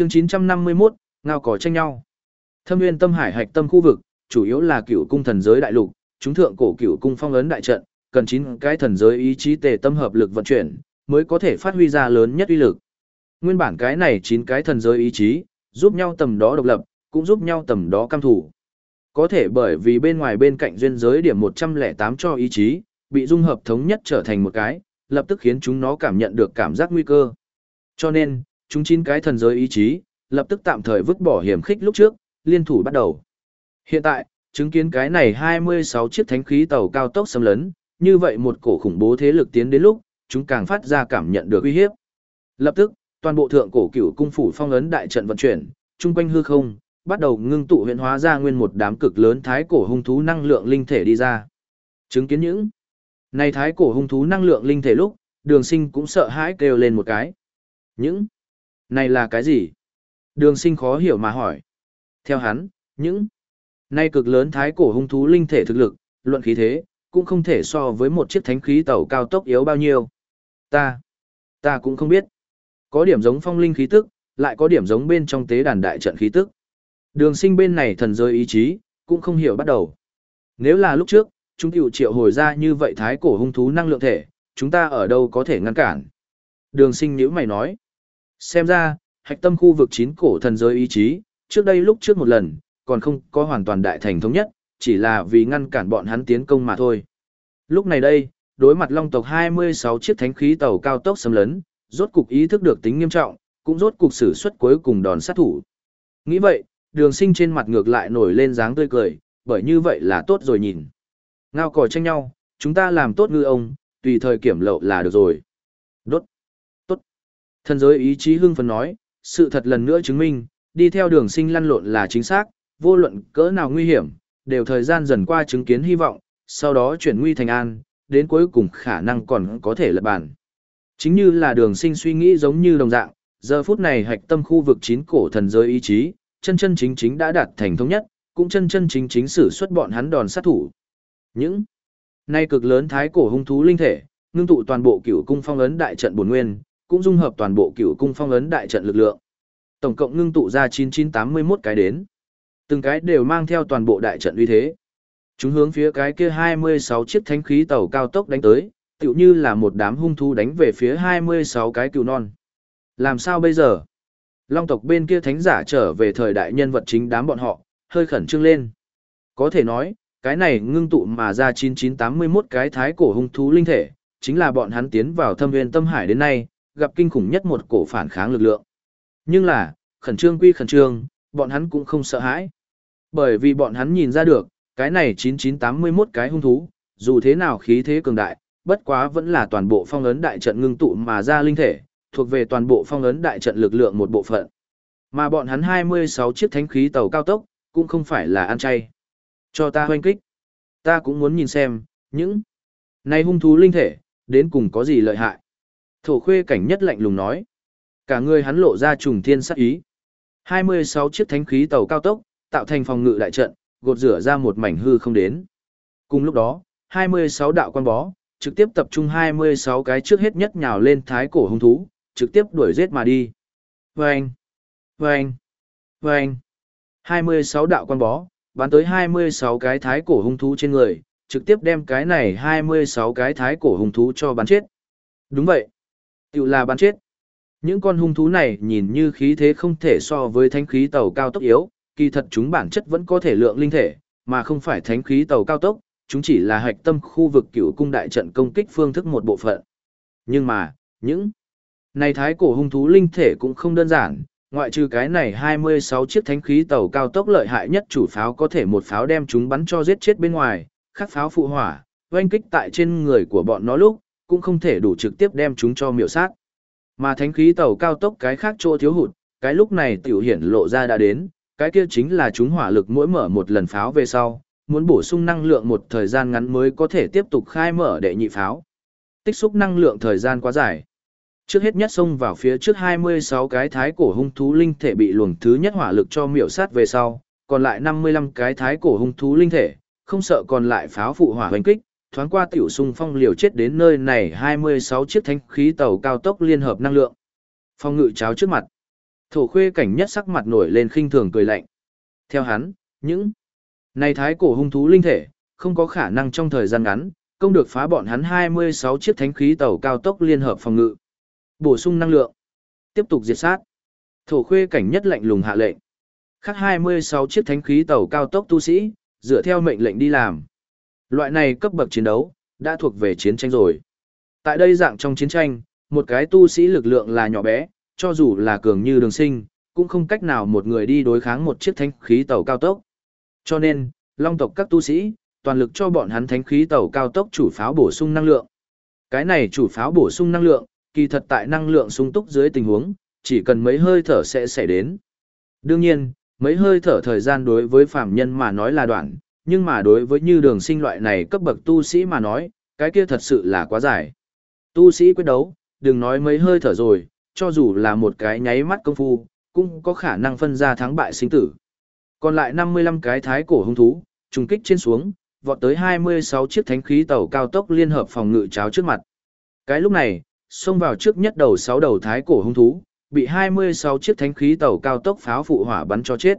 Chương 951, ngao cỏ tranh nhau. Thâm Nguyên Tâm Hải hạch tâm khu vực, chủ yếu là cựu cung thần giới đại lục, chúng thượng cổ cựu cung phong ấn đại trận, cần chín cái thần giới ý chí tề tâm hợp lực vận chuyển, mới có thể phát huy ra lớn nhất uy lực. Nguyên bản cái này chín cái thần giới ý chí, giúp nhau tầm đó độc lập, cũng giúp nhau tầm đó cam thủ. Có thể bởi vì bên ngoài bên cạnh duyên giới điểm 108 cho ý chí, bị dung hợp thống nhất trở thành một cái, lập tức khiến chúng nó cảm nhận được cảm giác nguy cơ. Cho nên, chúng chín cái thần giới ý chí, lập tức tạm thời vứt bỏ hiểm khích lúc trước, liên thủ bắt đầu. Hiện tại, chứng kiến cái này 26 chiếc thánh khí tàu cao tốc xâm lấn, như vậy một cổ khủng bố thế lực tiến đến lúc, chúng càng phát ra cảm nhận được uy hiếp. Lập tức, toàn bộ thượng cổ cửu cung phủ phong ấn đại trận vận chuyển, trung quanh hư không, bắt đầu ngưng tụ huyện hóa ra nguyên một đám cực lớn thái cổ hung thú năng lượng linh thể đi ra. Chứng kiến những này thái cổ hung thú năng lượng linh thể lúc, đường sinh cũng sợ hãi kêu lên một cái. Những này là cái gì? Đường sinh khó hiểu mà hỏi. Theo hắn, những nay cực lớn thái cổ hung thú linh thể thực lực, luận khí thế, cũng không thể so với một chiếc thánh khí tàu cao tốc yếu bao nhiêu. Ta, ta cũng không biết. Có điểm giống phong linh khí tức, lại có điểm giống bên trong tế đàn đại trận khí tức. Đường sinh bên này thần rơi ý chí, cũng không hiểu bắt đầu. Nếu là lúc trước, chúng tiểu triệu hồi ra như vậy thái cổ hung thú năng lượng thể, chúng ta ở đâu có thể ngăn cản. Đường sinh nhữ mày nói. Xem ra, hạch tâm khu vực chín cổ thần giới ý chí, trước đây lúc trước một lần, còn không có hoàn toàn đại thành thống nhất, chỉ là vì ngăn cản bọn hắn tiến công mà thôi. Lúc này đây, đối mặt long tộc 26 chiếc thánh khí tàu cao tốc xâm lấn, rốt cục ý thức được tính nghiêm trọng, cũng rốt cục xử xuất cuối cùng đòn sát thủ. Nghĩ vậy, đường sinh trên mặt ngược lại nổi lên dáng tươi cười, bởi như vậy là tốt rồi nhìn. Ngao còi tranh nhau, chúng ta làm tốt ngư ông, tùy thời kiểm lậu là được rồi. Thần giới ý chí hưng phấn nói, sự thật lần nữa chứng minh, đi theo đường sinh lăn lộn là chính xác, vô luận cỡ nào nguy hiểm, đều thời gian dần qua chứng kiến hy vọng, sau đó chuyển nguy thành an, đến cuối cùng khả năng còn có thể lật bản. Chính như là đường sinh suy nghĩ giống như đồng dạng, giờ phút này hạch tâm khu vực chín cổ thần giới ý chí, chân chân chính chính đã đạt thành thống nhất, cũng chân chân chính chính sử xuất bọn hắn đòn sát thủ. Những nay cực lớn thái cổ hung thú linh thể, ngưng tụ toàn bộ cửu cung phong ấn đại trận bổn nguyên, cũng dung hợp toàn bộ cửu cung phong ấn đại trận lực lượng. Tổng cộng ngưng tụ ra 9981 cái đến. Từng cái đều mang theo toàn bộ đại trận uy thế. Chúng hướng phía cái kia 26 chiếc thánh khí tàu cao tốc đánh tới, tựu như là một đám hung thú đánh về phía 26 cái cừu non. Làm sao bây giờ? Long tộc bên kia thánh giả trở về thời đại nhân vật chính đám bọn họ, hơi khẩn trương lên. Có thể nói, cái này ngưng tụ mà ra 9981 cái thái cổ hung thú linh thể, chính là bọn hắn tiến vào thâm viên tâm hải đến nay, gặp kinh khủng nhất một cổ phản kháng lực lượng. Nhưng là, khẩn trương quy khẩn trương, bọn hắn cũng không sợ hãi. Bởi vì bọn hắn nhìn ra được, cái này 9981 cái hung thú, dù thế nào khí thế cường đại, bất quá vẫn là toàn bộ phong ấn đại trận ngưng tụ mà ra linh thể, thuộc về toàn bộ phong ấn đại trận lực lượng một bộ phận. Mà bọn hắn 26 chiếc thánh khí tàu cao tốc, cũng không phải là ăn chay. Cho ta hoanh kích. Ta cũng muốn nhìn xem, những này hung thú linh thể, đến cùng có gì lợi hại. Thổ khuê cảnh nhất lạnh lùng nói. Cả người hắn lộ ra trùng thiên sát ý. 26 chiếc thánh khí tàu cao tốc, tạo thành phòng ngự đại trận, gột rửa ra một mảnh hư không đến. Cùng lúc đó, 26 đạo quan bó, trực tiếp tập trung 26 cái trước hết nhất nhào lên thái cổ hung thú, trực tiếp đuổi giết mà đi. Vâng! Vâng! Vâng! 26 đạo quan bó, bắn tới 26 cái thái cổ hung thú trên người, trực tiếp đem cái này 26 cái thái cổ hung thú cho bắn chết. Đúng vậy. Tiểu là bắn chết. Những con hung thú này nhìn như khí thế không thể so với thánh khí tàu cao tốc yếu, kỳ thật chúng bản chất vẫn có thể lượng linh thể, mà không phải thánh khí tàu cao tốc, chúng chỉ là hạch tâm khu vực cựu cung đại trận công kích phương thức một bộ phận. Nhưng mà, những này thái cổ hung thú linh thể cũng không đơn giản, ngoại trừ cái này 26 chiếc thánh khí tàu cao tốc lợi hại nhất chủ pháo có thể một pháo đem chúng bắn cho giết chết bên ngoài, khắc pháo phụ hỏa, oanh kích tại trên người của bọn nó lúc, cũng không thể đủ trực tiếp đem chúng cho miểu sát. Mà thánh khí tàu cao tốc cái khác chỗ thiếu hụt, cái lúc này tiểu hiển lộ ra đã đến, cái kia chính là chúng hỏa lực mỗi mở một lần pháo về sau, muốn bổ sung năng lượng một thời gian ngắn mới có thể tiếp tục khai mở đệ nhị pháo. Tích xúc năng lượng thời gian quá dài. Trước hết nhất xông vào phía trước 26 cái thái cổ hung thú linh thể bị luồng thứ nhất hỏa lực cho miểu sát về sau, còn lại 55 cái thái cổ hung thú linh thể, không sợ còn lại pháo phụ hỏa hoành kích, thoáng qua tiểu sung phong liều chết đến nơi này 26 chiếc thanh khí tàu cao tốc liên hợp năng lượng. Phong ngự cháo trước mặt. Thổ khuê cảnh nhất sắc mặt nổi lên khinh thường cười lạnh. Theo hắn, những này thái cổ hung thú linh thể, không có khả năng trong thời gian ngắn, công được phá bọn hắn 26 chiếc thánh khí tàu cao tốc liên hợp phòng ngự. Bổ sung năng lượng. Tiếp tục diệt sát. Thổ khuê cảnh nhất lạnh lùng hạ lệnh. Khắc 26 chiếc thánh khí tàu cao tốc tu sĩ, dựa theo mệnh lệnh đi làm. Loại này cấp bậc chiến đấu, đã thuộc về chiến tranh rồi. Tại đây dạng trong chiến tranh, một cái tu sĩ lực lượng là nhỏ bé, cho dù là cường như đường sinh, cũng không cách nào một người đi đối kháng một chiếc thánh khí tàu cao tốc. Cho nên, long tộc các tu sĩ, toàn lực cho bọn hắn thánh khí tàu cao tốc chủ pháo bổ sung năng lượng. Cái này chủ pháo bổ sung năng lượng, kỳ thật tại năng lượng sung túc dưới tình huống, chỉ cần mấy hơi thở sẽ xảy đến. Đương nhiên, mấy hơi thở thời gian đối với phạm nhân mà nói là đoạn, nhưng mà đối với như đường sinh loại này cấp bậc tu sĩ mà nói, cái kia thật sự là quá dài. Tu sĩ quyết đấu, đừng nói mấy hơi thở rồi, cho dù là một cái nháy mắt công phu, cũng có khả năng phân ra thắng bại sinh tử. Còn lại 55 cái thái cổ hung thú, trùng kích trên xuống, vọt tới 26 chiếc thánh khí tàu cao tốc liên hợp phòng ngự cháo trước mặt. Cái lúc này, xông vào trước nhất đầu 6 đầu thái cổ hung thú, bị 26 chiếc thánh khí tàu cao tốc pháo phụ hỏa bắn cho chết.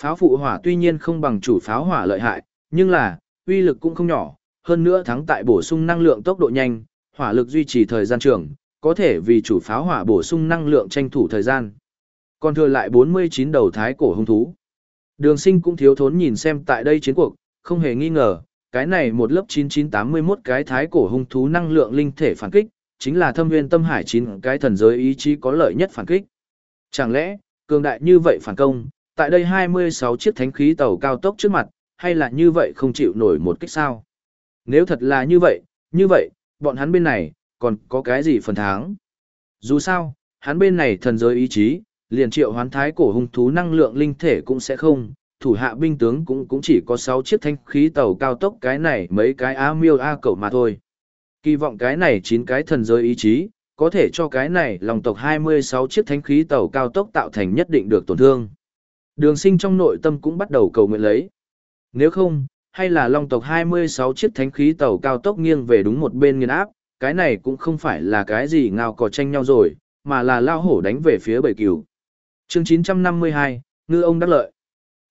Pháo phụ hỏa tuy nhiên không bằng chủ pháo hỏa lợi hại, nhưng là, uy lực cũng không nhỏ, hơn nữa thắng tại bổ sung năng lượng tốc độ nhanh, hỏa lực duy trì thời gian trường, có thể vì chủ pháo hỏa bổ sung năng lượng tranh thủ thời gian. Còn thừa lại 49 đầu thái cổ hung thú. Đường sinh cũng thiếu thốn nhìn xem tại đây chiến cuộc, không hề nghi ngờ, cái này một lớp 9981 cái thái cổ hung thú năng lượng linh thể phản kích, chính là thâm nguyên tâm hải chín cái thần giới ý chí có lợi nhất phản kích. Chẳng lẽ, cường đại như vậy phản công, tại đây 26 chiếc thánh khí tàu cao tốc trước mặt, hay là như vậy không chịu nổi một kích sao? Nếu thật là như vậy, như vậy, bọn hắn bên này, còn có cái gì phần thắng? Dù sao, hắn bên này thần giới ý chí, liền triệu hoán thái cổ hung thú năng lượng linh thể cũng sẽ không, thủ hạ binh tướng cũng cũng chỉ có 6 chiếc thanh khí tàu cao tốc cái này mấy cái á miêu A cẩu mà thôi. Kỳ vọng cái này 9 cái thần giới ý chí, có thể cho cái này lòng tộc 26 chiếc thánh khí tàu cao tốc tạo thành nhất định được tổn thương. Đường sinh trong nội tâm cũng bắt đầu cầu nguyện lấy. Nếu không, hay là long tộc 26 chiếc thánh khí tàu cao tốc nghiêng về đúng một bên nghiên áp, cái này cũng không phải là cái gì ngào cò tranh nhau rồi, mà là lao hổ đánh về phía bầy cửu. chương 952, ngư ông đắc lợi.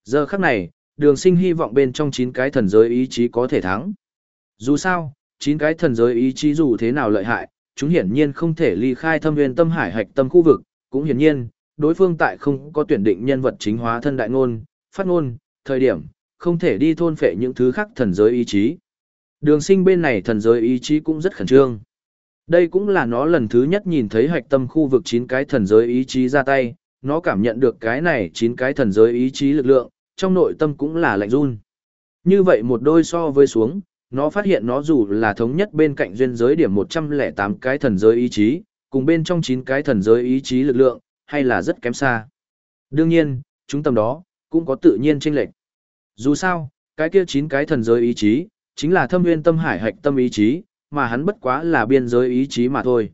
Giờ khắc này, đường sinh hy vọng bên trong 9 cái thần giới ý chí có thể thắng. Dù sao, 9 cái thần giới ý chí dù thế nào lợi hại, chúng hiển nhiên không thể ly khai thâm viên tâm hải hạch tâm khu vực, cũng hiển nhiên, đối phương tại không có tuyển định nhân vật chính hóa thân đại ngôn, phát ngôn, thời điểm, không thể đi thôn phệ những thứ khác thần giới ý chí. Đường sinh bên này thần giới ý chí cũng rất khẩn trương. Đây cũng là nó lần thứ nhất nhìn thấy hạch tâm khu vực 9 cái thần giới ý chí ra tay, nó cảm nhận được cái này 9 cái thần giới ý chí lực lượng, trong nội tâm cũng là lạnh run. Như vậy một đôi so với xuống, nó phát hiện nó dù là thống nhất bên cạnh duyên giới điểm 108 cái thần giới ý chí, cùng bên trong 9 cái thần giới ý chí lực lượng, hay là rất kém xa. Đương nhiên, chúng tầm đó, cũng có tự nhiên chênh lệch. Dù sao, cái kia chín cái thần giới ý chí, chính là thâm nguyên tâm hải hạch tâm ý chí, mà hắn bất quá là biên giới ý chí mà thôi.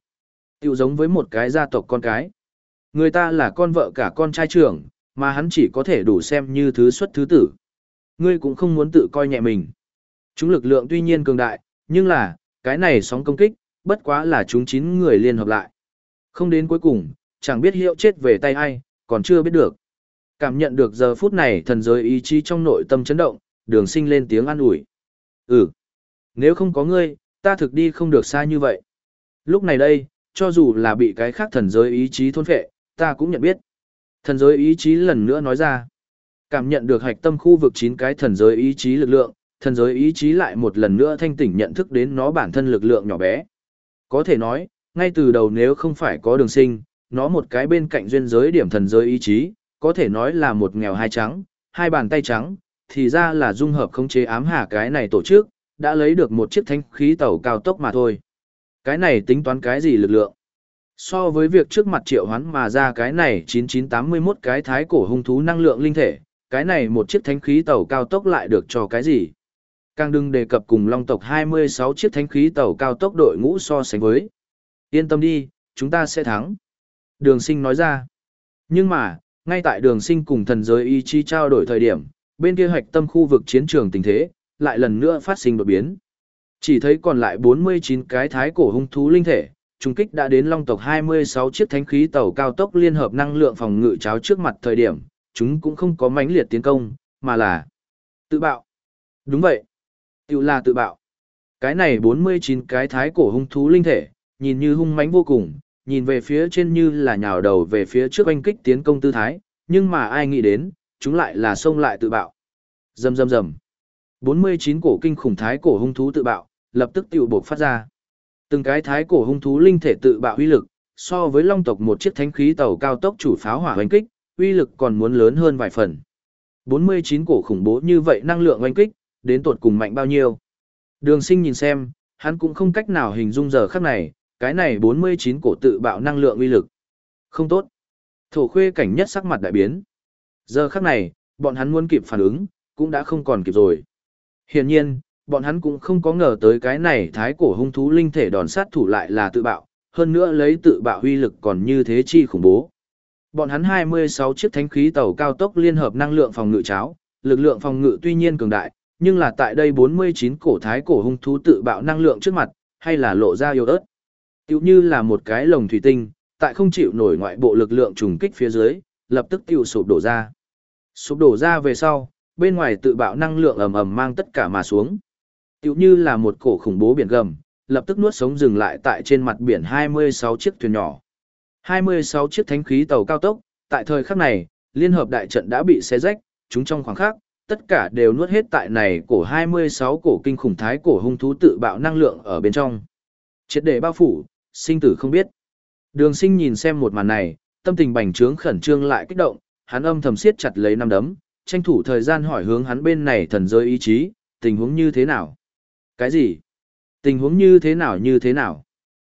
Tiểu giống với một cái gia tộc con cái. Người ta là con vợ cả con trai trưởng, mà hắn chỉ có thể đủ xem như thứ xuất thứ tử. Ngươi cũng không muốn tự coi nhẹ mình. Chúng lực lượng tuy nhiên cường đại, nhưng là, cái này sóng công kích, bất quá là chúng chín người liên hợp lại. Không đến cuối cùng, chẳng biết hiệu chết về tay ai, còn chưa biết được. Cảm nhận được giờ phút này thần giới ý chí trong nội tâm chấn động, đường sinh lên tiếng an ủi. Ừ, nếu không có ngươi, ta thực đi không được xa như vậy. Lúc này đây, cho dù là bị cái khác thần giới ý chí thôn phệ, ta cũng nhận biết. Thần giới ý chí lần nữa nói ra. Cảm nhận được hạch tâm khu vực 9 cái thần giới ý chí lực lượng, thần giới ý chí lại một lần nữa thanh tỉnh nhận thức đến nó bản thân lực lượng nhỏ bé. Có thể nói, ngay từ đầu nếu không phải có đường sinh, nó một cái bên cạnh duyên giới điểm thần giới ý chí, có thể nói là một nghèo hai trắng, hai bàn tay trắng, thì ra là dung hợp khống chế ám hà cái này tổ chức, đã lấy được một chiếc thanh khí tàu cao tốc mà thôi. Cái này tính toán cái gì lực lượng? So với việc trước mặt triệu hoán mà ra cái này 9981 cái thái cổ hung thú năng lượng linh thể, cái này một chiếc thánh khí tàu cao tốc lại được cho cái gì? Càng đừng đề cập cùng long tộc 26 chiếc thánh khí tàu cao tốc đội ngũ so sánh với. Yên tâm đi, chúng ta sẽ thắng. Đường sinh nói ra. Nhưng mà, ngay tại đường sinh cùng thần giới ý chí trao đổi thời điểm, bên kia hoạch tâm khu vực chiến trường tình thế, lại lần nữa phát sinh đột biến. Chỉ thấy còn lại 49 cái thái cổ hung thú linh thể, trung kích đã đến long tộc 26 chiếc thánh khí tàu cao tốc liên hợp năng lượng phòng ngự cháo trước mặt thời điểm, chúng cũng không có mãnh liệt tiến công, mà là tự bạo. Đúng vậy, tự là tự bạo. Cái này 49 cái thái cổ hung thú linh thể, nhìn như hung mãnh vô cùng, nhìn về phía trên như là nhào đầu về phía trước oanh kích tiến công tư thái, nhưng mà ai nghĩ đến, chúng lại là xông lại tự bạo. Rầm rầm rầm. 49 cổ kinh khủng thái cổ hung thú tự bạo, lập tức tiểu buộc phát ra. Từng cái thái cổ hung thú linh thể tự bạo uy lực, so với long tộc một chiếc thánh khí tàu cao tốc chủ pháo hỏa oanh kích, uy lực còn muốn lớn hơn vài phần. 49 cổ khủng bố như vậy năng lượng oanh kích, đến tột cùng mạnh bao nhiêu. Đường sinh nhìn xem, hắn cũng không cách nào hình dung giờ khắc này, cái này 49 cổ tự bạo năng lượng uy lực. Không tốt. Thổ khuê cảnh nhất sắc mặt đại biến. Giờ khắc này, bọn hắn muốn kịp phản ứng, cũng đã không còn kịp rồi. Hiển nhiên, bọn hắn cũng không có ngờ tới cái này thái cổ hung thú linh thể đòn sát thủ lại là tự bạo, hơn nữa lấy tự bạo uy lực còn như thế chi khủng bố. Bọn hắn 26 chiếc thánh khí tàu cao tốc liên hợp năng lượng phòng ngự cháo, lực lượng phòng ngự tuy nhiên cường đại, nhưng là tại đây 49 cổ thái cổ hung thú tự bạo năng lượng trước mặt, hay là lộ ra yếu ớt. Tiểu như là một cái lồng thủy tinh, tại không chịu nổi ngoại bộ lực lượng trùng kích phía dưới, lập tức tiểu sụp đổ ra. Sụp đổ ra về sau, bên ngoài tự bạo năng lượng ầm ầm mang tất cả mà xuống. Tiểu như là một cổ khủng bố biển gầm, lập tức nuốt sống dừng lại tại trên mặt biển 26 chiếc thuyền nhỏ. 26 chiếc thánh khí tàu cao tốc, tại thời khắc này, liên hợp đại trận đã bị xé rách, chúng trong khoảng khắc, tất cả đều nuốt hết tại này cổ 26 cổ kinh khủng thái cổ hung thú tự bạo năng lượng ở bên trong. Triệt để bao phủ, sinh tử không biết. Đường sinh nhìn xem một màn này, tâm tình bành trướng khẩn trương lại kích động, hắn âm thầm siết chặt lấy năm đấm, tranh thủ thời gian hỏi hướng hắn bên này thần giới ý chí, tình huống như thế nào? Cái gì? Tình huống như thế nào như thế nào?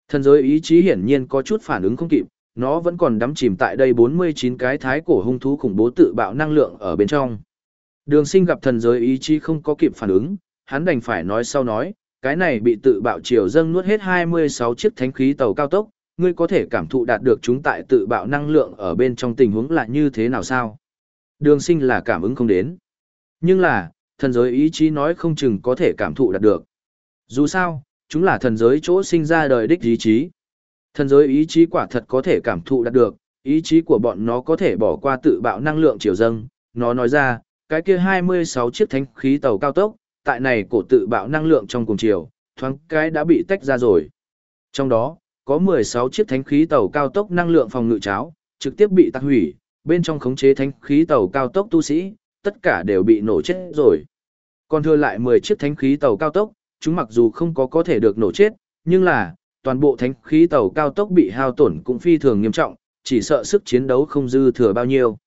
Thần giới ý chí hiển nhiên có chút phản ứng không kịp, nó vẫn còn đắm chìm tại đây 49 cái thái cổ hung thú khủng bố tự bạo năng lượng ở bên trong. Đường sinh gặp thần giới ý chí không có kịp phản ứng, hắn đành phải nói sau nói, cái này bị tự bạo chiều dâng nuốt hết 26 chiếc thánh khí tàu cao tốc, ngươi có thể cảm thụ đạt được chúng tại tự bạo năng lượng ở bên trong tình huống là như thế nào sao? Đường sinh là cảm ứng không đến. Nhưng là, thần giới ý chí nói không chừng có thể cảm thụ đạt được. Dù sao, chúng là thần giới chỗ sinh ra đời đích ý chí. Thần giới ý chí quả thật có thể cảm thụ đạt được, ý chí của bọn nó có thể bỏ qua tự bạo năng lượng chiều dâng. Nó nói ra, cái kia 26 chiếc thánh khí tàu cao tốc, tại này cổ tự bạo năng lượng trong cùng chiều, thoáng cái đã bị tách ra rồi. Trong đó, có 16 chiếc thánh khí tàu cao tốc năng lượng phòng ngự cháo, trực tiếp bị tạc hủy, bên trong khống chế thánh khí tàu cao tốc tu sĩ, tất cả đều bị nổ chết rồi. Còn thừa lại 10 chiếc thánh khí tàu cao tốc, chúng mặc dù không có có thể được nổ chết, nhưng là, toàn bộ thánh khí tàu cao tốc bị hao tổn cũng phi thường nghiêm trọng, chỉ sợ sức chiến đấu không dư thừa bao nhiêu.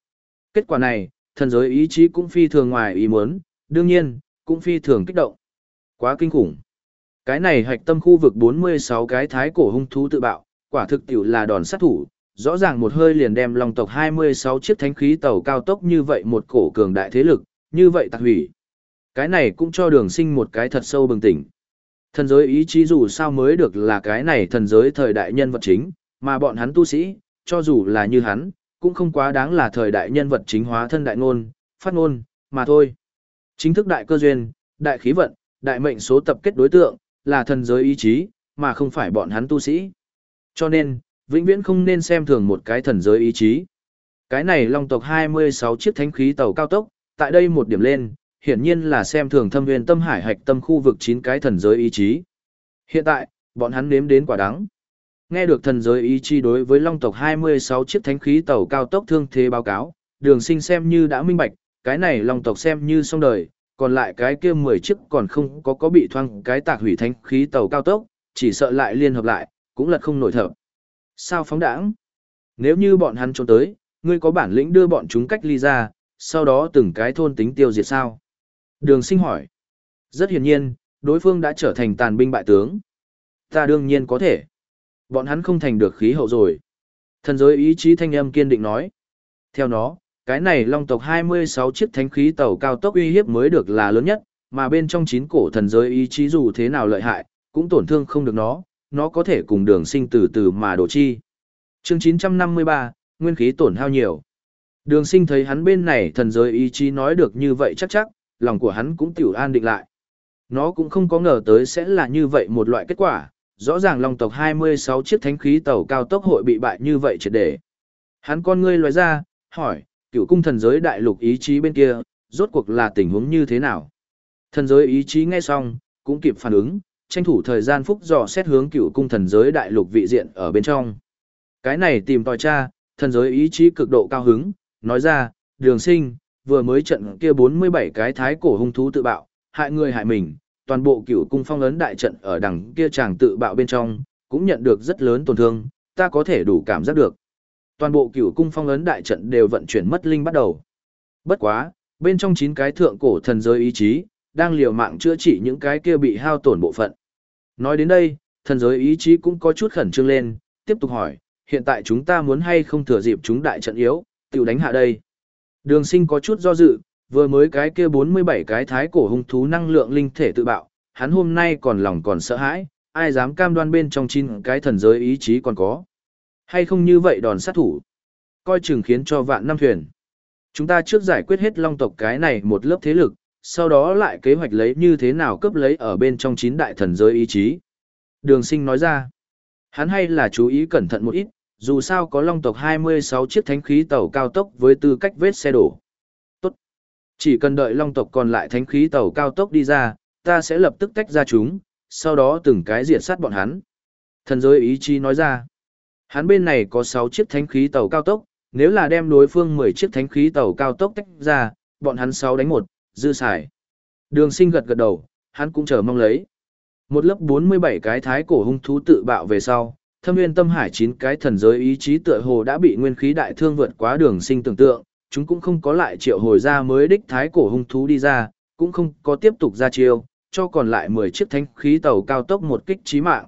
Kết quả này, thần giới ý chí cũng phi thường ngoài ý muốn, đương nhiên, cũng phi thường kích động. Quá kinh khủng. Cái này hạch tâm khu vực 46 cái thái cổ hung thú tự bạo, quả thực tiểu là đòn sát thủ, rõ ràng một hơi liền đem long tộc 26 chiếc thánh khí tàu cao tốc như vậy một cổ cường đại thế lực, như vậy tạc hủy. Cái này cũng cho đường sinh một cái thật sâu bừng tỉnh. Thần giới ý chí dù sao mới được là cái này thần giới thời đại nhân vật chính, mà bọn hắn tu sĩ, cho dù là như hắn, cũng không quá đáng là thời đại nhân vật chính hóa thân đại ngôn, phát ngôn, mà thôi. Chính thức đại cơ duyên, đại khí vận, đại mệnh số tập kết đối tượng, là thần giới ý chí, mà không phải bọn hắn tu sĩ. Cho nên, vĩnh viễn không nên xem thường một cái thần giới ý chí. Cái này long tộc 26 chiếc thánh khí tàu cao tốc, tại đây một điểm lên, hiển nhiên là xem thường thâm viên tâm hải hạch tâm khu vực 9 cái thần giới ý chí. Hiện tại, bọn hắn nếm đến quả đắng. Nghe được thần giới ý chí đối với long tộc 26 chiếc thánh khí tàu cao tốc thương thế báo cáo, đường sinh xem như đã minh bạch, cái này long tộc xem như xong đời, còn lại cái kia 10 chiếc còn không có có bị thoang cái tạc hủy thánh khí tàu cao tốc, chỉ sợ lại liên hợp lại, cũng lật không nổi thở. Sao phóng đãng? Nếu như bọn hắn trốn tới, ngươi có bản lĩnh đưa bọn chúng cách ly ra, sau đó từng cái thôn tính tiêu diệt sao? Đường sinh hỏi. Rất hiển nhiên, đối phương đã trở thành tàn binh bại tướng. Ta đương nhiên có thể. Bọn hắn không thành được khí hậu rồi. Thần giới ý chí thanh âm kiên định nói. Theo nó, cái này long tộc 26 chiếc thánh khí tàu cao tốc uy hiếp mới được là lớn nhất, mà bên trong chín cổ thần giới ý chí dù thế nào lợi hại, cũng tổn thương không được nó, nó có thể cùng đường sinh từ từ mà đổ chi. chương 953, nguyên khí tổn hao nhiều. Đường sinh thấy hắn bên này thần giới ý chí nói được như vậy chắc chắc, lòng của hắn cũng tiểu an định lại. Nó cũng không có ngờ tới sẽ là như vậy một loại kết quả, rõ ràng long tộc 26 chiếc thánh khí tàu cao tốc hội bị bại như vậy triệt để. Hắn con ngươi loại ra, hỏi, cựu cung thần giới đại lục ý chí bên kia, rốt cuộc là tình huống như thế nào? Thần giới ý chí nghe xong, cũng kịp phản ứng, tranh thủ thời gian phúc dò xét hướng cựu cung thần giới đại lục vị diện ở bên trong. Cái này tìm tòi cha, thần giới ý chí cực độ cao hứng, nói ra, đường sinh, vừa mới trận kia 47 cái thái cổ hung thú tự bạo, hại người hại mình, toàn bộ cựu cung phong ấn đại trận ở đằng kia chàng tự bạo bên trong, cũng nhận được rất lớn tổn thương, ta có thể đủ cảm giác được. Toàn bộ cửu cung phong ấn đại trận đều vận chuyển mất linh bắt đầu. Bất quá, bên trong 9 cái thượng cổ thần giới ý chí, đang liều mạng chữa trị những cái kia bị hao tổn bộ phận. Nói đến đây, thần giới ý chí cũng có chút khẩn trương lên, tiếp tục hỏi, hiện tại chúng ta muốn hay không thừa dịp chúng đại trận yếu, tiểu đánh hạ đây. Đường sinh có chút do dự, vừa mới cái kia 47 cái thái cổ hung thú năng lượng linh thể tự bạo, hắn hôm nay còn lòng còn sợ hãi, ai dám cam đoan bên trong chín cái thần giới ý chí còn có. Hay không như vậy đòn sát thủ, coi chừng khiến cho vạn năm thuyền. Chúng ta trước giải quyết hết long tộc cái này một lớp thế lực, sau đó lại kế hoạch lấy như thế nào cướp lấy ở bên trong chín đại thần giới ý chí. Đường sinh nói ra, hắn hay là chú ý cẩn thận một ít, dù sao có long tộc 26 chiếc thánh khí tàu cao tốc với tư cách vết xe đổ. Tốt. Chỉ cần đợi long tộc còn lại thánh khí tàu cao tốc đi ra, ta sẽ lập tức tách ra chúng, sau đó từng cái diệt sát bọn hắn. Thần giới ý chí nói ra, hắn bên này có 6 chiếc thánh khí tàu cao tốc, nếu là đem đối phương 10 chiếc thánh khí tàu cao tốc tách ra, bọn hắn 6 đánh 1, dư xài. Đường sinh gật gật đầu, hắn cũng chờ mong lấy. Một lớp 47 cái thái cổ hung thú tự bạo về sau, thâm nguyên tâm hải chín cái thần giới ý chí tựa hồ đã bị nguyên khí đại thương vượt quá đường sinh tưởng tượng, chúng cũng không có lại triệu hồi ra mới đích thái cổ hung thú đi ra, cũng không có tiếp tục ra chiêu, cho còn lại 10 chiếc thánh khí tàu cao tốc một kích chí mạng.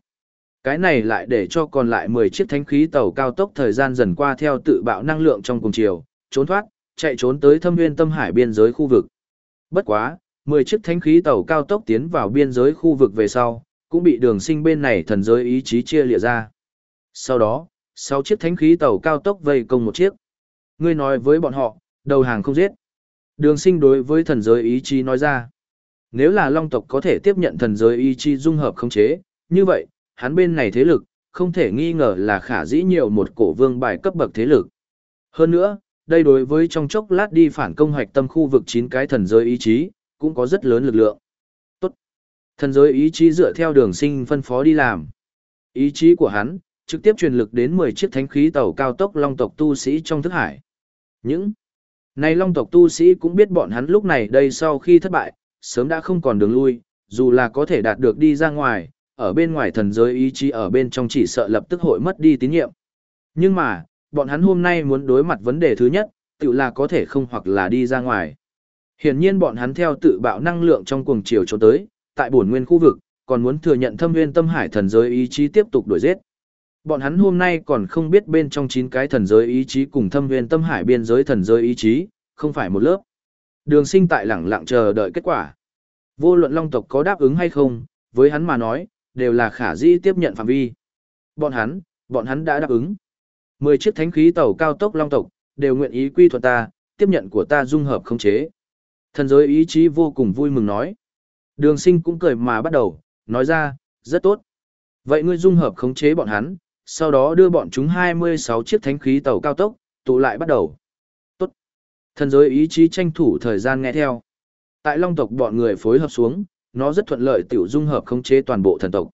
Cái này lại để cho còn lại 10 chiếc thánh khí tàu cao tốc thời gian dần qua theo tự bạo năng lượng trong cùng chiều, trốn thoát, chạy trốn tới thâm nguyên tâm hải biên giới khu vực. Bất quá, 10 chiếc thánh khí tàu cao tốc tiến vào biên giới khu vực về sau, cũng bị đường sinh bên này thần giới ý chí chia lịa ra. Sau đó, 6 chiếc thánh khí tàu cao tốc vây công một chiếc. Ngươi nói với bọn họ, đầu hàng không giết. Đường sinh đối với thần giới ý chí nói ra. Nếu là long tộc có thể tiếp nhận thần giới ý chí dung hợp không chế, như vậy, hắn bên này thế lực, không thể nghi ngờ là khả dĩ nhiều một cổ vương bài cấp bậc thế lực. Hơn nữa, đây đối với trong chốc lát đi phản công hoạch tâm khu vực 9 cái thần giới ý chí, cũng có rất lớn lực lượng. Tốt. Thần giới ý chí dựa theo đường sinh phân phó đi làm. Ý chí của hắn, trực tiếp truyền lực đến 10 chiếc thánh khí tàu cao tốc long tộc tu sĩ trong thức hải. Những này long tộc tu sĩ cũng biết bọn hắn lúc này đây sau khi thất bại, sớm đã không còn đường lui, dù là có thể đạt được đi ra ngoài, ở bên ngoài thần giới ý chí ở bên trong chỉ sợ lập tức hội mất đi tín nhiệm. Nhưng mà, bọn hắn hôm nay muốn đối mặt vấn đề thứ nhất, tự là có thể không hoặc là đi ra ngoài. Hiển nhiên bọn hắn theo tự bạo năng lượng trong cuồng chiều trốn tới, tại bổn nguyên khu vực, còn muốn thừa nhận thâm nguyên tâm hải thần giới ý chí tiếp tục đuổi giết. Bọn hắn hôm nay còn không biết bên trong 9 cái thần giới ý chí cùng thâm nguyên tâm hải biên giới thần giới ý chí, không phải một lớp. Đường sinh tại lẳng lặng chờ đợi kết quả. Vô luận long tộc có đáp ứng hay không, với hắn mà nói, đều là khả dĩ tiếp nhận phạm vi. Bọn hắn, bọn hắn đã đáp ứng. 10 chiếc thánh khí tàu cao tốc long tộc, đều nguyện ý quy thuận ta, tiếp nhận của ta dung hợp không chế. Thần giới ý chí vô cùng vui mừng nói. Đường sinh cũng cười mà bắt đầu, nói ra, rất tốt. Vậy ngươi dung hợp khống chế bọn hắn, sau đó đưa bọn chúng 26 chiếc thánh khí tàu cao tốc, tụ lại bắt đầu. Tốt. Thần giới ý chí tranh thủ thời gian nghe theo. Tại Long tộc bọn người phối hợp xuống, nó rất thuận lợi tiểu dung hợp khống chế toàn bộ thần tộc.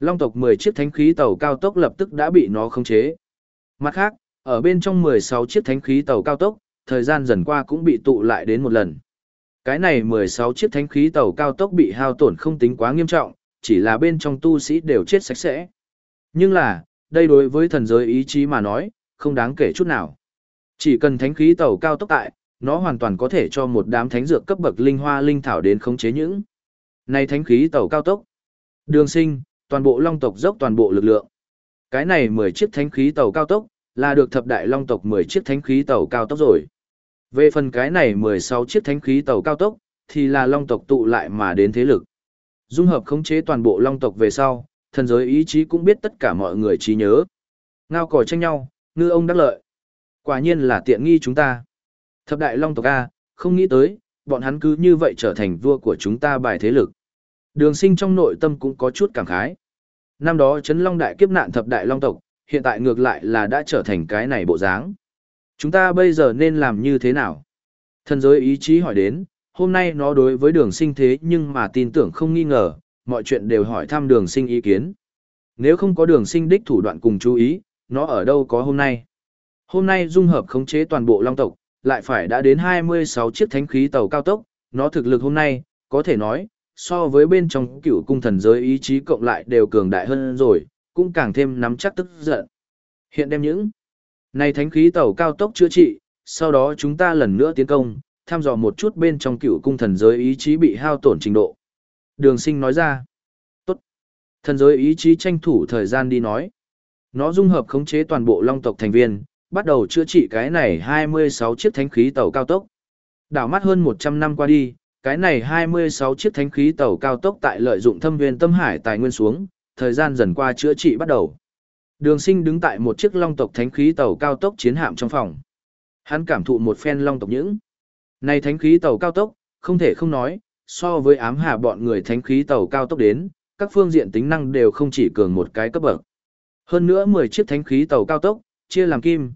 Long tộc 10 chiếc thánh khí tàu cao tốc lập tức đã bị nó khống chế. Mặt khác, ở bên trong 16 chiếc thánh khí tàu cao tốc, thời gian dần qua cũng bị tụ lại đến một lần. Cái này 16 chiếc thánh khí tàu cao tốc bị hao tổn không tính quá nghiêm trọng, chỉ là bên trong tu sĩ đều chết sạch sẽ. Nhưng là, đây đối với thần giới ý chí mà nói, không đáng kể chút nào. Chỉ cần thánh khí tàu cao tốc tại, nó hoàn toàn có thể cho một đám thánh dược cấp bậc linh hoa linh thảo đến khống chế những này thánh khí tàu cao tốc. Đường sinh, toàn bộ long tộc dốc toàn bộ lực lượng. Cái này 10 chiếc thánh khí tàu cao tốc, là được thập đại long tộc 10 chiếc thánh khí tàu cao tốc rồi. Về phần cái này 16 chiếc thánh khí tàu cao tốc, thì là long tộc tụ lại mà đến thế lực. Dung hợp khống chế toàn bộ long tộc về sau, thần giới ý chí cũng biết tất cả mọi người trí nhớ. Ngao còi tranh nhau, ngư ông đắc lợi. Quả nhiên là tiện nghi chúng ta. Thập đại long tộc A, không nghĩ tới, bọn hắn cứ như vậy trở thành vua của chúng ta bài thế lực. Đường sinh trong nội tâm cũng có chút cảm khái. Năm đó chấn long đại kiếp nạn thập đại long tộc, hiện tại ngược lại là đã trở thành cái này bộ dáng. Chúng ta bây giờ nên làm như thế nào? Thần giới ý chí hỏi đến, hôm nay nó đối với đường sinh thế nhưng mà tin tưởng không nghi ngờ, mọi chuyện đều hỏi thăm đường sinh ý kiến. Nếu không có đường sinh đích thủ đoạn cùng chú ý, nó ở đâu có hôm nay? Hôm nay dung hợp khống chế toàn bộ long tộc, lại phải đã đến 26 chiếc thánh khí tàu cao tốc, nó thực lực hôm nay, có thể nói, so với bên trong cựu cung thần giới ý chí cộng lại đều cường đại hơn rồi, cũng càng thêm nắm chắc tức giận. Hiện đem những này thánh khí tàu cao tốc chữa trị, sau đó chúng ta lần nữa tiến công, thăm dò một chút bên trong cựu cung thần giới ý chí bị hao tổn trình độ. Đường sinh nói ra, tốt. Thần giới ý chí tranh thủ thời gian đi nói. Nó dung hợp khống chế toàn bộ long tộc thành viên, bắt đầu chữa trị cái này 26 chiếc thánh khí tàu cao tốc. Đảo mắt hơn 100 năm qua đi, cái này 26 chiếc thánh khí tàu cao tốc tại lợi dụng thâm viên tâm hải tài nguyên xuống, thời gian dần qua chữa trị bắt đầu. Đường sinh đứng tại một chiếc long tộc thánh khí tàu cao tốc chiến hạm trong phòng. Hắn cảm thụ một phen long tộc những. Này thánh khí tàu cao tốc, không thể không nói, so với ám hà bọn người thánh khí tàu cao tốc đến, các phương diện tính năng đều không chỉ cường một cái cấp bậc. Hơn nữa 10 chiếc thánh khí tàu cao tốc, chia làm kim,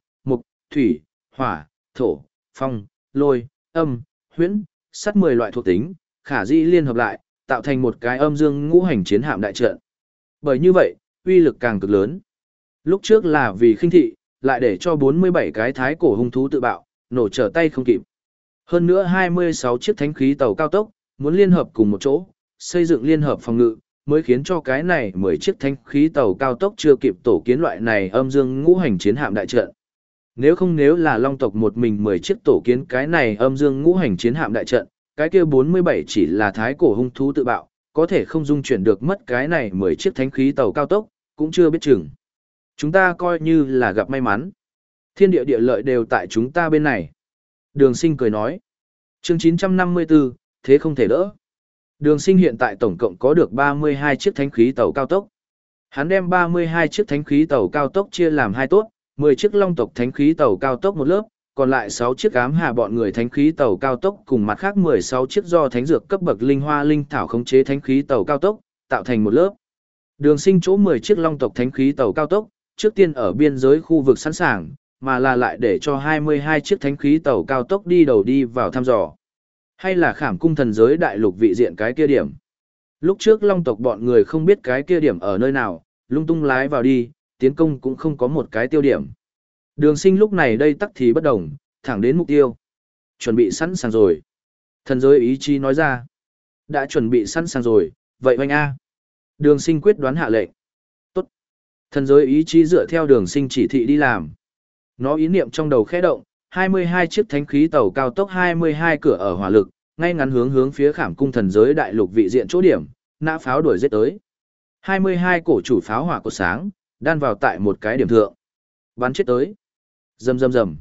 thủy, hỏa, thổ, phong, lôi, âm, huyễn, sắt 10 loại thuộc tính, khả dĩ liên hợp lại, tạo thành một cái âm dương ngũ hành chiến hạm đại trận. Bởi như vậy, uy lực càng cực lớn. Lúc trước là vì khinh thị, lại để cho 47 cái thái cổ hung thú tự bạo, nổ trở tay không kịp. Hơn nữa 26 chiếc thánh khí tàu cao tốc, muốn liên hợp cùng một chỗ, xây dựng liên hợp phòng ngự, mới khiến cho cái này 10 chiếc thánh khí tàu cao tốc chưa kịp tổ kiến loại này âm dương ngũ hành chiến hạm đại trận. Nếu không nếu là long tộc một mình 10 chiếc tổ kiến cái này âm dương ngũ hành chiến hạm đại trận, cái kia 47 chỉ là thái cổ hung thú tự bạo, có thể không dung chuyển được mất cái này 10 chiếc thánh khí tàu cao tốc, cũng chưa biết chừng. Chúng ta coi như là gặp may mắn. Thiên địa địa lợi đều tại chúng ta bên này. Đường sinh cười nói. chương 954, thế không thể đỡ. Đường sinh hiện tại tổng cộng có được 32 chiếc thánh khí tàu cao tốc. Hắn đem 32 chiếc thánh khí tàu cao tốc chia làm hai tốt, 10 chiếc long tộc thánh khí tàu cao tốc một lớp, còn lại 6 chiếc ám hà bọn người thánh khí tàu cao tốc cùng mặt khác 16 chiếc do thánh dược cấp bậc linh hoa linh thảo khống chế thánh khí tàu cao tốc, tạo thành một lớp. Đường sinh chỗ 10 chiếc long tộc thánh khí tàu cao tốc, trước tiên ở biên giới khu vực sẵn sàng, mà là lại để cho 22 chiếc thánh khí tàu cao tốc đi đầu đi vào thăm dò. Hay là khảm cung thần giới đại lục vị diện cái kia điểm. Lúc trước long tộc bọn người không biết cái kia điểm ở nơi nào, lung tung lái vào đi, tiến công cũng không có một cái tiêu điểm. Đường sinh lúc này đây tắc thì bất đồng, thẳng đến mục tiêu. Chuẩn bị sẵn sàng rồi. Thần giới ý chí nói ra. Đã chuẩn bị sẵn sàng rồi, vậy hoành A. Đường sinh quyết đoán hạ lệnh. Tốt. Thần giới ý chí dựa theo đường sinh chỉ thị đi làm. Nó ý niệm trong đầu khẽ động, 22 chiếc thánh khí tàu cao tốc 22 cửa ở hỏa lực, ngay ngắn hướng hướng phía khảm cung thần giới đại lục vị diện chỗ điểm, nã pháo đuổi giết tới. 22 cổ chủ pháo hỏa của sáng, đan vào tại một cái điểm thượng. Bắn chết tới. Rầm rầm rầm.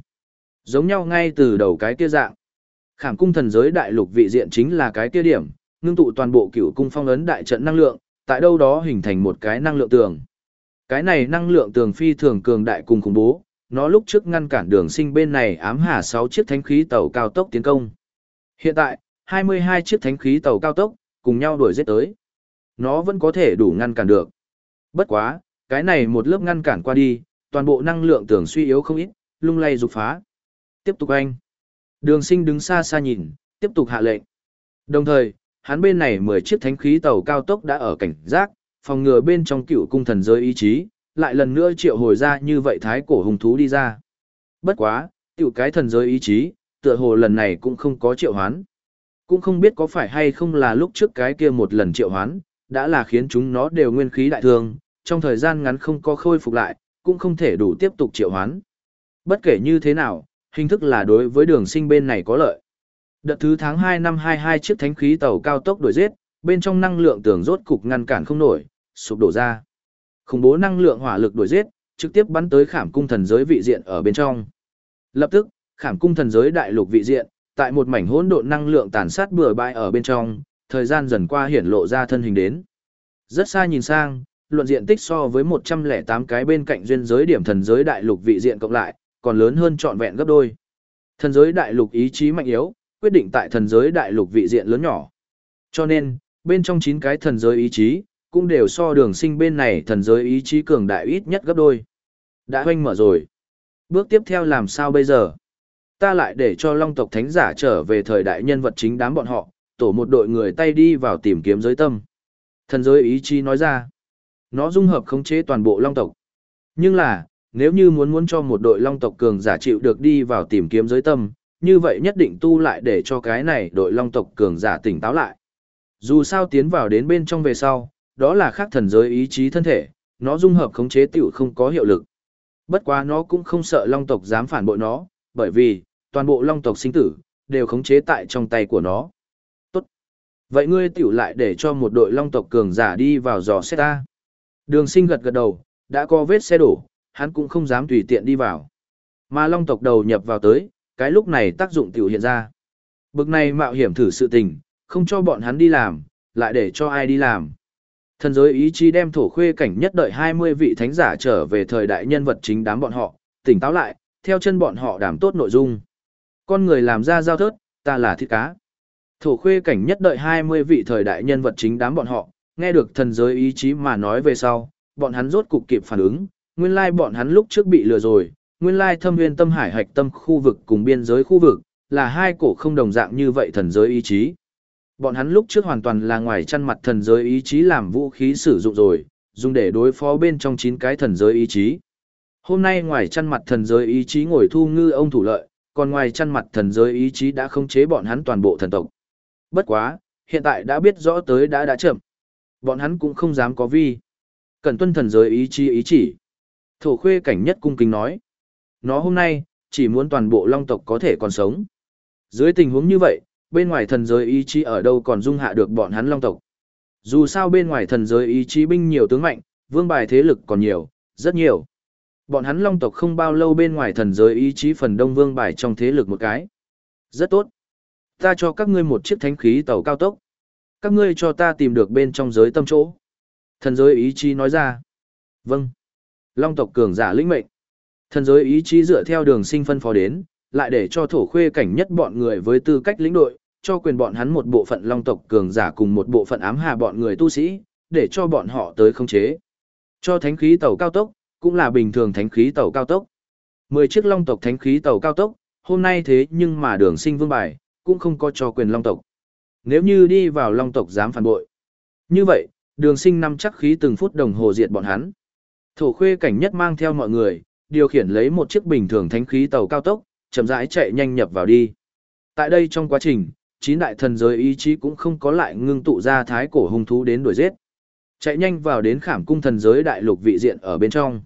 Giống nhau ngay từ đầu cái kia dạng. Khảm cung thần giới đại lục vị diện chính là cái kia điểm, ngưng tụ toàn bộ cửu cung phong ấn đại trận năng lượng, tại đâu đó hình thành một cái năng lượng tường. Cái này năng lượng tường phi thường cường đại cùng khủng bố, nó lúc trước ngăn cản đường sinh bên này ám hà 6 chiếc thánh khí tàu cao tốc tiến công. Hiện tại, 22 chiếc thánh khí tàu cao tốc, cùng nhau đuổi giết tới. Nó vẫn có thể đủ ngăn cản được. Bất quá, cái này một lớp ngăn cản qua đi, toàn bộ năng lượng tưởng suy yếu không ít, lung lay rục phá. Tiếp tục anh. Đường sinh đứng xa xa nhìn, tiếp tục hạ lệnh. Đồng thời, hắn bên này 10 chiếc thánh khí tàu cao tốc đã ở cảnh giác, phòng ngừa bên trong cựu cung thần giới ý chí, lại lần nữa triệu hồi ra như vậy thái cổ hùng thú đi ra. Bất quá, tiểu cái thần giới ý chí, tựa hồ lần này cũng không có triệu hoán. Cũng không biết có phải hay không là lúc trước cái kia một lần triệu hoán, đã là khiến chúng nó đều nguyên khí đại thương, trong thời gian ngắn không có khôi phục lại, cũng không thể đủ tiếp tục triệu hoán. Bất kể như thế nào, hình thức là đối với đường sinh bên này có lợi. Đợt thứ tháng 2 năm 22 chiếc thánh khí tàu cao tốc đuổi giết, bên trong năng lượng tường rốt cục ngăn cản không nổi, sụp đổ ra. Khủng bố năng lượng hỏa lực đuổi giết, trực tiếp bắn tới khảm cung thần giới vị diện ở bên trong. Lập tức, khảm cung thần giới đại lục vị diện, tại một mảnh hỗn độn năng lượng tàn sát bừa bãi ở bên trong, thời gian dần qua hiển lộ ra thân hình đến. Rất xa nhìn sang, luận diện tích so với 108 cái bên cạnh duyên giới điểm thần giới đại lục vị diện cộng lại, còn lớn hơn trọn vẹn gấp đôi. Thần giới đại lục ý chí mạnh yếu, quyết định tại thần giới đại lục vị diện lớn nhỏ. Cho nên, bên trong 9 cái thần giới ý chí, cũng đều so đường sinh bên này thần giới ý chí cường đại ít nhất gấp đôi. Đã hoanh mở rồi. Bước tiếp theo làm sao bây giờ? Ta lại để cho long tộc thánh giả trở về thời đại nhân vật chính đám bọn họ, tổ một đội người tay đi vào tìm kiếm giới tâm. Thần giới ý chí nói ra, nó dung hợp khống chế toàn bộ long tộc. Nhưng là, nếu như muốn muốn cho một đội long tộc cường giả chịu được đi vào tìm kiếm giới tâm, như vậy nhất định tu lại để cho cái này đội long tộc cường giả tỉnh táo lại. Dù sao tiến vào đến bên trong về sau, đó là khác thần giới ý chí thân thể, nó dung hợp khống chế tiểu không có hiệu lực. Bất quá nó cũng không sợ long tộc dám phản bội nó, bởi vì, toàn bộ long tộc sinh tử, đều khống chế tại trong tay của nó. Tốt. Vậy ngươi tiểu lại để cho một đội long tộc cường giả đi vào dò xét ta. Đường sinh gật gật đầu, đã có vết xe đổ, hắn cũng không dám tùy tiện đi vào. Mà long tộc đầu nhập vào tới, cái lúc này tác dụng tiểu hiện ra. Bực này mạo hiểm thử sự tình, không cho bọn hắn đi làm, lại để cho ai đi làm. Thần giới ý chí đem thổ khuê cảnh nhất đợi 20 vị thánh giả trở về thời đại nhân vật chính đám bọn họ, tỉnh táo lại, theo chân bọn họ đảm tốt nội dung. Con người làm ra giao thớt, ta là thịt cá. Thổ khuê cảnh nhất đợi 20 vị thời đại nhân vật chính đám bọn họ, nghe được thần giới ý chí mà nói về sau, bọn hắn rốt cục kịp phản ứng, nguyên lai bọn hắn lúc trước bị lừa rồi, nguyên lai thâm nguyên tâm hải hạch tâm khu vực cùng biên giới khu vực, là hai cổ không đồng dạng như vậy thần giới ý chí. Bọn hắn lúc trước hoàn toàn là ngoài chăn mặt thần giới ý chí làm vũ khí sử dụng rồi, dùng để đối phó bên trong chín cái thần giới ý chí. Hôm nay ngoài chăn mặt thần giới ý chí ngồi thu ngư ông thủ lợi, còn ngoài chăn mặt thần giới ý chí đã không chế bọn hắn toàn bộ thần tộc. Bất quá, hiện tại đã biết rõ tới đã đã chậm. Bọn hắn cũng không dám có vi. Cần tuân thần giới ý chí ý chỉ. Thổ khuê cảnh nhất cung kính nói. Nó hôm nay, chỉ muốn toàn bộ long tộc có thể còn sống. Dưới tình huống như vậy, bên ngoài thần giới ý chí ở đâu còn dung hạ được bọn hắn long tộc. Dù sao bên ngoài thần giới ý chí binh nhiều tướng mạnh, vương bài thế lực còn nhiều, rất nhiều. Bọn hắn long tộc không bao lâu bên ngoài thần giới ý chí phần đông vương bài trong thế lực một cái. Rất tốt. Ta cho các ngươi một chiếc thánh khí tàu cao tốc. Các ngươi cho ta tìm được bên trong giới tâm chỗ. Thần giới ý chí nói ra. Vâng. Long tộc cường giả lĩnh mệnh. Thần giới ý chí dựa theo đường sinh phân phó đến, lại để cho thổ khuê cảnh nhất bọn người với tư cách lĩnh đội, cho quyền bọn hắn một bộ phận long tộc cường giả cùng một bộ phận ám hà bọn người tu sĩ, để cho bọn họ tới khống chế. Cho thánh khí tàu cao tốc, cũng là bình thường thánh khí tàu cao tốc. 10 chiếc long tộc thánh khí tàu cao tốc, hôm nay thế nhưng mà đường sinh vương bài, cũng không có cho quyền long tộc. Nếu như đi vào long tộc dám phản bội. Như vậy, đường sinh năm chắc khí từng phút đồng hồ diệt bọn hắn. Thổ khuê cảnh nhất mang theo mọi người, điều khiển lấy một chiếc bình thường thánh khí tàu cao tốc, chậm rãi chạy nhanh nhập vào đi. Tại đây trong quá trình, chín đại thần giới ý chí cũng không có lại ngưng tụ ra thái cổ hung thú đến đuổi giết. Chạy nhanh vào đến khảm cung thần giới đại lục vị diện ở bên trong.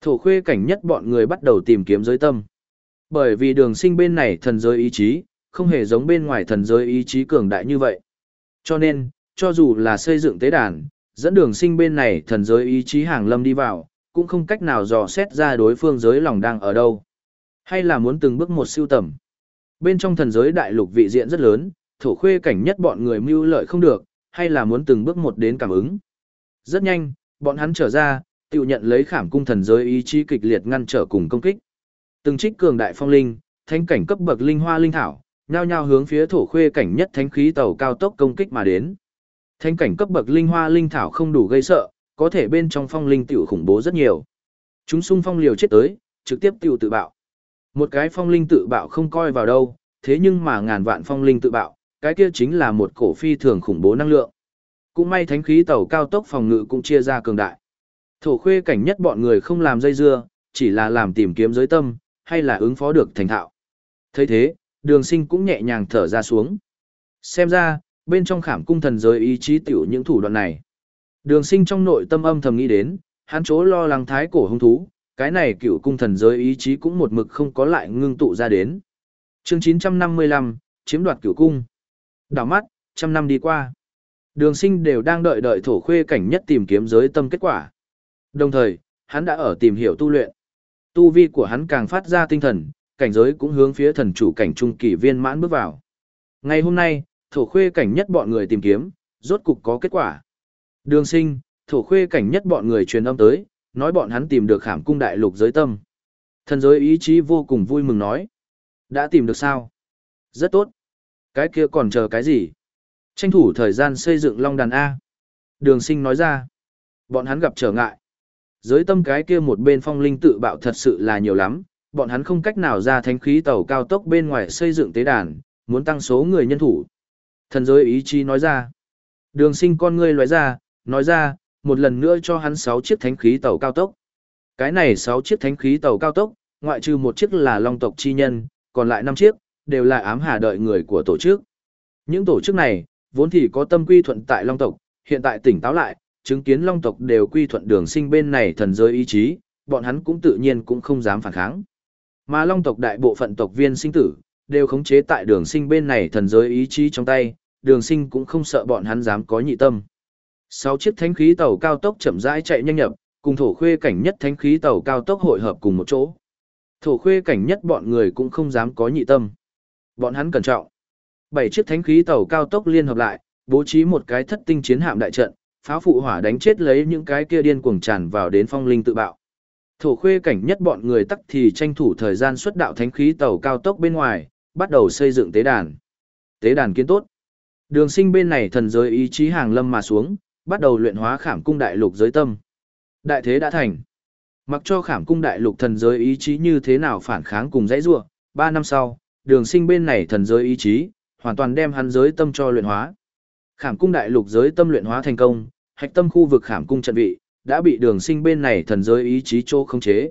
Thổ khuê cảnh nhất bọn người bắt đầu tìm kiếm giới tâm. Bởi vì đường sinh bên này thần giới ý chí, không hề giống bên ngoài thần giới ý chí cường đại như vậy. Cho nên, cho dù là xây dựng tế đàn, dẫn đường sinh bên này thần giới ý chí hàng lâm đi vào, cũng không cách nào dò xét ra đối phương giới lòng đang ở đâu. Hay là muốn từng bước một siêu tầm. Bên trong thần giới đại lục vị diện rất lớn, thổ khuê cảnh nhất bọn người mưu lợi không được, hay là muốn từng bước một đến cảm ứng. Rất nhanh, bọn hắn trở ra, tự nhận lấy khảm cung thần giới ý chí kịch liệt ngăn trở cùng công kích. Từng trích cường đại phong linh, thanh cảnh cấp bậc linh hoa linh thảo, nhao nhao hướng phía thổ khuê cảnh nhất thánh khí tàu cao tốc công kích mà đến. Thanh cảnh cấp bậc linh hoa linh thảo không đủ gây sợ, có thể bên trong phong linh tiểu khủng bố rất nhiều. Chúng xung phong liều chết tới, trực tiếp tiểu tự bạo. Một cái phong linh tự bạo không coi vào đâu, thế nhưng mà ngàn vạn phong linh tự bạo, cái kia chính là một cổ phi thường khủng bố năng lượng. Cũng may thánh khí tàu cao tốc phòng ngự cũng chia ra cường đại. Thổ khuê cảnh nhất bọn người không làm dây dưa, chỉ là làm tìm kiếm giới tâm, hay là ứng phó được thành thạo. thấy thế, đường sinh cũng nhẹ nhàng thở ra xuống. Xem ra, bên trong khảm cung thần giới ý chí tiểu những thủ đoạn này. Đường sinh trong nội tâm âm thầm nghĩ đến, hắn chỗ lo lắng thái cổ hung thú, cái này cựu cung thần giới ý chí cũng một mực không có lại ngưng tụ ra đến. chương 955, chiếm đoạt cựu cung. Đảo mắt, trăm năm đi qua. Đường sinh đều đang đợi đợi thổ khuê cảnh nhất tìm kiếm giới tâm kết quả. Đồng thời, hắn đã ở tìm hiểu tu luyện. Tu vi của hắn càng phát ra tinh thần, cảnh giới cũng hướng phía thần chủ cảnh trung kỳ viên mãn bước vào. Ngày hôm nay, thổ khuê cảnh nhất bọn người tìm kiếm, rốt cục có kết quả. Đường sinh, thổ khuê cảnh nhất bọn người truyền âm tới, nói bọn hắn tìm được khảm cung đại lục giới tâm. Thần giới ý chí vô cùng vui mừng nói. Đã tìm được sao? Rất tốt. Cái kia còn chờ cái gì? Tranh thủ thời gian xây dựng long đàn A. Đường sinh nói ra. Bọn hắn gặp trở ngại. Giới tâm cái kia một bên phong linh tự bạo thật sự là nhiều lắm, bọn hắn không cách nào ra thánh khí tàu cao tốc bên ngoài xây dựng tế đàn, muốn tăng số người nhân thủ. Thần giới ý chí nói ra. Đường sinh con ngươi loại ra, nói ra, một lần nữa cho hắn 6 chiếc thánh khí tàu cao tốc. Cái này 6 chiếc thánh khí tàu cao tốc, ngoại trừ một chiếc là long tộc chi nhân, còn lại 5 chiếc, đều là ám hà đợi người của tổ chức. Những tổ chức này, vốn thì có tâm quy thuận tại long tộc, hiện tại tỉnh táo lại, chứng kiến long tộc đều quy thuận đường sinh bên này thần giới ý chí, bọn hắn cũng tự nhiên cũng không dám phản kháng. Mà long tộc đại bộ phận tộc viên sinh tử, đều khống chế tại đường sinh bên này thần giới ý chí trong tay, đường sinh cũng không sợ bọn hắn dám có nhị tâm. Sáu chiếc thánh khí tàu cao tốc chậm rãi chạy nhanh nhập, cùng thổ khuê cảnh nhất thánh khí tàu cao tốc hội hợp cùng một chỗ. Thổ khuê cảnh nhất bọn người cũng không dám có nhị tâm. Bọn hắn cẩn trọng. Bảy chiếc thánh khí tàu cao tốc liên hợp lại, bố trí một cái thất tinh chiến hạm đại trận, pháo phụ hỏa đánh chết lấy những cái kia điên cuồng tràn vào đến phong linh tự bạo. Thổ khuê cảnh nhất bọn người tắc thì tranh thủ thời gian xuất đạo thánh khí tàu cao tốc bên ngoài, bắt đầu xây dựng tế đàn. Tế đàn kiến tốt. Đường sinh bên này thần giới ý chí hàng lâm mà xuống, bắt đầu luyện hóa khảm cung đại lục giới tâm. Đại thế đã thành. Mặc cho khảm cung đại lục thần giới ý chí như thế nào phản kháng cùng dãy rua, ba năm sau, đường sinh bên này thần giới ý chí, hoàn toàn đem hắn giới tâm cho luyện hóa. Khảm cung đại lục giới tâm luyện hóa thành công, hạch tâm khu vực khảm cung trận vị, đã bị đường sinh bên này thần giới ý chí chô không chế.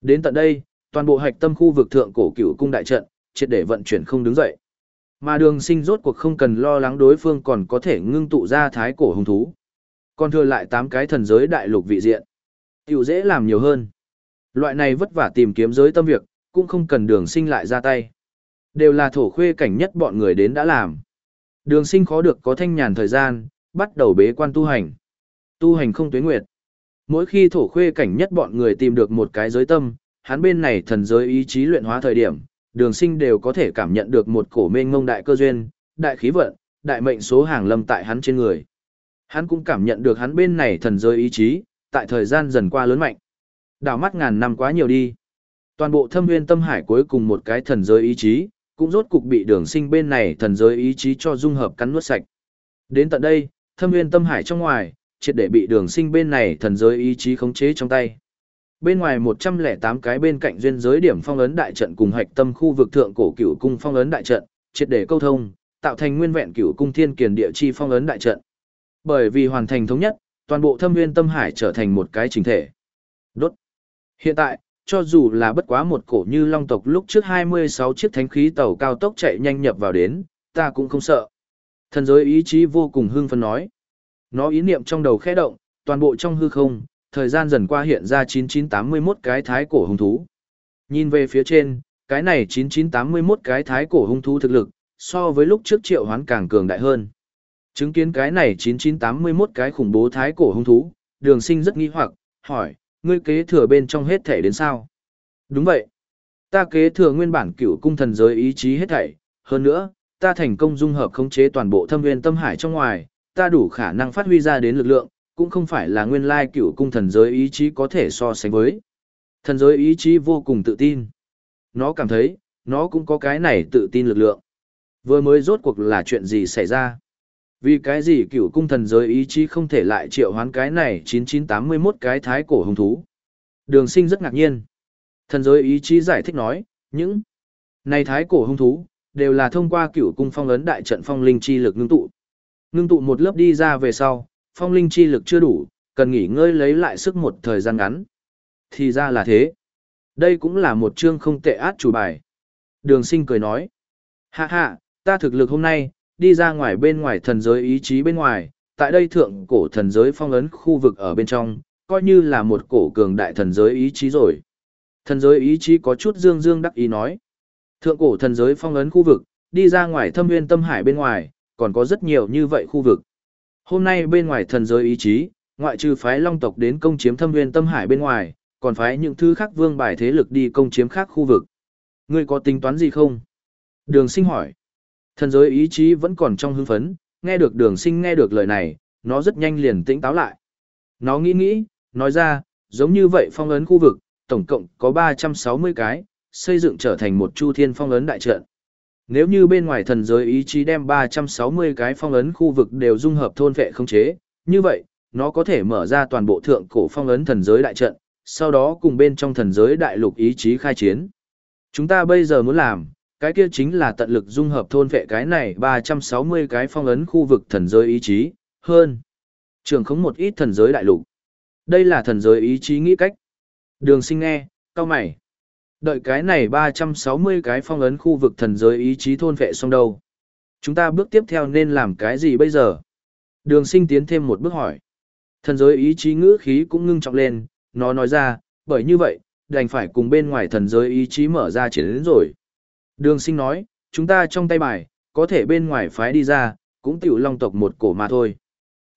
Đến tận đây, toàn bộ hạch tâm khu vực thượng cổ cửu cung đại trận, triệt để vận chuyển không đứng dậy. Mà đường sinh rốt cuộc không cần lo lắng đối phương còn có thể ngưng tụ ra thái cổ hung thú. Còn thừa lại 8 cái thần giới đại lục vị diện. Tiểu dễ làm nhiều hơn. Loại này vất vả tìm kiếm giới tâm việc, cũng không cần đường sinh lại ra tay. Đều là thổ khuê cảnh nhất bọn người đến đã làm. Đường sinh khó được có thanh nhàn thời gian, bắt đầu bế quan tu hành. Tu hành không tuế nguyệt. Mỗi khi thổ khuê cảnh nhất bọn người tìm được một cái giới tâm, hắn bên này thần giới ý chí luyện hóa thời điểm, đường sinh đều có thể cảm nhận được một cổ mênh ngông đại cơ duyên, đại khí vận, đại mệnh số hàng lâm tại hắn trên người. Hắn cũng cảm nhận được hắn bên này thần giới ý chí, tại thời gian dần qua lớn mạnh. Đảo mắt ngàn năm quá nhiều đi. Toàn bộ thâm nguyên tâm hải cuối cùng một cái thần giới ý chí, cũng rốt cục bị đường sinh bên này thần giới ý chí cho dung hợp cắn nuốt sạch. Đến tận đây, thâm nguyên tâm hải trong ngoài, triệt để bị đường sinh bên này thần giới ý chí khống chế trong tay. Bên ngoài 108 cái bên cạnh duyên giới điểm phong ấn đại trận cùng hạch tâm khu vực thượng cổ cửu cung phong ấn đại trận, triệt để câu thông, tạo thành nguyên vẹn cửu cung thiên kiền địa chi phong ấn đại trận. Bởi vì hoàn thành thống nhất, toàn bộ thâm nguyên tâm hải trở thành một cái chính thể. Đốt. Hiện tại, cho dù là bất quá một cổ như long tộc lúc trước 26 chiếc thánh khí tàu cao tốc chạy nhanh nhập vào đến, ta cũng không sợ. Thần giới ý chí vô cùng hưng phấn nói. Nó ý niệm trong đầu khẽ động, toàn bộ trong hư không, thời gian dần qua hiện ra 9981 cái thái cổ hung thú. Nhìn về phía trên, cái này 9981 cái thái cổ hung thú thực lực, so với lúc trước triệu hoán càng cường đại hơn. Chứng kiến cái này 9981 cái khủng bố thái cổ hung thú, đường sinh rất nghi hoặc, hỏi, ngươi kế thừa bên trong hết thể đến sao? Đúng vậy. Ta kế thừa nguyên bản cửu cung thần giới ý chí hết thảy, hơn nữa, ta thành công dung hợp khống chế toàn bộ thâm nguyên tâm hải trong ngoài, ta đủ khả năng phát huy ra đến lực lượng, cũng không phải là nguyên lai cửu cung thần giới ý chí có thể so sánh với. Thần giới ý chí vô cùng tự tin. Nó cảm thấy, nó cũng có cái này tự tin lực lượng. Vừa mới rốt cuộc là chuyện gì xảy ra? Vì cái gì cửu cung thần giới ý chí không thể lại triệu hoán cái này 9981 cái thái cổ hung thú? Đường sinh rất ngạc nhiên. Thần giới ý chí giải thích nói, những này thái cổ hung thú, đều là thông qua cửu cung phong ấn đại trận phong linh chi lực ngưng tụ. Ngưng tụ một lớp đi ra về sau, phong linh chi lực chưa đủ, cần nghỉ ngơi lấy lại sức một thời gian ngắn. Thì ra là thế. Đây cũng là một chương không tệ át chủ bài. Đường sinh cười nói. Hạ hạ, ta thực lực hôm nay, đi ra ngoài bên ngoài thần giới ý chí bên ngoài, tại đây thượng cổ thần giới phong ấn khu vực ở bên trong, coi như là một cổ cường đại thần giới ý chí rồi. Thần giới ý chí có chút dương dương đắc ý nói. Thượng cổ thần giới phong ấn khu vực, đi ra ngoài thâm nguyên tâm hải bên ngoài, còn có rất nhiều như vậy khu vực. Hôm nay bên ngoài thần giới ý chí, ngoại trừ phái long tộc đến công chiếm thâm nguyên tâm hải bên ngoài, còn phái những thứ khác vương bài thế lực đi công chiếm khác khu vực. Ngươi có tính toán gì không? Đường sinh hỏi. Thần giới ý chí vẫn còn trong hưng phấn, nghe được đường sinh nghe được lời này, nó rất nhanh liền tĩnh táo lại. Nó nghĩ nghĩ, nói ra, giống như vậy phong ấn khu vực, tổng cộng có 360 cái, xây dựng trở thành một chu thiên phong ấn đại trận. Nếu như bên ngoài thần giới ý chí đem 360 cái phong ấn khu vực đều dung hợp thôn vệ không chế, như vậy, nó có thể mở ra toàn bộ thượng cổ phong ấn thần giới đại trận, sau đó cùng bên trong thần giới đại lục ý chí khai chiến. Chúng ta bây giờ muốn làm, cái kia chính là tận lực dung hợp thôn vệ cái này 360 cái phong ấn khu vực thần giới ý chí, hơn. Trường không một ít thần giới đại lục. Đây là thần giới ý chí nghĩ cách. Đường sinh nghe, cao mày. Đợi cái này 360 cái phong ấn khu vực thần giới ý chí thôn vệ xong đâu. Chúng ta bước tiếp theo nên làm cái gì bây giờ? Đường sinh tiến thêm một bước hỏi. Thần giới ý chí ngữ khí cũng ngưng trọng lên, nó nói ra, bởi như vậy, đành phải cùng bên ngoài thần giới ý chí mở ra chiến đến rồi. Đường sinh nói, chúng ta trong tay bài, có thể bên ngoài phái đi ra, cũng tiểu long tộc một cổ mà thôi.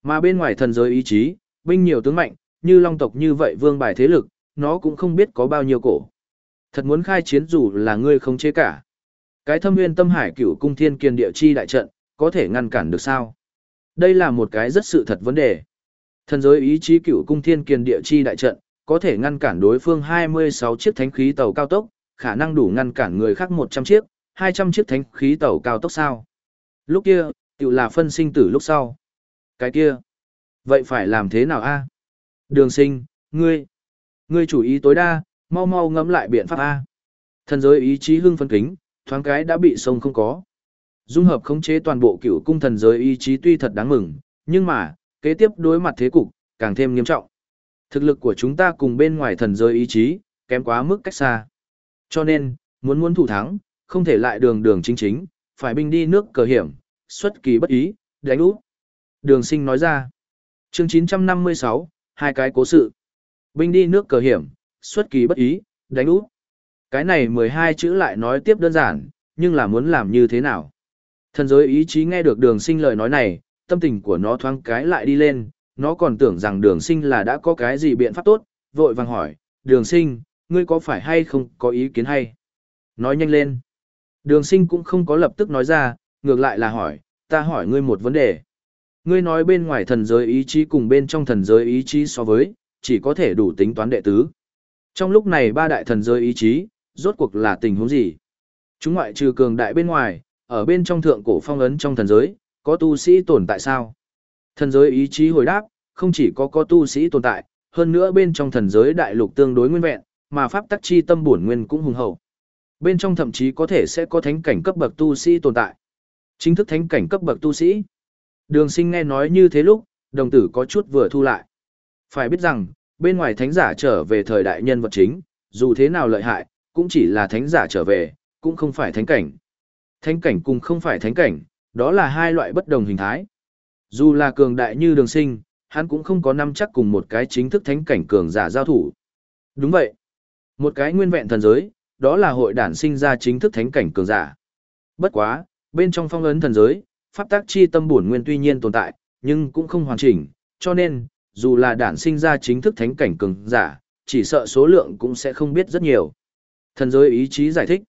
Mà bên ngoài thần giới ý chí, binh nhiều tướng mạnh, như long tộc như vậy vương bài thế lực, nó cũng không biết có bao nhiêu cổ. Thật muốn khai chiến dù là ngươi không chế cả. Cái thâm nguyên tâm hải cửu cung thiên kiền địa chi đại trận, có thể ngăn cản được sao? Đây là một cái rất sự thật vấn đề. Thần giới ý chí cửu cung thiên kiền địa chi đại trận, có thể ngăn cản đối phương 26 chiếc thánh khí tàu cao tốc, khả năng đủ ngăn cản người khác 100 chiếc, 200 chiếc thánh khí tàu cao tốc sao. Lúc kia, tự là phân sinh tử lúc sau. Cái kia, vậy phải làm thế nào a? Đường sinh, ngươi, ngươi chủ ý tối đa, mau mau ngẫm lại biện pháp a. Thần giới ý chí hưng phấn kính, thoáng cái đã bị sông không có. Dung hợp khống chế toàn bộ cửu cung thần giới ý chí tuy thật đáng mừng, nhưng mà, kế tiếp đối mặt thế cục, càng thêm nghiêm trọng. Thực lực của chúng ta cùng bên ngoài thần giới ý chí, kém quá mức cách xa. Cho nên, muốn muốn thủ thắng, không thể lại đường đường chính chính, phải binh đi nước cờ hiểm, xuất kỳ bất ý, đánh úp. Đường sinh nói ra. chương 956, hai cái cố sự. Binh đi nước cờ hiểm, xuất kỳ bất ý, đánh úp. Cái này 12 chữ lại nói tiếp đơn giản, nhưng là muốn làm như thế nào? Thần giới ý chí nghe được đường sinh lời nói này, tâm tình của nó thoáng cái lại đi lên, nó còn tưởng rằng đường sinh là đã có cái gì biện pháp tốt, vội vàng hỏi, đường sinh, ngươi có phải hay không có ý kiến hay? Nói nhanh lên. Đường sinh cũng không có lập tức nói ra, ngược lại là hỏi, ta hỏi ngươi một vấn đề. Ngươi nói bên ngoài thần giới ý chí cùng bên trong thần giới ý chí so với, chỉ có thể đủ tính toán đệ tứ. Trong lúc này ba đại thần giới ý chí, rốt cuộc là tình huống gì? Chúng ngoại trừ cường đại bên ngoài, ở bên trong thượng cổ phong ấn trong thần giới, có tu sĩ tồn tại sao? Thần giới ý chí hồi đáp, không chỉ có có tu sĩ tồn tại, hơn nữa bên trong thần giới đại lục tương đối nguyên vẹn, mà pháp tắc chi tâm bổn nguyên cũng hùng hậu. Bên trong thậm chí có thể sẽ có thánh cảnh cấp bậc tu sĩ tồn tại. Chính thức thánh cảnh cấp bậc tu sĩ. Đường sinh nghe nói như thế lúc, đồng tử có chút vừa thu lại. Phải biết rằng, bên ngoài thánh giả trở về thời đại nhân vật chính, dù thế nào lợi hại, cũng chỉ là thánh giả trở về, cũng không phải thánh cảnh. Thánh cảnh cùng không phải thánh cảnh, đó là hai loại bất đồng hình thái. Dù là cường đại như đường sinh, hắn cũng không có năm chắc cùng một cái chính thức thánh cảnh cường giả giao thủ. Đúng vậy. Một cái nguyên vẹn thần giới, đó là hội đản sinh ra chính thức thánh cảnh cường giả. Bất quá, bên trong phong ấn thần giới, pháp tác chi tâm bổn nguyên tuy nhiên tồn tại, nhưng cũng không hoàn chỉnh, cho nên, dù là đản sinh ra chính thức thánh cảnh cường giả, chỉ sợ số lượng cũng sẽ không biết rất nhiều. Thần giới ý chí giải thích.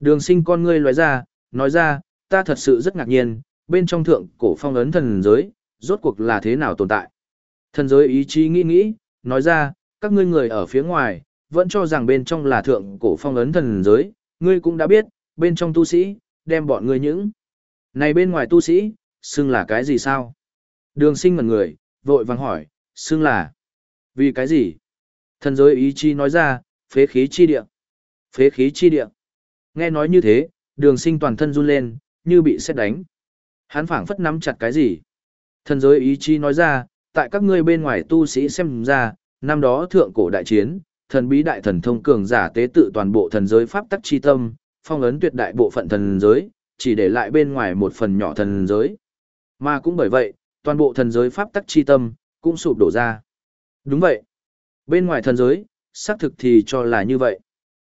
Đường sinh con ngươi loại ra, nói ra, ta thật sự rất ngạc nhiên, bên trong thượng cổ phong ấn thần giới, rốt cuộc là thế nào tồn tại. Thần giới ý chí nghĩ nghĩ, nói ra, các ngươi người ở phía ngoài, vẫn cho rằng bên trong là thượng cổ phong ấn thần giới, ngươi cũng đã biết, bên trong tu sĩ, đem bọn ngươi những. Này bên ngoài tu sĩ, xưng là cái gì sao? Đường sinh ngần người, vội vàng hỏi, xưng là. Vì cái gì? Thần giới ý chí nói ra, phế khí chi địa. Phế khí chi địa. Nghe nói như thế, đường sinh toàn thân run lên, như bị xét đánh. Hắn phảng phất nắm chặt cái gì? Thần giới ý chí nói ra, tại các ngươi bên ngoài tu sĩ xem ra, năm đó thượng cổ đại chiến, thần bí đại thần thông cường giả tế tự toàn bộ thần giới pháp tắc chi tâm, phong ấn tuyệt đại bộ phận thần giới, chỉ để lại bên ngoài một phần nhỏ thần giới. Mà cũng bởi vậy, toàn bộ thần giới pháp tắc chi tâm, cũng sụp đổ ra. Đúng vậy. Bên ngoài thần giới, xác thực thì cho là như vậy.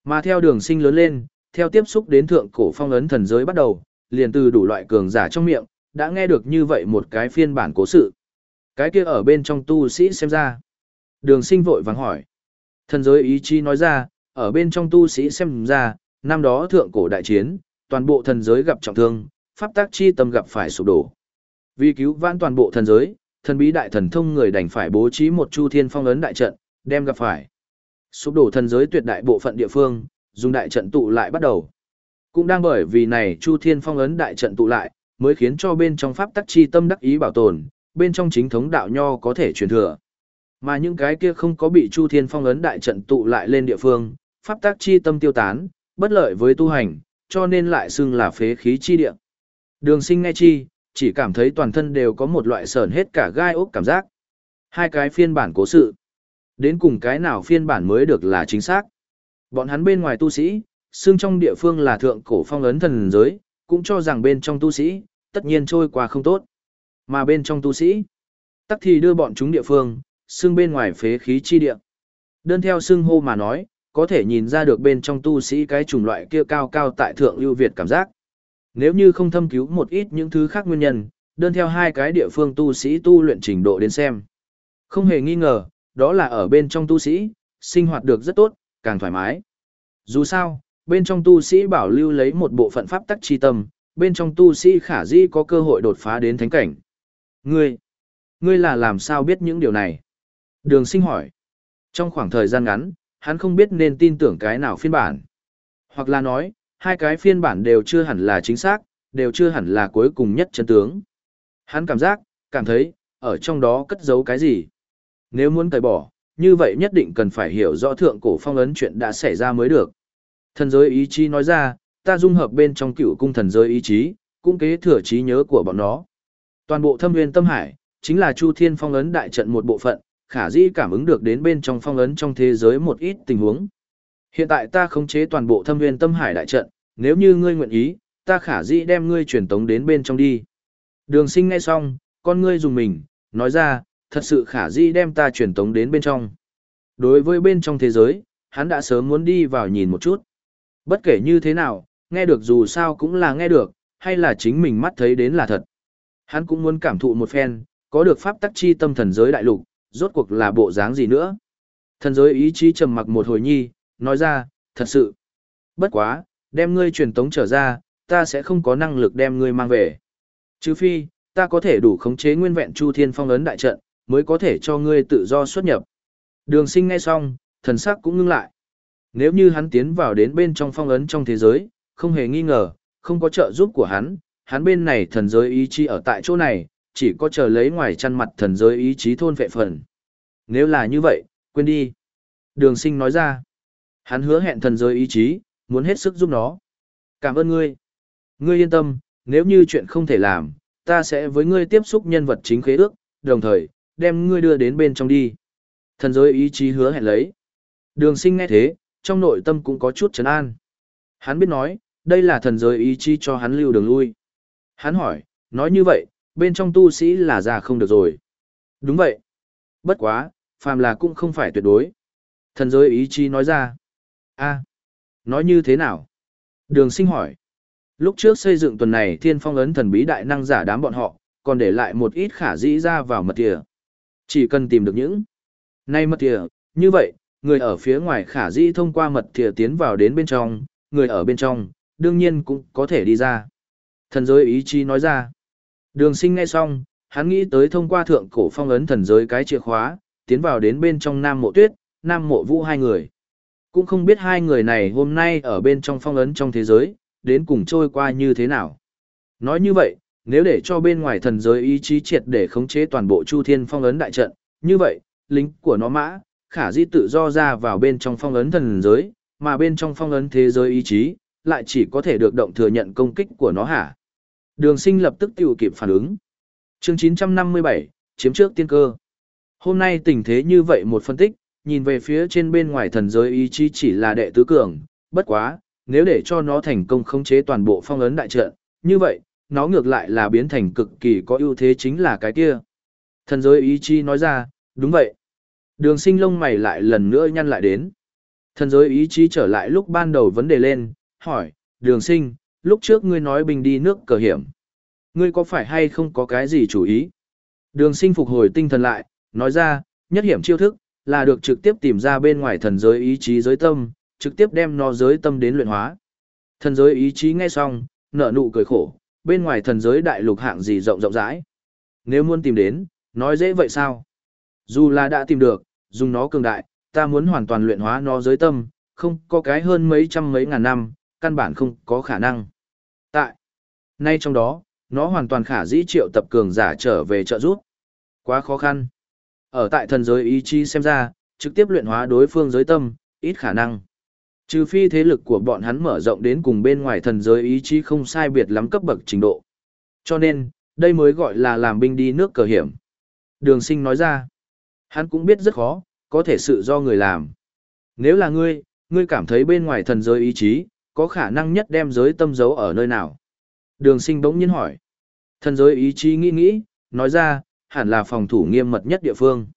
Mà theo đường sinh lớn lên, theo tiếp xúc đến thượng cổ phong ấn thần giới bắt đầu, liền từ đủ loại cường giả trong miệng, đã nghe được như vậy một cái phiên bản cố sự. Cái kia ở bên trong tu sĩ xem ra. Đường sinh vội vàng hỏi. Thần giới ý chí nói ra, ở bên trong tu sĩ xem ra, năm đó thượng cổ đại chiến, toàn bộ thần giới gặp trọng thương, pháp tác chi tâm gặp phải sụp đổ. Vì cứu vãn toàn bộ thần giới, thần bí đại thần thông người đành phải bố trí một chu thiên phong ấn đại trận, đem gặp phải. Sụp đổ thần giới tuyệt đại bộ phận địa phương, dùng đại trận tụ lại bắt đầu. Cũng đang bởi vì này chu thiên phong ấn đại trận tụ lại, mới khiến cho bên trong pháp tắc chi tâm đắc ý bảo tồn, bên trong chính thống đạo nho có thể truyền thừa. Mà những cái kia không có bị Chu Thiên Phong ấn đại trận tụ lại lên địa phương, pháp tắc chi tâm tiêu tán, bất lợi với tu hành, cho nên lại xưng là phế khí chi địa. Đường sinh nghe chi, chỉ cảm thấy toàn thân đều có một loại sờn hết cả gai ốc cảm giác. Hai cái phiên bản cố sự. Đến cùng cái nào phiên bản mới được là chính xác. Bọn hắn bên ngoài tu sĩ, xương trong địa phương là thượng cổ phong ấn thần giới, cũng cho rằng bên trong tu sĩ, tất nhiên trôi qua không tốt. Mà bên trong tu sĩ, tắc thì đưa bọn chúng địa phương, xương bên ngoài phế khí chi địa. Đơn theo xương hô mà nói, có thể nhìn ra được bên trong tu sĩ cái chủng loại kia cao cao tại thượng lưu việt cảm giác. Nếu như không thâm cứu một ít những thứ khác nguyên nhân, đơn theo hai cái địa phương tu sĩ tu luyện trình độ đến xem. Không hề nghi ngờ, đó là ở bên trong tu sĩ, sinh hoạt được rất tốt, càng thoải mái. Dù sao, bên trong tu sĩ bảo lưu lấy một bộ phận pháp tắc chi tâm, bên trong tu sĩ khả dĩ có cơ hội đột phá đến thánh cảnh. Ngươi, ngươi là làm sao biết những điều này? Đường sinh hỏi. Trong khoảng thời gian ngắn, hắn không biết nên tin tưởng cái nào phiên bản. Hoặc là nói, hai cái phiên bản đều chưa hẳn là chính xác, đều chưa hẳn là cuối cùng nhất chân tướng. Hắn cảm giác, cảm thấy, ở trong đó cất giấu cái gì. Nếu muốn tẩy bỏ, như vậy nhất định cần phải hiểu rõ thượng cổ phong ấn chuyện đã xảy ra mới được. Thần giới ý chí nói ra, ta dung hợp bên trong cựu cung thần giới ý chí, cũng kế thừa trí nhớ của bọn nó. Toàn bộ thâm nguyên tâm hải, chính là Chu Thiên phong ấn đại trận một bộ phận, khả dĩ cảm ứng được đến bên trong phong ấn trong thế giới một ít tình huống. Hiện tại ta khống chế toàn bộ thâm nguyên tâm hải đại trận, nếu như ngươi nguyện ý, ta khả dĩ đem ngươi truyền tống đến bên trong đi. Đường sinh nghe xong, con ngươi dùng mình, nói ra, thật sự khả dĩ đem ta truyền tống đến bên trong. Đối với bên trong thế giới, hắn đã sớm muốn đi vào nhìn một chút. Bất kể như thế nào, nghe được dù sao cũng là nghe được, hay là chính mình mắt thấy đến là thật. Hắn cũng muốn cảm thụ một phen, có được pháp tắc chi tâm thần giới đại lục, rốt cuộc là bộ dáng gì nữa. Thần giới ý chí trầm mặc một hồi nhi, nói ra, thật sự. Bất quá, đem ngươi truyền tống trở ra, ta sẽ không có năng lực đem ngươi mang về. Trừ phi, ta có thể đủ khống chế nguyên vẹn Chu Thiên Phong ấn đại trận, mới có thể cho ngươi tự do xuất nhập. Đường sinh nghe xong, thần sắc cũng ngưng lại. Nếu như hắn tiến vào đến bên trong phong ấn trong thế giới, không hề nghi ngờ, không có trợ giúp của hắn, hắn bên này thần giới ý chí ở tại chỗ này, chỉ có chờ lấy ngoài chăn mặt thần giới ý chí thôn vệ phần. Nếu là như vậy, quên đi. Đường sinh nói ra. Hắn hứa hẹn thần giới ý chí, muốn hết sức giúp nó. Cảm ơn ngươi. Ngươi yên tâm, nếu như chuyện không thể làm, ta sẽ với ngươi tiếp xúc nhân vật chính khế ước, đồng thời, đem ngươi đưa đến bên trong đi. Thần giới ý chí hứa hẹn lấy. Đường sinh nghe thế, trong nội tâm cũng có chút trấn an. Hắn biết nói, đây là thần giới ý chí cho hắn lưu đường lui. Hắn hỏi, nói như vậy, bên trong tu sĩ là già không được rồi. Đúng vậy. Bất quá, phàm là cũng không phải tuyệt đối. Thần giới ý chí nói ra a nói như thế nào? Đường sinh hỏi. Lúc trước xây dựng tuần này thiên phong ấn thần bí đại năng giả đám bọn họ, còn để lại một ít khả dĩ ra vào mật tìa. Chỉ cần tìm được những nay mật tìa, như vậy, người ở phía ngoài khả dĩ thông qua mật tìa tiến vào đến bên trong, người ở bên trong, đương nhiên cũng có thể đi ra. Thần giới ý chí nói ra. Đường sinh nghe xong, hắn nghĩ tới thông qua thượng cổ phong ấn thần giới cái chìa khóa, tiến vào đến bên trong Nam Mộ Tuyết, Nam Mộ Vũ hai người. Cũng không biết hai người này hôm nay ở bên trong phong ấn trong thế giới, đến cùng trôi qua như thế nào. Nói như vậy, nếu để cho bên ngoài thần giới ý chí triệt để khống chế toàn bộ Chu Thiên phong ấn đại trận, như vậy, lính của nó mã, khả di tự do ra vào bên trong phong ấn thần giới, mà bên trong phong ấn thế giới ý chí, lại chỉ có thể được động thừa nhận công kích của nó hả. Đường sinh lập tức tiêu kịp phản ứng. chương 957, chiếm trước tiên cơ. Hôm nay tình thế như vậy một phân tích, nhìn về phía trên bên ngoài thần giới ý chí chỉ là đệ tứ cường, bất quá, nếu để cho nó thành công khống chế toàn bộ phong ấn đại trận, như vậy, nó ngược lại là biến thành cực kỳ có ưu thế chính là cái kia. Thần giới ý chí nói ra, đúng vậy. Đường sinh lông mày lại lần nữa nhăn lại đến. Thần giới ý chí trở lại lúc ban đầu vấn đề lên, hỏi, đường sinh, lúc trước ngươi nói bình đi nước cờ hiểm. Ngươi có phải hay không có cái gì chủ ý? Đường sinh phục hồi tinh thần lại, nói ra, nhất hiểm chiêu thức, là được trực tiếp tìm ra bên ngoài thần giới ý chí giới tâm, trực tiếp đem nó giới tâm đến luyện hóa. Thần giới ý chí nghe xong, nở nụ cười khổ, bên ngoài thần giới đại lục hạng gì rộng rộng rãi. Nếu muốn tìm đến, nói dễ vậy sao? Dù là đã tìm được, dùng nó cường đại, ta muốn hoàn toàn luyện hóa nó giới tâm, không có cái hơn mấy trăm mấy ngàn năm, căn bản không có khả năng. Tại, nay trong đó, nó hoàn toàn khả dĩ triệu tập cường giả trở về trợ giúp. Quá khó khăn. Ở tại thần giới ý chí xem ra, trực tiếp luyện hóa đối phương giới tâm, ít khả năng. Trừ phi thế lực của bọn hắn mở rộng đến cùng bên ngoài thần giới ý chí không sai biệt lắm cấp bậc trình độ. Cho nên, đây mới gọi là làm binh đi nước cờ hiểm. Đường sinh nói ra, hắn cũng biết rất khó, có thể sự do người làm. Nếu là ngươi, ngươi cảm thấy bên ngoài thần giới ý chí, có khả năng nhất đem giới tâm giấu ở nơi nào? Đường sinh bỗng nhiên hỏi. Thần giới ý chí nghĩ nghĩ, nói ra, hẳn là phòng thủ nghiêm mật nhất địa phương.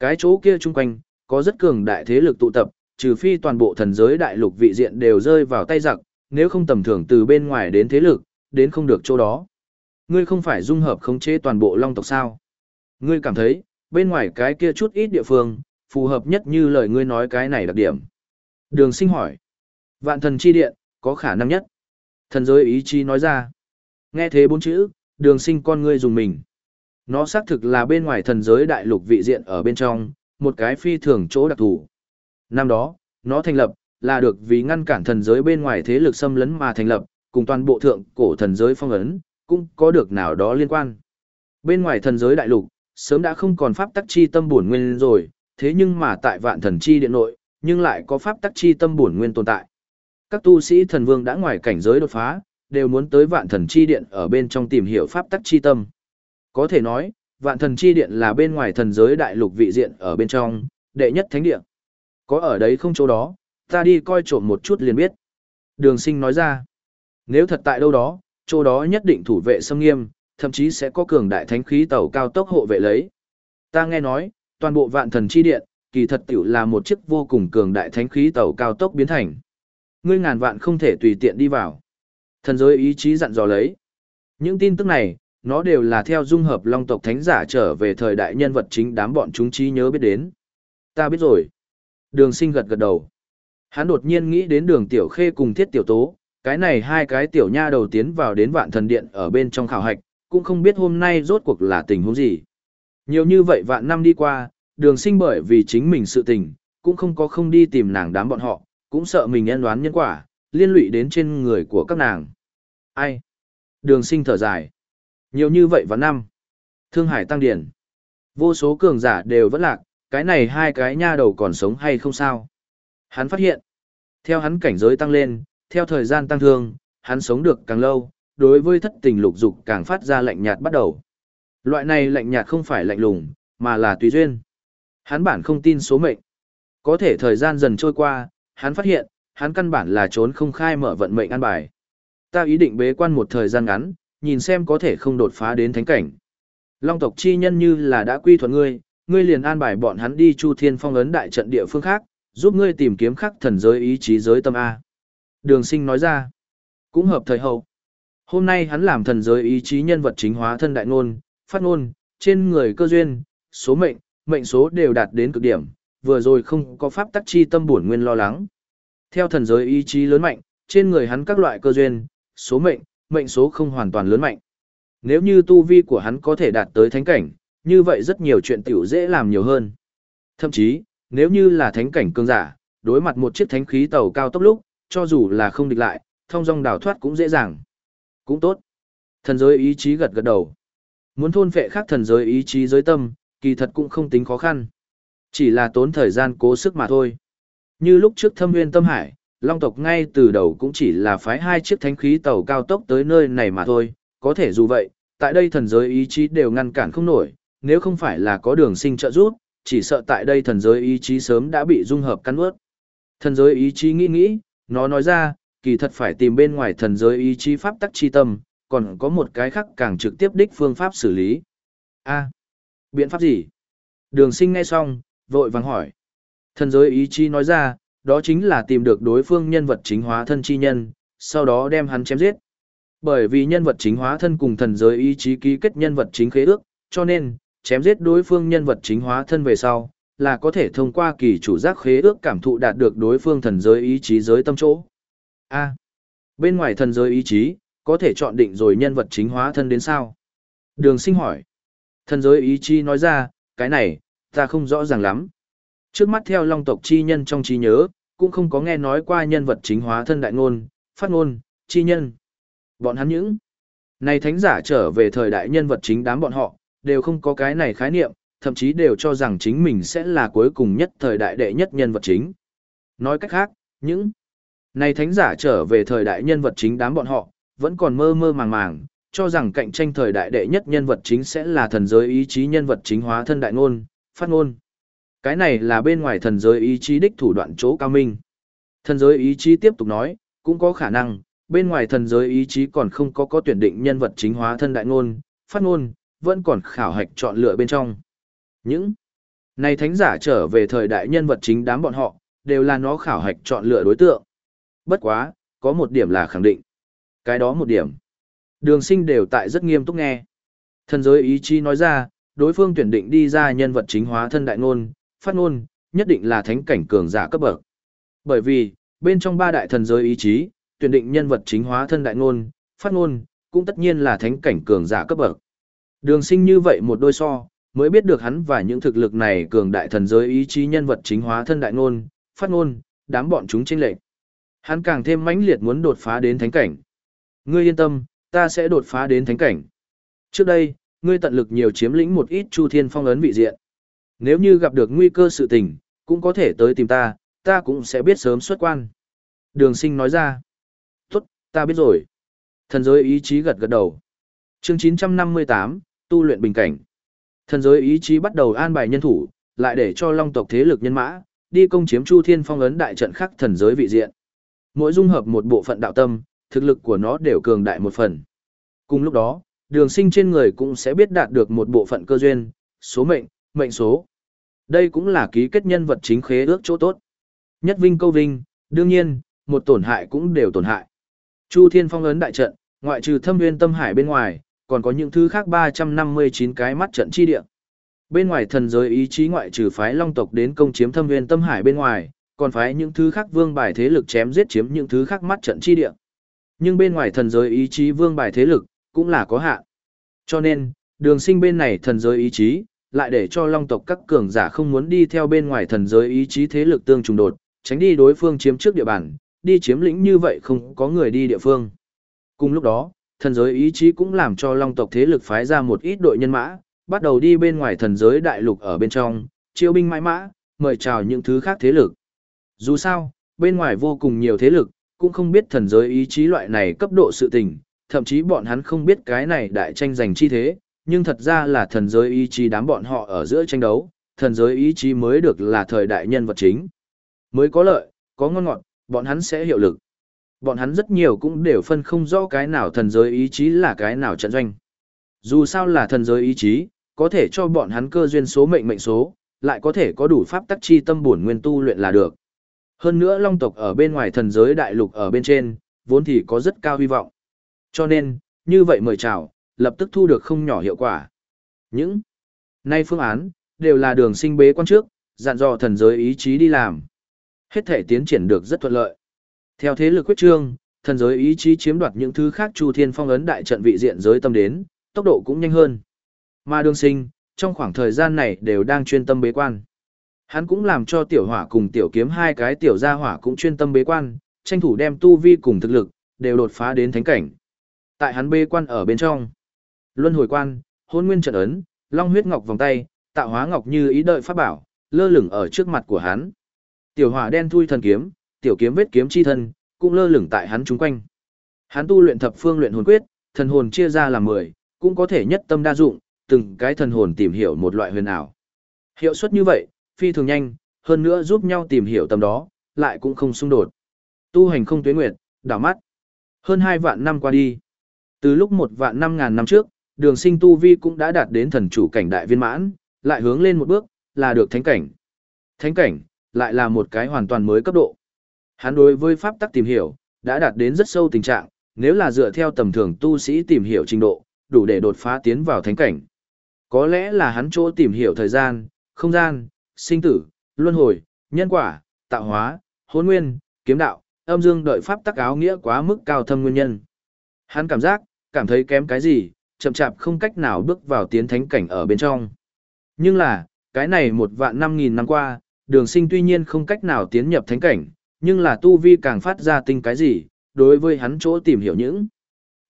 Cái chỗ kia chung quanh, có rất cường đại thế lực tụ tập, trừ phi toàn bộ thần giới đại lục vị diện đều rơi vào tay giặc, nếu không tầm thường từ bên ngoài đến thế lực, đến không được chỗ đó. Ngươi không phải dung hợp khống chế toàn bộ long tộc sao? Ngươi cảm thấy, bên ngoài cái kia chút ít địa phương, phù hợp nhất như lời ngươi nói cái này đặc điểm. Đường sinh hỏi. Vạn thần chi điện, có khả năng nhất. Thần giới ý chí nói ra. Nghe thế bốn chữ, đường sinh con ngươi dùng mình. Nó xác thực là bên ngoài thần giới đại lục vị diện ở bên trong, một cái phi thường chỗ đặc thù. Năm đó, nó thành lập, là được vì ngăn cản thần giới bên ngoài thế lực xâm lấn mà thành lập, cùng toàn bộ thượng cổ thần giới phong ấn, cũng có được nào đó liên quan. Bên ngoài thần giới đại lục, sớm đã không còn pháp tắc chi tâm bổn nguyên rồi, thế nhưng mà tại vạn thần chi điện nội, nhưng lại có pháp tắc chi tâm bổn nguyên tồn tại. Các tu sĩ thần vương đã ngoài cảnh giới đột phá, đều muốn tới vạn thần chi điện ở bên trong tìm hiểu pháp tắc chi tâm. Có thể nói, vạn thần chi điện là bên ngoài thần giới đại lục vị diện ở bên trong, đệ nhất thánh điện. Có ở đấy không chỗ đó, ta đi coi trộm một chút liền biết. Đường sinh nói ra, nếu thật tại đâu đó, chỗ đó nhất định thủ vệ xâm nghiêm, thậm chí sẽ có cường đại thánh khí tàu cao tốc hộ vệ lấy. Ta nghe nói, toàn bộ vạn thần chi điện, kỳ thật tiểu là một chiếc vô cùng cường đại thánh khí tàu cao tốc biến thành. Ngươi ngàn vạn không thể tùy tiện đi vào. Thần giới ý chí dặn dò lấy. Những tin tức này, nó đều là theo dung hợp long tộc thánh giả trở về thời đại nhân vật chính đám bọn chúng trí nhớ biết đến. Ta biết rồi. Đường sinh gật gật đầu. Hắn đột nhiên nghĩ đến đường tiểu khê cùng thiết tiểu tố, cái này hai cái tiểu nha đầu tiến vào đến vạn thần điện ở bên trong khảo hạch, cũng không biết hôm nay rốt cuộc là tình huống gì. Nhiều như vậy vạn năm đi qua, đường sinh bởi vì chính mình sự tình, cũng không có không đi tìm nàng đám bọn họ, cũng sợ mình nhân đoán nhân quả, liên lụy đến trên người của các nàng. Ai? Đường sinh thở dài. Nhiều như vậy và năm. Thương hải tăng điển. Vô số cường giả đều vẫn lạc, cái này hai cái nha đầu còn sống hay không sao? Hắn phát hiện, theo hắn cảnh giới tăng lên, theo thời gian tăng thương, hắn sống được càng lâu, đối với thất tình lục dục càng phát ra lạnh nhạt bắt đầu. Loại này lạnh nhạt không phải lạnh lùng, mà là tùy duyên. Hắn bản không tin số mệnh. Có thể thời gian dần trôi qua, hắn phát hiện, hắn căn bản là trốn không khai mở vận mệnh an bài. Ta ý định bế quan một thời gian ngắn, nhìn xem có thể không đột phá đến thánh cảnh. Long tộc chi nhân như là đã quy thuận ngươi, ngươi liền an bài bọn hắn đi Chu Thiên Phong ấn đại trận địa phương khác, giúp ngươi tìm kiếm khắc thần giới ý chí giới tâm A. Đường sinh nói ra, cũng hợp thời hậu. Hôm nay hắn làm thần giới ý chí nhân vật chính hóa thân đại ngôn, phát ngôn, trên người cơ duyên, số mệnh, mệnh số đều đạt đến cực điểm, vừa rồi không có pháp tắc chi tâm bổn nguyên lo lắng. Theo thần giới ý chí lớn mạnh, trên người hắn các loại cơ duyên, số mệnh, mệnh số không hoàn toàn lớn mạnh. Nếu như tu vi của hắn có thể đạt tới thánh cảnh, như vậy rất nhiều chuyện tiểu dễ làm nhiều hơn. Thậm chí, nếu như là thánh cảnh cương giả, đối mặt một chiếc thánh khí tàu cao tốc lúc, cho dù là không địch lại, thông dong đào thoát cũng dễ dàng. Cũng tốt. Thần giới ý chí gật gật đầu. Muốn thôn phệ khác thần giới ý chí giới tâm, kỳ thật cũng không tính khó khăn. Chỉ là tốn thời gian cố sức mà thôi. Như lúc trước thâm nguyên tâm hải, Long tộc ngay từ đầu cũng chỉ là phái hai chiếc thánh khí tàu cao tốc tới nơi này mà thôi, có thể dù vậy, tại đây thần giới ý chí đều ngăn cản không nổi, nếu không phải là có đường sinh trợ giúp, chỉ sợ tại đây thần giới ý chí sớm đã bị dung hợp cắn ướt. Thần giới ý chí nghĩ nghĩ, nó nói ra, kỳ thật phải tìm bên ngoài thần giới ý chí pháp tắc chi tâm, còn có một cái khác càng trực tiếp đích phương pháp xử lý. A, biện pháp gì? Đường sinh nghe xong, vội vàng hỏi. Thần giới ý chí nói ra, đó chính là tìm được đối phương nhân vật chính hóa thân chi nhân, sau đó đem hắn chém giết. Bởi vì nhân vật chính hóa thân cùng thần giới ý chí ký kết nhân vật chính khế ước, cho nên, chém giết đối phương nhân vật chính hóa thân về sau, là có thể thông qua kỳ chủ giác khế ước cảm thụ đạt được đối phương thần giới ý chí giới tâm chỗ. A. bên ngoài thần giới ý chí, có thể chọn định rồi nhân vật chính hóa thân đến sao? Đường sinh hỏi. Thần giới ý chí nói ra, cái này, ta không rõ ràng lắm. Trước mắt theo long tộc chi nhân trong trí nhớ, cũng không có nghe nói qua nhân vật chính hóa thân đại ngôn, phát ngôn, chi nhân. Bọn hắn những này thánh giả trở về thời đại nhân vật chính đám bọn họ, đều không có cái này khái niệm, thậm chí đều cho rằng chính mình sẽ là cuối cùng nhất thời đại đệ nhất nhân vật chính. Nói cách khác, những này thánh giả trở về thời đại nhân vật chính đám bọn họ, vẫn còn mơ mơ màng màng, cho rằng cạnh tranh thời đại đệ nhất nhân vật chính sẽ là thần giới ý chí nhân vật chính hóa thân đại ngôn, phát ngôn. Cái này là bên ngoài thần giới ý chí đích thủ đoạn chỗ cao minh. Thần giới ý chí tiếp tục nói, cũng có khả năng, bên ngoài thần giới ý chí còn không có có tuyển định nhân vật chính hóa thân đại ngôn, phát ngôn, vẫn còn khảo hạch chọn lựa bên trong. Những này thánh giả trở về thời đại nhân vật chính đám bọn họ, đều là nó khảo hạch chọn lựa đối tượng. Bất quá, có một điểm là khẳng định. Cái đó một điểm. Đường sinh đều tại rất nghiêm túc nghe. Thần giới ý chí nói ra, đối phương tuyển định đi ra nhân vật chính hóa thân đại ngôn, phát ngôn, nhất định là thánh cảnh cường giả cấp bậc. Bởi vì, bên trong ba đại thần giới ý chí, tuyển định nhân vật chính hóa thân đại ngôn, phát ngôn, cũng tất nhiên là thánh cảnh cường giả cấp bậc. Đường sinh như vậy một đôi so, mới biết được hắn và những thực lực này cường đại thần giới ý chí nhân vật chính hóa thân đại ngôn, phát ngôn, đám bọn chúng chênh lệch. Hắn càng thêm mãnh liệt muốn đột phá đến thánh cảnh. Ngươi yên tâm, ta sẽ đột phá đến thánh cảnh. Trước đây, ngươi tận lực nhiều chiếm lĩnh một ít Chu Thiên Phong ấn vị diện. Nếu như gặp được nguy cơ sự tình, cũng có thể tới tìm ta, ta cũng sẽ biết sớm xuất quan. Đường sinh nói ra. Tốt, ta biết rồi. Thần giới ý chí gật gật đầu. chương 958, tu luyện bình cảnh. Thần giới ý chí bắt đầu an bài nhân thủ, lại để cho long tộc thế lực nhân mã, đi công chiếm Chu Thiên Phong ấn đại trận khắc thần giới vị diện. Mỗi dung hợp một bộ phận đạo tâm, thực lực của nó đều cường đại một phần. Cùng lúc đó, đường sinh trên người cũng sẽ biết đạt được một bộ phận cơ duyên, số mệnh, mệnh số. Đây cũng là ký kết nhân vật chính khế ước chỗ tốt. Nhất vinh câu vinh, đương nhiên, một tổn hại cũng đều tổn hại. Chu Thiên Phong ấn đại trận, ngoại trừ thâm nguyên tâm hải bên ngoài, còn có những thứ khác 359 cái mắt trận chi địa. Bên ngoài thần giới ý chí ngoại trừ phái long tộc đến công chiếm thâm nguyên tâm hải bên ngoài, còn phái những thứ khác vương bài thế lực chém giết chiếm những thứ khác mắt trận chi địa. Nhưng bên ngoài thần giới ý chí vương bài thế lực, cũng là có hạn. Cho nên, đường sinh bên này thần giới ý chí, lại để cho long tộc các cường giả không muốn đi theo bên ngoài thần giới ý chí thế lực tương trùng đột, tránh đi đối phương chiếm trước địa bàn, đi chiếm lĩnh như vậy không có người đi địa phương. Cùng lúc đó, thần giới ý chí cũng làm cho long tộc thế lực phái ra một ít đội nhân mã, bắt đầu đi bên ngoài thần giới đại lục ở bên trong, chiêu binh mãi mã, mời chào những thứ khác thế lực. Dù sao, bên ngoài vô cùng nhiều thế lực, cũng không biết thần giới ý chí loại này cấp độ sự tình, thậm chí bọn hắn không biết cái này đại tranh giành chi thế, nhưng thật ra là thần giới ý chí đám bọn họ ở giữa tranh đấu, thần giới ý chí mới được là thời đại nhân vật chính. Mới có lợi, có ngon ngọt, bọn hắn sẽ hiệu lực. Bọn hắn rất nhiều cũng đều phân không rõ cái nào thần giới ý chí là cái nào trận doanh. Dù sao là thần giới ý chí, có thể cho bọn hắn cơ duyên số mệnh mệnh số, lại có thể có đủ pháp tắc chi tâm bổn nguyên tu luyện là được. Hơn nữa long tộc ở bên ngoài thần giới đại lục ở bên trên, vốn thì có rất cao hy vọng. Cho nên, như vậy mời chào, lập tức thu được không nhỏ hiệu quả. Những nay phương án, đều là đường sinh bế quan trước, dặn dò thần giới ý chí đi làm. Hết thể tiến triển được rất thuận lợi. Theo thế lực quyết trương, thần giới ý chí chiếm đoạt những thứ khác Chu Thiên Phong ấn đại trận vị diện giới tâm đến, tốc độ cũng nhanh hơn. Mà đường sinh, trong khoảng thời gian này đều đang chuyên tâm bế quan. Hắn cũng làm cho tiểu hỏa cùng tiểu kiếm hai cái tiểu gia hỏa cũng chuyên tâm bế quan, tranh thủ đem tu vi cùng thực lực, đều đột phá đến thánh cảnh. Tại hắn bế quan ở bên trong. Luân hồi quan, hôn nguyên trận ấn, long huyết ngọc vòng tay, tạo hóa ngọc như ý đợi pháp bảo, lơ lửng ở trước mặt của hắn. Tiểu hỏa đen thui thần kiếm, tiểu kiếm vết kiếm chi thân, cũng lơ lửng tại hắn chúng quanh. Hắn tu luyện thập phương luyện hồn quyết, thần hồn chia ra làm 10, cũng có thể nhất tâm đa dụng, từng cái thần hồn tìm hiểu một loại huyền ảo. Hiệu suất như vậy, phi thường nhanh, hơn nữa giúp nhau tìm hiểu tầm đó, lại cũng không xung đột. Tu hành không tuế nguyệt, đảo mắt. Hơn 2 vạn năm qua đi. Từ lúc một vạn năm ngàn năm trước, đường sinh tu vi cũng đã đạt đến thần chủ cảnh đại viên mãn, lại hướng lên một bước, là được thánh cảnh. Thánh cảnh, lại là một cái hoàn toàn mới cấp độ. Hắn đối với pháp tắc tìm hiểu, đã đạt đến rất sâu tình trạng, nếu là dựa theo tầm thường tu sĩ tìm hiểu trình độ, đủ để đột phá tiến vào thánh cảnh. Có lẽ là hắn chỗ tìm hiểu thời gian, không gian, sinh tử, luân hồi, nhân quả, tạo hóa, hôn nguyên, kiếm đạo, âm dương đợi pháp tắc áo nghĩa quá mức cao thâm nguyên nhân. Hắn cảm giác, cảm thấy kém cái gì, chậm chạp không cách nào bước vào tiến thánh cảnh ở bên trong. Nhưng là, cái này một vạn năm nghìn năm qua, đường sinh tuy nhiên không cách nào tiến nhập thánh cảnh, nhưng là tu vi càng phát ra tinh cái gì, đối với hắn chỗ tìm hiểu những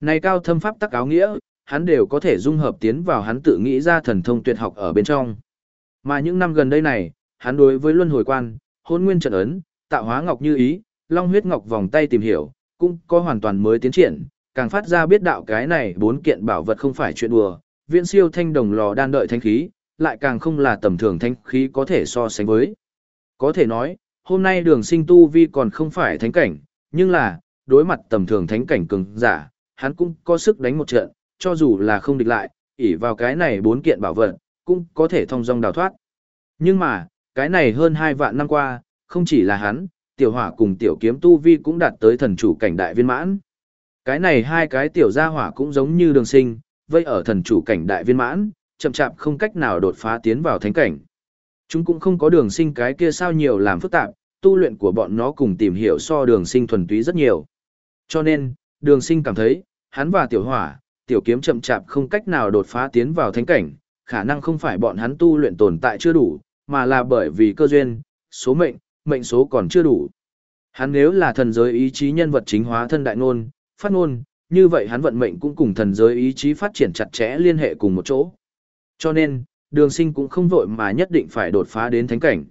này cao thâm pháp tắc áo nghĩa, hắn đều có thể dung hợp tiến vào hắn tự nghĩ ra thần thông tuyệt học ở bên trong. Mà những năm gần đây này, hắn đối với luân hồi quan, hôn nguyên trận ấn, tạo hóa ngọc như ý, long huyết ngọc vòng tay tìm hiểu, cũng có hoàn toàn mới tiến triển, càng phát ra biết đạo cái này bốn kiện bảo vật không phải chuyện đùa, viễn siêu thanh đồng lò đan đợi thanh khí, lại càng không là tầm thường thanh khí có thể so sánh với. Có thể nói, hôm nay đường sinh tu vi còn không phải thánh cảnh, nhưng là, đối mặt tầm thường thánh cảnh cường giả, hắn cũng có sức đánh một trận, cho dù là không địch lại, ỉ vào cái này bốn kiện bảo vật, cũng có thể thông dong đào thoát. Nhưng mà, cái này hơn hai vạn năm qua, không chỉ là hắn, tiểu hỏa cùng tiểu kiếm tu vi cũng đạt tới thần chủ cảnh đại viên mãn. Cái này hai cái tiểu gia hỏa cũng giống như đường sinh, vây ở thần chủ cảnh đại viên mãn, chậm chạp không cách nào đột phá tiến vào thánh cảnh. Chúng cũng không có đường sinh cái kia sao nhiều làm phức tạp, tu luyện của bọn nó cùng tìm hiểu so đường sinh thuần túy rất nhiều. Cho nên, đường sinh cảm thấy, hắn và tiểu hỏa, tiểu kiếm chậm chạp không cách nào đột phá tiến vào thánh cảnh, khả năng không phải bọn hắn tu luyện tồn tại chưa đủ, mà là bởi vì cơ duyên, số mệnh, mệnh số còn chưa đủ. Hắn nếu là thần giới ý chí nhân vật chính hóa thân đại ngôn, phát ngôn, như vậy hắn vận mệnh cũng cùng thần giới ý chí phát triển chặt chẽ liên hệ cùng một chỗ. Cho nên, đường sinh cũng không vội mà nhất định phải đột phá đến thánh cảnh.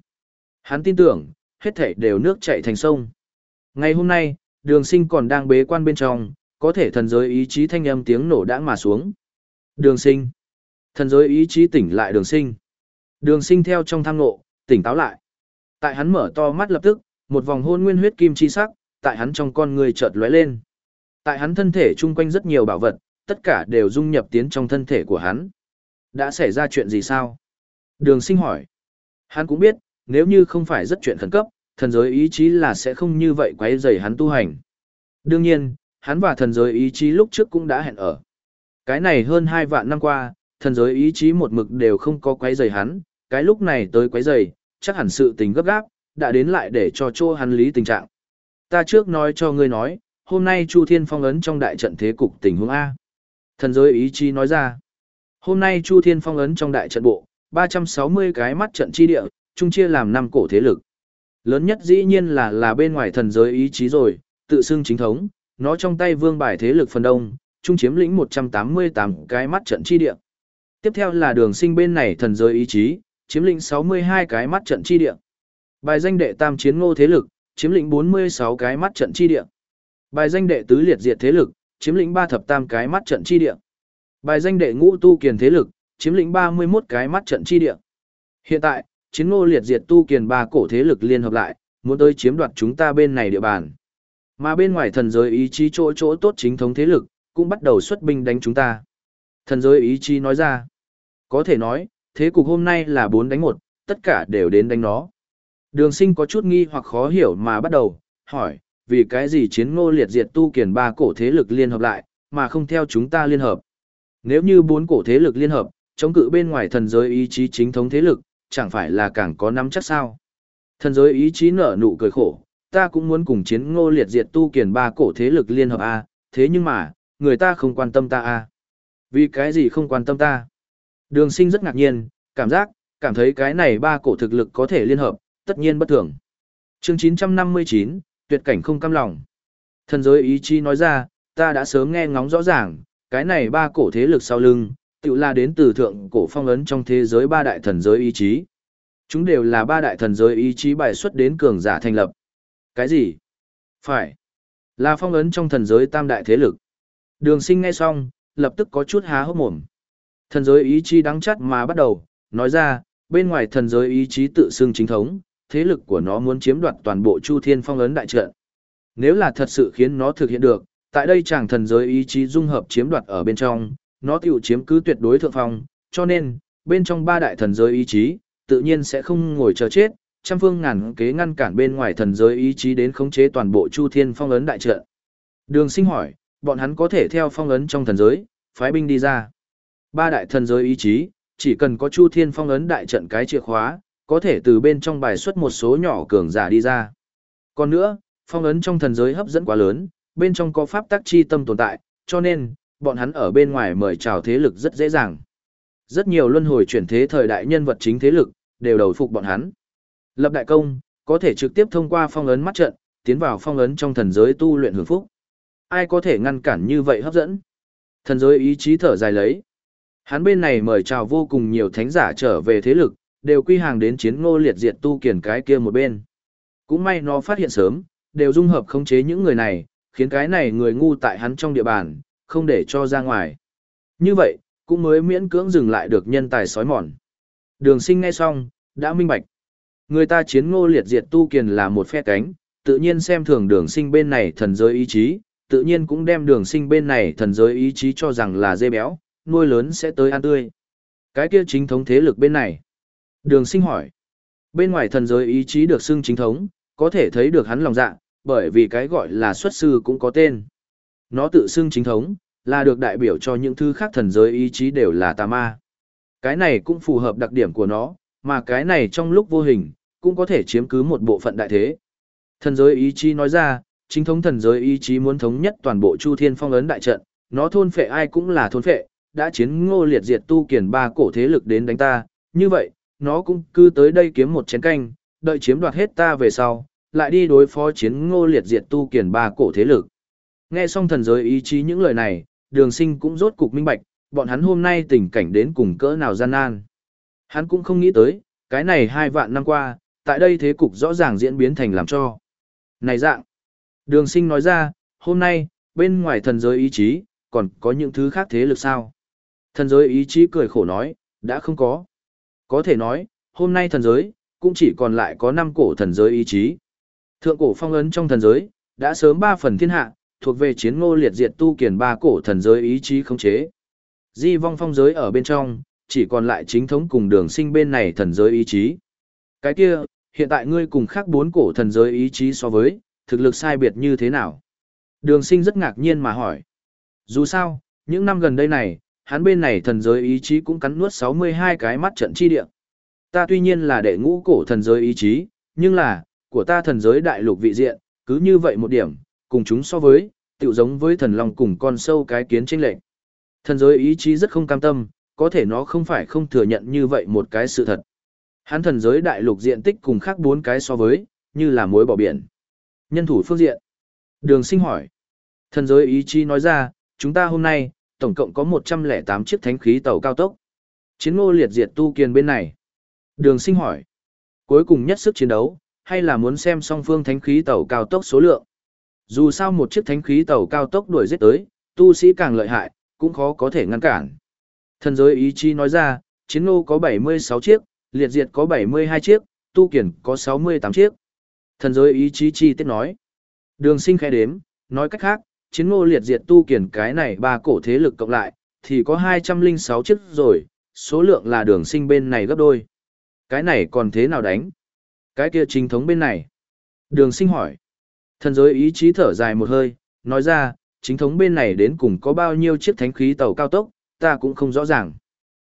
Hắn tin tưởng, hết thảy đều nước chảy thành sông. Ngày hôm nay, đường sinh còn đang bế quan bên trong, có thể thần giới ý chí thanh âm tiếng nổ đã mà xuống. Đường sinh. Thần giới ý chí tỉnh lại đường sinh. Đường sinh theo trong tham nộ, tỉnh táo lại. Tại hắn mở to mắt lập tức, một vòng hôn nguyên huyết kim chi sắc, tại hắn trong con người chợt lóe lên. Tại hắn thân thể chung quanh rất nhiều bảo vật, tất cả đều dung nhập tiến trong thân thể của hắn. Đã xảy ra chuyện gì sao? Đường sinh hỏi. Hắn cũng biết, nếu như không phải rất chuyện khẩn cấp, thần giới ý chí là sẽ không như vậy quấy rầy hắn tu hành. Đương nhiên, hắn và thần giới ý chí lúc trước cũng đã hẹn ở. Cái này hơn 2 vạn năm qua, thần giới ý chí một mực đều không có quấy rầy hắn, cái lúc này tới quấy rầy, chắc hẳn sự tình gấp gáp, đã đến lại để cho chô hắn lý tình trạng. Ta trước nói cho ngươi nói, hôm nay Chu Thiên phong ấn trong đại trận thế cục tình huống A. Thần giới ý chí nói ra, hôm nay Chu Thiên phong ấn trong đại trận bộ, 360 cái mắt trận chi địa, chung chia làm năm cổ thế lực. Lớn nhất dĩ nhiên là là bên ngoài thần giới ý chí rồi, tự xưng chính thống, nó trong tay vương bài thế lực phần đông, trung chiếm lĩnh 188 cái mắt trận chi địa. Tiếp theo là đường sinh bên này thần giới ý chí, chiếm lĩnh 62 cái mắt trận chi địa. Bài danh đệ tam chiến ngô thế lực, chiếm lĩnh 46 cái mắt trận chi địa. Bài danh đệ tứ liệt diệt thế lực, chiếm lĩnh ba thập tam cái mắt trận chi địa. Bài danh đệ ngũ tu kiền thế lực, chiếm lĩnh 31 cái mắt trận chi địa. Hiện tại, chiến ngô liệt diệt tu kiền ba cổ thế lực liên hợp lại, muốn tới chiếm đoạt chúng ta bên này địa bàn. Mà bên ngoài thần giới ý chí chỗ chỗ tốt chính thống thế lực, cũng bắt đầu xuất binh đánh chúng ta. Thần giới ý chí nói ra, có thể nói, thế cục hôm nay là 4 đánh 1, tất cả đều đến đánh nó. Đường sinh có chút nghi hoặc khó hiểu mà bắt đầu, hỏi, vì cái gì chiến ngô liệt diệt tu kiền ba cổ thế lực liên hợp lại, mà không theo chúng ta liên hợp. Nếu như bốn cổ thế lực liên hợp, chống cự bên ngoài thần giới ý chí chính thống thế lực, chẳng phải là càng có nắm chắc sao. Thần giới ý chí nở nụ cười khổ, ta cũng muốn cùng chiến ngô liệt diệt tu kiền ba cổ thế lực liên hợp A, thế nhưng mà, người ta không quan tâm ta A. Vì cái gì không quan tâm ta? Đường sinh rất ngạc nhiên, cảm giác, cảm thấy cái này ba cổ thực lực có thể liên hợp, tất nhiên bất thường. chương 959, tuyệt cảnh không cam lòng. Thần giới ý chí nói ra, ta đã sớm nghe ngóng rõ ràng, cái này ba cổ thế lực sau lưng, tự là đến từ thượng cổ phong ấn trong thế giới ba đại thần giới ý chí. Chúng đều là ba đại thần giới ý chí bài xuất đến cường giả thành lập. Cái gì? Phải. Là phong ấn trong thần giới tam đại thế lực. Đường sinh nghe xong, lập tức có chút há hốc mồm. Thần giới ý chí đắng chắt mà bắt đầu, nói ra, bên ngoài thần giới ý chí tự xưng chính thống, thế lực của nó muốn chiếm đoạt toàn bộ Chu Thiên Phong ấn đại trận. Nếu là thật sự khiến nó thực hiện được, tại đây chàng thần giới ý chí dung hợp chiếm đoạt ở bên trong, nó tiểu chiếm cứ tuyệt đối thượng phong, cho nên, bên trong ba đại thần giới ý chí, tự nhiên sẽ không ngồi chờ chết, trăm phương ngàn kế ngăn cản bên ngoài thần giới ý chí đến khống chế toàn bộ Chu Thiên Phong ấn đại trận. Đường Sinh hỏi, bọn hắn có thể theo phong ấn trong thần giới, phái binh đi ra. Ba đại thần giới ý chí, chỉ cần có Chu Thiên Phong ấn đại trận cái chìa khóa, có thể từ bên trong bài xuất một số nhỏ cường giả đi ra. Còn nữa, phong ấn trong thần giới hấp dẫn quá lớn, bên trong có pháp tắc chi tâm tồn tại, cho nên, bọn hắn ở bên ngoài mời chào thế lực rất dễ dàng. Rất nhiều luân hồi chuyển thế thời đại nhân vật chính thế lực, đều đầu phục bọn hắn. Lập đại công, có thể trực tiếp thông qua phong ấn mắt trận, tiến vào phong ấn trong thần giới tu luyện hưởng phúc. Ai có thể ngăn cản như vậy hấp dẫn? Thần giới ý chí thở dài lấy. Hắn bên này mời chào vô cùng nhiều thánh giả trở về thế lực, đều quy hàng đến chiến ngô liệt diệt tu kiền cái kia một bên. Cũng may nó phát hiện sớm, đều dung hợp khống chế những người này, khiến cái này người ngu tại hắn trong địa bàn, không để cho ra ngoài. Như vậy, cũng mới miễn cưỡng dừng lại được nhân tài sói mòn. Đường sinh nghe xong, đã minh bạch. Người ta chiến ngô liệt diệt tu kiền là một phe cánh, tự nhiên xem thường đường sinh bên này thần giới ý chí, tự nhiên cũng đem đường sinh bên này thần giới ý chí cho rằng là dê béo, nuôi lớn sẽ tới ăn tươi. Cái kia chính thống thế lực bên này. Đường sinh hỏi. Bên ngoài thần giới ý chí được xưng chính thống, có thể thấy được hắn lòng dạ, bởi vì cái gọi là xuất sư cũng có tên. Nó tự xưng chính thống, là được đại biểu cho những thứ khác thần giới ý chí đều là tà ma. Cái này cũng phù hợp đặc điểm của nó, mà cái này trong lúc vô hình, cũng có thể chiếm cứ một bộ phận đại thế. Thần giới ý chí nói ra, chính thống thần giới ý chí muốn thống nhất toàn bộ Chu Thiên Phong ấn đại trận, nó thôn phệ ai cũng là thôn phệ, đã chiến ngô liệt diệt tu kiền ba cổ thế lực đến đánh ta, như vậy, nó cũng cứ tới đây kiếm một chén canh, đợi chiếm đoạt hết ta về sau, lại đi đối phó chiến ngô liệt diệt tu kiền ba cổ thế lực. Nghe xong thần giới ý chí những lời này, đường sinh cũng rốt cục minh bạch, bọn hắn hôm nay tình cảnh đến cùng cỡ nào gian nan. Hắn cũng không nghĩ tới, cái này hai vạn năm qua, tại đây thế cục rõ ràng diễn biến thành làm cho. Này dạng, đường sinh nói ra, hôm nay, bên ngoài thần giới ý chí, còn có những thứ khác thế lực sao? Thần giới ý chí cười khổ nói, đã không có. Có thể nói, hôm nay thần giới, cũng chỉ còn lại có 5 cổ thần giới ý chí. Thượng cổ phong ấn trong thần giới, đã sớm 3 phần thiên hạ, thuộc về chiến ngô liệt diệt tu kiền ba cổ thần giới ý chí không chế. Di vong phong giới ở bên trong, chỉ còn lại chính thống cùng đường sinh bên này thần giới ý chí. Cái kia, hiện tại ngươi cùng khác bốn cổ thần giới ý chí so với, thực lực sai biệt như thế nào? Đường sinh rất ngạc nhiên mà hỏi. Dù sao, những năm gần đây này, hắn bên này thần giới ý chí cũng cắn nuốt 62 cái mắt trận chi địa. Ta tuy nhiên là đệ ngũ cổ thần giới ý chí, nhưng là, của ta thần giới đại lục vị diện, cứ như vậy một điểm, cùng chúng so với, tiểu giống với thần long cùng con sâu cái kiến chênh lệnh. Thần giới ý chí rất không cam tâm, có thể nó không phải không thừa nhận như vậy một cái sự thật. Hắn thần giới đại lục diện tích cùng khác bốn cái so với, như là mối bỏ biển. Nhân thủ phương diện. Đường sinh hỏi. Thần giới ý chí nói ra, chúng ta hôm nay, tổng cộng có 108 chiếc thánh khí tàu cao tốc. Chiến ngô liệt diệt tu kiền bên này. Đường sinh hỏi. Cuối cùng nhất sức chiến đấu, hay là muốn xem song phương thánh khí tàu cao tốc số lượng. Dù sao một chiếc thánh khí tàu cao tốc đuổi giết tới, tu sĩ càng lợi hại, cũng khó có thể ngăn cản. Thần giới ý chí nói ra, chiến ngô có 76 chiếc, liệt diệt có 72 chiếc, tu kiển có 68 chiếc. Thần giới ý chí chi tiết nói. Đường sinh khai đếm, nói cách khác, chiến ngô liệt diệt tu kiển cái này ba cổ thế lực cộng lại, thì có 206 chiếc rồi, số lượng là đường sinh bên này gấp đôi. Cái này còn thế nào đánh? Cái kia chính thống bên này. Đường sinh hỏi. Thần giới ý chí thở dài một hơi, nói ra, chính thống bên này đến cùng có bao nhiêu chiếc thánh khí tàu cao tốc, ta cũng không rõ ràng.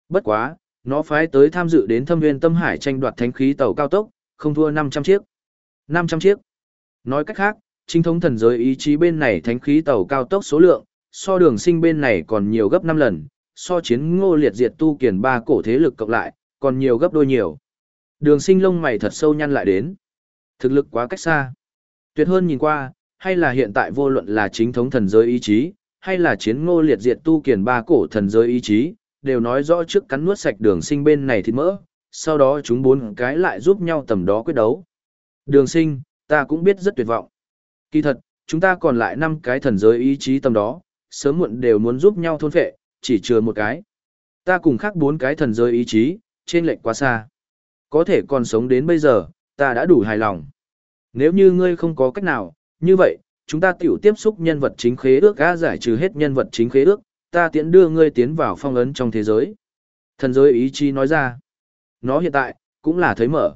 Bất quá, nó phái tới tham dự đến thâm Viên tâm hải tranh đoạt thánh khí tàu cao tốc, không thua 500 chiếc. 500 chiếc. Nói cách khác, chính thống thần giới ý chí bên này thánh khí tàu cao tốc số lượng, so đường sinh bên này còn nhiều gấp 5 lần, so chiến ngô liệt diệt tu kiền ba cổ thế lực cộng lại, còn nhiều gấp đôi nhiều. Đường sinh lông mày thật sâu nhăn lại đến. Thực lực quá cách xa. Tuyệt hơn nhìn qua, hay là hiện tại vô luận là chính thống thần giới ý chí, hay là chiến ngô liệt diệt tu kiền ba cổ thần giới ý chí, đều nói rõ trước cắn nuốt sạch đường sinh bên này thịt mỡ, sau đó chúng bốn cái lại giúp nhau tầm đó quyết đấu. Đường sinh, ta cũng biết rất tuyệt vọng. Kỳ thật, chúng ta còn lại năm cái thần giới ý chí tâm đó, sớm muộn đều muốn giúp nhau thôn phệ, chỉ chừa một cái. Ta cùng khác bốn cái thần giới ý chí, trên lệnh quá xa. Có thể còn sống đến bây giờ, ta đã đủ hài lòng. Nếu như ngươi không có cách nào, như vậy, chúng ta tiểu tiếp xúc nhân vật chính khế ước gã giải trừ hết nhân vật chính khế ước, ta tiễn đưa ngươi tiến vào phong ấn trong thế giới. Thần giới ý chí nói ra. Nó hiện tại, cũng là thấy mở.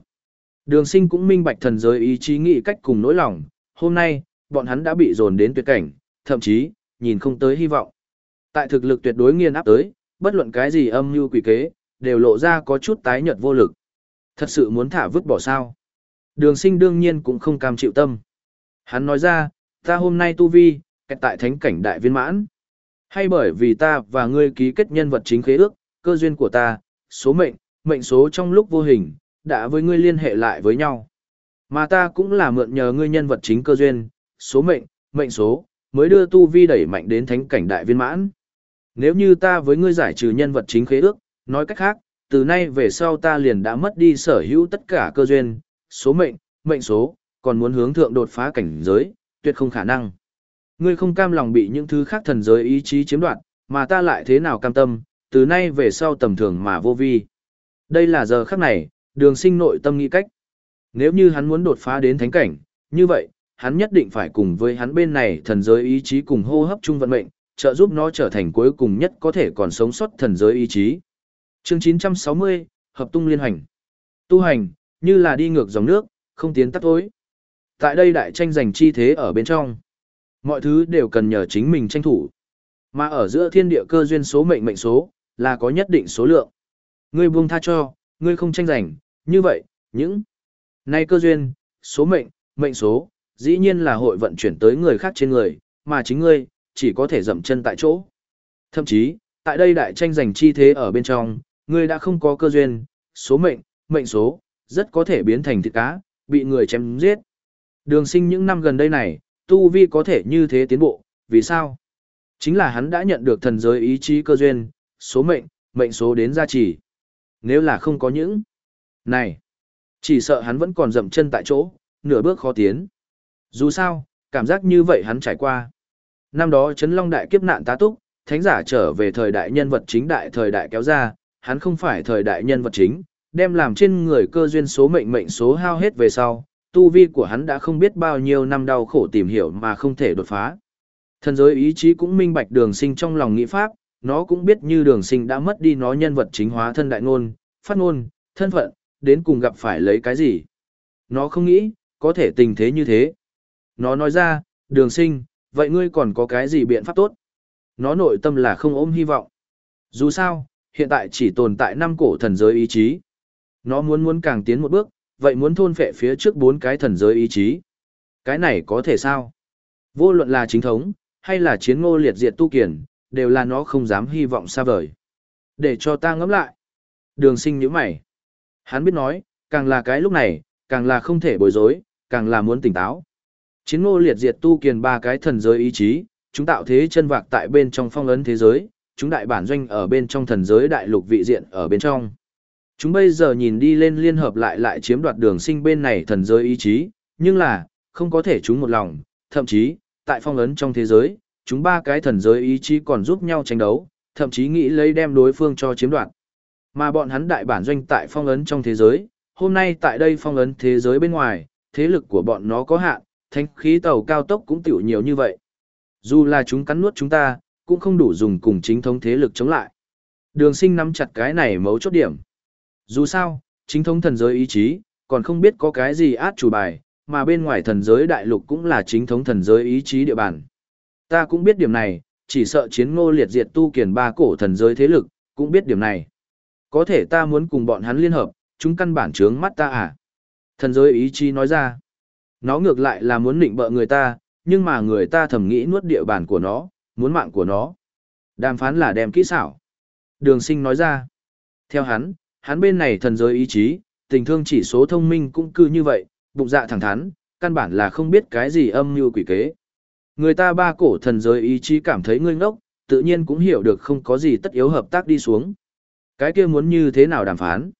Đường sinh cũng minh bạch thần giới ý chí nghĩ cách cùng nỗi lòng, hôm nay, bọn hắn đã bị dồn đến tuyệt cảnh, thậm chí, nhìn không tới hy vọng. Tại thực lực tuyệt đối nghiên áp tới, bất luận cái gì âm mưu quỷ kế, đều lộ ra có chút tái nhợt vô lực. Thật sự muốn thả vứt bỏ sao? Đường sinh đương nhiên cũng không cam chịu tâm. Hắn nói ra, ta hôm nay tu vi, kẹt tại thánh cảnh đại viên mãn. Hay bởi vì ta và ngươi ký kết nhân vật chính khế ước, cơ duyên của ta, số mệnh, mệnh số trong lúc vô hình, đã với ngươi liên hệ lại với nhau. Mà ta cũng là mượn nhờ ngươi nhân vật chính cơ duyên, số mệnh, mệnh số, mới đưa tu vi đẩy mạnh đến thánh cảnh đại viên mãn. Nếu như ta với ngươi giải trừ nhân vật chính khế ước, nói cách khác, từ nay về sau ta liền đã mất đi sở hữu tất cả cơ duyên, số mệnh, mệnh số, còn muốn hướng thượng đột phá cảnh giới, tuyệt không khả năng. Ngươi không cam lòng bị những thứ khác thần giới ý chí chiếm đoạt, mà ta lại thế nào cam tâm, từ nay về sau tầm thường mà vô vi. Đây là giờ khắc này, đường sinh nội tâm nghĩ cách. Nếu như hắn muốn đột phá đến thánh cảnh, như vậy, hắn nhất định phải cùng với hắn bên này thần giới ý chí cùng hô hấp chung vận mệnh, trợ giúp nó trở thành cuối cùng nhất có thể còn sống sót thần giới ý chí. Chương 960, Hợp tung liên hành. Tu hành, như là đi ngược dòng nước, không tiến tắt tối. Tại đây đại tranh giành chi thế ở bên trong. Mọi thứ đều cần nhờ chính mình tranh thủ. Mà ở giữa thiên địa cơ duyên số mệnh mệnh số, là có nhất định số lượng. Ngươi buông tha cho, ngươi không tranh giành, như vậy, những nay cơ duyên, số mệnh, mệnh số, dĩ nhiên là hội vận chuyển tới người khác trên người, mà chính ngươi, chỉ có thể dậm chân tại chỗ. Thậm chí, tại đây đại tranh giành chi thế ở bên trong, ngươi đã không có cơ duyên, số mệnh, mệnh số, rất có thể biến thành thịt cá, bị người chém giết. Đường sinh những năm gần đây này, tu vi có thể như thế tiến bộ, vì sao? Chính là hắn đã nhận được thần giới ý chí cơ duyên, số mệnh, mệnh số đến gia trì. Nếu là không có những này, chỉ sợ hắn vẫn còn dậm chân tại chỗ, nửa bước khó tiến. Dù sao, cảm giác như vậy hắn trải qua. Năm đó Trấn Long đại kiếp nạn tá túc, thánh giả trở về thời đại nhân vật chính đại thời đại kéo ra, hắn không phải thời đại nhân vật chính, đem làm trên người cơ duyên số mệnh mệnh số hao hết về sau, tu vi của hắn đã không biết bao nhiêu năm đau khổ tìm hiểu mà không thể đột phá. Thần giới ý chí cũng minh bạch đường sinh trong lòng nghĩ pháp, nó cũng biết như đường sinh đã mất đi nó nhân vật chính hóa thân đại ngôn, phát ngôn, thân phận, đến cùng gặp phải lấy cái gì. Nó không nghĩ, có thể tình thế như thế. Nó nói ra, đường sinh, vậy ngươi còn có cái gì biện pháp tốt? Nó nội tâm là không ôm hy vọng. Dù sao, hiện tại chỉ tồn tại năm cổ thần giới ý chí. Nó muốn muốn càng tiến một bước, vậy muốn thôn phệ phía trước bốn cái thần giới ý chí. Cái này có thể sao? Vô luận là chính thống, hay là chiến ngô liệt diệt tu kiển, đều là nó không dám hy vọng xa vời. Để cho ta ngẫm lại. Đường sinh như mày. Hắn biết nói, càng là cái lúc này, càng là không thể bối rối, càng là muốn tỉnh táo. Chiến ngô liệt diệt tu kiền ba cái thần giới ý chí, chúng tạo thế chân vạc tại bên trong phong ấn thế giới, chúng đại bản doanh ở bên trong thần giới đại lục vị diện ở bên trong. Chúng bây giờ nhìn đi lên liên hợp lại lại chiếm đoạt đường sinh bên này thần giới ý chí, nhưng là, không có thể chúng một lòng, thậm chí, tại phong ấn trong thế giới, chúng ba cái thần giới ý chí còn giúp nhau tranh đấu, thậm chí nghĩ lấy đem đối phương cho chiếm đoạt. Mà bọn hắn đại bản doanh tại phong ấn trong thế giới, hôm nay tại đây phong ấn thế giới bên ngoài, thế lực của bọn nó có hạn, thánh khí tàu cao tốc cũng tiểu nhiều như vậy. Dù là chúng cắn nuốt chúng ta, cũng không đủ dùng cùng chính thống thế lực chống lại. Đường sinh nắm chặt cái này mấu chốt điểm. Dù sao, chính thống thần giới ý chí, còn không biết có cái gì át chủ bài, mà bên ngoài thần giới đại lục cũng là chính thống thần giới ý chí địa bàn. Ta cũng biết điểm này, chỉ sợ chiến ngô liệt diệt tu kiền ba cổ thần giới thế lực, cũng biết điểm này. Có thể ta muốn cùng bọn hắn liên hợp, chúng căn bản chướng mắt ta à? Thần giới ý chí nói ra. Nó ngược lại là muốn định bợ người ta, nhưng mà người ta thầm nghĩ nuốt địa bàn của nó, muốn mạng của nó. Đàm phán là đem kỹ xảo. Đường sinh nói ra. Theo hắn, hắn bên này thần giới ý chí, tình thương chỉ số thông minh cũng cư như vậy, bụng dạ thẳng thắn, căn bản là không biết cái gì âm mưu quỷ kế. Người ta ba cổ thần giới ý chí cảm thấy ngươi ngốc, tự nhiên cũng hiểu được không có gì tất yếu hợp tác đi xuống. Cái kia muốn như thế nào đàm phán?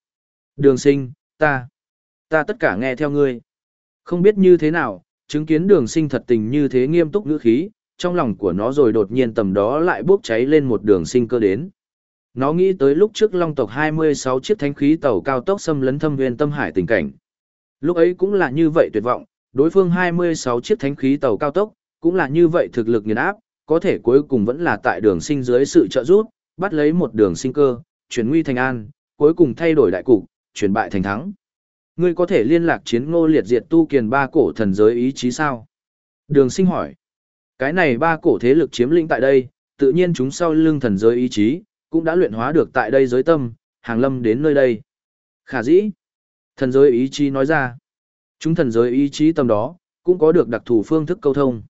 Đường sinh, ta, ta tất cả nghe theo ngươi. Không biết như thế nào, chứng kiến đường sinh thật tình như thế nghiêm túc ngữ khí, trong lòng của nó rồi đột nhiên tầm đó lại bốc cháy lên một đường sinh cơ đến. Nó nghĩ tới lúc trước long tộc 26 chiếc thánh khí tàu cao tốc xâm lấn thâm viên tâm hải tình cảnh. Lúc ấy cũng là như vậy tuyệt vọng, đối phương 26 chiếc thánh khí tàu cao tốc, cũng là như vậy thực lực nghiền áp, có thể cuối cùng vẫn là tại đường sinh dưới sự trợ giúp, bắt lấy một đường sinh cơ, chuyển nguy thành an, cuối cùng thay đổi đại cục, chuyển bại thành thắng. Ngươi có thể liên lạc chiến ngô liệt diệt tu kiền ba cổ thần giới ý chí sao? Đường sinh hỏi. Cái này ba cổ thế lực chiếm lĩnh tại đây, tự nhiên chúng sau lưng thần giới ý chí, cũng đã luyện hóa được tại đây giới tâm, hàng lâm đến nơi đây. Khả dĩ. Thần giới ý chí nói ra. Chúng thần giới ý chí tâm đó, cũng có được đặc thù phương thức câu thông.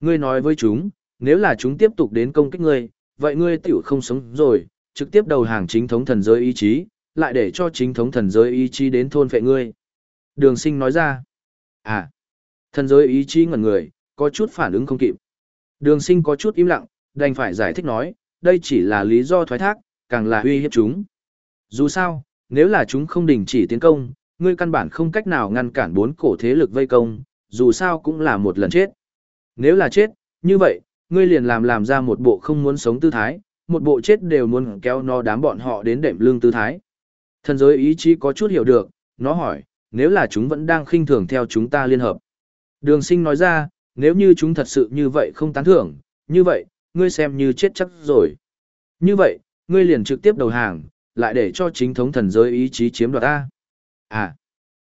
Ngươi nói với chúng, nếu là chúng tiếp tục đến công kích ngươi, vậy ngươi tiểu không sống rồi, trực tiếp đầu hàng chính thống thần giới ý chí, lại để cho chính thống thần giới ý chí đến thôn phệ ngươi. Đường sinh nói ra. À, thần giới ý chí ngẩn người, có chút phản ứng không kịp. Đường sinh có chút im lặng, đành phải giải thích nói, đây chỉ là lý do thoái thác, càng là uy hiếp chúng. Dù sao, nếu là chúng không đình chỉ tiến công, ngươi căn bản không cách nào ngăn cản bốn cổ thế lực vây công, dù sao cũng là một lần chết. Nếu là chết, như vậy, ngươi liền làm làm ra một bộ không muốn sống tư thái, một bộ chết đều muốn kéo nó đám bọn họ đến đệm lương tư thái. Thần giới ý chí có chút hiểu được, nó hỏi, nếu là chúng vẫn đang khinh thường theo chúng ta liên hợp. Đường sinh nói ra, nếu như chúng thật sự như vậy không tán thưởng, như vậy, ngươi xem như chết chắc rồi. Như vậy, ngươi liền trực tiếp đầu hàng, lại để cho chính thống thần giới ý chí chiếm đoạt ta. À,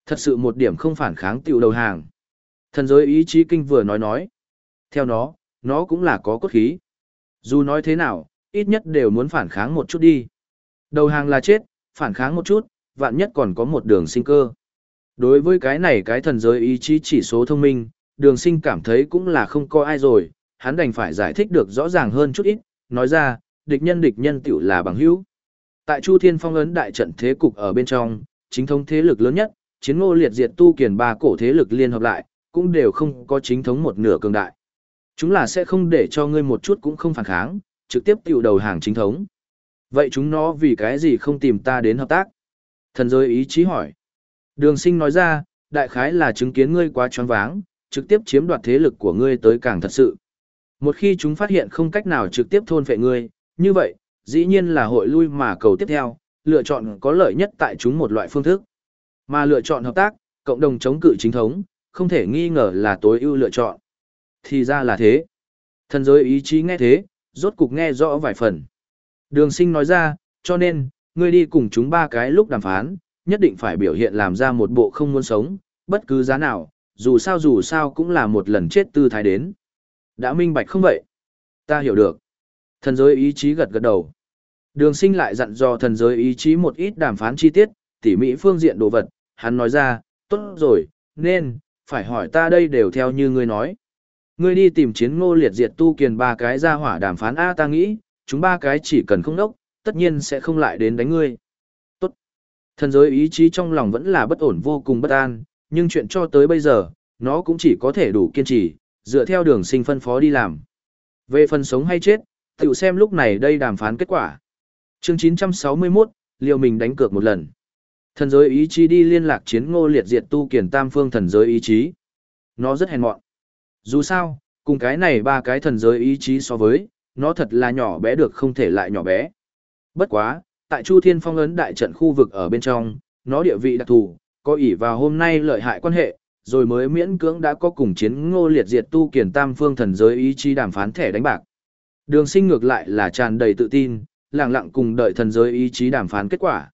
thật sự một điểm không phản kháng tiểu đầu hàng. Thần giới ý chí kinh vừa nói nói. Theo nó, nó cũng là có cốt khí. Dù nói thế nào, ít nhất đều muốn phản kháng một chút đi. Đầu hàng là chết, phản kháng một chút, vạn nhất còn có một đường sinh cơ. Đối với cái này cái thần giới ý chí chỉ số thông minh, đường sinh cảm thấy cũng là không có ai rồi, hắn đành phải giải thích được rõ ràng hơn chút ít, nói ra, địch nhân địch nhân tiểu là bằng hữu. Tại Chu Thiên Phong ấn đại trận thế cục ở bên trong, chính thống thế lực lớn nhất, chiến ngô liệt diệt tu kiền ba cổ thế lực liên hợp lại, cũng đều không có chính thống một nửa cường đại. Chúng là sẽ không để cho ngươi một chút cũng không phản kháng, trực tiếp tiểu đầu hàng chính thống. Vậy chúng nó vì cái gì không tìm ta đến hợp tác? Thần giới ý chí hỏi. Đường sinh nói ra, đại khái là chứng kiến ngươi quá tròn váng, trực tiếp chiếm đoạt thế lực của ngươi tới càng thật sự. Một khi chúng phát hiện không cách nào trực tiếp thôn phệ ngươi, như vậy, dĩ nhiên là hội lui mà cầu tiếp theo, lựa chọn có lợi nhất tại chúng một loại phương thức. Mà lựa chọn hợp tác, cộng đồng chống cự chính thống, không thể nghi ngờ là tối ưu lựa chọn. Thì ra là thế. Thần giới ý chí nghe thế, rốt cục nghe rõ vài phần. Đường sinh nói ra, cho nên, ngươi đi cùng chúng ba cái lúc đàm phán, nhất định phải biểu hiện làm ra một bộ không muốn sống, bất cứ giá nào, dù sao dù sao cũng là một lần chết tư thái đến. Đã minh bạch không vậy? Ta hiểu được. Thần giới ý chí gật gật đầu. Đường sinh lại dặn dò thần giới ý chí một ít đàm phán chi tiết, tỉ mỹ phương diện đồ vật, hắn nói ra, tốt rồi, nên, phải hỏi ta đây đều theo như ngươi nói. Ngươi đi tìm chiến ngô liệt diệt tu kiền ba cái ra hỏa đàm phán A ta nghĩ, chúng ba cái chỉ cần không đốc, tất nhiên sẽ không lại đến đánh ngươi. Tốt. Thần giới ý chí trong lòng vẫn là bất ổn vô cùng bất an, nhưng chuyện cho tới bây giờ, nó cũng chỉ có thể đủ kiên trì, dựa theo đường sinh phân phó đi làm. Về phần sống hay chết, tự xem lúc này đây đàm phán kết quả. chương 961, liều mình đánh cược một lần. Thần giới ý chí đi liên lạc chiến ngô liệt diệt tu kiền tam phương thần giới ý chí. Nó rất hèn mọn. Dù sao, cùng cái này ba cái thần giới ý chí so với, nó thật là nhỏ bé được không thể lại nhỏ bé. Bất quá, tại Chu Thiên Phong ấn đại trận khu vực ở bên trong, nó địa vị đặc thù, có ỷ vào hôm nay lợi hại quan hệ, rồi mới miễn cưỡng đã có cùng chiến ngô liệt diệt tu kiền tam phương thần giới ý chí đàm phán thẻ đánh bạc. Đường sinh ngược lại là tràn đầy tự tin, lặng lặng cùng đợi thần giới ý chí đàm phán kết quả.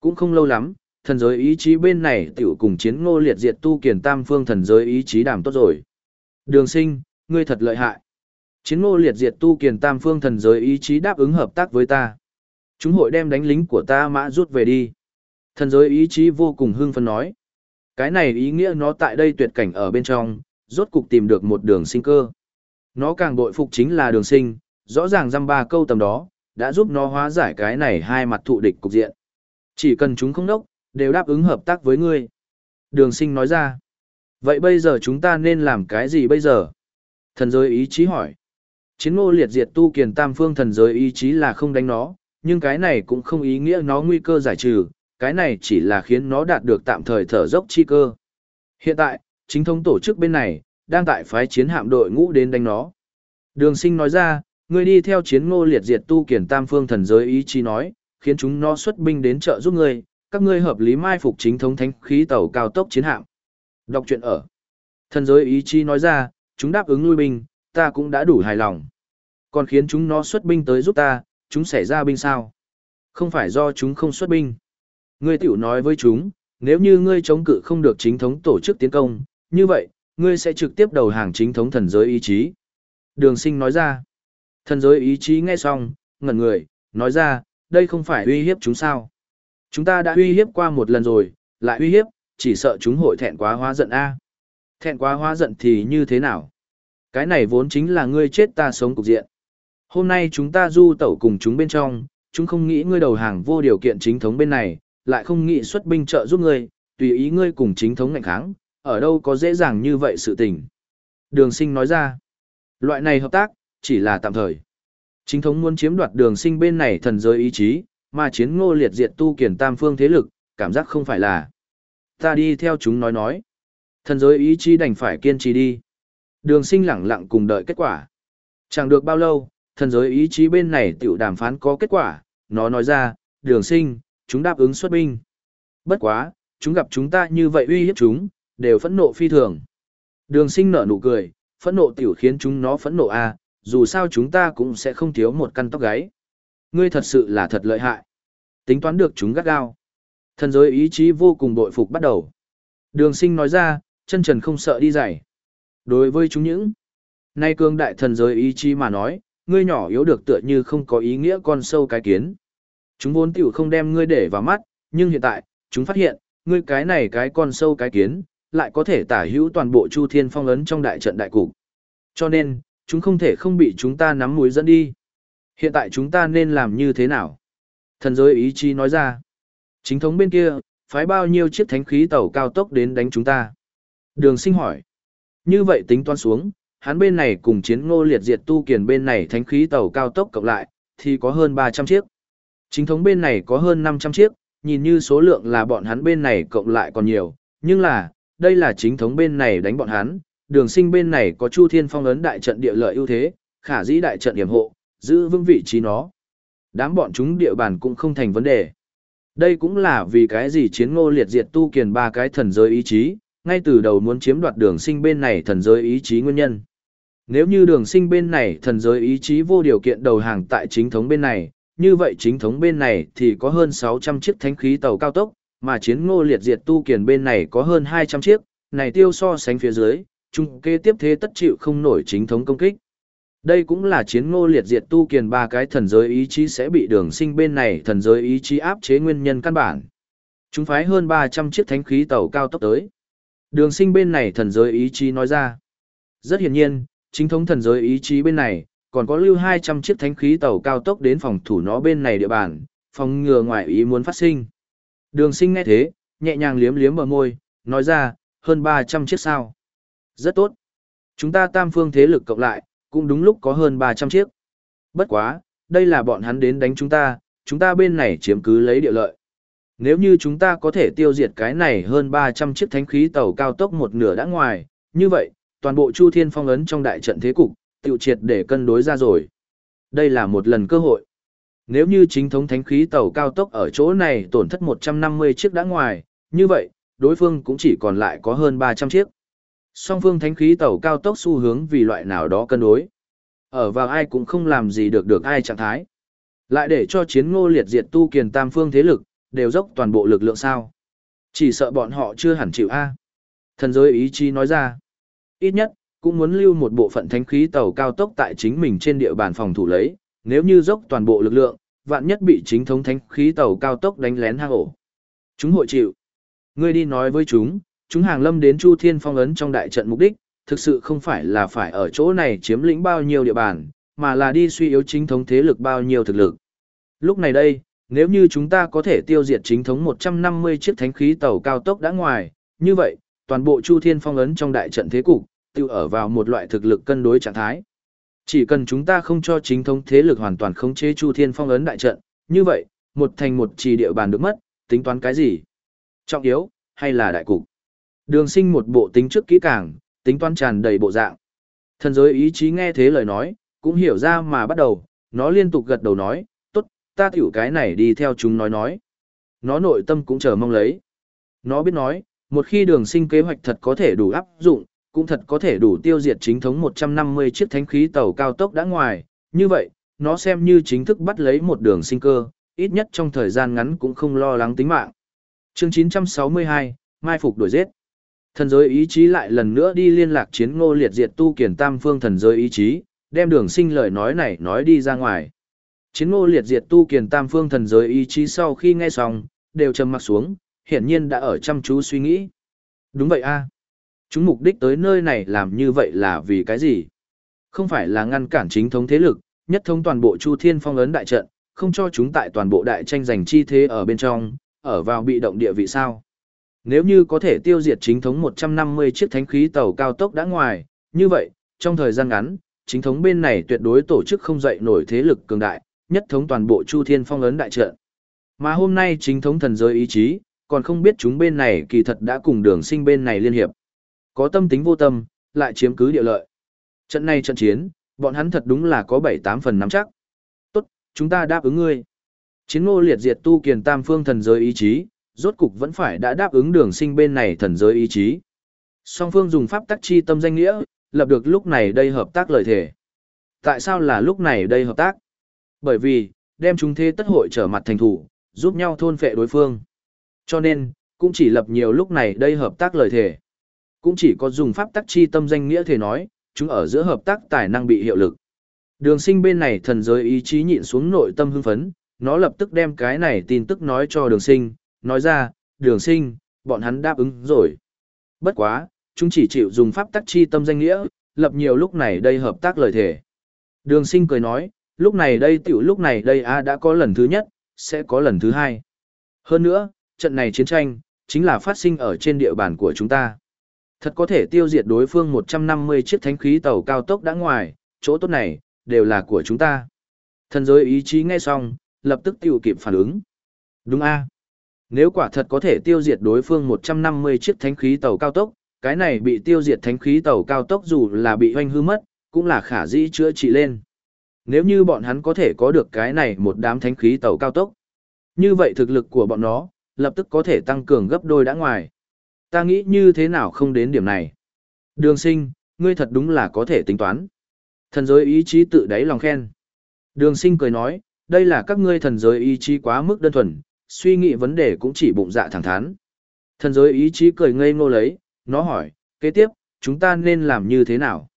Cũng không lâu lắm, thần giới ý chí bên này tiểu cùng chiến ngô liệt diệt tu kiền tam phương thần giới ý chí đàm tốt rồi. Đường sinh, ngươi thật lợi hại. Chiến ngô liệt diệt tu kiền tam phương thần giới ý chí đáp ứng hợp tác với ta. Chúng hội đem đánh lính của ta mã rút về đi. Thần giới ý chí vô cùng hưng phấn nói. Cái này ý nghĩa nó tại đây tuyệt cảnh ở bên trong, rốt cục tìm được một đường sinh cơ. Nó càng bội phục chính là đường sinh, rõ ràng dăm ba câu tầm đó, đã giúp nó hóa giải cái này hai mặt thụ địch cục diện. Chỉ cần chúng không đốc, đều đáp ứng hợp tác với ngươi. Đường sinh nói ra. Vậy bây giờ chúng ta nên làm cái gì bây giờ? Thần giới ý chí hỏi. Chiến ngô liệt diệt tu kiền tam phương thần giới ý chí là không đánh nó, nhưng cái này cũng không ý nghĩa nó nguy cơ giải trừ, cái này chỉ là khiến nó đạt được tạm thời thở dốc chi cơ. Hiện tại, chính thống tổ chức bên này, đang tại phái chiến hạm đội ngũ đến đánh nó. Đường sinh nói ra, người đi theo chiến ngô liệt diệt tu kiển tam phương thần giới ý chí nói, khiến chúng nó xuất binh đến trợ giúp người, các ngươi hợp lý mai phục chính thống thánh khí tàu cao tốc chiến hạm. Đọc truyện ở. Thần giới ý chí nói ra, chúng đáp ứng lui binh, ta cũng đã đủ hài lòng. Còn khiến chúng nó xuất binh tới giúp ta, chúng xảy ra binh sao? Không phải do chúng không xuất binh. Ngươi tiểu nói với chúng, nếu như ngươi chống cự không được chính thống tổ chức tiến công, như vậy, ngươi sẽ trực tiếp đầu hàng chính thống thần giới ý chí. Đường sinh nói ra. Thần giới ý chí nghe xong, ngẩn người, nói ra, đây không phải uy hiếp chúng sao. Chúng ta đã uy hiếp qua một lần rồi, lại uy hiếp, chỉ sợ chúng hội thẹn quá hóa giận A. Thẹn quá hóa giận thì như thế nào? Cái này vốn chính là ngươi chết ta sống cục diện. Hôm nay chúng ta du tẩu cùng chúng bên trong, chúng không nghĩ ngươi đầu hàng vô điều kiện chính thống bên này, lại không nghĩ xuất binh trợ giúp ngươi, tùy ý ngươi cùng chính thống ngạnh kháng, ở đâu có dễ dàng như vậy sự tình. Đường sinh nói ra, loại này hợp tác, chỉ là tạm thời. Chính thống muốn chiếm đoạt đường sinh bên này thần giới ý chí, mà chiến ngô liệt diệt tu kiển tam phương thế lực, cảm giác không phải là. Ta đi theo chúng nói nói. Thần giới ý chí đành phải kiên trì đi. Đường sinh lẳng lặng cùng đợi kết quả. Chẳng được bao lâu, thần giới ý chí bên này tiểu đàm phán có kết quả, nó nói ra, đường sinh, chúng đáp ứng xuất binh. Bất quá, chúng gặp chúng ta như vậy uy hiếp chúng, đều phẫn nộ phi thường. Đường sinh nở nụ cười, phẫn nộ tiểu khiến chúng nó phẫn nộ à, dù sao chúng ta cũng sẽ không thiếu một căn tóc gáy. Ngươi thật sự là thật lợi hại. Tính toán được chúng gắt gao. Thần giới ý chí vô cùng bội phục bắt đầu. Đường sinh nói ra, chân trần không sợ đi dày. Đối với chúng những, nay cương đại thần giới ý chí mà nói, ngươi nhỏ yếu được tựa như không có ý nghĩa con sâu cái kiến. Chúng vốn tiểu không đem ngươi để vào mắt, nhưng hiện tại, chúng phát hiện, ngươi cái này cái con sâu cái kiến, lại có thể tả hữu toàn bộ Chu Thiên Phong ấn trong đại trận đại cục. Cho nên, chúng không thể không bị chúng ta nắm mũi dẫn đi. Hiện tại chúng ta nên làm như thế nào? Thần giới ý chí nói ra. Chính thống bên kia, phái bao nhiêu chiếc thánh khí tàu cao tốc đến đánh chúng ta? Đường sinh hỏi. Như vậy tính toán xuống, hắn bên này cùng chiến ngô liệt diệt tu kiền bên này thánh khí tàu cao tốc cộng lại, thì có hơn 300 chiếc. Chính thống bên này có hơn 500 chiếc, nhìn như số lượng là bọn hắn bên này cộng lại còn nhiều, nhưng là, đây là chính thống bên này đánh bọn hắn, đường sinh bên này có Chu Thiên Phong ấn đại trận địa lợi ưu thế, khả dĩ đại trận điểm hộ, giữ vững vị trí nó. Đám bọn chúng địa bàn cũng không thành vấn đề. Đây cũng là vì cái gì chiến ngô liệt diệt tu kiền ba cái thần giới ý chí, ngay từ đầu muốn chiếm đoạt đường sinh bên này thần giới ý chí nguyên nhân. Nếu như đường sinh bên này thần giới ý chí vô điều kiện đầu hàng tại chính thống bên này, như vậy chính thống bên này thì có hơn 600 chiếc thánh khí tàu cao tốc, mà chiến ngô liệt diệt tu kiền bên này có hơn 200 chiếc, này tiêu so sánh phía dưới, chung kế tiếp thế tất chịu không nổi chính thống công kích. Đây cũng là chiến ngô liệt diệt tu kiền ba cái thần giới ý chí sẽ bị đường sinh bên này thần giới ý chí áp chế nguyên nhân căn bản. Chúng phái hơn 300 chiếc thánh khí tàu cao tốc tới. Đường sinh bên này thần giới ý chí nói ra. Rất hiển nhiên, chính thống thần giới ý chí bên này, còn có lưu 200 chiếc thánh khí tàu cao tốc đến phòng thủ nó bên này địa bàn, phòng ngừa ngoại ý muốn phát sinh. Đường sinh nghe thế, nhẹ nhàng liếm liếm bờ môi, nói ra, hơn 300 chiếc sao. Rất tốt. Chúng ta tam phương thế lực cộng lại, cũng đúng lúc có hơn 300 chiếc. Bất quá, đây là bọn hắn đến đánh chúng ta, chúng ta bên này chiếm cứ lấy địa lợi. Nếu như chúng ta có thể tiêu diệt cái này hơn 300 chiếc thánh khí tàu cao tốc một nửa đã ngoài, như vậy, toàn bộ Chu Thiên phong ấn trong đại trận thế cục, tiêu triệt để cân đối ra rồi. Đây là một lần cơ hội. Nếu như chính thống thánh khí tàu cao tốc ở chỗ này tổn thất 150 chiếc đã ngoài, như vậy, đối phương cũng chỉ còn lại có hơn 300 chiếc. Song phương thánh khí tàu cao tốc xu hướng vì loại nào đó cân đối. Ở vào ai cũng không làm gì được được ai trạng thái. Lại để cho chiến ngô liệt diệt tu kiền tam phương thế lực, đều dốc toàn bộ lực lượng sao. Chỉ sợ bọn họ chưa hẳn chịu A. Thần giới ý chí nói ra. Ít nhất, cũng muốn lưu một bộ phận thánh khí tàu cao tốc tại chính mình trên địa bàn phòng thủ lấy, nếu như dốc toàn bộ lực lượng, vạn nhất bị chính thống thánh khí tàu cao tốc đánh lén hang ổ. Chúng hội chịu. Ngươi đi nói với chúng, chúng hàng lâm đến Chu Thiên phong ấn trong đại trận mục đích, thực sự không phải là phải ở chỗ này chiếm lĩnh bao nhiêu địa bàn, mà là đi suy yếu chính thống thế lực bao nhiêu thực lực. Lúc này đây, nếu như chúng ta có thể tiêu diệt chính thống 150 chiếc thánh khí tàu cao tốc đã ngoài, như vậy, toàn bộ Chu Thiên phong ấn trong đại trận thế cục, tiêu ở vào một loại thực lực cân đối trạng thái. Chỉ cần chúng ta không cho chính thống thế lực hoàn toàn khống chế Chu Thiên phong ấn đại trận, như vậy, một thành một trì địa bàn được mất, tính toán cái gì? Trọng yếu, hay là đại cục? Đường sinh một bộ tính trước kỹ càng, tính toán tràn đầy bộ dạng. Thần giới ý chí nghe thế lời nói, cũng hiểu ra mà bắt đầu, nó liên tục gật đầu nói, ta tiểu cái này đi theo chúng nói nói. Nó nội tâm cũng chờ mong lấy. Nó biết nói, một khi đường sinh kế hoạch thật có thể đủ áp dụng, cũng thật có thể đủ tiêu diệt chính thống 150 chiếc thánh khí tàu cao tốc đã ngoài, như vậy, nó xem như chính thức bắt lấy một đường sinh cơ, ít nhất trong thời gian ngắn cũng không lo lắng tính mạng. chương 962, Mai Phục đổi giết. Thần giới ý chí lại lần nữa đi liên lạc chiến ngô liệt diệt tu kiển tam phương thần giới ý chí, đem đường sinh lời nói này nói đi ra ngoài. Chiến ngô liệt diệt tu kiền tam phương thần giới ý chí sau khi nghe xong, đều trầm mặc xuống, hiển nhiên đã ở chăm chú suy nghĩ. Đúng vậy a Chúng mục đích tới nơi này làm như vậy là vì cái gì? Không phải là ngăn cản chính thống thế lực, nhất thống toàn bộ Chu Thiên Phong ấn đại trận, không cho chúng tại toàn bộ đại tranh giành chi thế ở bên trong, ở vào bị động địa vị sao? Nếu như có thể tiêu diệt chính thống 150 chiếc thánh khí tàu cao tốc đã ngoài, như vậy, trong thời gian ngắn, chính thống bên này tuyệt đối tổ chức không dậy nổi thế lực cường đại, nhất thống toàn bộ Chu Thiên Phong ấn đại trận. Mà hôm nay chính thống thần giới ý chí, còn không biết chúng bên này kỳ thật đã cùng đường sinh bên này liên hiệp. Có tâm tính vô tâm, lại chiếm cứ địa lợi. Trận này trận chiến, bọn hắn thật đúng là có 7-8 phần nắm chắc. Tốt, chúng ta đáp ứng ngươi. Chiến ngô liệt diệt tu kiền tam phương thần giới ý chí, rốt cục vẫn phải đã đáp ứng đường sinh bên này thần giới ý chí. Song phương dùng pháp tắc chi tâm danh nghĩa, lập được lúc này đây hợp tác lời thể. Tại sao là lúc này đây hợp tác? Bởi vì, đem chúng thế tất hội trở mặt thành thủ, giúp nhau thôn phệ đối phương. Cho nên, cũng chỉ lập nhiều lúc này đây hợp tác lời thể. Cũng chỉ có dùng pháp tắc chi tâm danh nghĩa thể nói, chúng ở giữa hợp tác tài năng bị hiệu lực. Đường sinh bên này thần giới ý chí nhịn xuống nội tâm hưng phấn, nó lập tức đem cái này tin tức nói cho đường sinh, nói ra, đường sinh, bọn hắn đáp ứng rồi. Bất quá, chúng chỉ chịu dùng pháp tắc chi tâm danh nghĩa, lập nhiều lúc này đây hợp tác lời thể. Đường sinh cười nói, lúc này đây tiểu lúc này đây A đã có lần thứ nhất, sẽ có lần thứ hai. Hơn nữa, trận này chiến tranh, chính là phát sinh ở trên địa bàn của chúng ta. Thật có thể tiêu diệt đối phương 150 chiếc thánh khí tàu cao tốc đã ngoài, chỗ tốt này, đều là của chúng ta. Thần giới ý chí nghe xong, lập tức tiêu kịp phản ứng. Đúng a Nếu quả thật có thể tiêu diệt đối phương 150 chiếc thánh khí tàu cao tốc, cái này bị tiêu diệt thánh khí tàu cao tốc dù là bị hoanh hư mất, cũng là khả dĩ chữa trị lên. Nếu như bọn hắn có thể có được cái này một đám thánh khí tàu cao tốc, như vậy thực lực của bọn nó, lập tức có thể tăng cường gấp đôi đã ngoài. Ta nghĩ như thế nào không đến điểm này. Đường sinh, ngươi thật đúng là có thể tính toán. Thần giới ý chí tự đáy lòng khen. Đường sinh cười nói, đây là các ngươi thần giới ý chí quá mức đơn thuần, suy nghĩ vấn đề cũng chỉ bụng dạ thẳng thắn. Thần giới ý chí cười ngây ngô lấy, nó hỏi, kế tiếp, chúng ta nên làm như thế nào?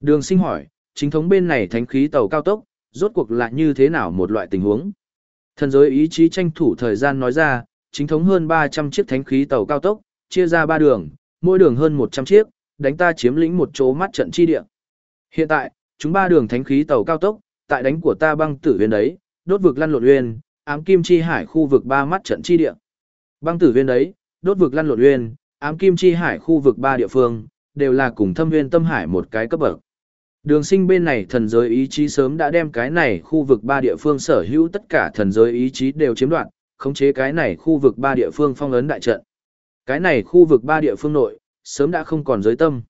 Đường sinh hỏi, chính thống bên này thánh khí tàu cao tốc, rốt cuộc là như thế nào một loại tình huống? Thần giới ý chí tranh thủ thời gian nói ra, chính thống hơn 300 chiếc thánh khí tàu cao tốc, chia ra ba đường, mỗi đường hơn 100 chiếc, đánh ta chiếm lĩnh một chỗ mắt trận chi địa. Hiện tại, chúng ba đường thánh khí tàu cao tốc, tại đánh của ta băng tử viên đấy, đốt vực lăn lộn uyên, ám kim chi hải khu vực ba mắt trận chi địa. Băng tử viên đấy, đốt vực lăn lộn uyên, ám kim chi hải khu vực ba địa phương, đều là cùng thâm viên tâm hải một cái cấp bậc. Đường sinh bên này thần giới ý chí sớm đã đem cái này khu vực ba địa phương sở hữu tất cả thần giới ý chí đều chiếm đoạt, khống chế cái này khu vực ba địa phương phong ấn đại trận. Cái này khu vực ba địa phương nội, sớm đã không còn giới tâm.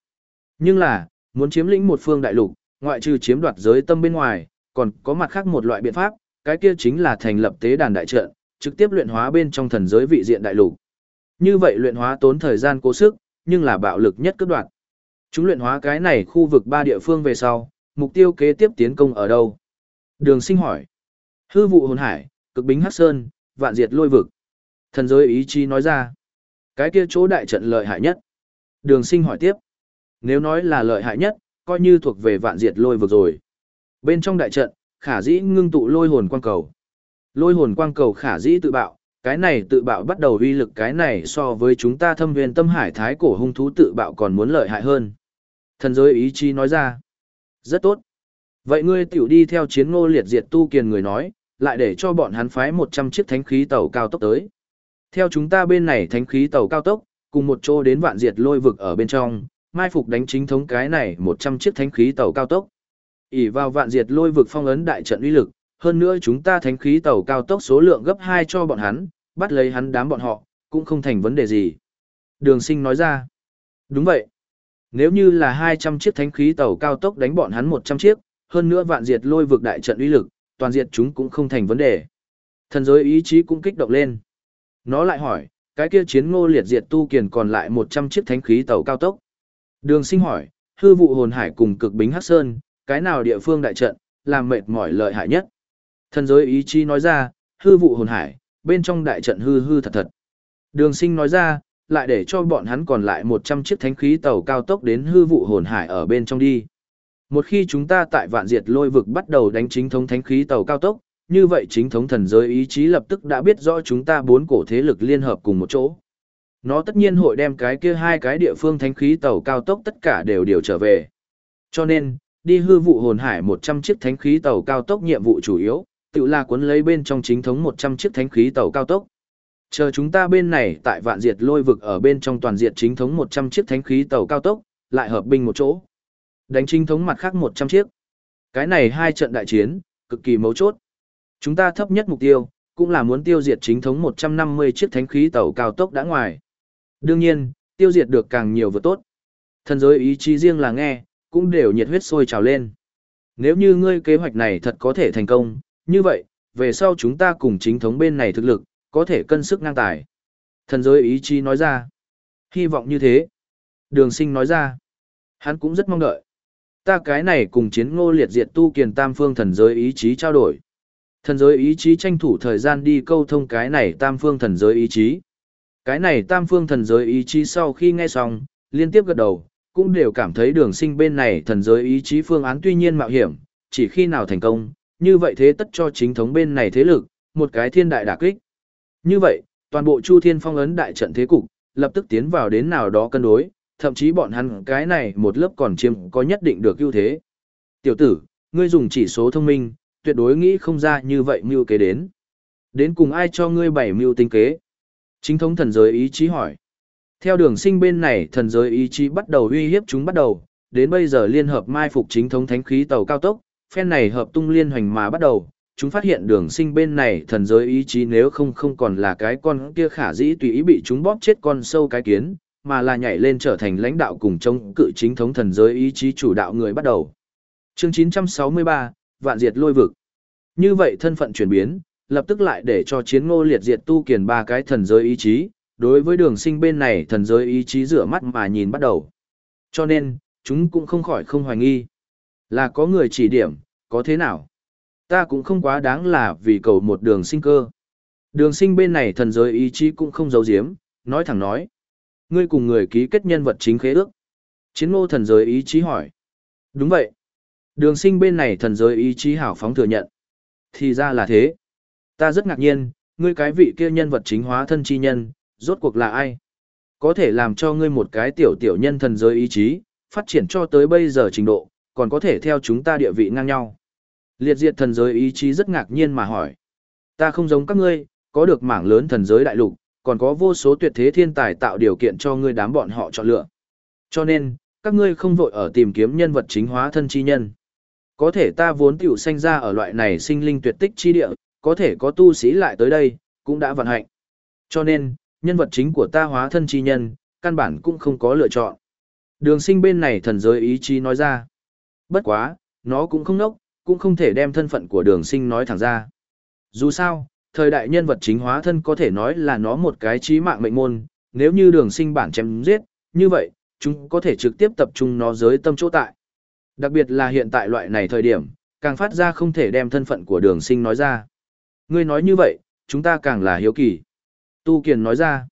Nhưng là, muốn chiếm lĩnh một phương đại lục, ngoại trừ chiếm đoạt giới tâm bên ngoài, còn có mặt khác một loại biện pháp, cái kia chính là thành lập tế đàn đại trận, trực tiếp luyện hóa bên trong thần giới vị diện đại lục. Như vậy luyện hóa tốn thời gian cố sức, nhưng là bạo lực nhất cấp đoạn. Chúng luyện hóa cái này khu vực ba địa phương về sau, mục tiêu kế tiếp tiến công ở đâu? Đường sinh hỏi. Hư vụ hồn hải, cực bính hắc sơn, vạn diệt lôi vực. Thần giới ý chí nói ra. Cái kia chỗ đại trận lợi hại nhất. Đường sinh hỏi tiếp. Nếu nói là lợi hại nhất, coi như thuộc về vạn diệt lôi vực rồi. Bên trong đại trận, khả dĩ ngưng tụ lôi hồn quang cầu. Lôi hồn quang cầu khả dĩ tự bạo, cái này tự bạo bắt đầu uy lực cái này so với chúng ta thâm Viên tâm hải thái cổ hung thú tự bạo còn muốn lợi hại hơn. Thần giới ý chí nói ra. Rất tốt. Vậy ngươi tiểu đi theo chiến ngô liệt diệt tu kiền người nói, lại để cho bọn hắn phái 100 chiếc thánh khí tàu cao tốc tới. Theo chúng ta bên này thánh khí tàu cao tốc, cùng một chỗ đến vạn diệt lôi vực ở bên trong, mai phục đánh chính thống cái này 100 chiếc thánh khí tàu cao tốc. ỉ vào vạn diệt lôi vực phong ấn đại trận uy lực, hơn nữa chúng ta thánh khí tàu cao tốc số lượng gấp 2 cho bọn hắn, bắt lấy hắn đám bọn họ, cũng không thành vấn đề gì. Đường sinh nói ra. Đúng vậy. Nếu như là 200 chiếc thánh khí tàu cao tốc đánh bọn hắn 100 chiếc, hơn nữa vạn diệt lôi vực đại trận uy lực, toàn diệt chúng cũng không thành vấn đề. Thần giới ý chí cũng kích động lên. Nó lại hỏi, cái kia chiến ngô liệt diệt tu kiền còn lại 100 chiếc thánh khí tàu cao tốc. Đường sinh hỏi, hư vụ hồn hải cùng cực bính hắc sơn, cái nào địa phương đại trận, làm mệt mỏi lợi hại nhất. Thần giới ý chí nói ra, hư vụ hồn hải, bên trong đại trận hư hư thật thật. Đường sinh nói ra, lại để cho bọn hắn còn lại 100 chiếc thánh khí tàu cao tốc đến hư vụ hồn hải ở bên trong đi. Một khi chúng ta tại vạn diệt lôi vực bắt đầu đánh chính thống thánh khí tàu cao tốc, như vậy chính thống thần giới ý chí lập tức đã biết rõ chúng ta bốn cổ thế lực liên hợp cùng một chỗ. Nó tất nhiên hội đem cái kia hai cái địa phương thánh khí tàu cao tốc tất cả đều điều trở về. Cho nên, đi hư vụ hồn hải 100 chiếc thánh khí tàu cao tốc nhiệm vụ chủ yếu, tự là cuốn lấy bên trong chính thống 100 chiếc thánh khí tàu cao tốc. Chờ chúng ta bên này tại vạn diệt lôi vực ở bên trong toàn diệt chính thống 100 chiếc thánh khí tàu cao tốc, lại hợp binh một chỗ. Đánh chính thống mặt khác 100 chiếc. Cái này hai trận đại chiến, cực kỳ mấu chốt. Chúng ta thấp nhất mục tiêu, cũng là muốn tiêu diệt chính thống 150 chiếc thánh khí tàu cao tốc đã ngoài. Đương nhiên, tiêu diệt được càng nhiều vừa tốt. Thần giới ý chí riêng là nghe, cũng đều nhiệt huyết sôi trào lên. Nếu như ngươi kế hoạch này thật có thể thành công, như vậy, về sau chúng ta cùng chính thống bên này thực lực, có thể cân sức ngang tài. Thần giới ý chí nói ra. Hy vọng như thế. Đường sinh nói ra. Hắn cũng rất mong đợi. Ta cái này cùng chiến ngô liệt diệt tu kiền tam phương thần giới ý chí trao đổi. Thần giới ý chí tranh thủ thời gian đi câu thông cái này tam phương thần giới ý chí. Cái này tam phương thần giới ý chí sau khi nghe xong, liên tiếp gật đầu, cũng đều cảm thấy đường sinh bên này thần giới ý chí phương án tuy nhiên mạo hiểm, chỉ khi nào thành công, như vậy thế tất cho chính thống bên này thế lực, một cái thiên đại đả kích. Như vậy, toàn bộ Chu Thiên Phong ấn đại trận thế cục, lập tức tiến vào đến nào đó cân đối, thậm chí bọn hắn cái này một lớp còn chiếm có nhất định được ưu thế. Tiểu tử, ngươi dùng chỉ số thông minh, tuyệt đối nghĩ không ra như vậy mưu kế đến. Đến cùng ai cho ngươi bảy mưu tinh kế? Chính thống thần giới ý chí hỏi. Theo đường sinh bên này thần giới ý chí bắt đầu uy hiếp chúng bắt đầu, đến bây giờ liên hợp mai phục chính thống thánh khí tàu cao tốc, phen này hợp tung liên hoành mà bắt đầu, chúng phát hiện đường sinh bên này thần giới ý chí nếu không không còn là cái con kia khả dĩ tùy ý bị chúng bóp chết con sâu cái kiến, mà là nhảy lên trở thành lãnh đạo cùng chống cự chính thống thần giới ý chí chủ đạo người bắt đầu. Chương 963, Vạn Diệt Lôi Vực. Như vậy thân phận chuyển biến, lập tức lại để cho chiến ngô liệt diệt tu kiền ba cái thần giới ý chí, đối với đường sinh bên này thần giới ý chí rửa mắt mà nhìn bắt đầu. Cho nên, chúng cũng không khỏi không hoài nghi. Là có người chỉ điểm, có thế nào? Ta cũng không quá đáng là vì cầu một đường sinh cơ. Đường sinh bên này thần giới ý chí cũng không giấu giếm, nói thẳng nói. Ngươi cùng người ký kết nhân vật chính khế ước. Chiến ngô thần giới ý chí hỏi. Đúng vậy. Đường sinh bên này thần giới ý chí hảo phóng thừa nhận. Thì ra là thế. Ta rất ngạc nhiên, ngươi cái vị kia nhân vật chính hóa thân chi nhân, rốt cuộc là ai? Có thể làm cho ngươi một cái tiểu tiểu nhân thần giới ý chí, phát triển cho tới bây giờ trình độ, còn có thể theo chúng ta địa vị ngang nhau. Liệt diệt thần giới ý chí rất ngạc nhiên mà hỏi. Ta không giống các ngươi, có được mảng lớn thần giới đại lục, còn có vô số tuyệt thế thiên tài tạo điều kiện cho ngươi đám bọn họ chọn lựa. Cho nên, các ngươi không vội ở tìm kiếm nhân vật chính hóa thân chi nhân. Có thể ta vốn tiểu sanh ra ở loại này sinh linh tuyệt tích chi địa, có thể có tu sĩ lại tới đây, cũng đã vận hạnh. Cho nên, nhân vật chính của ta hóa thân chi nhân, căn bản cũng không có lựa chọn. Đường sinh bên này thần giới ý chí nói ra. Bất quá, nó cũng không nốc, cũng không thể đem thân phận của đường sinh nói thẳng ra. Dù sao, thời đại nhân vật chính hóa thân có thể nói là nó một cái trí mạng mệnh môn, nếu như đường sinh bản chém giết, như vậy, chúng có thể trực tiếp tập trung nó giới tâm chỗ tại. Đặc biệt là hiện tại loại này thời điểm, càng phát ra không thể đem thân phận của đường sinh nói ra. Ngươi nói như vậy, chúng ta càng là hiếu kỳ. Tu Kiền nói ra,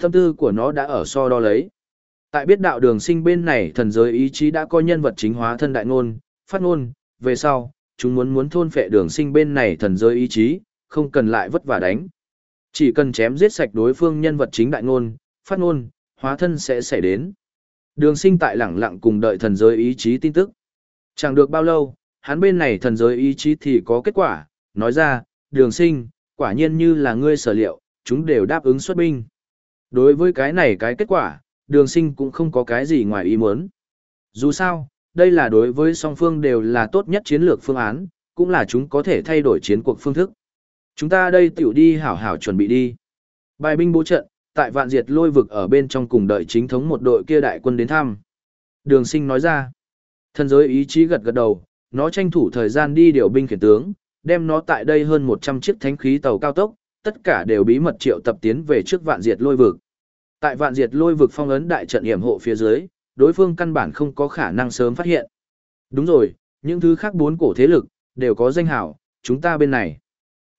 tâm tư của nó đã ở so đo lấy. Tại biết đạo đường sinh bên này thần giới ý chí đã có nhân vật chính hóa thân đại ngôn, phát ngôn, về sau, chúng muốn muốn thôn phệ đường sinh bên này thần giới ý chí, không cần lại vất vả đánh. Chỉ cần chém giết sạch đối phương nhân vật chính đại ngôn, phát ngôn, hóa thân sẽ xảy đến. Đường sinh tại lẳng lặng cùng đợi thần giới ý chí tin tức. Chẳng được bao lâu, hắn bên này thần giới ý chí thì có kết quả, nói ra, đường sinh, quả nhiên như là ngươi sở liệu, chúng đều đáp ứng xuất binh. Đối với cái này cái kết quả, đường sinh cũng không có cái gì ngoài ý muốn. Dù sao, đây là đối với song phương đều là tốt nhất chiến lược phương án, cũng là chúng có thể thay đổi chiến cuộc phương thức. Chúng ta đây tiểu đi hảo hảo chuẩn bị đi. Bài binh bố trận, tại vạn diệt lôi vực ở bên trong cùng đợi chính thống một đội kia đại quân đến thăm. Đường sinh nói ra, thân giới ý chí gật gật đầu, nó tranh thủ thời gian đi điều binh khiển tướng, đem nó tại đây hơn 100 chiếc thánh khí tàu cao tốc, tất cả đều bí mật triệu tập tiến về trước vạn diệt lôi vực. Tại vạn diệt lôi vực phong ấn đại trận hiểm hộ phía dưới, đối phương căn bản không có khả năng sớm phát hiện. Đúng rồi, những thứ khác bốn cổ thế lực, đều có danh hảo, chúng ta bên này.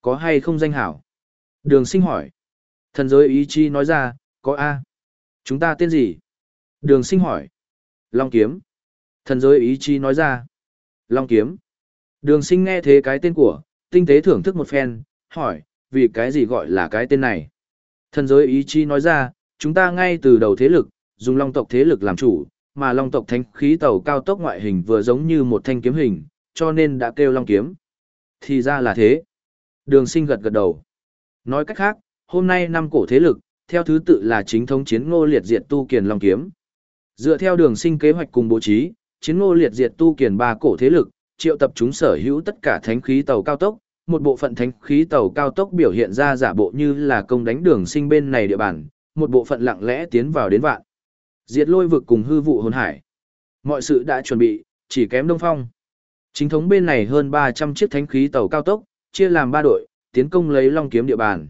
Có hay không danh hảo? Đường sinh hỏi. Thần giới ý chi nói ra, có A. Chúng ta tên gì? Đường sinh hỏi. Long kiếm. Thần giới ý chi nói ra. Long kiếm. Đường sinh nghe thế cái tên của, tinh tế thưởng thức một phen, hỏi, vì cái gì gọi là cái tên này? Thần giới ý chi nói ra, chúng ta ngay từ đầu thế lực, dùng long tộc thế lực làm chủ, mà long tộc thánh khí tàu cao tốc ngoại hình vừa giống như một thanh kiếm hình, cho nên đã kêu long kiếm. Thì ra là thế. Đường sinh gật gật đầu. Nói cách khác, hôm nay năm cổ thế lực, theo thứ tự là chính thống chiến ngô liệt diệt tu kiền long kiếm. Dựa theo đường sinh kế hoạch cùng bố trí, chiến ngô liệt diệt tu kiền ba cổ thế lực, triệu tập chúng sở hữu tất cả thánh khí tàu cao tốc, một bộ phận thánh khí tàu cao tốc biểu hiện ra giả bộ như là công đánh đường sinh bên này địa bàn, một bộ phận lặng lẽ tiến vào đến vạn. Diệt lôi vực cùng hư vụ hồn hải. Mọi sự đã chuẩn bị, chỉ kém Đông Phong. Chính thống bên này hơn 300 chiếc thánh khí tàu cao tốc, chia làm 3 đội, tiến công lấy Long kiếm địa bàn.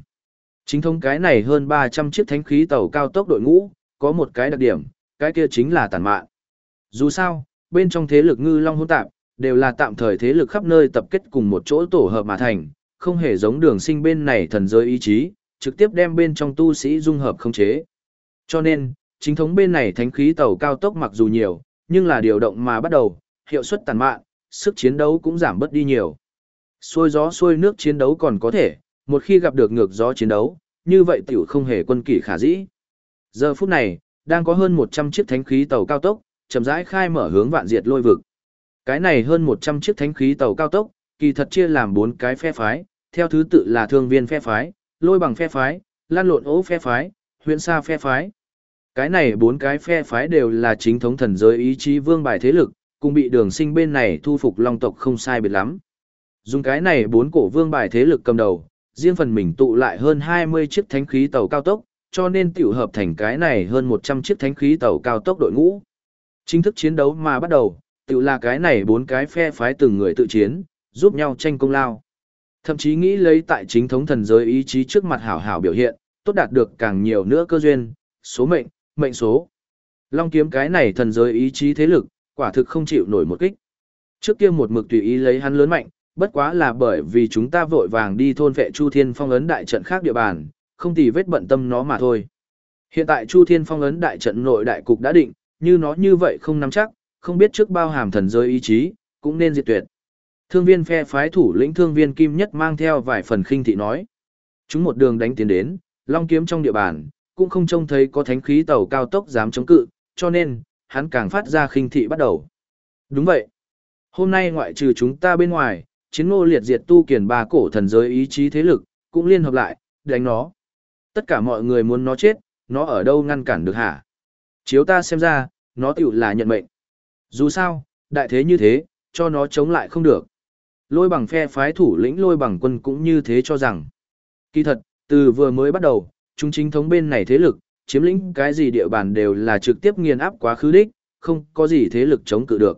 Chính thống cái này hơn 300 chiếc thánh khí tàu cao tốc đội ngũ, có một cái đặc điểm, cái kia chính là tàn mạn. Dù sao, bên trong thế lực ngư long hỗn tạp, đều là tạm thời thế lực khắp nơi tập kết cùng một chỗ tổ hợp mà thành, không hề giống đường sinh bên này thần giới ý chí, trực tiếp đem bên trong tu sĩ dung hợp không chế. Cho nên, chính thống bên này thánh khí tàu cao tốc mặc dù nhiều, nhưng là điều động mà bắt đầu, hiệu suất tàn mạn, sức chiến đấu cũng giảm bớt đi nhiều. Xôi gió xôi nước chiến đấu còn có thể, một khi gặp được ngược gió chiến đấu, như vậy tiểu không hề quân kỷ khả dĩ. Giờ phút này, đang có hơn 100 chiếc thánh khí tàu cao tốc, chậm rãi khai mở hướng vạn diệt lôi vực. Cái này hơn 100 chiếc thánh khí tàu cao tốc, kỳ thật chia làm 4 cái phe phái, theo thứ tự là thương viên phe phái, lôi bằng phe phái, lan lộn ố phe phái, huyện xa phe phái. Cái này bốn cái phe phái đều là chính thống thần giới ý chí vương bài thế lực, cùng bị đường sinh bên này thu phục long tộc không sai biệt lắm. Dùng cái này bốn cổ vương bài thế lực cầm đầu, riêng phần mình tụ lại hơn 20 chiếc thánh khí tàu cao tốc, cho nên tiểu hợp thành cái này hơn 100 chiếc thánh khí tàu cao tốc đội ngũ. Chính thức chiến đấu mà bắt đầu, tiểu là cái này bốn cái phe phái từng người tự chiến, giúp nhau tranh công lao. Thậm chí nghĩ lấy tại chính thống thần giới ý chí trước mặt hảo hảo biểu hiện, tốt đạt được càng nhiều nữa cơ duyên, số mệnh, mệnh số. Long kiếm cái này thần giới ý chí thế lực, quả thực không chịu nổi một kích. Trước kia một mực tùy ý lấy hắn lớn mạnh, bất quá là bởi vì chúng ta vội vàng đi thôn vệ Chu Thiên Phong ấn đại trận khác địa bàn, không tì vết bận tâm nó mà thôi. Hiện tại Chu Thiên Phong ấn đại trận nội đại cục đã định, như nó như vậy không nắm chắc, không biết trước bao hàm thần giới ý chí, cũng nên diệt tuyệt. Thương viên phe phái thủ lĩnh thương viên Kim Nhất mang theo vài phần khinh thị nói. Chúng một đường đánh tiến đến, long kiếm trong địa bàn, cũng không trông thấy có thánh khí tàu cao tốc dám chống cự, cho nên, hắn càng phát ra khinh thị bắt đầu. Đúng vậy. Hôm nay ngoại trừ chúng ta bên ngoài, chiến ngô liệt diệt tu kiền ba cổ thần giới ý chí thế lực, cũng liên hợp lại, đánh nó. Tất cả mọi người muốn nó chết, nó ở đâu ngăn cản được hả? Chiếu ta xem ra, nó tiểu là nhận mệnh. Dù sao, đại thế như thế, cho nó chống lại không được. Lôi bằng phe phái thủ lĩnh lôi bằng quân cũng như thế cho rằng. Kỳ thật, từ vừa mới bắt đầu, chúng chính thống bên này thế lực, chiếm lĩnh cái gì địa bàn đều là trực tiếp nghiền áp quá khứ đích, không có gì thế lực chống cự được.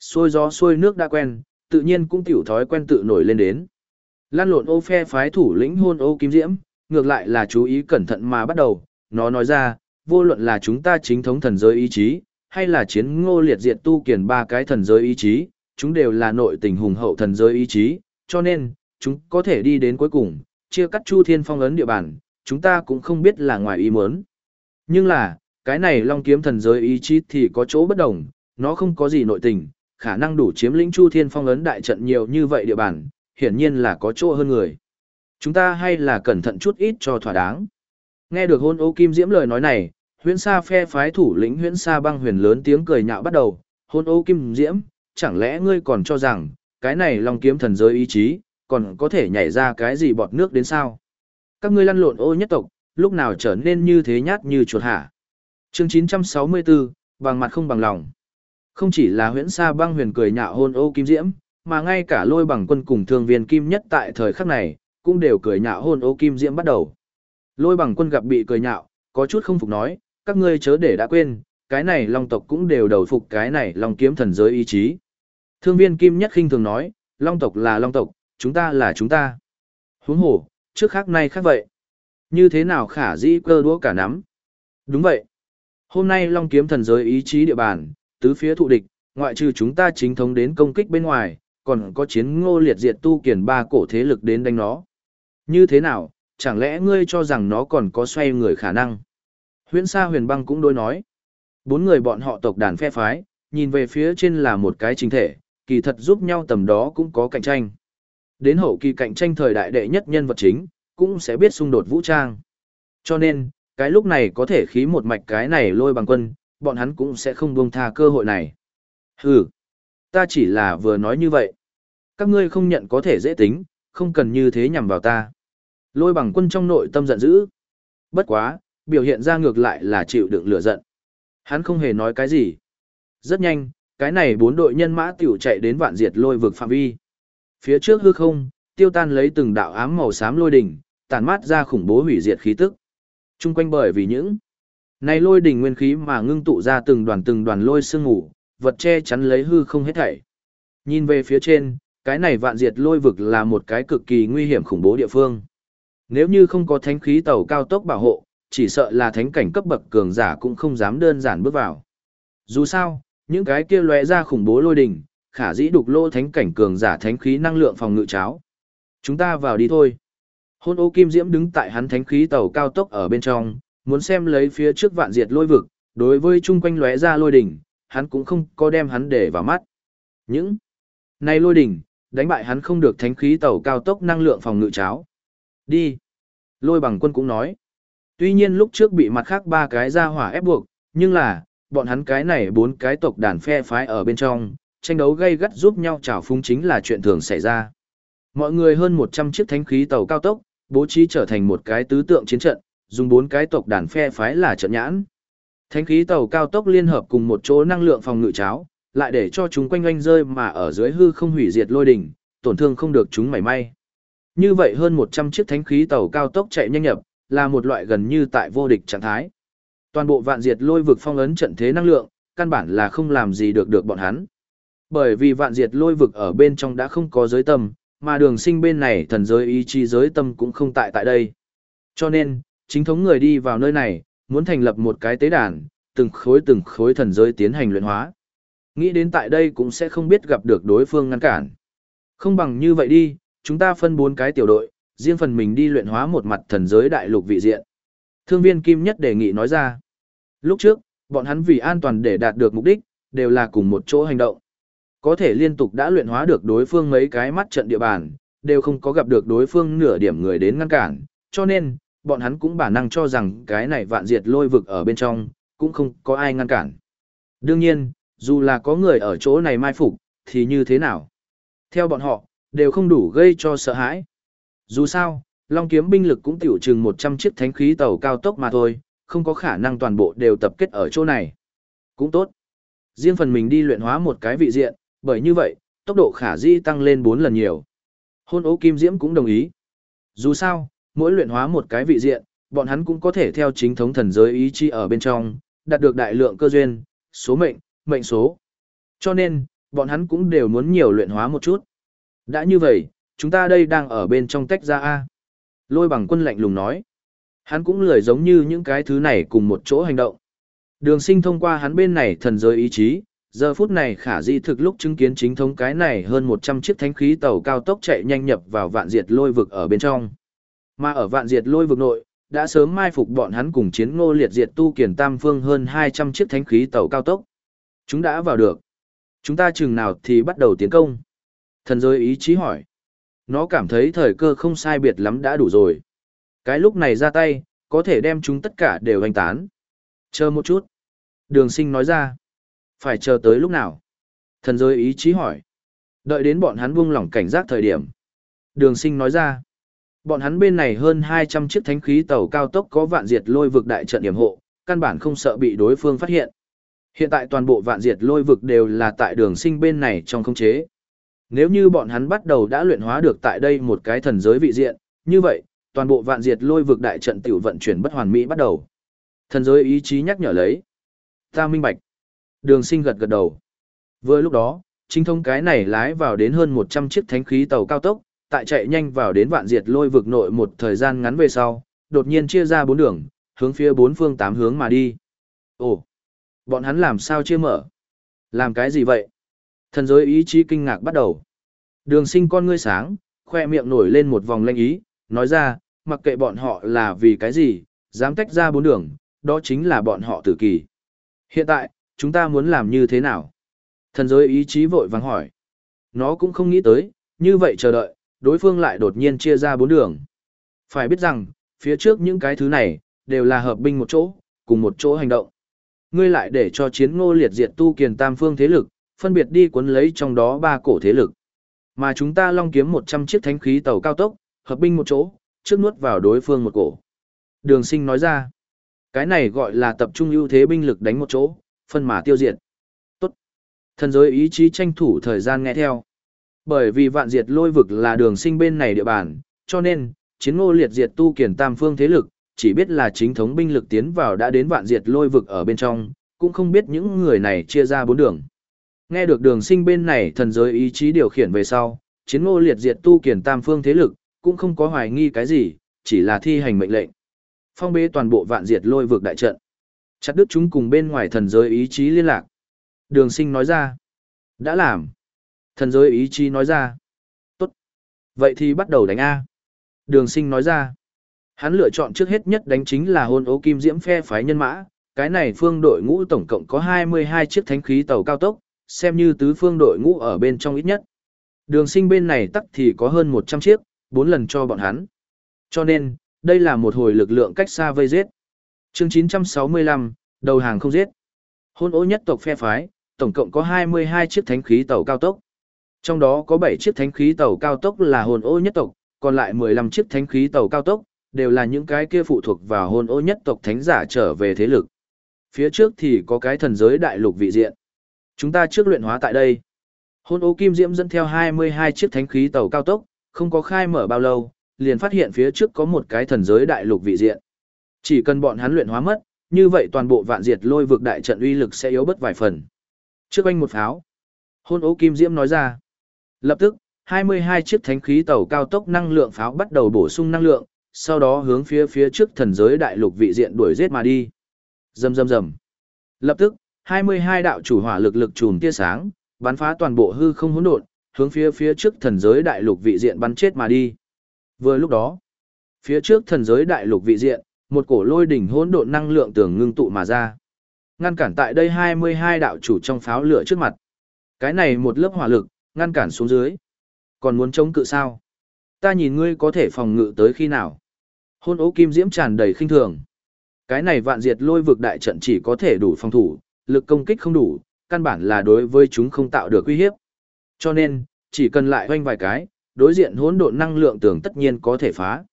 Xôi gió xôi nước đã quen, tự nhiên cũng tiểu thói quen tự nổi lên đến. Lan lộn ô phe phái thủ lĩnh hôn ô kim diễm, ngược lại là chú ý cẩn thận mà bắt đầu, nó nói ra, vô luận là chúng ta chính thống thần giới ý chí, hay là chiến ngô liệt diệt tu kiền ba cái thần giới ý chí, chúng đều là nội tình hùng hậu thần giới ý chí, cho nên, chúng có thể đi đến cuối cùng, chia cắt chu thiên phong ấn địa bàn, chúng ta cũng không biết là ngoài ý muốn. Nhưng là, cái này long kiếm thần giới ý chí thì có chỗ bất đồng, nó không có gì nội tình, khả năng đủ chiếm lĩnh chu thiên phong ấn đại trận nhiều như vậy địa bàn, hiển nhiên là có chỗ hơn người. Chúng ta hay là cẩn thận chút ít cho thỏa đáng. Nghe được hôn ô kim diễm lời nói này, huyễn sa phe phái thủ lĩnh huyễn sa băng huyền lớn tiếng cười nhạo bắt đầu, hôn ô kim diễm, chẳng lẽ ngươi còn cho rằng, cái này long kiếm thần giới ý chí, còn có thể nhảy ra cái gì bọt nước đến sao? Các ngươi lăn lộn ô nhất tộc, lúc nào trở nên như thế nhát như chuột hả? Chương 964, bằng mặt không bằng lòng. Không chỉ là huyễn sa băng huyền cười nhạo hôn ô kim diễm, mà ngay cả lôi bằng quân cùng thương viên kim nhất tại thời khắc này, cũng đều cười nhạo hôn ô kim diễm bắt đầu. Lôi bằng quân gặp bị cười nhạo, có chút không phục nói, các ngươi chớ để đã quên, cái này long tộc cũng đều đầu phục cái này long kiếm thần giới ý chí. Thương viên kim nhất khinh thường nói, long tộc là long tộc, chúng ta là chúng ta. Huống hồ, trước khác nay khác vậy. Như thế nào khả dĩ cơ đũa cả nắm? Đúng vậy. Hôm nay long kiếm thần giới ý chí địa bàn, tứ phía thụ địch, ngoại trừ chúng ta chính thống đến công kích bên ngoài, còn có chiến ngô liệt diệt tu kiền ba cổ thế lực đến đánh nó. Như thế nào, chẳng lẽ ngươi cho rằng nó còn có xoay người khả năng? Huyễn Sa Huyền Băng cũng đối nói. Bốn người bọn họ tộc đàn phe phái, nhìn về phía trên là một cái chính thể, kỳ thật giúp nhau tầm đó cũng có cạnh tranh. Đến hậu kỳ cạnh tranh thời đại đệ nhất nhân vật chính, cũng sẽ biết xung đột vũ trang. Cho nên, cái lúc này có thể khí một mạch cái này lôi bằng quân, bọn hắn cũng sẽ không buông tha cơ hội này. Hừ, ta chỉ là vừa nói như vậy. Các ngươi không nhận có thể dễ tính, không cần như thế nhằm vào ta. Lôi bằng quân trong nội tâm giận dữ. Bất quá, biểu hiện ra ngược lại là chịu đựng lửa giận. Hắn không hề nói cái gì. Rất nhanh, cái này bốn đội nhân mã tiểu chạy đến vạn diệt lôi vực phạm vi. Phía trước hư không, tiêu tan lấy từng đạo ám màu xám lôi đỉnh, tàn mát ra khủng bố hủy diệt khí tức. Trung quanh bởi vì những này lôi đỉnh nguyên khí mà ngưng tụ ra từng đoàn từng đoàn lôi sương ngủ, vật che chắn lấy hư không hết thảy. Nhìn về phía trên, cái này vạn diệt lôi vực là một cái cực kỳ nguy hiểm khủng bố địa phương. Nếu như không có thánh khí tàu cao tốc bảo hộ, chỉ sợ là thánh cảnh cấp bậc cường giả cũng không dám đơn giản bước vào. Dù sao, những cái kia lóe ra khủng bố lôi đỉnh, khả dĩ đục lô thánh cảnh cường giả thánh khí năng lượng phòng ngự cháo. Chúng ta vào đi thôi. Hôn ô kim diễm đứng tại hắn thánh khí tàu cao tốc ở bên trong, muốn xem lấy phía trước vạn diệt lôi vực, đối với chung quanh lóe ra lôi đỉnh, hắn cũng không có đem hắn để vào mắt. Những này lôi đỉnh, đánh bại hắn không được thánh khí tàu cao tốc năng lượng phòng ngự cháo. Đi. Lôi bằng quân cũng nói. Tuy nhiên lúc trước bị mặt khác ba cái ra hỏa ép buộc, nhưng là, bọn hắn cái này bốn cái tộc đàn phe phái ở bên trong, tranh đấu gây gắt giúp nhau trào phúng chính là chuyện thường xảy ra. Mọi người hơn 100 chiếc thánh khí tàu cao tốc, bố trí trở thành một cái tứ tượng chiến trận, dùng bốn cái tộc đàn phe phái là trận nhãn. Thánh khí tàu cao tốc liên hợp cùng một chỗ năng lượng phòng ngự cháo, lại để cho chúng quanh oanh rơi mà ở dưới hư không hủy diệt lôi đỉnh, tổn thương không được chúng mảy may. Như vậy hơn 100 chiếc thánh khí tàu cao tốc chạy nhanh nhập, là một loại gần như tại vô địch trạng thái. Toàn bộ vạn diệt lôi vực phong ấn trận thế năng lượng, căn bản là không làm gì được được bọn hắn. Bởi vì vạn diệt lôi vực ở bên trong đã không có giới tâm, mà đường sinh bên này thần giới ý chí giới tâm cũng không tại tại đây. Cho nên, chính thống người đi vào nơi này, muốn thành lập một cái tế đàn, từng khối từng khối thần giới tiến hành luyện hóa. Nghĩ đến tại đây cũng sẽ không biết gặp được đối phương ngăn cản. Không bằng như vậy đi, chúng ta phân bốn cái tiểu đội, riêng phần mình đi luyện hóa một mặt thần giới đại lục vị diện. Thương viên Kim Nhất đề nghị nói ra. Lúc trước, bọn hắn vì an toàn để đạt được mục đích, đều là cùng một chỗ hành động. Có thể liên tục đã luyện hóa được đối phương mấy cái mắt trận địa bàn, đều không có gặp được đối phương nửa điểm người đến ngăn cản, cho nên, bọn hắn cũng bản năng cho rằng cái này vạn diệt lôi vực ở bên trong, cũng không có ai ngăn cản. Đương nhiên, dù là có người ở chỗ này mai phục, thì như thế nào? Theo bọn họ, đều không đủ gây cho sợ hãi. Dù sao, Long kiếm binh lực cũng tiểu chừng 100 chiếc thánh khí tàu cao tốc mà thôi, không có khả năng toàn bộ đều tập kết ở chỗ này. Cũng tốt. Riêng phần mình đi luyện hóa một cái vị diện, bởi như vậy, tốc độ khả di tăng lên 4 lần nhiều. Hôn ố kim diễm cũng đồng ý. Dù sao, mỗi luyện hóa một cái vị diện, bọn hắn cũng có thể theo chính thống thần giới ý chi ở bên trong, đạt được đại lượng cơ duyên, số mệnh, mệnh số. Cho nên, bọn hắn cũng đều muốn nhiều luyện hóa một chút. Đã như vậy, chúng ta đây đang ở bên trong tách ra A. Lôi bằng quân lạnh lùng nói. Hắn cũng lười giống như những cái thứ này cùng một chỗ hành động. Đường sinh thông qua hắn bên này thần giới ý chí, giờ phút này khả di thực lúc chứng kiến chính thống cái này hơn 100 chiếc thánh khí tàu cao tốc chạy nhanh nhập vào vạn diệt lôi vực ở bên trong. Mà ở vạn diệt lôi vực nội, đã sớm mai phục bọn hắn cùng chiến ngô liệt diệt tu kiển tam phương hơn 200 chiếc thánh khí tàu cao tốc. Chúng đã vào được. Chúng ta chừng nào thì bắt đầu tiến công. Thần giới ý chí hỏi. Nó cảm thấy thời cơ không sai biệt lắm đã đủ rồi. Cái lúc này ra tay, có thể đem chúng tất cả đều hành tán. Chờ một chút. Đường sinh nói ra. Phải chờ tới lúc nào? Thần giới ý chí hỏi. Đợi đến bọn hắn buông lỏng cảnh giác thời điểm. Đường sinh nói ra. Bọn hắn bên này hơn 200 chiếc thánh khí tàu cao tốc có vạn diệt lôi vực đại trận điểm hộ, căn bản không sợ bị đối phương phát hiện. Hiện tại toàn bộ vạn diệt lôi vực đều là tại đường sinh bên này trong không chế. Nếu như bọn hắn bắt đầu đã luyện hóa được tại đây một cái thần giới vị diện, như vậy, toàn bộ vạn diệt lôi vực đại trận tiểu vận chuyển bất hoàn mỹ bắt đầu. Thần giới ý chí nhắc nhở lấy. Ta minh bạch. Đường sinh gật gật đầu. Vừa lúc đó, chính thông cái này lái vào đến hơn 100 chiếc thánh khí tàu cao tốc, tại chạy nhanh vào đến vạn diệt lôi vực nội một thời gian ngắn về sau, đột nhiên chia ra bốn đường, hướng phía bốn phương tám hướng mà đi. Ồ, bọn hắn làm sao chia mở? Làm cái gì vậy? Thần giới ý chí kinh ngạc bắt đầu. Đường sinh con ngươi sáng, khoe miệng nổi lên một vòng lanh ý, nói ra, mặc kệ bọn họ là vì cái gì, dám tách ra bốn đường, đó chính là bọn họ tử kỳ. Hiện tại, chúng ta muốn làm như thế nào? Thần giới ý chí vội vàng hỏi. Nó cũng không nghĩ tới, như vậy chờ đợi, đối phương lại đột nhiên chia ra bốn đường. Phải biết rằng, phía trước những cái thứ này, đều là hợp binh một chỗ, cùng một chỗ hành động. Ngươi lại để cho chiến ngô liệt diệt tu kiền tam phương thế lực, phân biệt đi cuốn lấy trong đó ba cổ thế lực. Mà chúng ta long kiếm 100 chiếc thánh khí tàu cao tốc, hợp binh một chỗ, trước nuốt vào đối phương một cổ. Đường sinh nói ra, cái này gọi là tập trung ưu thế binh lực đánh một chỗ, phân mà tiêu diệt. Tốt. Thần giới ý chí tranh thủ thời gian nghe theo. Bởi vì vạn diệt lôi vực là đường sinh bên này địa bàn, cho nên, chiến ngô liệt diệt tu kiển tam phương thế lực, chỉ biết là chính thống binh lực tiến vào đã đến vạn diệt lôi vực ở bên trong, cũng không biết những người này chia ra bốn đường. Nghe được đường sinh bên này thần giới ý chí điều khiển về sau, chiến ngô liệt diệt tu kiển tam phương thế lực, cũng không có hoài nghi cái gì, chỉ là thi hành mệnh lệnh. Phong bế toàn bộ vạn diệt lôi vực đại trận. Chặt đứt chúng cùng bên ngoài thần giới ý chí liên lạc. Đường sinh nói ra. Đã làm. Thần giới ý chí nói ra. Tốt. Vậy thì bắt đầu đánh A. Đường sinh nói ra. Hắn lựa chọn trước hết nhất đánh chính là hôn ố kim diễm phe phái nhân mã. Cái này phương đội ngũ tổng cộng có 22 chiếc thánh khí tàu cao tốc, xem như tứ phương đội ngũ ở bên trong ít nhất. Đường sinh bên này tắc thì có hơn 100 chiếc, 4 lần cho bọn hắn. Cho nên, đây là một hồi lực lượng cách xa vây giết chương 965, đầu hàng không giết. Hôn ố nhất tộc phe phái, tổng cộng có 22 chiếc thánh khí tàu cao tốc. Trong đó có 7 chiếc thánh khí tàu cao tốc là hồn ô nhất tộc, còn lại 15 chiếc thánh khí tàu cao tốc, đều là những cái kia phụ thuộc vào hồn ô nhất tộc thánh giả trở về thế lực. Phía trước thì có cái thần giới đại lục vị diện. Chúng ta trước luyện hóa tại đây. Hôn ô kim diễm dẫn theo 22 chiếc thánh khí tàu cao tốc, không có khai mở bao lâu, liền phát hiện phía trước có một cái thần giới đại lục vị diện. Chỉ cần bọn hắn luyện hóa mất, như vậy toàn bộ vạn diệt lôi vực đại trận uy lực sẽ yếu bất vài phần. Trước anh một pháo. Hôn ố kim diễm nói ra. Lập tức, 22 chiếc thánh khí tàu cao tốc năng lượng pháo bắt đầu bổ sung năng lượng, sau đó hướng phía phía trước thần giới đại lục vị diện đuổi giết mà đi. Rầm rầm rầm. Lập tức, 22 đạo chủ hỏa lực lực trùm tia sáng, bắn phá toàn bộ hư không hỗn độn, hướng phía phía trước thần giới đại lục vị diện bắn chết mà đi. Vừa lúc đó, phía trước thần giới đại lục vị diện, một cổ lôi đỉnh hỗn độn năng lượng tưởng ngưng tụ mà ra. Ngăn cản tại đây 22 đạo chủ trong pháo lửa trước mặt. Cái này một lớp hỏa lực, ngăn cản xuống dưới. Còn muốn chống cự sao? Ta nhìn ngươi có thể phòng ngự tới khi nào? Hôn ố kim diễm tràn đầy khinh thường. Cái này vạn diệt lôi vực đại trận chỉ có thể đủ phòng thủ, lực công kích không đủ, căn bản là đối với chúng không tạo được uy hiếp. Cho nên, chỉ cần lại hoanh vài cái, đối diện hỗn độn năng lượng tưởng tất nhiên có thể phá.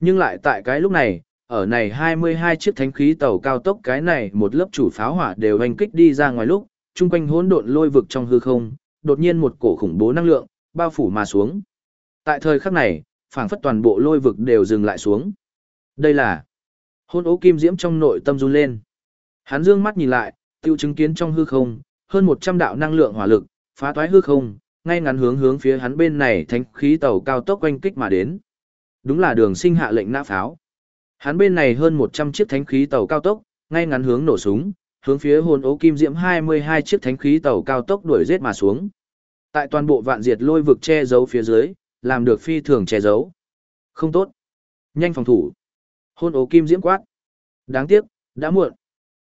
Nhưng lại tại cái lúc này, ở này 22 chiếc thánh khí tàu cao tốc cái này một lớp chủ pháo hỏa đều hành kích đi ra ngoài lúc, chung quanh hỗn độn lôi vực trong hư không, đột nhiên một cổ khủng bố năng lượng, bao phủ mà xuống. Tại thời khắc này, phảng phất toàn bộ lôi vực đều dừng lại xuống. Đây là hôn ố kim diễm trong nội tâm run lên. Hắn dương mắt nhìn lại, tiêu chứng kiến trong hư không, hơn 100 đạo năng lượng hỏa lực, phá toái hư không, ngay ngắn hướng hướng phía hắn bên này thánh khí tàu cao tốc quanh kích mà đến. Đúng là đường sinh hạ lệnh nã pháo. Hắn bên này hơn 100 chiếc thánh khí tàu cao tốc, ngay ngắn hướng nổ súng, hướng phía hồn ố kim diễm 22 chiếc thánh khí tàu cao tốc đuổi giết mà xuống. Tại toàn bộ vạn diệt lôi vực che giấu phía dưới, làm được phi thường che giấu. Không tốt. Nhanh phòng thủ. Hôn ố kim diễm quát. Đáng tiếc, đã muộn.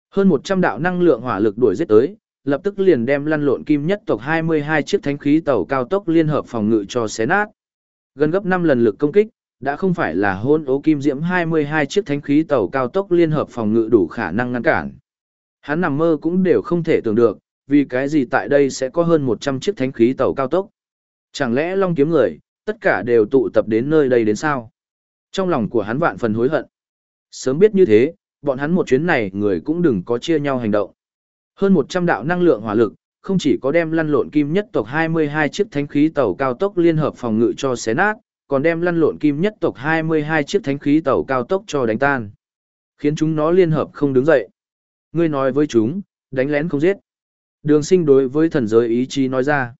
Hơn 100 đạo năng lượng hỏa lực đuổi giết tới, lập tức liền đem lăn lộn kim nhất tộc 22 chiếc thánh khí tàu cao tốc liên hợp phòng ngự cho xé nát. Gần gấp 5 lần lực công kích, đã không phải là hôn ố kim diễm 22 chiếc thánh khí tàu cao tốc liên hợp phòng ngự đủ khả năng ngăn cản. Hắn nằm mơ cũng đều không thể tưởng được, vì cái gì tại đây sẽ có hơn 100 chiếc thánh khí tàu cao tốc. Chẳng lẽ Long kiếm người, tất cả đều tụ tập đến nơi đây đến sao? Trong lòng của hắn vạn phần hối hận. Sớm biết như thế, bọn hắn một chuyến này người cũng đừng có chia nhau hành động. Hơn 100 đạo năng lượng hỏa lực, không chỉ có đem lăn lộn kim nhất tộc 22 chiếc thánh khí tàu cao tốc liên hợp phòng ngự cho xé nát, còn đem lăn lộn kim nhất tộc 22 chiếc thánh khí tàu cao tốc cho đánh tan. Khiến chúng nó liên hợp không đứng dậy. Ngươi nói với chúng, đánh lén không giết. Đường sinh đối với thần giới ý chí nói ra.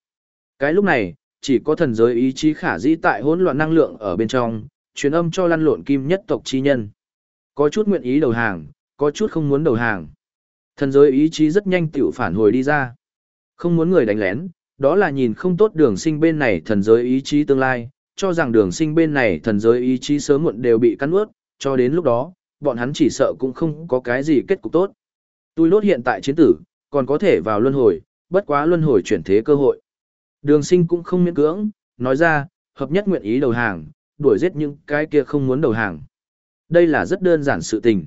Cái lúc này, chỉ có thần giới ý chí khả dĩ tại hỗn loạn năng lượng ở bên trong, truyền âm cho lăn lộn kim nhất tộc chi nhân. Có chút nguyện ý đầu hàng, có chút không muốn đầu hàng. Thần giới ý chí rất nhanh tiểu phản hồi đi ra. Không muốn người đánh lén, đó là nhìn không tốt đường sinh bên này thần giới ý chí tương lai, cho rằng đường sinh bên này thần giới ý chí sớm muộn đều bị cắn ướt, cho đến lúc đó, bọn hắn chỉ sợ cũng không có cái gì kết cục tốt. Tôi lốt hiện tại chiến tử, còn có thể vào luân hồi, bất quá luân hồi chuyển thế cơ hội. Đường sinh cũng không miễn cưỡng, nói ra, hợp nhất nguyện ý đầu hàng, đuổi giết những cái kia không muốn đầu hàng. Đây là rất đơn giản sự tình.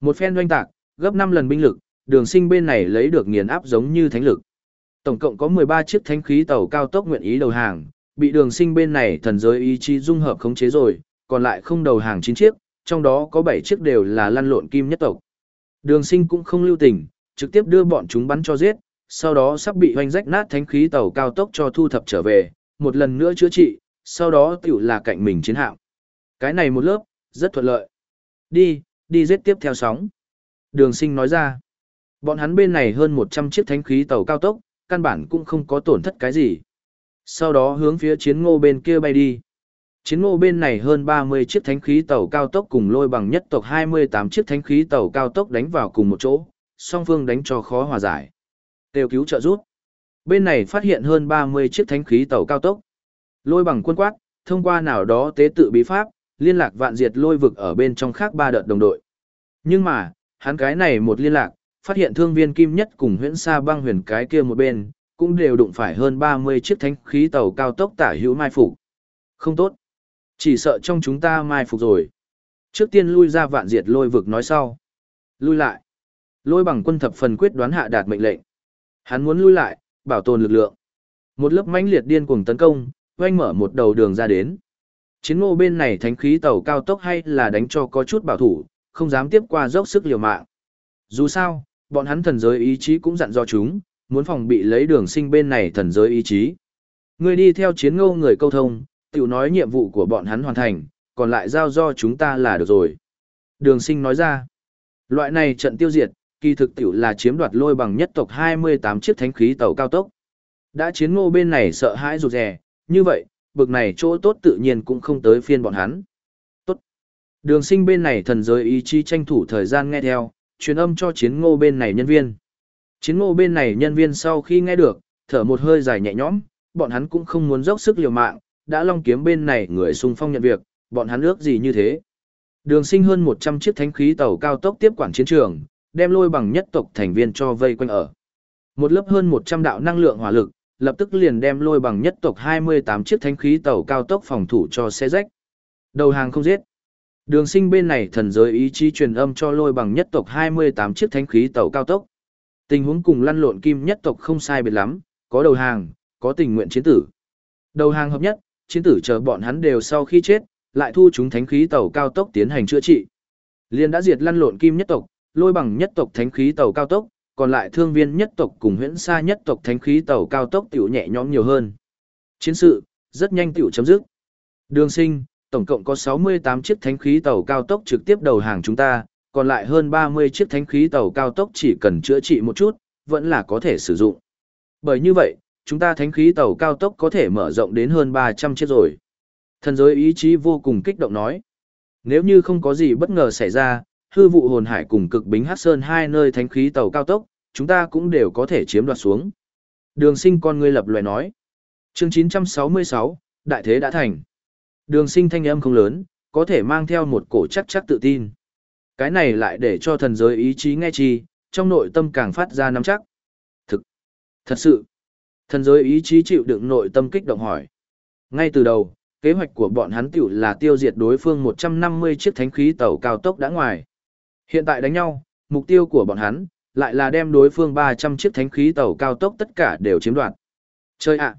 Một phen doanh tạc, gấp 5 lần binh lực, đường sinh bên này lấy được nghiền áp giống như thánh lực. Tổng cộng có 13 chiếc thánh khí tàu cao tốc nguyện ý đầu hàng, bị đường sinh bên này thần giới ý chí dung hợp khống chế rồi, còn lại không đầu hàng 9 chiếc, trong đó có 7 chiếc đều là lăn lộn kim nhất tộc. Đường sinh cũng không lưu tình, trực tiếp đưa bọn chúng bắn cho giết, sau đó sắp bị hoanh rách nát thánh khí tàu cao tốc cho thu thập trở về, một lần nữa chữa trị, sau đó tiểu là cạnh mình chiến hạm. Cái này một lớp, rất thuận lợi. Đi, đi giết tiếp theo sóng. Đường sinh nói ra, bọn hắn bên này hơn 100 chiếc thánh khí tàu cao tốc, căn bản cũng không có tổn thất cái gì. Sau đó hướng phía chiến ngô bên kia bay đi. Chiến ngô bên này hơn 30 chiếc thánh khí tàu cao tốc cùng lôi bằng nhất tộc 28 chiếc thánh khí tàu cao tốc đánh vào cùng một chỗ, song phương đánh cho khó hòa giải. Tiêu cứu trợ rút. Bên này phát hiện hơn 30 chiếc thánh khí tàu cao tốc. Lôi bằng quân quát, thông qua nào đó tế tự bí pháp, liên lạc vạn diệt lôi vực ở bên trong khác ba đợt đồng đội. Nhưng mà, hắn cái này một liên lạc, phát hiện thương viên kim nhất cùng huyễn sa băng huyền cái kia một bên, cũng đều đụng phải hơn 30 chiếc thánh khí tàu cao tốc tả hữu mai phục. Không tốt. Chỉ sợ trong chúng ta mai phục rồi. Trước tiên lui ra vạn diệt lôi vực nói sau. Lui lại. Lôi bằng quân thập phần quyết đoán hạ đạt mệnh lệnh. Hắn muốn lui lại, bảo tồn lực lượng. Một lớp mãnh liệt điên cuồng tấn công, oanh mở một đầu đường ra đến. Chiến ngô bên này thánh khí tàu cao tốc hay là đánh cho có chút bảo thủ, không dám tiếp qua dốc sức liều mạng. Dù sao, bọn hắn thần giới ý chí cũng dặn do chúng, muốn phòng bị lấy đường sinh bên này thần giới ý chí. Người đi theo chiến ngô người câu thông, tiểu nói nhiệm vụ của bọn hắn hoàn thành, còn lại giao do chúng ta là được rồi. Đường sinh nói ra, loại này trận tiêu diệt, kỳ thực tiểu là chiếm đoạt lôi bằng nhất tộc 28 chiếc thánh khí tàu cao tốc. Đã chiến ngô bên này sợ hãi rụt rè, như vậy, bực này chỗ tốt tự nhiên cũng không tới phiên bọn hắn. Tốt. Đường sinh bên này thần giới ý chí tranh thủ thời gian nghe theo, truyền âm cho chiến ngô bên này nhân viên. Chiến ngô bên này nhân viên sau khi nghe được, thở một hơi dài nhẹ nhõm, bọn hắn cũng không muốn dốc sức liều mạng, đã long kiếm bên này người xung phong nhận việc, bọn hắn ước gì như thế. Đường sinh hơn 100 chiếc thánh khí tàu cao tốc tiếp quản chiến trường, đem lôi bằng nhất tộc thành viên cho vây quanh ở. Một lớp hơn 100 đạo năng lượng hỏa lực, lập tức liền đem lôi bằng nhất tộc 28 chiếc thánh khí tàu cao tốc phòng thủ cho xe rách. Đầu hàng không giết. Đường sinh bên này thần giới ý chí truyền âm cho lôi bằng nhất tộc 28 chiếc thánh khí tàu cao tốc. Tình huống cùng lăn lộn kim nhất tộc không sai biệt lắm, có đầu hàng, có tình nguyện chiến tử. Đầu hàng hợp nhất, chiến tử chờ bọn hắn đều sau khi chết, lại thu chúng thánh khí tàu cao tốc tiến hành chữa trị. Liên đã diệt lăn lộn kim nhất tộc, lôi bằng nhất tộc thánh khí tàu cao tốc, còn lại thương viên nhất tộc cùng huyễn sa nhất tộc thánh khí tàu cao tốc tiểu nhẹ nhõm nhiều hơn. Chiến sự, rất nhanh tiểu chấm dứt. Đường sinh, tổng cộng có 68 chiếc thánh khí tàu cao tốc trực tiếp đầu hàng chúng ta, còn lại hơn 30 chiếc thánh khí tàu cao tốc chỉ cần chữa trị một chút, vẫn là có thể sử dụng. Bởi như vậy, chúng ta thánh khí tàu cao tốc có thể mở rộng đến hơn 300 chiếc rồi. Thần giới ý chí vô cùng kích động nói. Nếu như không có gì bất ngờ xảy ra, hư vụ hồn hải cùng cực bính hát sơn hai nơi thánh khí tàu cao tốc, chúng ta cũng đều có thể chiếm đoạt xuống. Đường sinh con ngươi lập loại nói. chương 966, Đại thế đã thành. Đường sinh thanh âm không lớn, có thể mang theo một cổ chắc chắc tự tin. Cái này lại để cho thần giới ý chí nghe chi, trong nội tâm càng phát ra nắm chắc. Thực, thật sự, thần giới ý chí chịu đựng nội tâm kích động hỏi. Ngay từ đầu, kế hoạch của bọn hắn tiểu là tiêu diệt đối phương 150 chiếc thánh khí tàu cao tốc đã ngoài. Hiện tại đánh nhau, mục tiêu của bọn hắn lại là đem đối phương 300 chiếc thánh khí tàu cao tốc tất cả đều chiếm đoạt. Chơi ạ!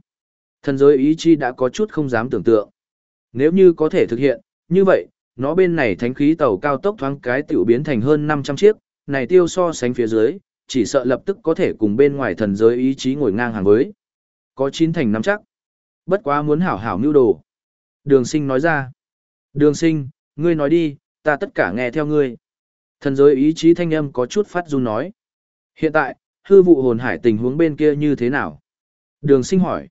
thần giới ý chí đã có chút không dám tưởng tượng. Nếu như có thể thực hiện, như vậy, nó bên này thánh khí tàu cao tốc thoáng cái tiểu biến thành hơn 500 chiếc, này tiêu so sánh phía dưới, chỉ sợ lập tức có thể cùng bên ngoài thần giới ý chí ngồi ngang hàng với. Có chín thành năm chắc. Bất quá muốn hảo hảo mưu đồ. Đường sinh nói ra. Đường sinh, ngươi nói đi, ta tất cả nghe theo ngươi. Thần giới ý chí thanh âm có chút phát run nói. Hiện tại, hư vụ hồn hải tình huống bên kia như thế nào? Đường sinh hỏi.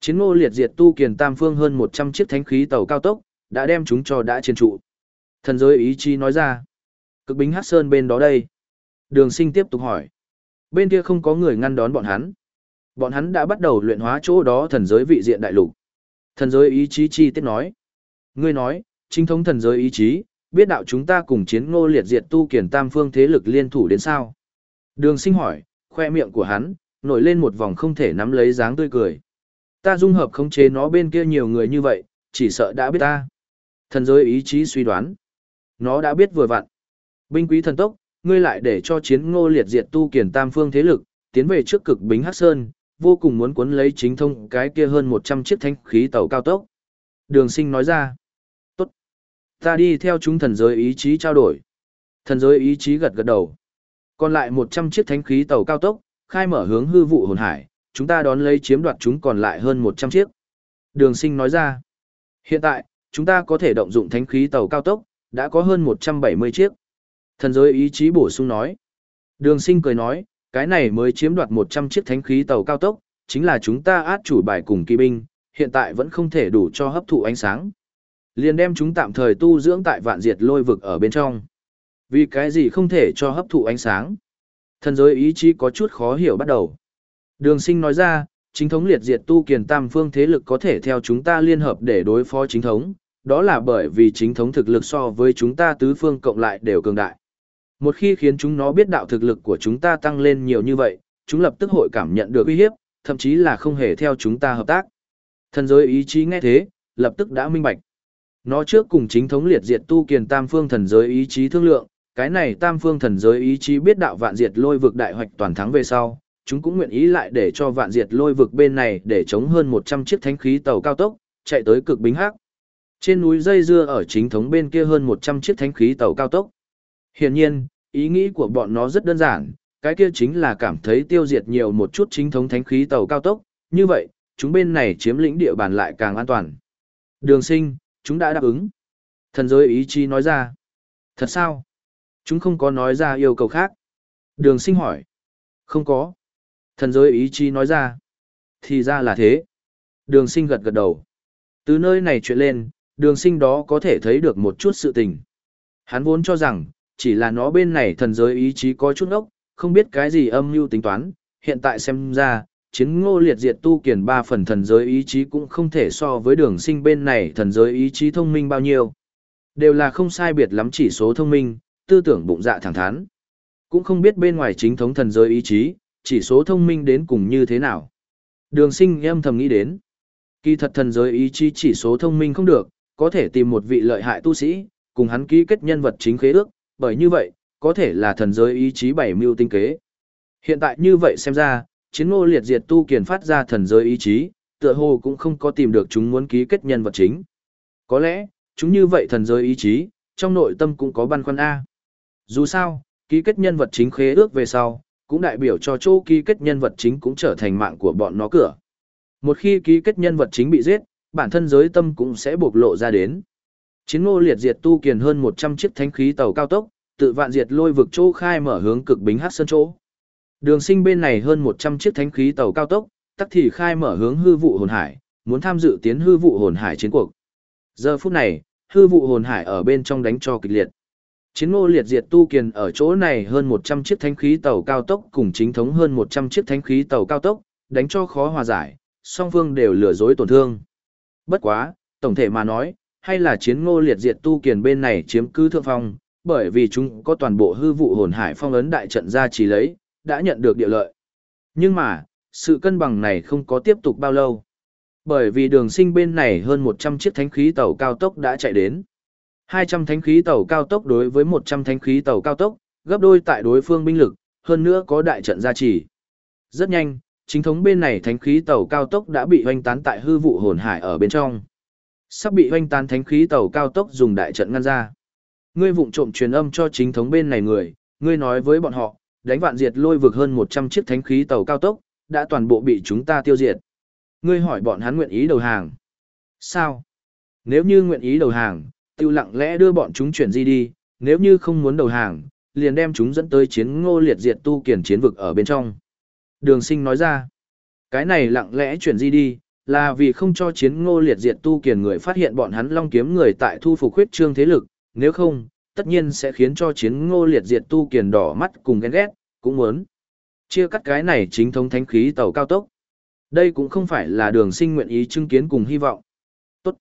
Chiến ngô liệt diệt tu kiền tam phương hơn 100 chiếc thánh khí tàu cao tốc, đã đem chúng cho đã chiến trụ. Thần giới ý chí nói ra. Cực bính hát sơn bên đó đây. Đường sinh tiếp tục hỏi. Bên kia không có người ngăn đón bọn hắn. Bọn hắn đã bắt đầu luyện hóa chỗ đó thần giới vị diện đại lục. Thần giới ý chí chi tiết nói. Ngươi nói, chính thống thần giới ý chí, biết đạo chúng ta cùng chiến ngô liệt diệt tu kiền tam phương thế lực liên thủ đến sao. Đường sinh hỏi, khoe miệng của hắn, nổi lên một vòng không thể nắm lấy dáng tươi cười. Ta dung hợp khống chế nó bên kia nhiều người như vậy, chỉ sợ đã biết ta. Thần giới ý chí suy đoán. Nó đã biết vừa vặn. Binh quý thần tốc, ngươi lại để cho chiến ngô liệt diệt tu kiển tam phương thế lực, tiến về trước cực bính hắc sơn, vô cùng muốn cuốn lấy chính thông cái kia hơn 100 chiếc thanh khí tàu cao tốc. Đường sinh nói ra. Tốt. Ta đi theo chúng thần giới ý chí trao đổi. Thần giới ý chí gật gật đầu. Còn lại 100 chiếc thánh khí tàu cao tốc, khai mở hướng hư vụ hồn hải, chúng ta đón lấy chiếm đoạt chúng còn lại hơn 100 chiếc. Đường sinh nói ra, hiện tại, chúng ta có thể động dụng thánh khí tàu cao tốc, đã có hơn 170 chiếc. Thần giới ý chí bổ sung nói. Đường sinh cười nói, cái này mới chiếm đoạt 100 chiếc thánh khí tàu cao tốc, chính là chúng ta át chủ bài cùng kỳ binh, hiện tại vẫn không thể đủ cho hấp thụ ánh sáng. Liền đem chúng tạm thời tu dưỡng tại vạn diệt lôi vực ở bên trong. Vì cái gì không thể cho hấp thụ ánh sáng? Thần giới ý chí có chút khó hiểu bắt đầu. Đường sinh nói ra, chính thống liệt diệt tu kiền tam phương thế lực có thể theo chúng ta liên hợp để đối phó chính thống, đó là bởi vì chính thống thực lực so với chúng ta tứ phương cộng lại đều cường đại. Một khi khiến chúng nó biết đạo thực lực của chúng ta tăng lên nhiều như vậy, chúng lập tức hội cảm nhận được uy hiếp, thậm chí là không hề theo chúng ta hợp tác. Thần giới ý chí nghe thế, lập tức đã minh bạch. Nó trước cùng chính thống liệt diệt tu kiền tam phương thần giới ý chí thương lượng, cái này tam phương thần giới ý chí biết đạo vạn diệt lôi vực đại hoạch toàn thắng về sau, chúng cũng nguyện ý lại để cho vạn diệt lôi vực bên này để chống hơn 100 chiếc thánh khí tàu cao tốc, chạy tới cực bính hắc. Trên núi dây dưa ở chính thống bên kia hơn 100 chiếc thánh khí tàu cao tốc. Hiển nhiên, ý nghĩ của bọn nó rất đơn giản, cái kia chính là cảm thấy tiêu diệt nhiều một chút chính thống thánh khí tàu cao tốc, như vậy, chúng bên này chiếm lĩnh địa bàn lại càng an toàn. Đường sinh, chúng đã đáp ứng. Thần giới ý chí nói ra. Thật sao? Chúng không có nói ra yêu cầu khác. Đường sinh hỏi. Không có. Thần giới ý chí nói ra. Thì ra là thế. Đường sinh gật gật đầu. Từ nơi này chuyện lên, đường sinh đó có thể thấy được một chút sự tình. Hắn vốn cho rằng, chỉ là nó bên này thần giới ý chí có chút ốc, không biết cái gì âm mưu tính toán, hiện tại xem ra, chiến ngô liệt diệt tu kiền ba phần thần giới ý chí cũng không thể so với đường sinh bên này thần giới ý chí thông minh bao nhiêu. Đều là không sai biệt lắm chỉ số thông minh, tư tưởng bụng dạ thẳng thắn. Cũng không biết bên ngoài chính thống thần giới ý chí, chỉ số thông minh đến cùng như thế nào. Đường sinh em thầm nghĩ đến. Kỳ thật thần giới ý chí chỉ số thông minh không được, có thể tìm một vị lợi hại tu sĩ, cùng hắn ký kết nhân vật chính khế ước, bởi như vậy, có thể là thần giới ý chí bảy mưu tinh kế. Hiện tại như vậy xem ra, chiến ngô liệt diệt tu kiền phát ra thần giới ý chí, tựa hồ cũng không có tìm được chúng muốn ký kết nhân vật chính. Có lẽ, chúng như vậy thần giới ý chí, trong nội tâm cũng có băn khoăn A. Dù sao, ký kết nhân vật chính khế ước về sau, cũng đại biểu cho chỗ ký kết nhân vật chính cũng trở thành mạng của bọn nó cửa. Một khi ký kết nhân vật chính bị giết, bản thân giới tâm cũng sẽ bộc lộ ra đến. Chiến ngô liệt diệt tu kiền hơn 100 chiếc thánh khí tàu cao tốc, tự vạn diệt lôi vực chỗ khai mở hướng cực bính hát sơn chỗ. Đường sinh bên này hơn 100 chiếc thánh khí tàu cao tốc, tắc thì khai mở hướng hư vụ hồn hải, muốn tham dự tiến hư vụ hồn hải chiến cuộc. Giờ phút này, hư vụ hồn hải ở bên trong đánh cho kịch liệt. Chiến ngô liệt diệt tu kiền ở chỗ này hơn 100 chiếc thánh khí tàu cao tốc cùng chính thống hơn 100 chiếc thánh khí tàu cao tốc, đánh cho khó hòa giải, song phương đều lừa dối tổn thương. Bất quá, tổng thể mà nói, hay là chiến ngô liệt diệt tu kiền bên này chiếm cứ thượng phong, bởi vì chúng có toàn bộ hư vụ hồn hải phong ấn đại trận ra chỉ lấy, đã nhận được địa lợi. Nhưng mà, sự cân bằng này không có tiếp tục bao lâu. Bởi vì đường sinh bên này hơn 100 chiếc thánh khí tàu cao tốc đã chạy đến. 200 thánh khí tàu cao tốc đối với 100 thánh khí tàu cao tốc, gấp đôi tại đối phương binh lực, hơn nữa có đại trận gia trì. Rất nhanh, chính thống bên này thánh khí tàu cao tốc đã bị hoanh tán tại hư vụ hồn hải ở bên trong. Sắp bị hoanh tán thánh khí tàu cao tốc dùng đại trận ngăn ra. Ngươi vụng trộm truyền âm cho chính thống bên này người, ngươi nói với bọn họ, đánh vạn diệt lôi vực hơn 100 chiếc thánh khí tàu cao tốc, đã toàn bộ bị chúng ta tiêu diệt. Ngươi hỏi bọn hắn nguyện ý đầu hàng. Sao? Nếu như nguyện ý đầu hàng, tiêu lặng lẽ đưa bọn chúng chuyển di đi, nếu như không muốn đầu hàng, liền đem chúng dẫn tới chiến ngô liệt diệt tu kiển chiến vực ở bên trong. Đường sinh nói ra, cái này lặng lẽ chuyển di đi, là vì không cho chiến ngô liệt diệt tu kiền người phát hiện bọn hắn long kiếm người tại thu phục huyết trương thế lực, nếu không, tất nhiên sẽ khiến cho chiến ngô liệt diệt tu kiền đỏ mắt cùng ghen ghét, cũng muốn chia cắt cái này chính thống thánh khí tàu cao tốc. Đây cũng không phải là đường sinh nguyện ý chứng kiến cùng hy vọng. Tốt.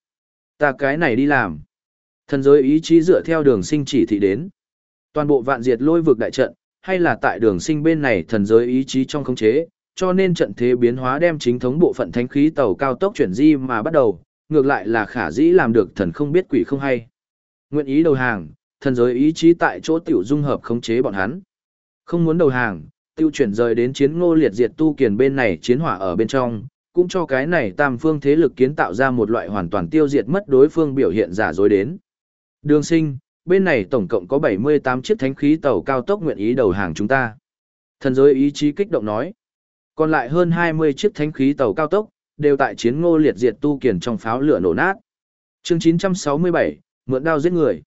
Ta cái này đi làm. Thần giới ý chí dựa theo đường sinh chỉ thị đến. Toàn bộ vạn diệt lôi vực đại trận, hay là tại đường sinh bên này thần giới ý chí trong khống chế, cho nên trận thế biến hóa đem chính thống bộ phận thánh khí tàu cao tốc chuyển di mà bắt đầu, ngược lại là khả dĩ làm được thần không biết quỷ không hay. Nguyện ý đầu hàng, thần giới ý chí tại chỗ tiểu dung hợp khống chế bọn hắn. Không muốn đầu hàng, tiêu chuyển rời đến chiến ngô liệt diệt tu kiền bên này chiến hỏa ở bên trong, cũng cho cái này tam phương thế lực kiến tạo ra một loại hoàn toàn tiêu diệt mất đối phương biểu hiện giả dối đến. Đường sinh, bên này tổng cộng có 78 chiếc thánh khí tàu cao tốc nguyện ý đầu hàng chúng ta. Thần giới ý chí kích động nói. Còn lại hơn 20 chiếc thánh khí tàu cao tốc, đều tại chiến ngô liệt diệt tu kiền trong pháo lửa nổ nát. Chương 967, mượn đao giết người.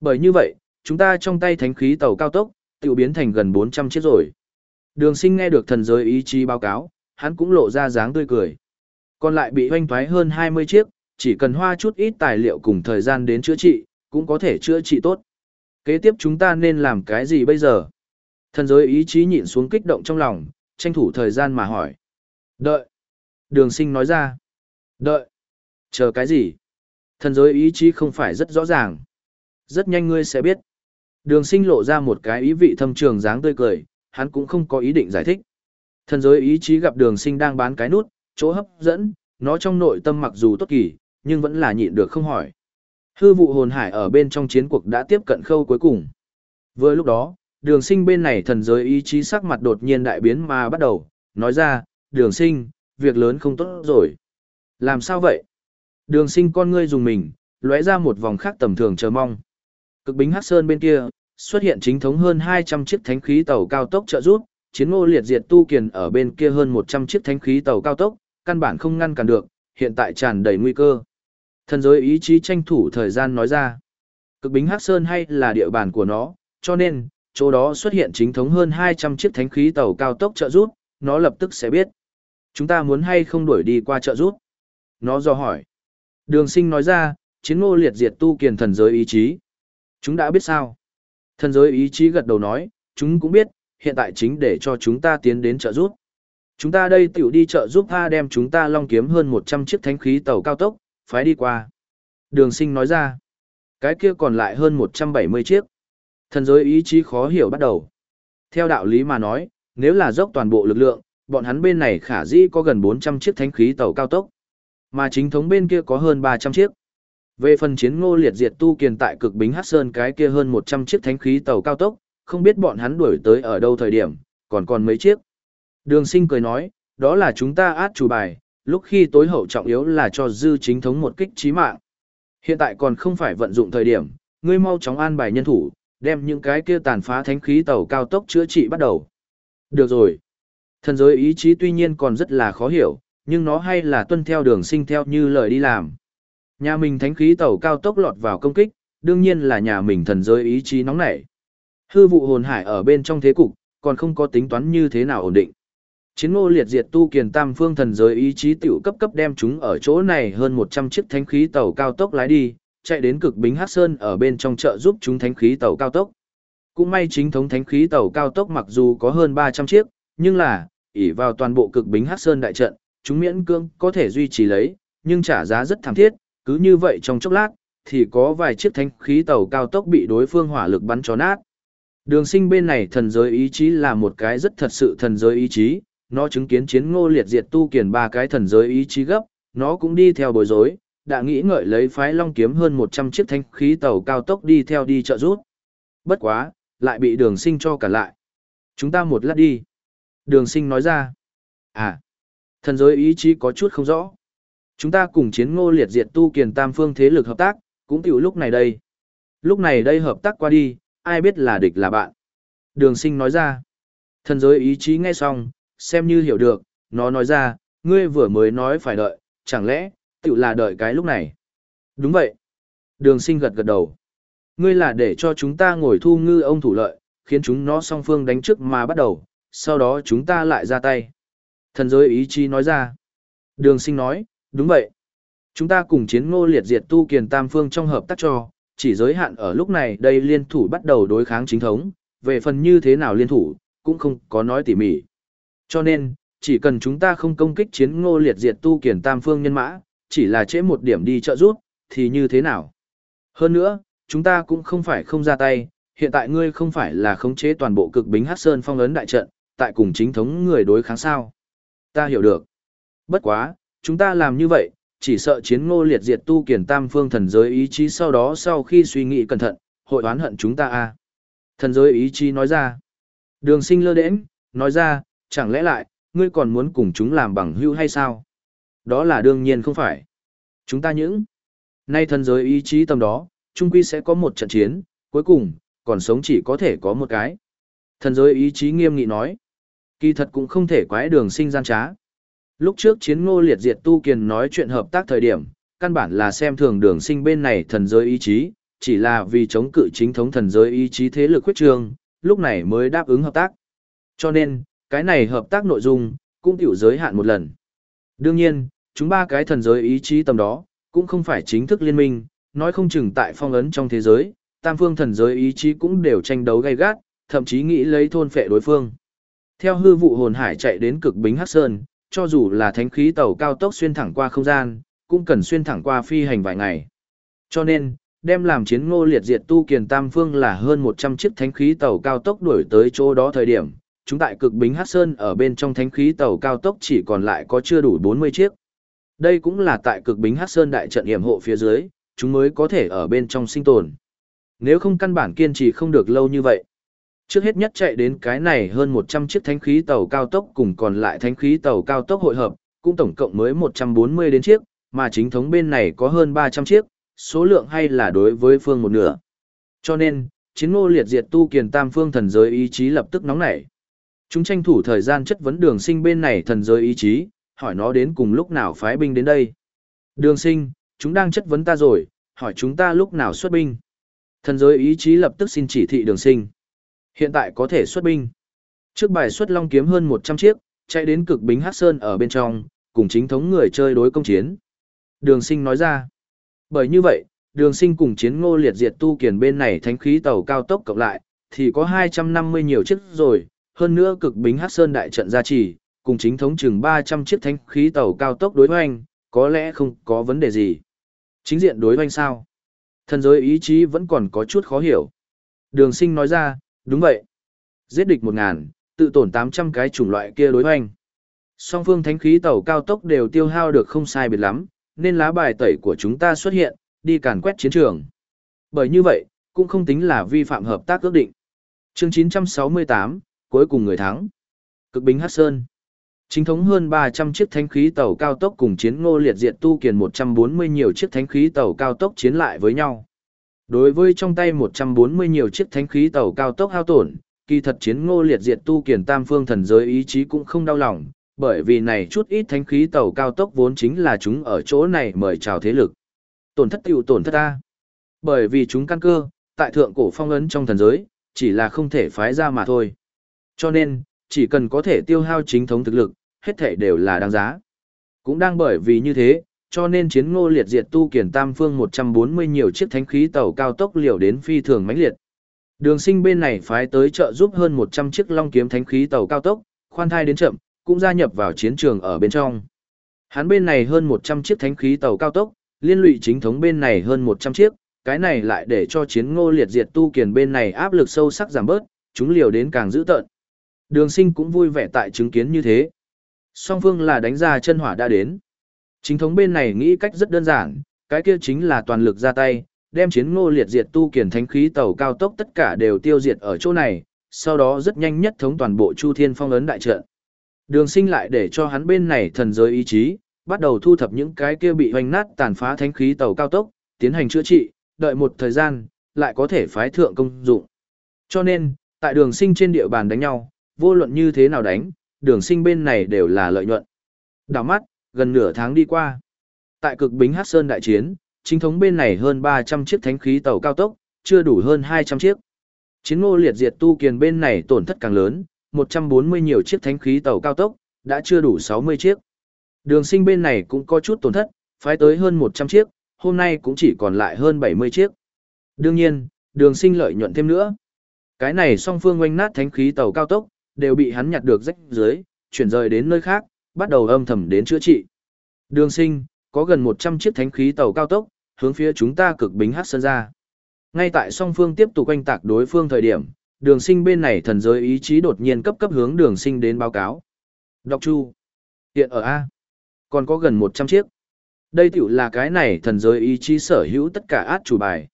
Bởi như vậy, chúng ta trong tay thánh khí tàu cao tốc, tiểu biến thành gần 400 chiếc rồi. Đường sinh nghe được thần giới ý chí báo cáo, hắn cũng lộ ra dáng tươi cười. Còn lại bị hoanh thoái hơn 20 chiếc, chỉ cần hoa chút ít tài liệu cùng thời gian đến chữa trị, cũng có thể chữa trị tốt. Kế tiếp chúng ta nên làm cái gì bây giờ? Thần giới ý chí nhịn xuống kích động trong lòng, tranh thủ thời gian mà hỏi. Đợi. Đường sinh nói ra. Đợi. Chờ cái gì? Thần giới ý chí không phải rất rõ ràng. Rất nhanh ngươi sẽ biết. Đường sinh lộ ra một cái ý vị thâm trường dáng tươi cười, hắn cũng không có ý định giải thích. Thần giới ý chí gặp đường sinh đang bán cái nút, chỗ hấp dẫn, nó trong nội tâm mặc dù tốt kỳ, nhưng vẫn là nhịn được không hỏi. Hư vụ hồn hải ở bên trong chiến cuộc đã tiếp cận khâu cuối cùng. Vừa lúc đó, đường sinh bên này thần giới ý chí sắc mặt đột nhiên đại biến mà bắt đầu, nói ra, đường sinh, việc lớn không tốt rồi. Làm sao vậy? Đường sinh con ngươi dùng mình, lóe ra một vòng khác tầm thường chờ mong. Cực bính Hắc Sơn bên kia, xuất hiện chính thống hơn 200 chiếc thánh khí tàu cao tốc trợ rút, chiến ngô liệt diệt tu kiền ở bên kia hơn 100 chiếc thánh khí tàu cao tốc, căn bản không ngăn cản được, hiện tại tràn đầy nguy cơ. Thần giới ý chí tranh thủ thời gian nói ra. Cực bính Hắc Sơn hay là địa bàn của nó, cho nên, chỗ đó xuất hiện chính thống hơn 200 chiếc thánh khí tàu cao tốc trợ rút, nó lập tức sẽ biết. Chúng ta muốn hay không đuổi đi qua trợ rút? Nó do hỏi. Đường sinh nói ra, chiến ngô liệt diệt tu kiền thần giới ý chí. Chúng đã biết sao? Thần giới ý chí gật đầu nói, chúng cũng biết, hiện tại chính để cho chúng ta tiến đến trợ rút. Chúng ta đây tiểu đi trợ giúp A đem chúng ta long kiếm hơn 100 chiếc thánh khí tàu cao tốc, phái đi qua. Đường sinh nói ra, cái kia còn lại hơn 170 chiếc. Thần giới ý chí khó hiểu bắt đầu. Theo đạo lý mà nói, nếu là dốc toàn bộ lực lượng, bọn hắn bên này khả dĩ có gần 400 chiếc thánh khí tàu cao tốc. Mà chính thống bên kia có hơn 300 chiếc. Về phần chiến ngô liệt diệt tu kiền tại cực bính hát sơn cái kia hơn 100 chiếc thánh khí tàu cao tốc, không biết bọn hắn đuổi tới ở đâu thời điểm, còn còn mấy chiếc. Đường sinh cười nói, đó là chúng ta át chủ bài, lúc khi tối hậu trọng yếu là cho dư chính thống một kích trí mạng. Hiện tại còn không phải vận dụng thời điểm, ngươi mau chóng an bài nhân thủ, đem những cái kia tàn phá thánh khí tàu cao tốc chữa trị bắt đầu. Được rồi. Thần giới ý chí tuy nhiên còn rất là khó hiểu, nhưng nó hay là tuân theo đường sinh theo như lời đi làm. Nhà mình thánh khí tàu cao tốc lọt vào công kích, đương nhiên là nhà mình thần giới ý chí nóng nảy. Hư vụ hồn hải ở bên trong thế cục, còn không có tính toán như thế nào ổn định. Chiến ngô liệt diệt tu kiền tam phương thần giới ý chí tiểu cấp cấp đem chúng ở chỗ này hơn 100 chiếc thánh khí tàu cao tốc lái đi, chạy đến cực bính hát sơn ở bên trong chợ giúp chúng thánh khí tàu cao tốc. Cũng may chính thống thánh khí tàu cao tốc mặc dù có hơn 300 chiếc, nhưng là, ỷ vào toàn bộ cực bính hát sơn đại trận, chúng miễn cương có thể duy trì lấy, nhưng trả giá rất thảm thiết, cứ như vậy trong chốc lát, thì có vài chiếc thánh khí tàu cao tốc bị đối phương hỏa lực bắn cho nát. Đường sinh bên này thần giới ý chí là một cái rất thật sự thần giới ý chí, nó chứng kiến chiến ngô liệt diệt tu kiền ba cái thần giới ý chí gấp, nó cũng đi theo bối rối, đã nghĩ ngợi lấy phái long kiếm hơn 100 chiếc thanh khí tàu cao tốc đi theo đi trợ rút. Bất quá, lại bị đường sinh cho cả lại. Chúng ta một lát đi. Đường sinh nói ra. À, thần giới ý chí có chút không rõ. Chúng ta cùng chiến ngô liệt diệt tu kiền tam phương thế lực hợp tác, cũng tiểu lúc này đây. Lúc này đây hợp tác qua đi, ai biết là địch là bạn. Đường sinh nói ra. Thần giới ý chí nghe xong, xem như hiểu được, nó nói ra, ngươi vừa mới nói phải đợi, chẳng lẽ, tự là đợi cái lúc này. Đúng vậy. Đường sinh gật gật đầu. Ngươi là để cho chúng ta ngồi thu ngư ông thủ lợi, khiến chúng nó song phương đánh trước mà bắt đầu, sau đó chúng ta lại ra tay. Thần giới ý chí nói ra. Đường sinh nói, đúng vậy. Chúng ta cùng chiến ngô liệt diệt tu kiền tam phương trong hợp tác cho, chỉ giới hạn ở lúc này đây liên thủ bắt đầu đối kháng chính thống, về phần như thế nào liên thủ, cũng không có nói tỉ mỉ. Cho nên, chỉ cần chúng ta không công kích chiến ngô liệt diệt tu kiển tam phương nhân mã, chỉ là chế một điểm đi trợ giúp, thì như thế nào? Hơn nữa, chúng ta cũng không phải không ra tay, hiện tại ngươi không phải là khống chế toàn bộ cực bính hát sơn phong ấn đại trận, tại cùng chính thống người đối kháng sao. Ta hiểu được. Bất quá, chúng ta làm như vậy, chỉ sợ chiến ngô liệt diệt tu kiển tam phương thần giới ý chí sau đó sau khi suy nghĩ cẩn thận, hội oán hận chúng ta a à. Thần giới ý chí nói ra. Đường sinh lơ đễnh, nói ra, chẳng lẽ lại, ngươi còn muốn cùng chúng làm bằng hữu hay sao? Đó là đương nhiên không phải. Chúng ta những. Nay thần giới ý chí tầm đó, trung quy sẽ có một trận chiến, cuối cùng, còn sống chỉ có thể có một cái. Thần giới ý chí nghiêm nghị nói. Kỳ thật cũng không thể quái đường sinh gian trá. Lúc trước chiến ngô liệt diệt tu kiền nói chuyện hợp tác thời điểm, căn bản là xem thường đường sinh bên này thần giới ý chí, chỉ là vì chống cự chính thống thần giới ý chí thế lực quyết trường, lúc này mới đáp ứng hợp tác. Cho nên, cái này hợp tác nội dung, cũng tiểu giới hạn một lần. Đương nhiên, chúng ba cái thần giới ý chí tầm đó, cũng không phải chính thức liên minh, nói không chừng tại phong ấn trong thế giới, tam phương thần giới ý chí cũng đều tranh đấu gay gắt, thậm chí nghĩ lấy thôn phệ đối phương. Theo hư vụ hồn hải chạy đến cực bính Hắc Sơn, cho dù là thánh khí tàu cao tốc xuyên thẳng qua không gian, cũng cần xuyên thẳng qua phi hành vài ngày. Cho nên, đem làm chiến ngô liệt diệt tu kiền tam phương là hơn 100 chiếc thánh khí tàu cao tốc đuổi tới chỗ đó thời điểm, chúng tại cực bính hát sơn ở bên trong thánh khí tàu cao tốc chỉ còn lại có chưa đủ 40 chiếc. Đây cũng là tại cực bính hát sơn đại trận hiểm hộ phía dưới, chúng mới có thể ở bên trong sinh tồn. Nếu không căn bản kiên trì không được lâu như vậy. Trước hết nhất chạy đến cái này hơn 100 chiếc thánh khí tàu cao tốc cùng còn lại thánh khí tàu cao tốc hội hợp, cũng tổng cộng mới 140 đến chiếc, mà chính thống bên này có hơn 300 chiếc, số lượng hay là đối với phương một nửa. Cho nên, chiến ngô liệt diệt tu kiền tam phương thần giới ý chí lập tức nóng nảy. Chúng tranh thủ thời gian chất vấn đường sinh bên này thần giới ý chí, hỏi nó đến cùng lúc nào phái binh đến đây. Đường sinh, chúng đang chất vấn ta rồi, hỏi chúng ta lúc nào xuất binh. Thần giới ý chí lập tức xin chỉ thị đường sinh. Hiện tại có thể xuất binh. Trước bài xuất long kiếm hơn 100 chiếc, chạy đến cực bính hát sơn ở bên trong, cùng chính thống người chơi đối công chiến. Đường sinh nói ra. Bởi như vậy, đường sinh cùng chiến ngô liệt diệt tu kiền bên này thánh khí tàu cao tốc cộng lại, thì có 250 nhiều chiếc rồi, hơn nữa cực bính hát sơn đại trận gia trì, cùng chính thống chừng 300 chiếc thánh khí tàu cao tốc đối hoành, có lẽ không có vấn đề gì. Chính diện đối hoành sao? Thần giới ý chí vẫn còn có chút khó hiểu. Đường sinh nói ra, đúng vậy. Giết địch 1.000, tự tổn 800 cái chủng loại kia đối hoành. Song phương thánh khí tàu cao tốc đều tiêu hao được không sai biệt lắm, nên lá bài tẩy của chúng ta xuất hiện, đi càn quét chiến trường. Bởi như vậy, cũng không tính là vi phạm hợp tác ước định. Chương 968, cuối cùng người thắng. Cực bính Hát Sơn. Chính thống hơn 300 chiếc thánh khí tàu cao tốc cùng chiến ngô liệt diệt tu kiền 140 nhiều chiếc thánh khí tàu cao tốc chiến lại với nhau. Đối với trong tay 140 nhiều chiếc thánh khí tàu cao tốc hao tổn, kỳ thật chiến ngô liệt diệt tu kiền tam phương thần giới ý chí cũng không đau lòng, bởi vì này chút ít thánh khí tàu cao tốc vốn chính là chúng ở chỗ này mời chào thế lực. Tổn thất tiểu tổn thất ta. Bởi vì chúng căn cơ, tại thượng cổ phong ấn trong thần giới, chỉ là không thể phái ra mà thôi. Cho nên, chỉ cần có thể tiêu hao chính thống thực lực, hết thể đều là đáng giá. Cũng đang bởi vì như thế, cho nên chiến ngô liệt diệt tu kiển tam phương 140 nhiều chiếc thánh khí tàu cao tốc liều đến phi thường mãnh liệt. Đường sinh bên này phái tới trợ giúp hơn 100 chiếc long kiếm thánh khí tàu cao tốc, khoan thai đến chậm, cũng gia nhập vào chiến trường ở bên trong. Hắn bên này hơn 100 chiếc thánh khí tàu cao tốc, liên lụy chính thống bên này hơn 100 chiếc, cái này lại để cho chiến ngô liệt diệt tu kiền bên này áp lực sâu sắc giảm bớt, chúng liều đến càng dữ tợn. Đường sinh cũng vui vẻ tại chứng kiến như thế. Song phương là đánh ra chân hỏa đã đến. Chính thống bên này nghĩ cách rất đơn giản, cái kia chính là toàn lực ra tay, đem chiến ngô liệt diệt tu kiển thánh khí tàu cao tốc tất cả đều tiêu diệt ở chỗ này, sau đó rất nhanh nhất thống toàn bộ Chu Thiên Phong ấn đại trận. Đường sinh lại để cho hắn bên này thần giới ý chí, bắt đầu thu thập những cái kia bị hoành nát tàn phá thánh khí tàu cao tốc, tiến hành chữa trị, đợi một thời gian, lại có thể phái thượng công dụng. Cho nên, tại đường sinh trên địa bàn đánh nhau, vô luận như thế nào đánh, đường sinh bên này đều là lợi nhuận. Đào mắt, gần nửa tháng đi qua. Tại cực bính Hát Sơn đại chiến, chính thống bên này hơn 300 chiếc thánh khí tàu cao tốc, chưa đủ hơn 200 chiếc. Chiến ngô liệt diệt tu kiền bên này tổn thất càng lớn, 140 nhiều chiếc thánh khí tàu cao tốc, đã chưa đủ 60 chiếc. Đường sinh bên này cũng có chút tổn thất, phái tới hơn 100 chiếc, hôm nay cũng chỉ còn lại hơn 70 chiếc. Đương nhiên, đường sinh lợi nhuận thêm nữa. Cái này song phương oanh nát thánh khí tàu cao tốc, đều bị hắn nhặt được rách dưới, chuyển rời đến nơi khác, bắt đầu âm thầm đến chữa trị. Đường sinh, có gần 100 chiếc thánh khí tàu cao tốc, hướng phía chúng ta cực bính hát sơn ra. Ngay tại song phương tiếp tục quanh tạc đối phương thời điểm, đường sinh bên này thần giới ý chí đột nhiên cấp cấp hướng đường sinh đến báo cáo. Đọc chu. Hiện ở A. Còn có gần 100 chiếc. Đây tiểu là cái này thần giới ý chí sở hữu tất cả át chủ bài.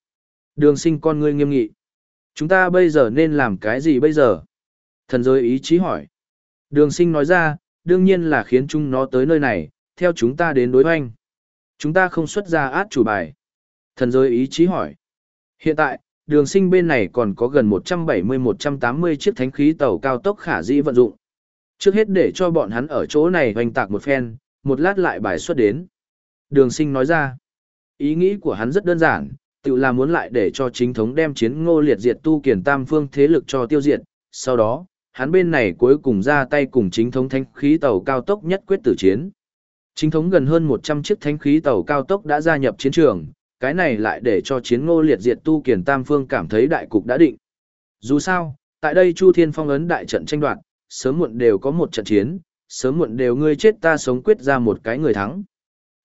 Đường sinh con ngươi nghiêm nghị. Chúng ta bây giờ nên làm cái gì bây giờ? Thần giới ý chí hỏi. Đường sinh nói ra, đương nhiên là khiến chúng nó tới nơi này, theo chúng ta đến đối hoanh. Chúng ta không xuất ra át chủ bài. Thần giới ý chí hỏi. Hiện tại, đường sinh bên này còn có gần 170-180 chiếc thánh khí tàu cao tốc khả dĩ vận dụng. Trước hết để cho bọn hắn ở chỗ này hoành tạc một phen, một lát lại bài xuất đến. Đường sinh nói ra, ý nghĩ của hắn rất đơn giản, tự là muốn lại để cho chính thống đem chiến ngô liệt diệt tu kiền tam phương thế lực cho tiêu diệt, sau đó, hắn bên này cuối cùng ra tay cùng chính thống thánh khí tàu cao tốc nhất quyết tử chiến. Chính thống gần hơn 100 chiếc thánh khí tàu cao tốc đã gia nhập chiến trường, cái này lại để cho chiến ngô liệt diệt tu kiền tam phương cảm thấy đại cục đã định. Dù sao, tại đây Chu Thiên Phong ấn đại trận tranh đoạt, sớm muộn đều có một trận chiến, sớm muộn đều ngươi chết ta sống quyết ra một cái người thắng.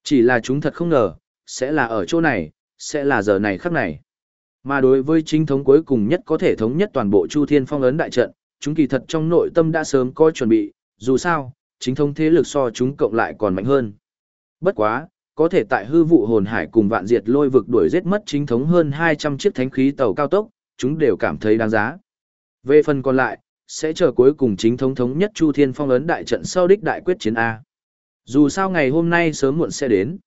Chỉ là chúng thật không ngờ, sẽ là ở chỗ này, sẽ là giờ này khắc này. Mà đối với chính thống cuối cùng nhất có thể thống nhất toàn bộ Chu Thiên Phong ấn đại trận, chúng kỳ thật trong nội tâm đã sớm có chuẩn bị, dù sao, chính thống thế lực so chúng cộng lại còn mạnh hơn. Bất quá, có thể tại hư vụ hồn hải cùng vạn diệt lôi vực đuổi giết mất chính thống hơn 200 chiếc thánh khí tàu cao tốc, chúng đều cảm thấy đáng giá. Về phần còn lại, sẽ chờ cuối cùng chính thống thống nhất Chu Thiên Phong ấn đại trận sau đích đại quyết chiến A. Dù sao ngày hôm nay sớm muộn sẽ đến.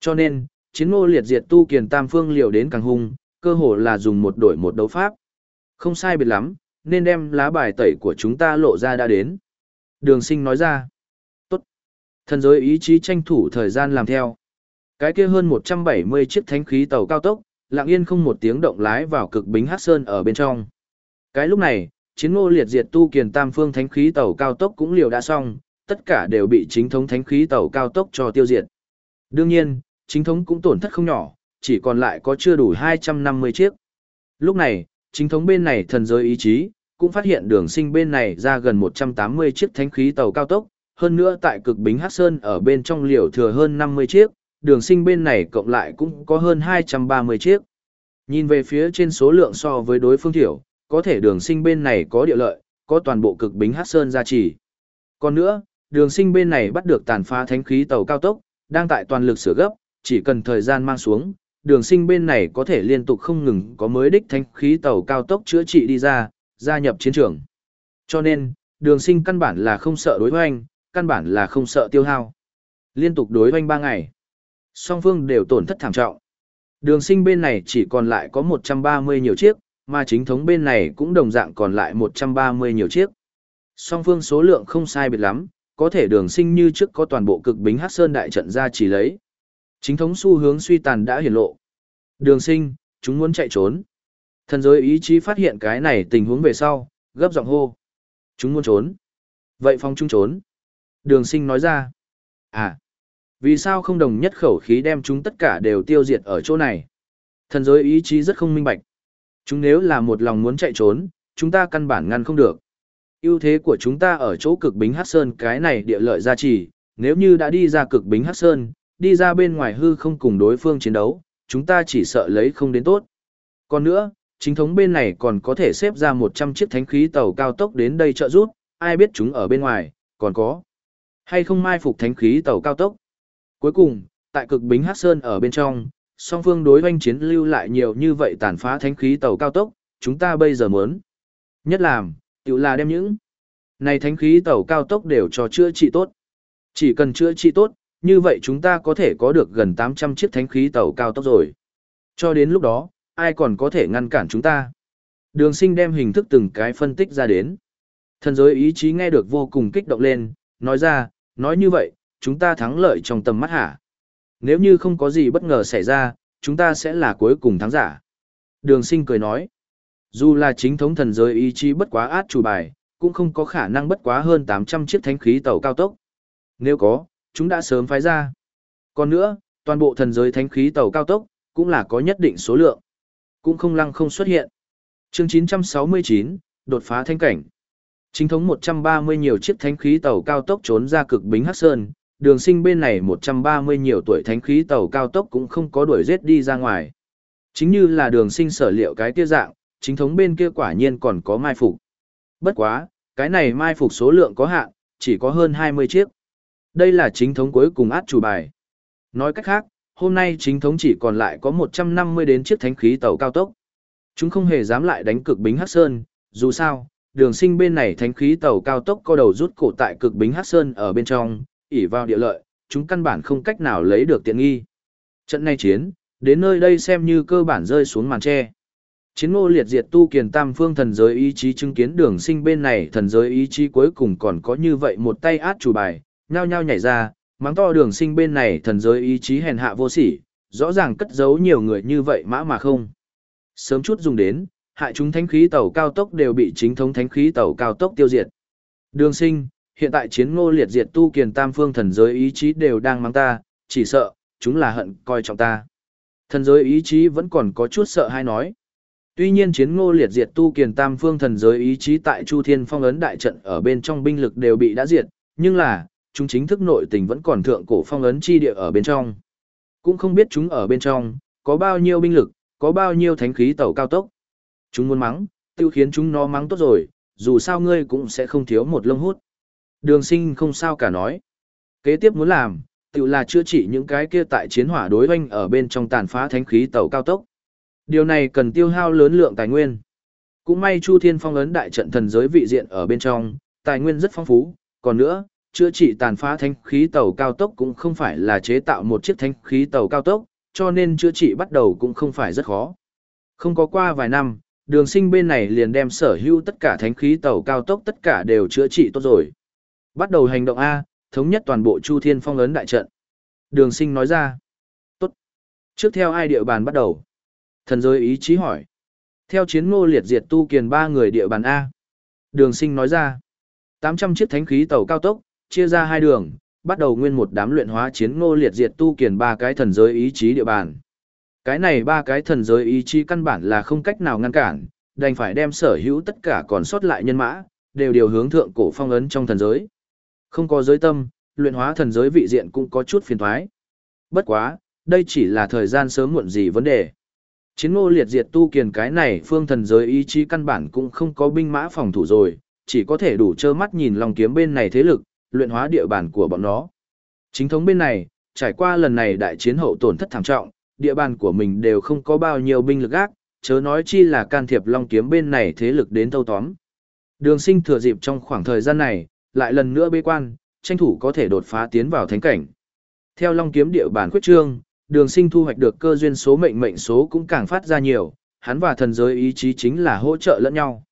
Cho nên, chiến ngô liệt diệt tu kiền tam phương liều đến càng hung, cơ hồ là dùng một đổi một đấu pháp. Không sai biệt lắm, nên đem lá bài tẩy của chúng ta lộ ra đã đến. Đường sinh nói ra. Tốt. Thần giới ý chí tranh thủ thời gian làm theo. Cái kia hơn 170 chiếc thánh khí tàu cao tốc, lặng yên không một tiếng động lái vào cực bính hát sơn ở bên trong. Cái lúc này, chiến ngô liệt diệt tu kiền tam phương thánh khí tàu cao tốc cũng liều đã xong, tất cả đều bị chính thống thánh khí tàu cao tốc cho tiêu diệt. Đương nhiên, chính thống cũng tổn thất không nhỏ, chỉ còn lại có chưa đủ 250 chiếc. Lúc này, chính thống bên này thần giới ý chí, cũng phát hiện đường sinh bên này ra gần 180 chiếc thánh khí tàu cao tốc, hơn nữa tại cực bính hắc sơn ở bên trong liều thừa hơn 50 chiếc, đường sinh bên này cộng lại cũng có hơn 230 chiếc. Nhìn về phía trên số lượng so với đối phương thiểu, có thể đường sinh bên này có địa lợi, có toàn bộ cực bính hắc sơn gia trì. Còn nữa, đường sinh bên này bắt được tàn phá thánh khí tàu cao tốc, đang tại toàn lực sửa gấp, chỉ cần thời gian mang xuống, đường sinh bên này có thể liên tục không ngừng có mới đích thánh khí tàu cao tốc chữa trị đi ra, gia nhập chiến trường. Cho nên, đường sinh căn bản là không sợ đối hoanh, căn bản là không sợ tiêu hao. Liên tục đối hoanh 3 ngày. Song phương đều tổn thất thảm trọng. Đường sinh bên này chỉ còn lại có 130 nhiều chiếc, mà chính thống bên này cũng đồng dạng còn lại 130 nhiều chiếc. Song phương số lượng không sai biệt lắm, có thể đường sinh như trước có toàn bộ cực bính hát sơn đại trận ra chỉ lấy. Chính thống xu hướng suy tàn đã hiển lộ. Đường sinh, chúng muốn chạy trốn. Thần giới ý chí phát hiện cái này tình huống về sau, gấp giọng hô. Chúng muốn trốn. Vậy phong chúng trốn. Đường sinh nói ra. À, vì sao không đồng nhất khẩu khí đem chúng tất cả đều tiêu diệt ở chỗ này? Thần giới ý chí rất không minh bạch. Chúng nếu là một lòng muốn chạy trốn, chúng ta căn bản ngăn không được. ưu thế của chúng ta ở chỗ cực bính hát sơn cái này địa lợi gia trì, nếu như đã đi ra cực bính hát sơn, đi ra bên ngoài hư không cùng đối phương chiến đấu, chúng ta chỉ sợ lấy không đến tốt. Còn nữa, chính thống bên này còn có thể xếp ra 100 chiếc thánh khí tàu cao tốc đến đây trợ giúp, ai biết chúng ở bên ngoài, còn có hay không mai phục thánh khí tàu cao tốc. Cuối cùng, tại cực bính hát sơn ở bên trong, song phương đối doanh chiến lưu lại nhiều như vậy tàn phá thánh khí tàu cao tốc, chúng ta bây giờ muốn. Nhất làm, tự là đem những này thánh khí tàu cao tốc đều cho chữa trị tốt. Chỉ cần chữa trị tốt, như vậy chúng ta có thể có được gần 800 chiếc thánh khí tàu cao tốc rồi. Cho đến lúc đó, ai còn có thể ngăn cản chúng ta. Đường sinh đem hình thức từng cái phân tích ra đến. Thần giới ý chí nghe được vô cùng kích động lên, nói ra, nói như vậy, chúng ta thắng lợi trong tầm mắt hả? Nếu như không có gì bất ngờ xảy ra, chúng ta sẽ là cuối cùng thắng giả. Đường sinh cười nói, dù là chính thống thần giới ý chí bất quá át chủ bài, cũng không có khả năng bất quá hơn 800 chiếc thánh khí tàu cao tốc. Nếu có, chúng đã sớm phái ra. Còn nữa, toàn bộ thần giới thánh khí tàu cao tốc, cũng là có nhất định số lượng. Cũng không lăng không xuất hiện. chương 969, đột phá thanh cảnh. Chính thống 130 nhiều chiếc thánh khí tàu cao tốc trốn ra cực bính Hắc Sơn, đường sinh bên này 130 nhiều tuổi thánh khí tàu cao tốc cũng không có đuổi giết đi ra ngoài. Chính như là đường sinh sở liệu cái kia dạng, chính thống bên kia quả nhiên còn có mai phục. Bất quá, cái này mai phục số lượng có hạn, chỉ có hơn 20 chiếc. Đây là chính thống cuối cùng át chủ bài. Nói cách khác, hôm nay chính thống chỉ còn lại có 150 đến chiếc thánh khí tàu cao tốc. Chúng không hề dám lại đánh cực bính Hắc Sơn, dù sao, đường sinh bên này thánh khí tàu cao tốc co đầu rút cổ tại cực bính Hắc Sơn ở bên trong, ỉ vào địa lợi, chúng căn bản không cách nào lấy được tiện nghi. Trận này chiến, đến nơi đây xem như cơ bản rơi xuống màn tre. Chiến ngô liệt diệt tu kiền tam phương thần giới ý chí chứng kiến đường sinh bên này thần giới ý chí cuối cùng còn có như vậy một tay át chủ bài, nhao nhao nhảy ra, mắng to đường sinh bên này thần giới ý chí hèn hạ vô sỉ, rõ ràng cất giấu nhiều người như vậy mã mà không. Sớm chút dùng đến, hại chúng thánh khí tàu cao tốc đều bị chính thống thánh khí tàu cao tốc tiêu diệt. Đường sinh, hiện tại chiến ngô liệt diệt tu kiền tam phương thần giới ý chí đều đang mắng ta, chỉ sợ, chúng là hận coi trọng ta. Thần giới ý chí vẫn còn có chút sợ hay nói. Tuy nhiên chiến ngô liệt diệt tu kiền tam phương thần giới ý chí tại Chu Thiên Phong ấn đại trận ở bên trong binh lực đều bị đã diệt, nhưng là, chúng chính thức nội tình vẫn còn thượng cổ phong ấn chi địa ở bên trong. Cũng không biết chúng ở bên trong, có bao nhiêu binh lực, có bao nhiêu thánh khí tàu cao tốc. Chúng muốn mắng, tiêu khiến chúng nó mắng tốt rồi, dù sao ngươi cũng sẽ không thiếu một lông hút. Đường sinh không sao cả nói. Kế tiếp muốn làm, tự là chữa trị những cái kia tại chiến hỏa đối oanh ở bên trong tàn phá thánh khí tàu cao tốc. Điều này cần tiêu hao lớn lượng tài nguyên. Cũng may Chu Thiên Phong ấn đại trận thần giới vị diện ở bên trong, tài nguyên rất phong phú, còn nữa, chữa trị tàn phá thánh khí tàu cao tốc cũng không phải là chế tạo một chiếc thánh khí tàu cao tốc, cho nên chữa trị bắt đầu cũng không phải rất khó. Không có qua vài năm, đường sinh bên này liền đem sở hữu tất cả thánh khí tàu cao tốc tất cả đều chữa trị tốt rồi. Bắt đầu hành động A, thống nhất toàn bộ Chu Thiên Phong ấn đại trận. Đường sinh nói ra. Tốt. Trước theo ai địa bàn bắt đầu? Thần giới ý chí hỏi. Theo chiến ngô liệt diệt tu kiền ba người địa bàn A. Đường sinh nói ra. 800 chiếc thánh khí tàu cao tốc, chia ra hai đường, bắt đầu nguyên một đám luyện hóa chiến ngô liệt diệt tu kiền ba cái thần giới ý chí địa bàn. Cái này ba cái thần giới ý chí căn bản là không cách nào ngăn cản, đành phải đem sở hữu tất cả còn sót lại nhân mã, đều điều hướng thượng cổ phong ấn trong thần giới. Không có giới tâm, luyện hóa thần giới vị diện cũng có chút phiền thoái. Bất quá, đây chỉ là thời gian sớm muộn gì vấn đề. Chiến ngô liệt diệt tu kiền cái này phương thần giới ý chí căn bản cũng không có binh mã phòng thủ rồi, chỉ có thể đủ trơ mắt nhìn lòng kiếm bên này thế lực, luyện hóa địa bàn của bọn nó. Chính thống bên này, trải qua lần này đại chiến hậu tổn thất thảm trọng, địa bàn của mình đều không có bao nhiêu binh lực gác, chớ nói chi là can thiệp long kiếm bên này thế lực đến thâu tóm. Đường sinh thừa dịp trong khoảng thời gian này, lại lần nữa bế quan, tranh thủ có thể đột phá tiến vào thánh cảnh. Theo long kiếm địa bàn quyết trương, đường sinh thu hoạch được cơ duyên số mệnh mệnh số cũng càng phát ra nhiều, hắn và thần giới ý chí chính là hỗ trợ lẫn nhau.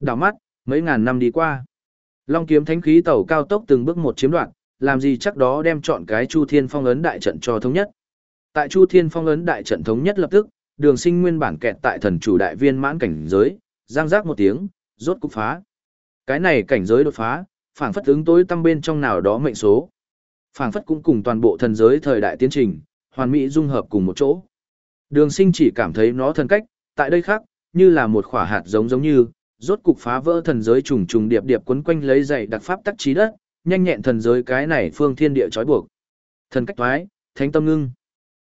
Đào mắt, mấy ngàn năm đi qua. Long kiếm thánh khí tàu cao tốc từng bước một chiếm đoạn, làm gì chắc đó đem chọn cái Chu Thiên Phong ấn đại trận cho thống nhất. Tại Chu Thiên Phong ấn đại trận thống nhất lập tức, Đường Sinh nguyên bản kẹt tại thần chủ đại viên mãn cảnh giới, giang giác một tiếng, rốt cục phá. Cái này cảnh giới đột phá, phảng phất ứng tối tăng bên trong nào đó mệnh số. Phảng phất cũng cùng toàn bộ thần giới thời đại tiến trình, hoàn mỹ dung hợp cùng một chỗ. Đường Sinh chỉ cảm thấy nó thần cách, tại đây khác, như là một quả hạt giống giống như, rốt cục phá vỡ thần giới trùng trùng điệp điệp quấn quanh lấy dày đặc pháp tắc trí đất, nhanh nhẹn thần giới cái này phương thiên địa trói buộc. Thần cách thoái, thánh tâm ngưng.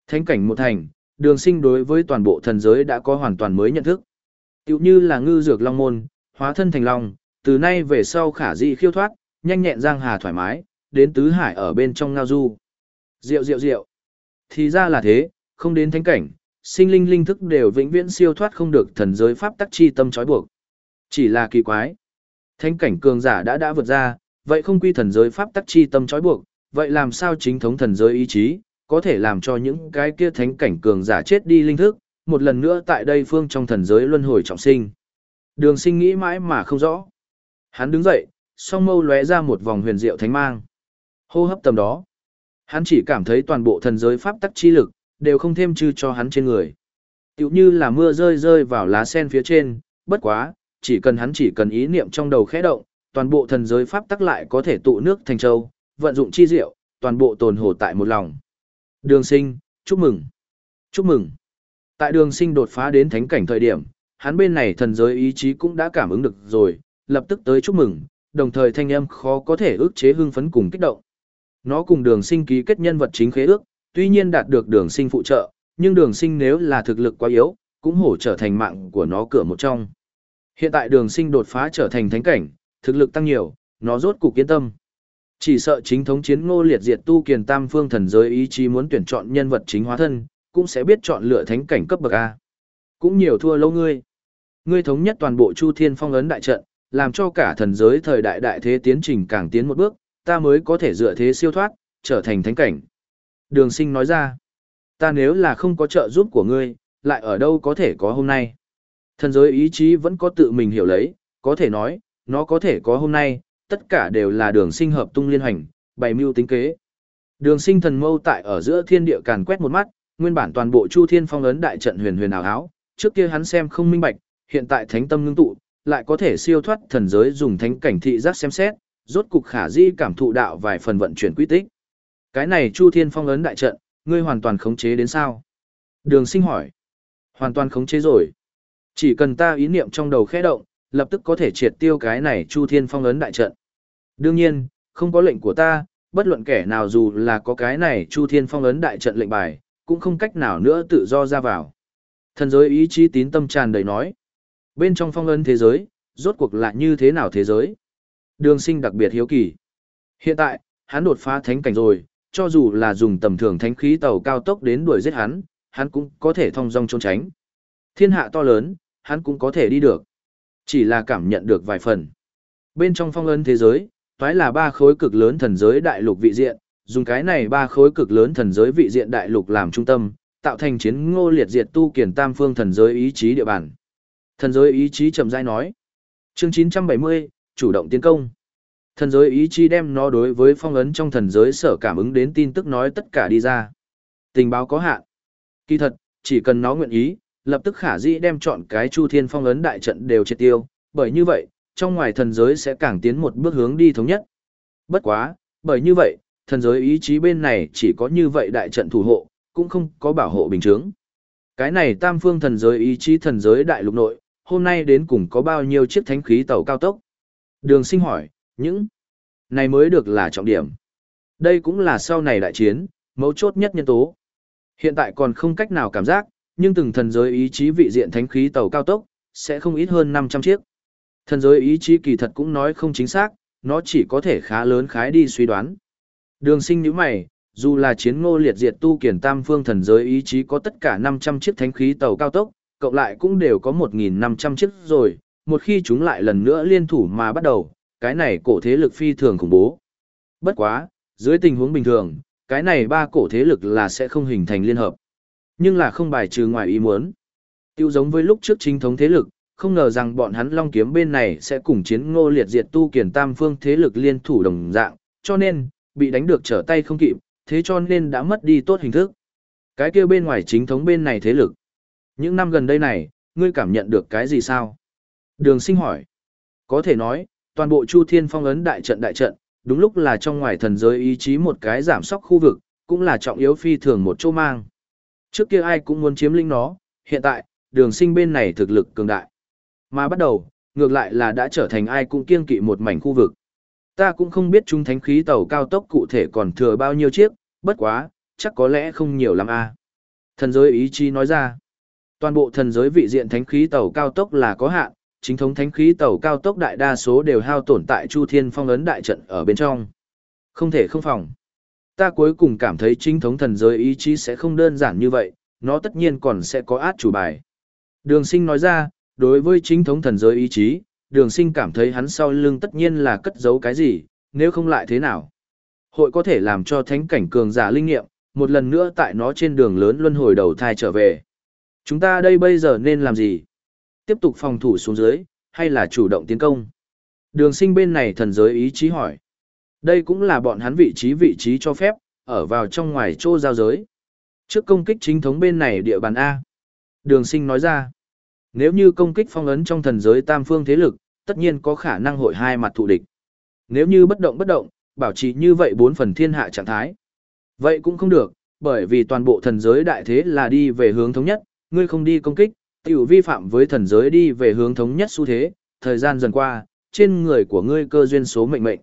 Thánh cảnh một thành, đường sinh đối với toàn bộ thần giới đã có hoàn toàn mới nhận thức. Tiểu như là ngư dược long môn, hóa thân thành long, từ nay về sau khả dị khiêu thoát, nhanh nhẹn giang hà thoải mái, đến tứ hải ở bên trong ngao du. Diệu diệu diệu. Thì ra là thế, không đến thánh cảnh, sinh linh linh thức đều vĩnh viễn siêu thoát không được thần giới pháp tắc chi tâm trói buộc. Chỉ là kỳ quái. Thánh cảnh cường giả đã đã vượt ra, vậy không quy thần giới pháp tắc chi tâm trói buộc, vậy làm sao chính thống thần giới ý chí, có thể làm cho những cái kia thánh cảnh cường giả chết đi linh thức, một lần nữa tại đây phương trong thần giới luân hồi trọng sinh. Đường sinh nghĩ mãi mà không rõ. Hắn đứng dậy, song mâu lóe ra một vòng huyền diệu thánh mang. Hô hấp tầm đó. Hắn chỉ cảm thấy toàn bộ thần giới pháp tắc chi lực, đều không thêm chư cho hắn trên người. Tiểu như là mưa rơi rơi vào lá sen phía trên, bất quá, chỉ cần hắn chỉ cần ý niệm trong đầu khẽ động, toàn bộ thần giới pháp tắc lại có thể tụ nước thành châu, vận dụng chi diệu, toàn bộ tồn hồ tại một lòng. Đường sinh, chúc mừng. Chúc mừng. Tại đường sinh đột phá đến thánh cảnh thời điểm, hắn bên này thần giới ý chí cũng đã cảm ứng được rồi, lập tức tới chúc mừng, đồng thời thanh âm khó có thể ước chế hưng phấn cùng kích động. Nó cùng đường sinh ký kết nhân vật chính khế ước, tuy nhiên đạt được đường sinh phụ trợ, nhưng đường sinh nếu là thực lực quá yếu, cũng hổ trở thành mạng của nó cửa một trong. Hiện tại đường sinh đột phá trở thành thánh cảnh, thực lực tăng nhiều, nó rốt cục kiên tâm. Chỉ sợ chính thống chiến ngô liệt diệt tu kiền tam phương thần giới ý chí muốn tuyển chọn nhân vật chính hóa thân, cũng sẽ biết chọn lựa thánh cảnh cấp bậc A. Cũng nhiều thua lâu ngươi. Ngươi thống nhất toàn bộ chu thiên phong ấn đại trận, làm cho cả thần giới thời đại đại thế tiến trình càng tiến một bước, ta mới có thể dựa thế siêu thoát, trở thành thánh cảnh. Đường sinh nói ra, ta nếu là không có trợ giúp của ngươi, lại ở đâu có thể có hôm nay. Thần giới ý chí vẫn có tự mình hiểu lấy, có thể nói, nó có thể có hôm nay, tất cả đều là đường sinh hợp tung liên hành, bày mưu tính kế. Đường sinh thần mâu tại ở giữa thiên địa càn quét một mắt, nguyên bản toàn bộ chu thiên phong ấn đại trận huyền huyền ảo áo, trước kia hắn xem không minh bạch, hiện tại thánh tâm ngưng tụ, lại có thể siêu thoát thần giới dùng thánh cảnh thị giác xem xét, rốt cục khả di cảm thụ đạo vài phần vận chuyển quy tích. Cái này chu thiên phong ấn đại trận, ngươi hoàn toàn khống chế đến sao? Đường sinh hỏi. Hoàn toàn khống chế rồi. Chỉ cần ta ý niệm trong đầu khẽ động, lập tức có thể triệt tiêu cái này chu thiên phong ấn đại trận. Đương nhiên, không có lệnh của ta, bất luận kẻ nào dù là có cái này chu thiên phong ấn đại trận lệnh bài, cũng không cách nào nữa tự do ra vào. Thần giới ý chí tín tâm tràn đầy nói. Bên trong phong ấn thế giới, rốt cuộc là như thế nào thế giới? Đường sinh đặc biệt hiếu kỳ. Hiện tại, hắn đột phá thánh cảnh rồi, cho dù là dùng tầm thường thánh khí tàu cao tốc đến đuổi giết hắn, hắn cũng có thể thông dong trốn tránh. Thiên hạ to lớn, hắn cũng có thể đi được. Chỉ là cảm nhận được vài phần. Bên trong phong ấn thế giới, toái là ba khối cực lớn thần giới đại lục vị diện, dùng cái này ba khối cực lớn thần giới vị diện đại lục làm trung tâm, tạo thành chiến ngô liệt diệt tu kiền tam phương thần giới ý chí địa bàn. Thần giới ý chí chậm rãi nói. Chương 970, chủ động tiến công. Thần giới ý chí đem nó đối với phong ấn trong thần giới sở cảm ứng đến tin tức nói tất cả đi ra. Tình báo có hạn. Kỳ thật, chỉ cần nó nguyện ý, lập tức khả dĩ đem chọn cái chu thiên phong ấn đại trận đều triệt tiêu, bởi như vậy, trong ngoài thần giới sẽ càng tiến một bước hướng đi thống nhất. Bất quá, bởi như vậy, thần giới ý chí bên này chỉ có như vậy đại trận thủ hộ, cũng không có bảo hộ bình chứng. Cái này tam phương thần giới ý chí thần giới đại lục nội, hôm nay đến cùng có bao nhiêu chiếc thánh khí tàu cao tốc? Đường sinh hỏi, những này mới được là trọng điểm. Đây cũng là sau này đại chiến, mấu chốt nhất nhân tố. Hiện tại còn không cách nào cảm giác, nhưng từng thần giới ý chí vị diện thánh khí tàu cao tốc, sẽ không ít hơn 500 chiếc. Thần giới ý chí kỳ thật cũng nói không chính xác, nó chỉ có thể khá lớn khái đi suy đoán. Đường sinh như mày, dù là chiến ngô liệt diệt tu kiển tam phương thần giới ý chí có tất cả 500 chiếc thánh khí tàu cao tốc, cộng lại cũng đều có 1.500 chiếc rồi, một khi chúng lại lần nữa liên thủ mà bắt đầu, cái này cổ thế lực phi thường khủng bố. Bất quá, dưới tình huống bình thường, cái này ba cổ thế lực là sẽ không hình thành liên hợp. Nhưng là không bài trừ ngoài ý muốn. Tiêu giống với lúc trước chính thống thế lực, không ngờ rằng bọn hắn Long Kiếm bên này sẽ cùng chiến ngô liệt diệt tu kiển tam phương thế lực liên thủ đồng dạng, cho nên, bị đánh được trở tay không kịp, thế cho nên đã mất đi tốt hình thức. Cái kia bên ngoài chính thống bên này thế lực. Những năm gần đây này, ngươi cảm nhận được cái gì sao? Đường sinh hỏi. Có thể nói, toàn bộ Chu Thiên Phong ấn đại trận đại trận, đúng lúc là trong ngoài thần giới ý chí một cái giảm sóc khu vực, cũng là trọng yếu phi thường một chỗ mang. Trước kia ai cũng muốn chiếm lĩnh nó, hiện tại, đường sinh bên này thực lực cường đại. Mà bắt đầu, ngược lại là đã trở thành ai cũng kiên kỵ một mảnh khu vực. Ta cũng không biết chúng thánh khí tàu cao tốc cụ thể còn thừa bao nhiêu chiếc, bất quá, chắc có lẽ không nhiều lắm a Thần giới ý chí nói ra. Toàn bộ thần giới vị diện thánh khí tàu cao tốc là có hạn, chính thống thánh khí tàu cao tốc đại đa số đều hao tổn tại Chu Thiên Phong ấn đại trận ở bên trong. Không thể không phòng. Ta cuối cùng cảm thấy chính thống thần giới ý chí sẽ không đơn giản như vậy, nó tất nhiên còn sẽ có át chủ bài. Đường sinh nói ra, đối với chính thống thần giới ý chí, đường sinh cảm thấy hắn sau lưng tất nhiên là cất giấu cái gì, nếu không lại thế nào. Hội có thể làm cho thánh cảnh cường giả linh nghiệm, một lần nữa tại nó trên đường lớn luân hồi đầu thai trở về. Chúng ta đây bây giờ nên làm gì? Tiếp tục phòng thủ xuống dưới, hay là chủ động tiến công? Đường sinh bên này thần giới ý chí hỏi. Đây cũng là bọn hắn vị trí vị trí cho phép, ở vào trong ngoài chỗ giao giới. Trước công kích chính thống bên này địa bàn A. Đường sinh nói ra. Nếu như công kích phong ấn trong thần giới tam phương thế lực, tất nhiên có khả năng hội hai mặt thụ địch. Nếu như bất động bất động, bảo trì như vậy bốn phần thiên hạ trạng thái. Vậy cũng không được, bởi vì toàn bộ thần giới đại thế là đi về hướng thống nhất, ngươi không đi công kích, tiểu vi phạm với thần giới đi về hướng thống nhất xu thế, thời gian dần qua, trên người của ngươi cơ duyên số mệnh mệnh.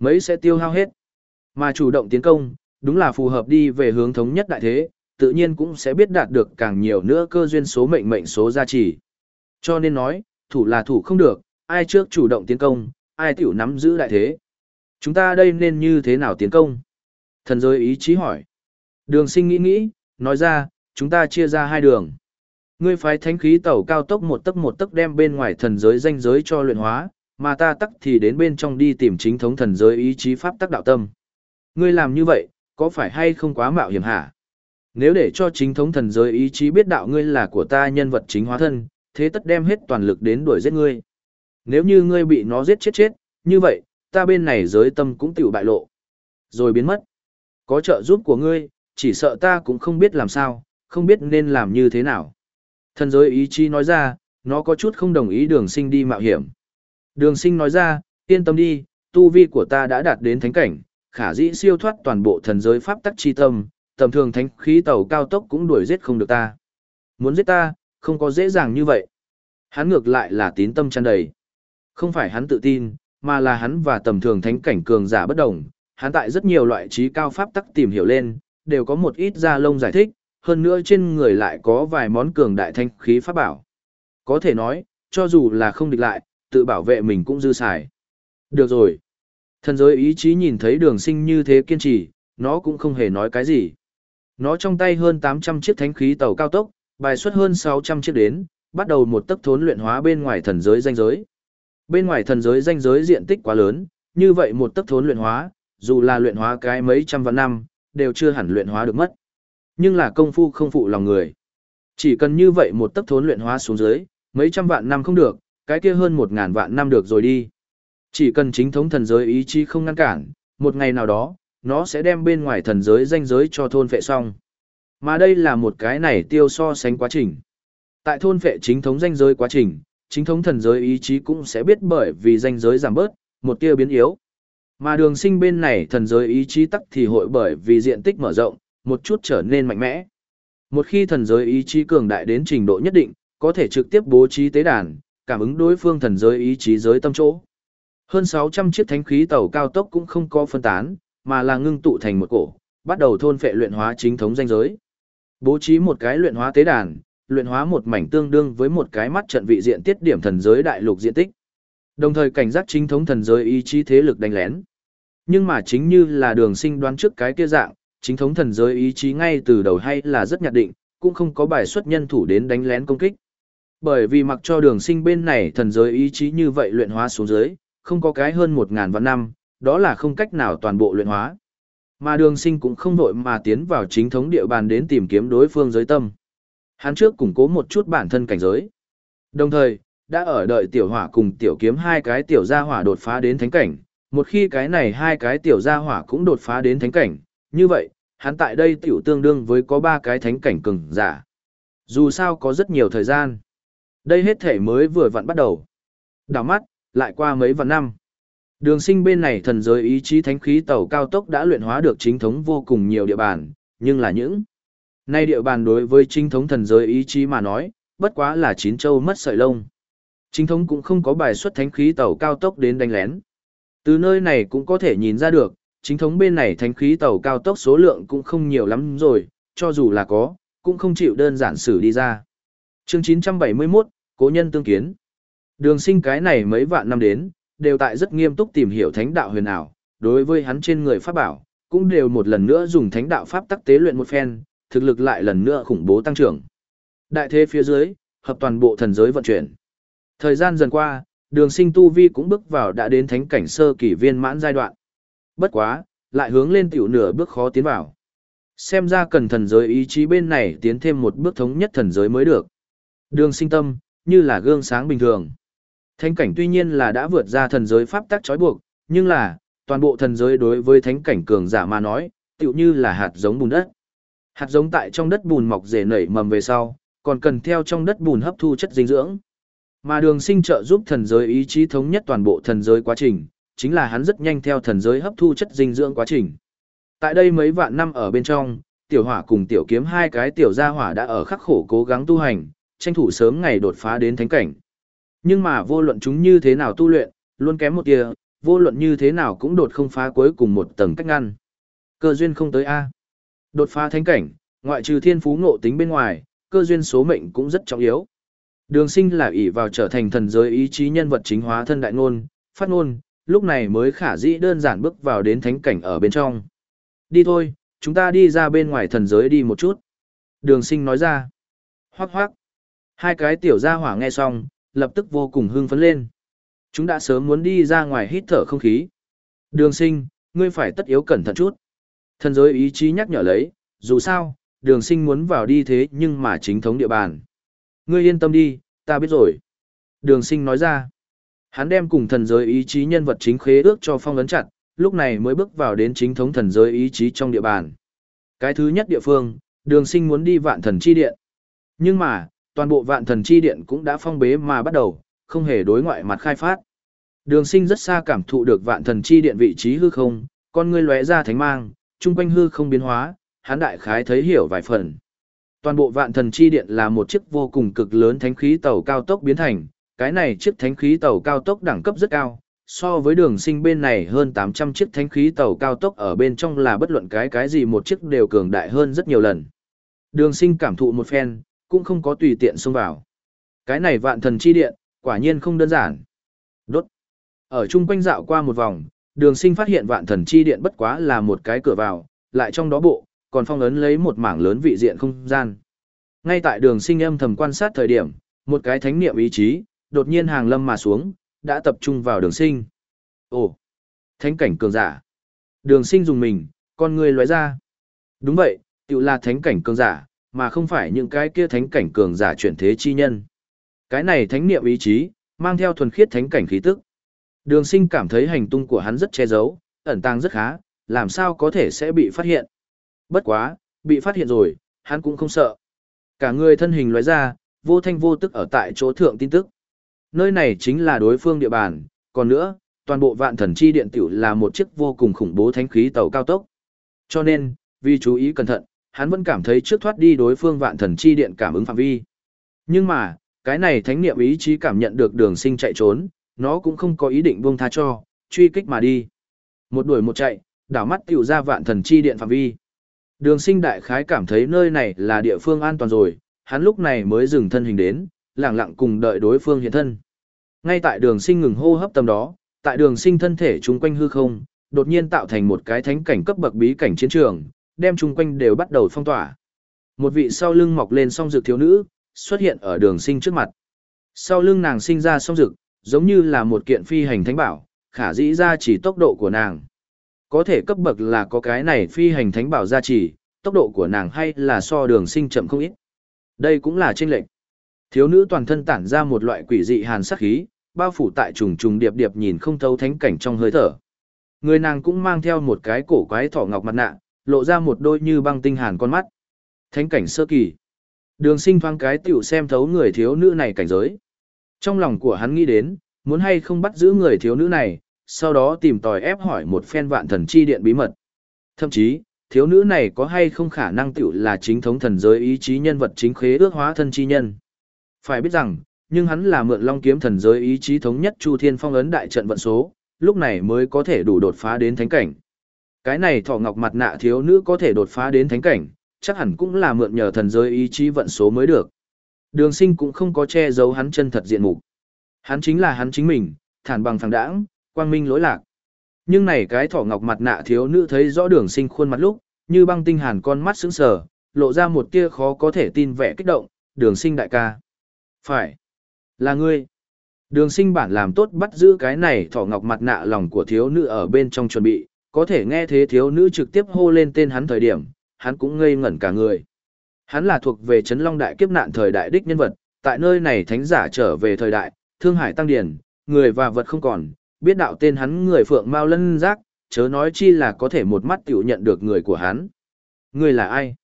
Mấy sẽ tiêu hao hết. Mà chủ động tiến công, đúng là phù hợp đi về hướng thống nhất đại thế, tự nhiên cũng sẽ biết đạt được càng nhiều nữa cơ duyên số mệnh mệnh số gia trì. Cho nên nói, thủ là thủ không được, ai trước chủ động tiến công, ai tiểu nắm giữ đại thế. Chúng ta đây nên như thế nào tiến công? Thần giới ý chí hỏi. Đường sinh nghĩ nghĩ, nói ra, chúng ta chia ra hai đường. Ngươi phái thánh khí tàu cao tốc một tấc một tấc đem bên ngoài thần giới danh giới cho luyện hóa, mà ta tắc thì đến bên trong đi tìm chính thống thần giới ý chí pháp tắc đạo tâm. Ngươi làm như vậy, có phải hay không quá mạo hiểm hả? Nếu để cho chính thống thần giới ý chí biết đạo ngươi là của ta nhân vật chính hóa thân, thế tất đem hết toàn lực đến đuổi giết ngươi. Nếu như ngươi bị nó giết chết chết, như vậy, ta bên này giới tâm cũng tiểu bại lộ. Rồi biến mất. Có trợ giúp của ngươi, chỉ sợ ta cũng không biết làm sao, không biết nên làm như thế nào. Thần giới ý chí nói ra, nó có chút không đồng ý đường sinh đi mạo hiểm. Đường sinh nói ra, yên tâm đi, tu vi của ta đã đạt đến thánh cảnh, khả dĩ siêu thoát toàn bộ thần giới pháp tắc chi tâm, tầm thường thánh khí tàu cao tốc cũng đuổi giết không được ta. Muốn giết ta, không có dễ dàng như vậy. Hắn ngược lại là tín tâm tràn đầy. Không phải hắn tự tin, mà là hắn và tầm thường thánh cảnh cường giả bất đồng. Hắn tại rất nhiều loại trí cao pháp tắc tìm hiểu lên, đều có một ít da lông giải thích, hơn nữa trên người lại có vài món cường đại thanh khí pháp bảo. Có thể nói, cho dù là không địch lại, tự bảo vệ mình cũng dư xài. Được rồi. Thần giới ý chí nhìn thấy đường sinh như thế kiên trì, nó cũng không hề nói cái gì. Nó trong tay hơn 800 chiếc thánh khí tàu cao tốc, bài xuất hơn 600 chiếc đến, bắt đầu một tấc thốn luyện hóa bên ngoài thần giới danh giới. Bên ngoài thần giới danh giới diện tích quá lớn, như vậy một tấc thốn luyện hóa, dù là luyện hóa cái mấy trăm vạn năm, đều chưa hẳn luyện hóa được mất. Nhưng là công phu không phụ lòng người. Chỉ cần như vậy một tấc thốn luyện hóa xuống dưới, mấy trăm vạn năm không được, cái kia hơn một ngàn vạn năm được rồi đi. Chỉ cần chính thống thần giới ý chí không ngăn cản, một ngày nào đó, nó sẽ đem bên ngoài thần giới danh giới cho thôn phệ xong. Mà đây là một cái này tiêu so sánh quá trình. Tại thôn phệ chính thống danh giới quá trình, chính thống thần giới ý chí cũng sẽ biết bởi vì danh giới giảm bớt, một tia biến yếu. Mà đường sinh bên này thần giới ý chí tắc thì hội bởi vì diện tích mở rộng, một chút trở nên mạnh mẽ. Một khi thần giới ý chí cường đại đến trình độ nhất định, có thể trực tiếp bố trí tế đàn, cảm ứng đối phương thần giới ý chí giới tâm chỗ. Hơn 600 chiếc thánh khí tàu cao tốc cũng không có phân tán, mà là ngưng tụ thành một cổ, bắt đầu thôn phệ luyện hóa chính thống danh giới. Bố trí một cái luyện hóa tế đàn, luyện hóa một mảnh tương đương với một cái mắt trận vị diện tiết điểm thần giới đại lục diện tích. Đồng thời cảnh giác chính thống thần giới ý chí thế lực đánh lén. Nhưng mà chính như là đường sinh đoán trước cái kia dạng, chính thống thần giới ý chí ngay từ đầu hay là rất nhạt định, cũng không có bài xuất nhân thủ đến đánh lén công kích. Bởi vì mặc cho đường sinh bên này thần giới ý chí như vậy luyện hóa xuống dưới, không có cái hơn 1.000 vạn năm, đó là không cách nào toàn bộ luyện hóa. Mà đường sinh cũng không vội mà tiến vào chính thống địa bàn đến tìm kiếm đối phương giới tâm. Hắn trước củng cố một chút bản thân cảnh giới. Đồng thời, đã ở đợi tiểu hỏa cùng tiểu kiếm hai cái tiểu gia hỏa đột phá đến thánh cảnh. Một khi cái này hai cái tiểu gia hỏa cũng đột phá đến thánh cảnh, như vậy, hắn tại đây tiểu tương đương với có ba cái thánh cảnh cường giả. Dù sao có rất nhiều thời gian. Đây hết thể mới vừa vặn bắt đầu. Đảo mắt, lại qua mấy vạn năm. Đường sinh bên này thần giới ý chí thánh khí tàu cao tốc đã luyện hóa được chính thống vô cùng nhiều địa bàn, nhưng là những Nay địa bàn đối với chính thống thần giới ý chí mà nói, bất quá là chín châu mất sợi lông. Chính thống cũng không có bài xuất thánh khí tàu cao tốc đến đánh lén. Từ nơi này cũng có thể nhìn ra được, chính thống bên này thánh khí tàu cao tốc số lượng cũng không nhiều lắm rồi, cho dù là có, cũng không chịu đơn giản xử đi ra chương 971, Cố nhân tương kiến. Đường sinh cái này mấy vạn năm đến, đều tại rất nghiêm túc tìm hiểu thánh đạo huyền ảo, đối với hắn trên người pháp bảo, cũng đều một lần nữa dùng thánh đạo pháp tắc tế luyện một phen, thực lực lại lần nữa khủng bố tăng trưởng. Đại thế phía dưới, hợp toàn bộ thần giới vận chuyển. Thời gian dần qua, đường sinh tu vi cũng bước vào đã đến thánh cảnh sơ kỳ viên mãn giai đoạn. Bất quá, lại hướng lên tiểu nửa bước khó tiến vào. Xem ra cần thần giới ý chí bên này tiến thêm một bước thống nhất thần giới mới được. Đường sinh tâm, như là gương sáng bình thường. Thánh cảnh tuy nhiên là đã vượt ra thần giới pháp tắc trói buộc, nhưng là, toàn bộ thần giới đối với thánh cảnh cường giả mà nói, tựu như là hạt giống bùn đất. Hạt giống tại trong đất bùn mọc rễ nảy mầm về sau, còn cần theo trong đất bùn hấp thu chất dinh dưỡng. Mà đường sinh trợ giúp thần giới ý chí thống nhất toàn bộ thần giới quá trình, chính là hắn rất nhanh theo thần giới hấp thu chất dinh dưỡng quá trình. Tại đây mấy vạn năm ở bên trong, tiểu hỏa cùng tiểu kiếm hai cái tiểu gia hỏa đã ở khắc khổ cố gắng tu hành, tranh thủ sớm ngày đột phá đến thánh cảnh. Nhưng mà vô luận chúng như thế nào tu luyện, luôn kém một tia, vô luận như thế nào cũng đột không phá cuối cùng một tầng cách ngăn. Cơ duyên không tới A. Đột phá thánh cảnh, ngoại trừ thiên phú ngộ tính bên ngoài, cơ duyên số mệnh cũng rất trọng yếu. Đường sinh là ỷ vào trở thành thần giới ý chí nhân vật chính hóa thân đại ngôn, phát ngôn, lúc này mới khả dĩ đơn giản bước vào đến thánh cảnh ở bên trong. Đi thôi, chúng ta đi ra bên ngoài thần giới đi một chút. Đường sinh nói ra. Hoác hoác. Hai cái tiểu gia hỏa nghe xong, lập tức vô cùng hưng phấn lên. Chúng đã sớm muốn đi ra ngoài hít thở không khí. Đường sinh, ngươi phải tất yếu cẩn thận chút. Thần giới ý chí nhắc nhở lấy, dù sao, đường sinh muốn vào đi thế nhưng mà chính thống địa bàn. Ngươi yên tâm đi, Ta biết rồi. Đường sinh nói ra. Hắn đem cùng thần giới ý chí nhân vật chính khế ước cho phong ấn chặt, lúc này mới bước vào đến chính thống thần giới ý chí trong địa bàn. Cái thứ nhất địa phương, đường sinh muốn đi vạn thần chi điện. Nhưng mà, toàn bộ vạn thần chi điện cũng đã phong bế mà bắt đầu, không hề đối ngoại mặt khai phát. Đường sinh rất xa cảm thụ được vạn thần chi điện vị trí hư không, con ngươi lóe ra thánh mang, chung quanh hư không biến hóa, hắn đại khái thấy hiểu vài phần. Toàn bộ vạn thần chi điện là một chiếc vô cùng cực lớn thánh khí tàu cao tốc biến thành, cái này chiếc thánh khí tàu cao tốc đẳng cấp rất cao, so với đường sinh bên này hơn 800 chiếc thánh khí tàu cao tốc ở bên trong là bất luận cái cái gì một chiếc đều cường đại hơn rất nhiều lần. Đường sinh cảm thụ một phen, cũng không có tùy tiện xông vào. Cái này vạn thần chi điện, quả nhiên không đơn giản. Đốt. Ở chung quanh dạo qua một vòng, đường sinh phát hiện vạn thần chi điện bất quá là một cái cửa vào, lại trong đó bộ, còn phong ấn lấy một mảng lớn vị diện không gian. Ngay tại đường sinh âm thầm quan sát thời điểm, một cái thánh niệm ý chí, đột nhiên hàng lâm mà xuống, đã tập trung vào đường sinh. Ồ, thánh cảnh cường giả. Đường sinh dùng mình, con người lóe ra. Đúng vậy, tự là thánh cảnh cường giả, mà không phải những cái kia thánh cảnh cường giả chuyển thế chi nhân. Cái này thánh niệm ý chí, mang theo thuần khiết thánh cảnh khí tức. Đường sinh cảm thấy hành tung của hắn rất che giấu, ẩn tàng rất khá, làm sao có thể sẽ bị phát hiện. Bất quá, bị phát hiện rồi, hắn cũng không sợ. Cả người thân hình loại ra, vô thanh vô tức ở tại chỗ thượng tin tức. Nơi này chính là đối phương địa bàn, còn nữa, toàn bộ vạn thần chi điện tiểu là một chiếc vô cùng khủng bố thánh khí tàu cao tốc. Cho nên, vì chú ý cẩn thận, hắn vẫn cảm thấy trước thoát đi đối phương vạn thần chi điện cảm ứng phạm vi. Nhưng mà, cái này thánh niệm ý chí cảm nhận được đường sinh chạy trốn, nó cũng không có ý định buông tha cho, truy kích mà đi. Một đuổi một chạy, đảo mắt tiểu ra vạn thần chi điện phạm vi. Đường sinh đại khái cảm thấy nơi này là địa phương an toàn rồi, hắn lúc này mới dừng thân hình đến, lặng lặng cùng đợi đối phương hiện thân. Ngay tại đường sinh ngừng hô hấp tầm đó, tại đường sinh thân thể chung quanh hư không, đột nhiên tạo thành một cái thánh cảnh cấp bậc bí cảnh chiến trường, đem chung quanh đều bắt đầu phong tỏa. Một vị sau lưng mọc lên song dược thiếu nữ, xuất hiện ở đường sinh trước mặt. Sau lưng nàng sinh ra song dược, giống như là một kiện phi hành thánh bảo, khả dĩ ra chỉ tốc độ của nàng. Có thể cấp bậc là có cái này phi hành thánh bảo gia trì, tốc độ của nàng hay là so đường sinh chậm không ít. Đây cũng là chênh lệnh. Thiếu nữ toàn thân tản ra một loại quỷ dị hàn sắc khí, bao phủ tại trùng trùng điệp điệp nhìn không thấu thánh cảnh trong hơi thở. Người nàng cũng mang theo một cái cổ quái thỏ ngọc mặt nạ, lộ ra một đôi như băng tinh hàn con mắt. Thánh cảnh sơ kỳ. Đường sinh thoáng cái tiểu xem thấu người thiếu nữ này cảnh giới. Trong lòng của hắn nghĩ đến, muốn hay không bắt giữ người thiếu nữ này, sau đó tìm tòi ép hỏi một phen vạn thần chi điện bí mật. Thậm chí, thiếu nữ này có hay không khả năng tiểu là chính thống thần giới ý chí nhân vật chính khế ước hóa thân chi nhân. Phải biết rằng, nhưng hắn là mượn long kiếm thần giới ý chí thống nhất Chu Thiên Phong ấn đại trận vận số, lúc này mới có thể đủ đột phá đến thánh cảnh. Cái này thọ ngọc mặt nạ thiếu nữ có thể đột phá đến thánh cảnh, chắc hẳn cũng là mượn nhờ thần giới ý chí vận số mới được. Đường sinh cũng không có che giấu hắn chân thật diện mục. Hắn chính là hắn chính mình, thản bằng phẳng đãng, quang minh lỗi lạc. Nhưng này cái thỏ ngọc mặt nạ thiếu nữ thấy rõ đường sinh khuôn mặt lúc, như băng tinh hàn con mắt sững sờ, lộ ra một tia khó có thể tin vẻ kích động, đường sinh đại ca. Phải, là ngươi. Đường sinh bản làm tốt bắt giữ cái này thỏ ngọc mặt nạ lòng của thiếu nữ ở bên trong chuẩn bị, có thể nghe thế thiếu nữ trực tiếp hô lên tên hắn thời điểm, hắn cũng ngây ngẩn cả người. Hắn là thuộc về Trấn Long Đại kiếp nạn thời đại đích nhân vật, tại nơi này thánh giả trở về thời đại, thương hải tăng điển, người và vật không còn, biết đạo tên hắn người phượng mau lân giác, chớ nói chi là có thể một mắt tiểu nhận được người của hắn. Người là ai?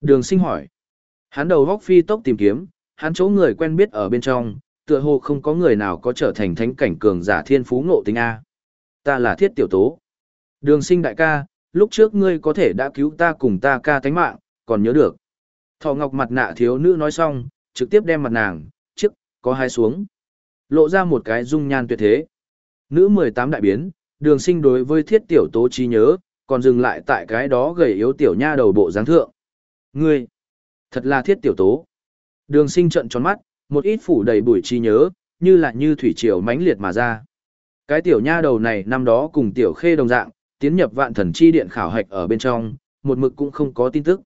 Đường sinh hỏi. Hắn đầu góc phi tốc tìm kiếm, hắn chỗ người quen biết ở bên trong, tựa hồ không có người nào có trở thành thánh cảnh cường giả thiên phú ngộ tính A. Ta là thiết tiểu tố. Đường sinh đại ca, lúc trước ngươi có thể đã cứu ta cùng ta ca tánh mạng, còn nhớ được. Thọ ngọc mặt nạ thiếu nữ nói xong, trực tiếp đem mặt nàng, chiếc, có hai xuống. Lộ ra một cái dung nhan tuyệt thế. Nữ 18 đại biến, đường sinh đối với thiết tiểu tố trí nhớ, còn dừng lại tại cái đó gầy yếu tiểu nha đầu bộ dáng thượng. Ngươi, thật là thiết tiểu tố. Đường sinh trận tròn mắt, một ít phủ đầy bụi trí nhớ, như là như thủy triều mãnh liệt mà ra. Cái tiểu nha đầu này năm đó cùng tiểu khê đồng dạng, tiến nhập vạn thần chi điện khảo hạch ở bên trong, một mực cũng không có tin tức.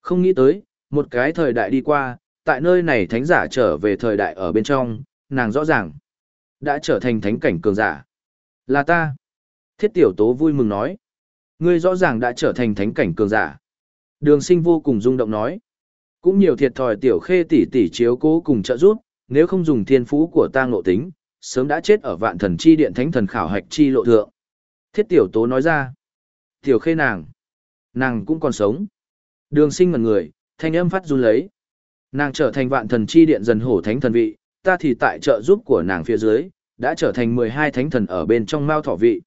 Không nghĩ tới, một cái thời đại đi qua, tại nơi này thánh giả trở về thời đại ở bên trong, nàng rõ ràng đã trở thành thánh cảnh cường giả. Là ta. Thiết tiểu tố vui mừng nói. Ngươi rõ ràng đã trở thành thánh cảnh cường giả. Đường sinh vô cùng rung động nói. Cũng nhiều thiệt thòi tiểu khê tỷ tỷ chiếu cố cùng trợ giúp, nếu không dùng thiên phú của ta ngộ tính, sớm đã chết ở vạn thần chi điện thánh thần khảo hạch chi lộ thượng. Thiết tiểu tố nói ra. Tiểu khê nàng. Nàng cũng còn sống. Đường sinh ngần người, thanh âm phát run lấy. Nàng trở thành vạn thần chi điện dần hổ thánh thần vị, ta thì tại trợ giúp của nàng phía dưới, đã trở thành 12 thánh thần ở bên trong mao thọ vị.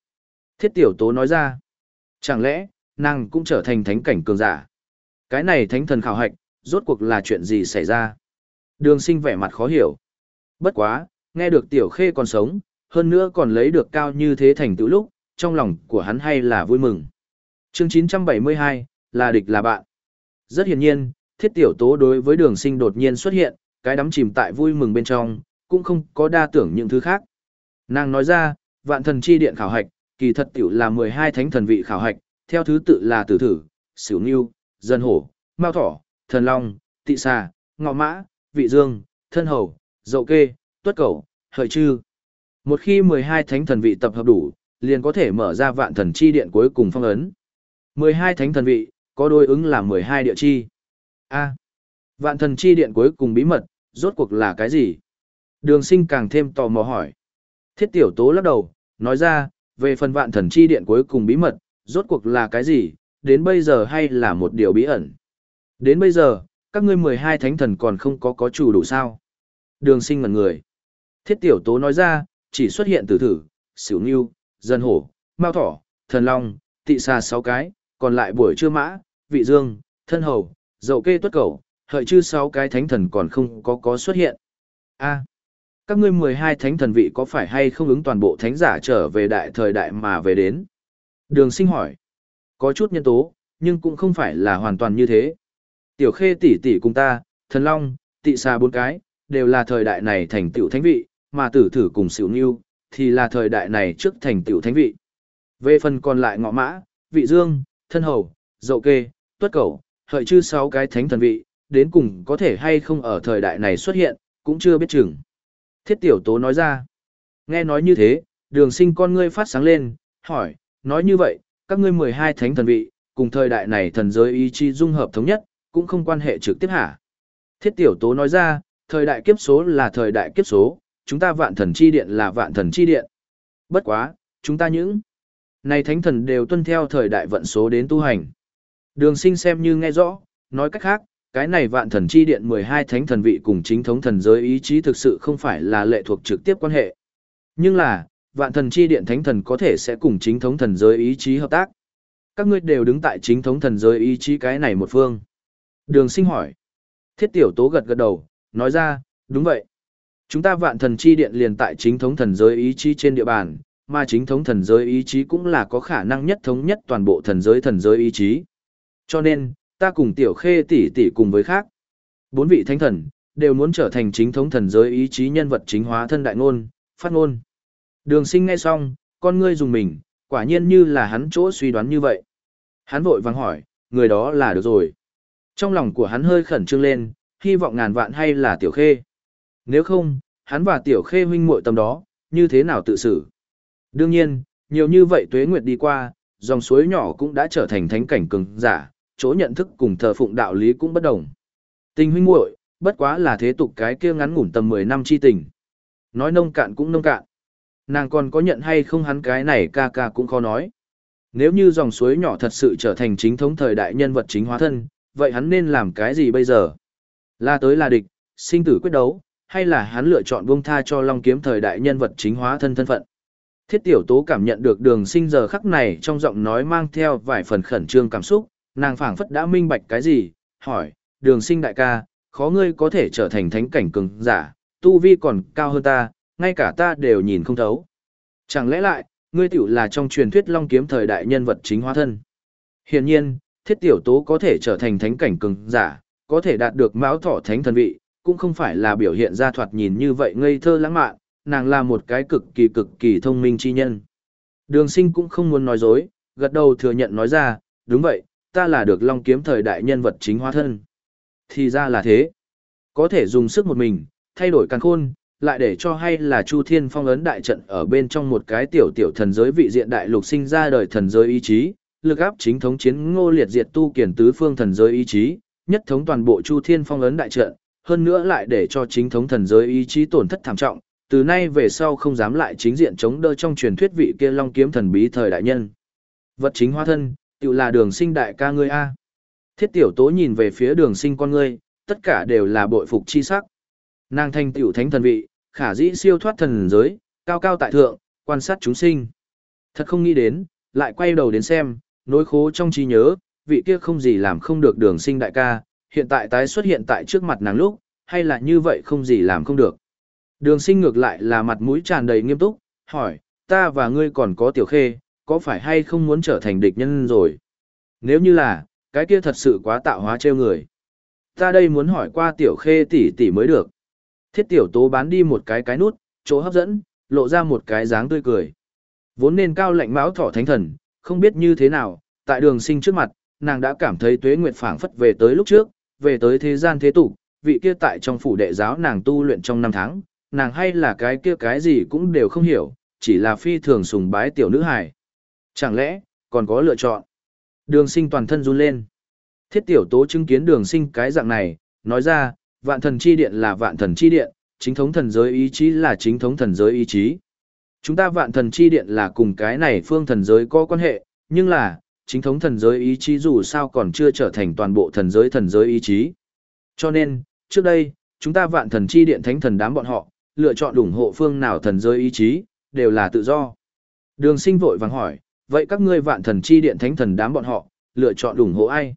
Thiết tiểu tố nói ra. Chẳng lẽ, nàng cũng trở thành thánh cảnh cường giả? Cái này thánh thần khảo hạch, rốt cuộc là chuyện gì xảy ra? Đường sinh vẻ mặt khó hiểu. Bất quá, nghe được tiểu khê còn sống, hơn nữa còn lấy được cao như thế thành tựu lúc, trong lòng của hắn hay là vui mừng. chương 972, là địch là bạn. Rất hiển nhiên, thiết tiểu tố đối với đường sinh đột nhiên xuất hiện, cái đắm chìm tại vui mừng bên trong, cũng không có đa tưởng những thứ khác. Nàng nói ra, vạn thần chi điện khảo hạch, kỳ thật tiểu là 12 thánh thần vị khảo hạch, theo thứ tự là tử thử, xỉu nghiêu, dân hổ, mao thỏ, thần long, tị xà, ngọ mã, vị dương, thân hầu, dậu kê, tuất cẩu, hợi chư. Một khi 12 thánh thần vị tập hợp đủ, liền có thể mở ra vạn thần chi điện cuối cùng phong ấn. 12 thánh thần vị, có đối ứng là 12 địa chi. A. vạn thần chi điện cuối cùng bí mật, rốt cuộc là cái gì? Đường sinh càng thêm tò mò hỏi. Thiết tiểu tố lắc đầu, nói ra, về phần vạn thần chi điện cuối cùng bí mật, rốt cuộc là cái gì, đến bây giờ hay là một điều bí ẩn. Đến bây giờ, các ngươi 12 thánh thần còn không có có chủ đủ sao. Đường sinh ngần người. Thiết tiểu tố nói ra, chỉ xuất hiện từ thử, xỉu nghiêu, dân hổ, mao thỏ, thần long, tị xà sáu cái, còn lại buổi trưa mã, vị dương, thân hầu, dậu kê tuất cầu, hợi chư sáu cái thánh thần còn không có có xuất hiện. a các ngươi 12 thánh thần vị có phải hay không ứng toàn bộ thánh giả trở về đại thời đại mà về đến? Đường sinh hỏi. Có chút nhân tố, nhưng cũng không phải là hoàn toàn như thế. Tiểu khê tỷ tỷ cùng ta, thần long, tị xà bốn cái, đều là thời đại này thành tựu thánh vị, mà tử thử cùng xỉu nghiêu, thì là thời đại này trước thành tiểu thánh vị. Về phần còn lại ngọ mã, vị dương, thân hầu, dậu kê, tuất cầu, hợi chư sáu cái thánh thần vị, đến cùng có thể hay không ở thời đại này xuất hiện, cũng chưa biết chừng. Thiết tiểu tố nói ra. Nghe nói như thế, đường sinh con ngươi phát sáng lên, hỏi, nói như vậy, các ngươi 12 thánh thần vị, cùng thời đại này thần giới ý chí dung hợp thống nhất, cũng không quan hệ trực tiếp hả? Thiết tiểu tố nói ra, thời đại kiếp số là thời đại kiếp số, chúng ta vạn thần chi điện là vạn thần chi điện. Bất quá, chúng ta những này thánh thần đều tuân theo thời đại vận số đến tu hành. Đường sinh xem như nghe rõ, nói cách khác, cái này vạn thần chi điện 12 thánh thần vị cùng chính thống thần giới ý chí thực sự không phải là lệ thuộc trực tiếp quan hệ. Nhưng là, vạn thần chi điện thánh thần có thể sẽ cùng chính thống thần giới ý chí hợp tác. Các ngươi đều đứng tại chính thống thần giới ý chí cái này một phương. Đường sinh hỏi. Thiết tiểu tố gật gật đầu, nói ra, đúng vậy. Chúng ta vạn thần chi điện liền tại chính thống thần giới ý chí trên địa bàn, mà chính thống thần giới ý chí cũng là có khả năng nhất thống nhất toàn bộ thần giới thần giới ý chí. Cho nên, ta cùng tiểu khê tỷ tỷ cùng với khác. Bốn vị thánh thần, đều muốn trở thành chính thống thần giới ý chí nhân vật chính hóa thân đại ngôn, phát ngôn. Đường sinh ngay xong, con ngươi dùng mình, quả nhiên như là hắn chỗ suy đoán như vậy. Hắn vội vàng hỏi, người đó là được rồi. Trong lòng của hắn hơi khẩn trương lên, hy vọng ngàn vạn hay là tiểu khê. Nếu không, hắn và tiểu khê huynh muội tâm đó, như thế nào tự xử. Đương nhiên, nhiều như vậy tuế nguyệt đi qua, dòng suối nhỏ cũng đã trở thành thánh cảnh cường giả, chỗ nhận thức cùng thờ phụng đạo lý cũng bất đồng. Tình huynh muội, bất quá là thế tục cái kia ngắn ngủn tầm 10 năm chi tình. Nói nông cạn cũng nông cạn. Nàng còn có nhận hay không hắn cái này ca ca cũng khó nói. Nếu như dòng suối nhỏ thật sự trở thành chính thống thời đại nhân vật chính hóa thân, vậy hắn nên làm cái gì bây giờ? Là tới là địch, sinh tử quyết đấu, hay là hắn lựa chọn buông tha cho Long Kiếm thời đại nhân vật chính hóa thân thân phận? Thiết tiểu tố cảm nhận được đường sinh giờ khắc này trong giọng nói mang theo vài phần khẩn trương cảm xúc, nàng phảng phất đã minh bạch cái gì, hỏi, đường sinh đại ca, khó ngươi có thể trở thành thánh cảnh cường giả, tu vi còn cao hơn ta, ngay cả ta đều nhìn không thấu. Chẳng lẽ lại, ngươi tiểu là trong truyền thuyết Long Kiếm thời đại nhân vật chính hóa thân? Hiển nhiên, thiết tiểu tố có thể trở thành thánh cảnh cường giả, có thể đạt được mão thọ thánh thần vị, cũng không phải là biểu hiện ra thoạt nhìn như vậy ngây thơ lãng mạn, nàng là một cái cực kỳ cực kỳ thông minh chi nhân. Đường sinh cũng không muốn nói dối, gật đầu thừa nhận nói ra, đúng vậy, ta là được long kiếm thời đại nhân vật chính hóa thân. Thì ra là thế. Có thể dùng sức một mình, thay đổi căn khôn, lại để cho hay là Chu Thiên phong ấn đại trận ở bên trong một cái tiểu tiểu thần giới vị diện đại lục sinh ra đời thần giới ý chí, lực áp chính thống chiến ngô liệt diệt tu kiển tứ phương thần giới ý chí, nhất thống toàn bộ Chu Thiên phong ấn đại trận, hơn nữa lại để cho chính thống thần giới ý chí tổn thất thảm trọng, từ nay về sau không dám lại chính diện chống đỡ trong truyền thuyết vị kia long kiếm thần bí thời đại nhân. Vật chính hóa thân, tự là đường sinh đại ca ngươi A. Thiết tiểu tố nhìn về phía đường sinh con ngươi, tất cả đều là bội phục chi sắc. Nàng thanh tiểu thánh thần vị, khả dĩ siêu thoát thần giới, cao cao tại thượng, quan sát chúng sinh. Thật không nghĩ đến, lại quay đầu đến xem, nối khố trong trí nhớ, vị kia không gì làm không được đường sinh đại ca, hiện tại tái xuất hiện tại trước mặt nàng lúc, hay là như vậy không gì làm không được. Đường sinh ngược lại là mặt mũi tràn đầy nghiêm túc, hỏi, ta và ngươi còn có tiểu khê, có phải hay không muốn trở thành địch nhân rồi? Nếu như là, cái kia thật sự quá tạo hóa trêu người. Ta đây muốn hỏi qua tiểu khê tỷ tỷ mới được. Thiết tiểu tố bán đi một cái cái nút, chỗ hấp dẫn, lộ ra một cái dáng tươi cười. Vốn nên cao lạnh máu thỏ thánh thần, không biết như thế nào, tại đường sinh trước mặt, nàng đã cảm thấy tuế nguyệt phảng phất về tới lúc trước, về tới thế gian thế tục, vị kia tại trong phủ đệ giáo nàng tu luyện trong năm tháng, nàng hay là cái kia cái gì cũng đều không hiểu, chỉ là phi thường sùng bái tiểu nữ hài. Chẳng lẽ, còn có lựa chọn? Đường sinh toàn thân run lên. Thiết tiểu tố chứng kiến đường sinh cái dạng này, nói ra, vạn thần chi điện là vạn thần chi điện, chính thống thần giới ý chí là chính thống thần giới ý chí. Chúng ta vạn thần chi điện là cùng cái này phương thần giới có quan hệ, nhưng là, chính thống thần giới ý chí dù sao còn chưa trở thành toàn bộ thần giới thần giới ý chí. Cho nên, trước đây, chúng ta vạn thần chi điện thánh thần đám bọn họ, lựa chọn ủng hộ phương nào thần giới ý chí, đều là tự do. Đường sinh vội vàng hỏi, vậy các ngươi vạn thần chi điện thánh thần đám bọn họ, lựa chọn ủng hộ ai?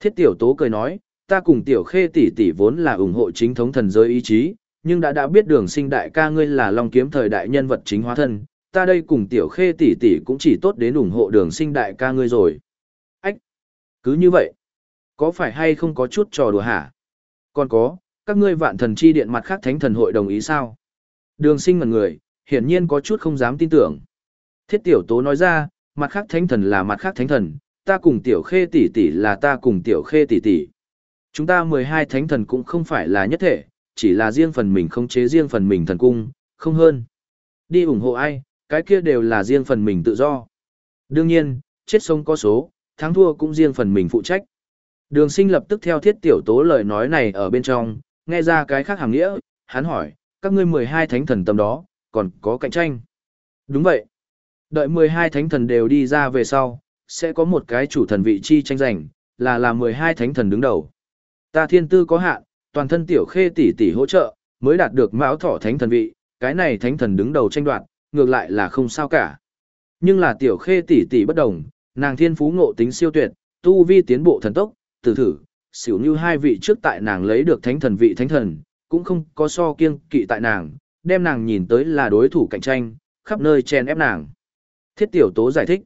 Thiết tiểu tố cười nói, ta cùng tiểu khê tỷ tỷ vốn là ủng hộ chính thống thần giới ý chí, nhưng đã đã biết đường sinh đại ca ngươi là long kiếm thời đại nhân vật chính hóa thân, ta đây cùng tiểu khê tỷ tỷ cũng chỉ tốt đến ủng hộ đường sinh đại ca ngươi rồi. Ách! Cứ như vậy, có phải hay không có chút trò đùa hả? Còn có, các ngươi vạn thần chi điện mặt khác thánh thần hội đồng ý sao? Đường sinh mật người, hiển nhiên có chút không dám tin tưởng. Thiết tiểu tố nói ra, mặt khác thánh thần là mặt khác thánh thần, ta cùng tiểu khê tỷ tỷ là ta cùng tiểu khê tỷ tỷ. Chúng ta 12 thánh thần cũng không phải là nhất thể, chỉ là riêng phần mình không chế riêng phần mình thần cung, không hơn. Đi ủng hộ ai, cái kia đều là riêng phần mình tự do. Đương nhiên, chết sống có số, thắng thua cũng riêng phần mình phụ trách. Đường sinh lập tức theo thiết tiểu tố lời nói này ở bên trong, nghe ra cái khác hàng nghĩa, hắn hỏi, các ngươi 12 thánh thần tâm đó, còn có cạnh tranh. Đúng vậy. Đợi 12 thánh thần đều đi ra về sau, sẽ có một cái chủ thần vị chi tranh giành, là là 12 thánh thần đứng đầu. Ta thiên tư có hạn, toàn thân tiểu khê tỷ tỷ hỗ trợ, mới đạt được mão thỏ thánh thần vị, cái này thánh thần đứng đầu tranh đoạt, ngược lại là không sao cả. Nhưng là tiểu khê tỷ tỷ bất đồng, nàng thiên phú ngộ tính siêu tuyệt, tu vi tiến bộ thần tốc, từ thử, xỉu như hai vị trước tại nàng lấy được thánh thần vị thánh thần, cũng không có so kiêng kỵ tại nàng, đem nàng nhìn tới là đối thủ cạnh tranh, khắp nơi chen ép nàng. Thiết tiểu tố giải thích.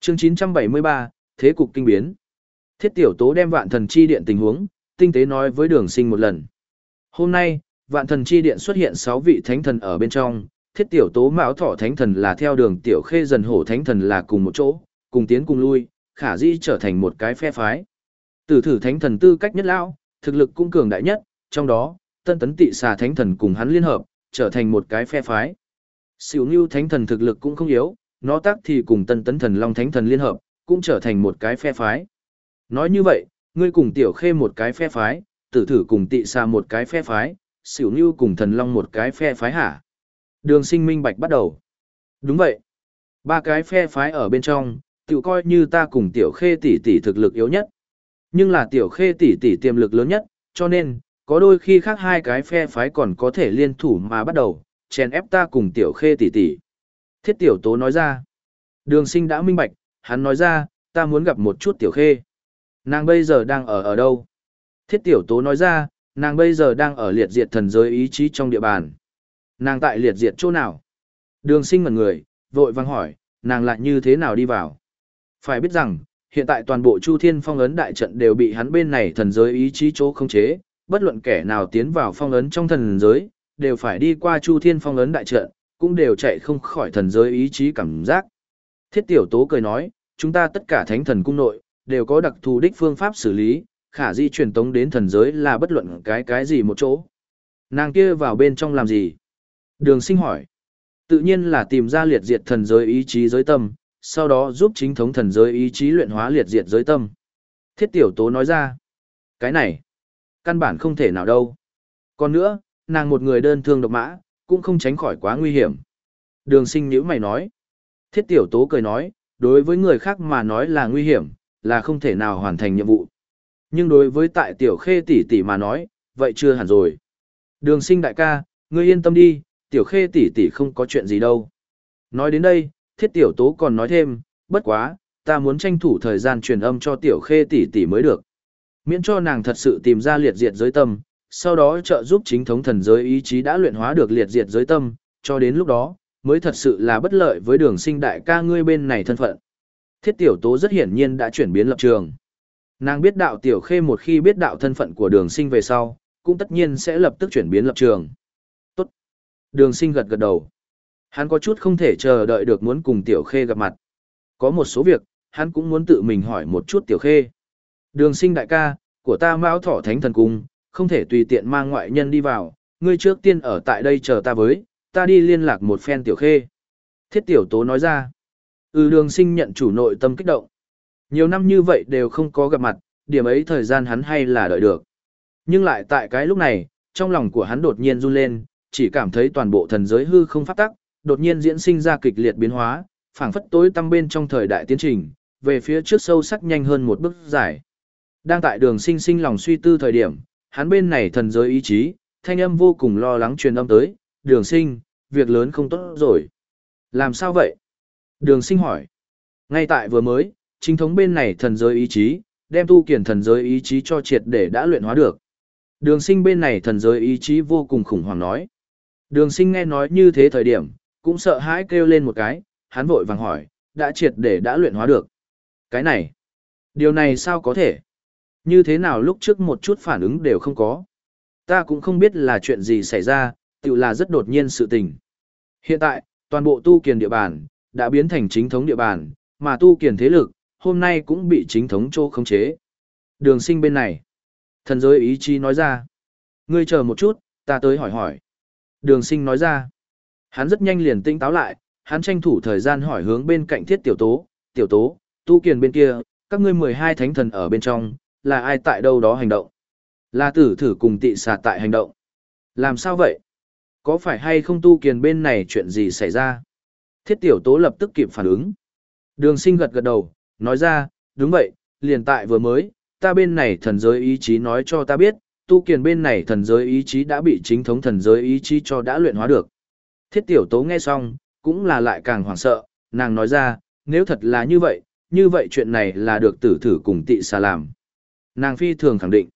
Chương 973, Thế cục kinh biến. Thiết tiểu tố đem vạn thần chi điện tình huống, tinh tế nói với đường sinh một lần. Hôm nay, vạn thần chi điện xuất hiện 6 vị thánh thần ở bên trong, thiết tiểu tố mão thọ thánh thần là theo đường tiểu khê dần hổ thánh thần là cùng một chỗ, cùng tiến cùng lui, khả di trở thành một cái phe phái. Tử thử thánh thần tư cách nhất lão, thực lực cũng cường đại nhất, trong đó, tân tấn tị xà thánh thần cùng hắn liên hợp, trở thành một cái phe phái. Sỉu Nưu thánh thần thực lực cũng không yếu, nó tác thì cùng tân tấn thần long thánh thần liên hợp, cũng trở thành một cái phe phái. Nói như vậy, ngươi cùng tiểu khê một cái phe phái, tử thử cùng tị xà một cái phe phái, xỉu Nưu cùng thần long một cái phe phái hả? Đường sinh minh bạch bắt đầu. Đúng vậy. Ba cái phe phái ở bên trong, tự coi như ta cùng tiểu khê tỷ tỷ thực lực yếu nhất. Nhưng là tiểu khê tỷ tỷ tiềm lực lớn nhất, cho nên, có đôi khi khác hai cái phe phái còn có thể liên thủ mà bắt đầu, chèn ép ta cùng tiểu khê tỷ tỷ. Thiết tiểu tố nói ra. Đường sinh đã minh bạch, hắn nói ra, ta muốn gặp một chút tiểu khê. Nàng bây giờ đang ở ở đâu? Thiết tiểu tố nói ra, nàng bây giờ đang ở liệt diệt thần giới ý chí trong địa bàn. Nàng tại liệt diệt chỗ nào? Đường sinh mật người, vội vang hỏi, nàng lại như thế nào đi vào? Phải biết rằng, hiện tại toàn bộ Chu Thiên phong ấn đại trận đều bị hắn bên này thần giới ý chí chỗ không chế, bất luận kẻ nào tiến vào phong ấn trong thần giới, đều phải đi qua Chu Thiên phong ấn đại trận, cũng đều chạy không khỏi thần giới ý chí cảm giác. Thiết tiểu tố cười nói, chúng ta tất cả thánh thần cung nội, đều có đặc thù đích phương pháp xử lý, khả di truyền tống đến thần giới là bất luận cái cái gì một chỗ. Nàng kia vào bên trong làm gì? Đường sinh hỏi. Tự nhiên là tìm ra liệt diệt thần giới ý chí giới tâm, sau đó giúp chính thống thần giới ý chí luyện hóa liệt diệt giới tâm. Thiết tiểu tố nói ra. Cái này, căn bản không thể nào đâu. Còn nữa, nàng một người đơn thương độc mã, cũng không tránh khỏi quá nguy hiểm. Đường sinh nữ mày nói. Thiết tiểu tố cười nói, đối với người khác mà nói là nguy hiểm, là không thể nào hoàn thành nhiệm vụ. Nhưng đối với tại tiểu khê tỷ tỷ mà nói, vậy chưa hẳn rồi. Đường sinh đại ca, ngươi yên tâm đi, tiểu khê tỷ tỷ không có chuyện gì đâu. Nói đến đây, thiết tiểu tố còn nói thêm, bất quá, ta muốn tranh thủ thời gian truyền âm cho tiểu khê tỷ tỷ mới được. Miễn cho nàng thật sự tìm ra liệt diệt giới tâm, sau đó trợ giúp chính thống thần giới ý chí đã luyện hóa được liệt diệt giới tâm, cho đến lúc đó, mới thật sự là bất lợi với đường sinh đại ca ngươi bên này thân phận. Thiết tiểu tố rất hiển nhiên đã chuyển biến lập trường. Nàng biết đạo tiểu khê một khi biết đạo thân phận của đường sinh về sau, cũng tất nhiên sẽ lập tức chuyển biến lập trường. Đường sinh gật gật đầu. Hắn có chút không thể chờ đợi được muốn cùng tiểu khê gặp mặt. Có một số việc, hắn cũng muốn tự mình hỏi một chút tiểu khê. Đường sinh đại ca, của ta mão thỏ thánh thần cung, không thể tùy tiện mang ngoại nhân đi vào, ngươi trước tiên ở tại đây chờ ta với, ta đi liên lạc một phen tiểu khê. Thiết tiểu tố nói ra. Ừ đường sinh nhận chủ nội tâm kích động. Nhiều năm như vậy đều không có gặp mặt, điểm ấy thời gian hắn hay là đợi được. Nhưng lại tại cái lúc này, trong lòng của hắn đột nhiên run lên, chỉ cảm thấy toàn bộ thần giới hư không phát tắc, đột nhiên diễn sinh ra kịch liệt biến hóa, phảng phất tối tăm bên trong thời đại tiến trình, về phía trước sâu sắc nhanh hơn một bước giải. Đang tại đường sinh sinh lòng suy tư thời điểm, hắn bên này thần giới ý chí, thanh âm vô cùng lo lắng truyền âm tới, đường sinh, việc lớn không tốt rồi. Làm sao vậy? Đường sinh hỏi. Ngay tại vừa mới, chính thống bên này thần giới ý chí, đem tu kiển thần giới ý chí cho triệt để đã luyện hóa được. Đường sinh bên này thần giới ý chí vô cùng khủng hoảng nói. Đường sinh nghe nói như thế thời điểm, cũng sợ hãi kêu lên một cái, hắn vội vàng hỏi, đã triệt để đã luyện hóa được. Cái này, điều này sao có thể? Như thế nào lúc trước một chút phản ứng đều không có? Ta cũng không biết là chuyện gì xảy ra, tự là rất đột nhiên sự tình. Hiện tại, toàn bộ tu kiền địa bàn, đã biến thành chính thống địa bàn, mà tu kiền thế lực, hôm nay cũng bị chính thống chỗ khống chế. Đường sinh bên này. Thần giới ý chí nói ra. Ngươi chờ một chút, ta tới hỏi hỏi. Đường sinh nói ra. Hắn rất nhanh liền tinh táo lại, hắn tranh thủ thời gian hỏi hướng bên cạnh thiết tiểu tố. Tiểu tố, tu kiền bên kia, các ngươi 12 thánh thần ở bên trong, là ai tại đâu đó hành động? Là tử thử cùng tị xà tại hành động. Làm sao vậy? Có phải hay không tu kiền bên này chuyện gì xảy ra? Thiết tiểu tố lập tức kịp phản ứng. Đường sinh gật gật đầu, nói ra, đúng vậy, liền tại vừa mới, ta bên này thần giới ý chí nói cho ta biết, tu kiền bên này thần giới ý chí đã bị chính thống thần giới ý chí cho đã luyện hóa được. Thiết tiểu tố nghe xong, cũng là lại càng hoảng sợ, nàng nói ra, nếu thật là như vậy, như vậy chuyện này là được tử thử cùng tị xà làm. Nàng phi thường khẳng định.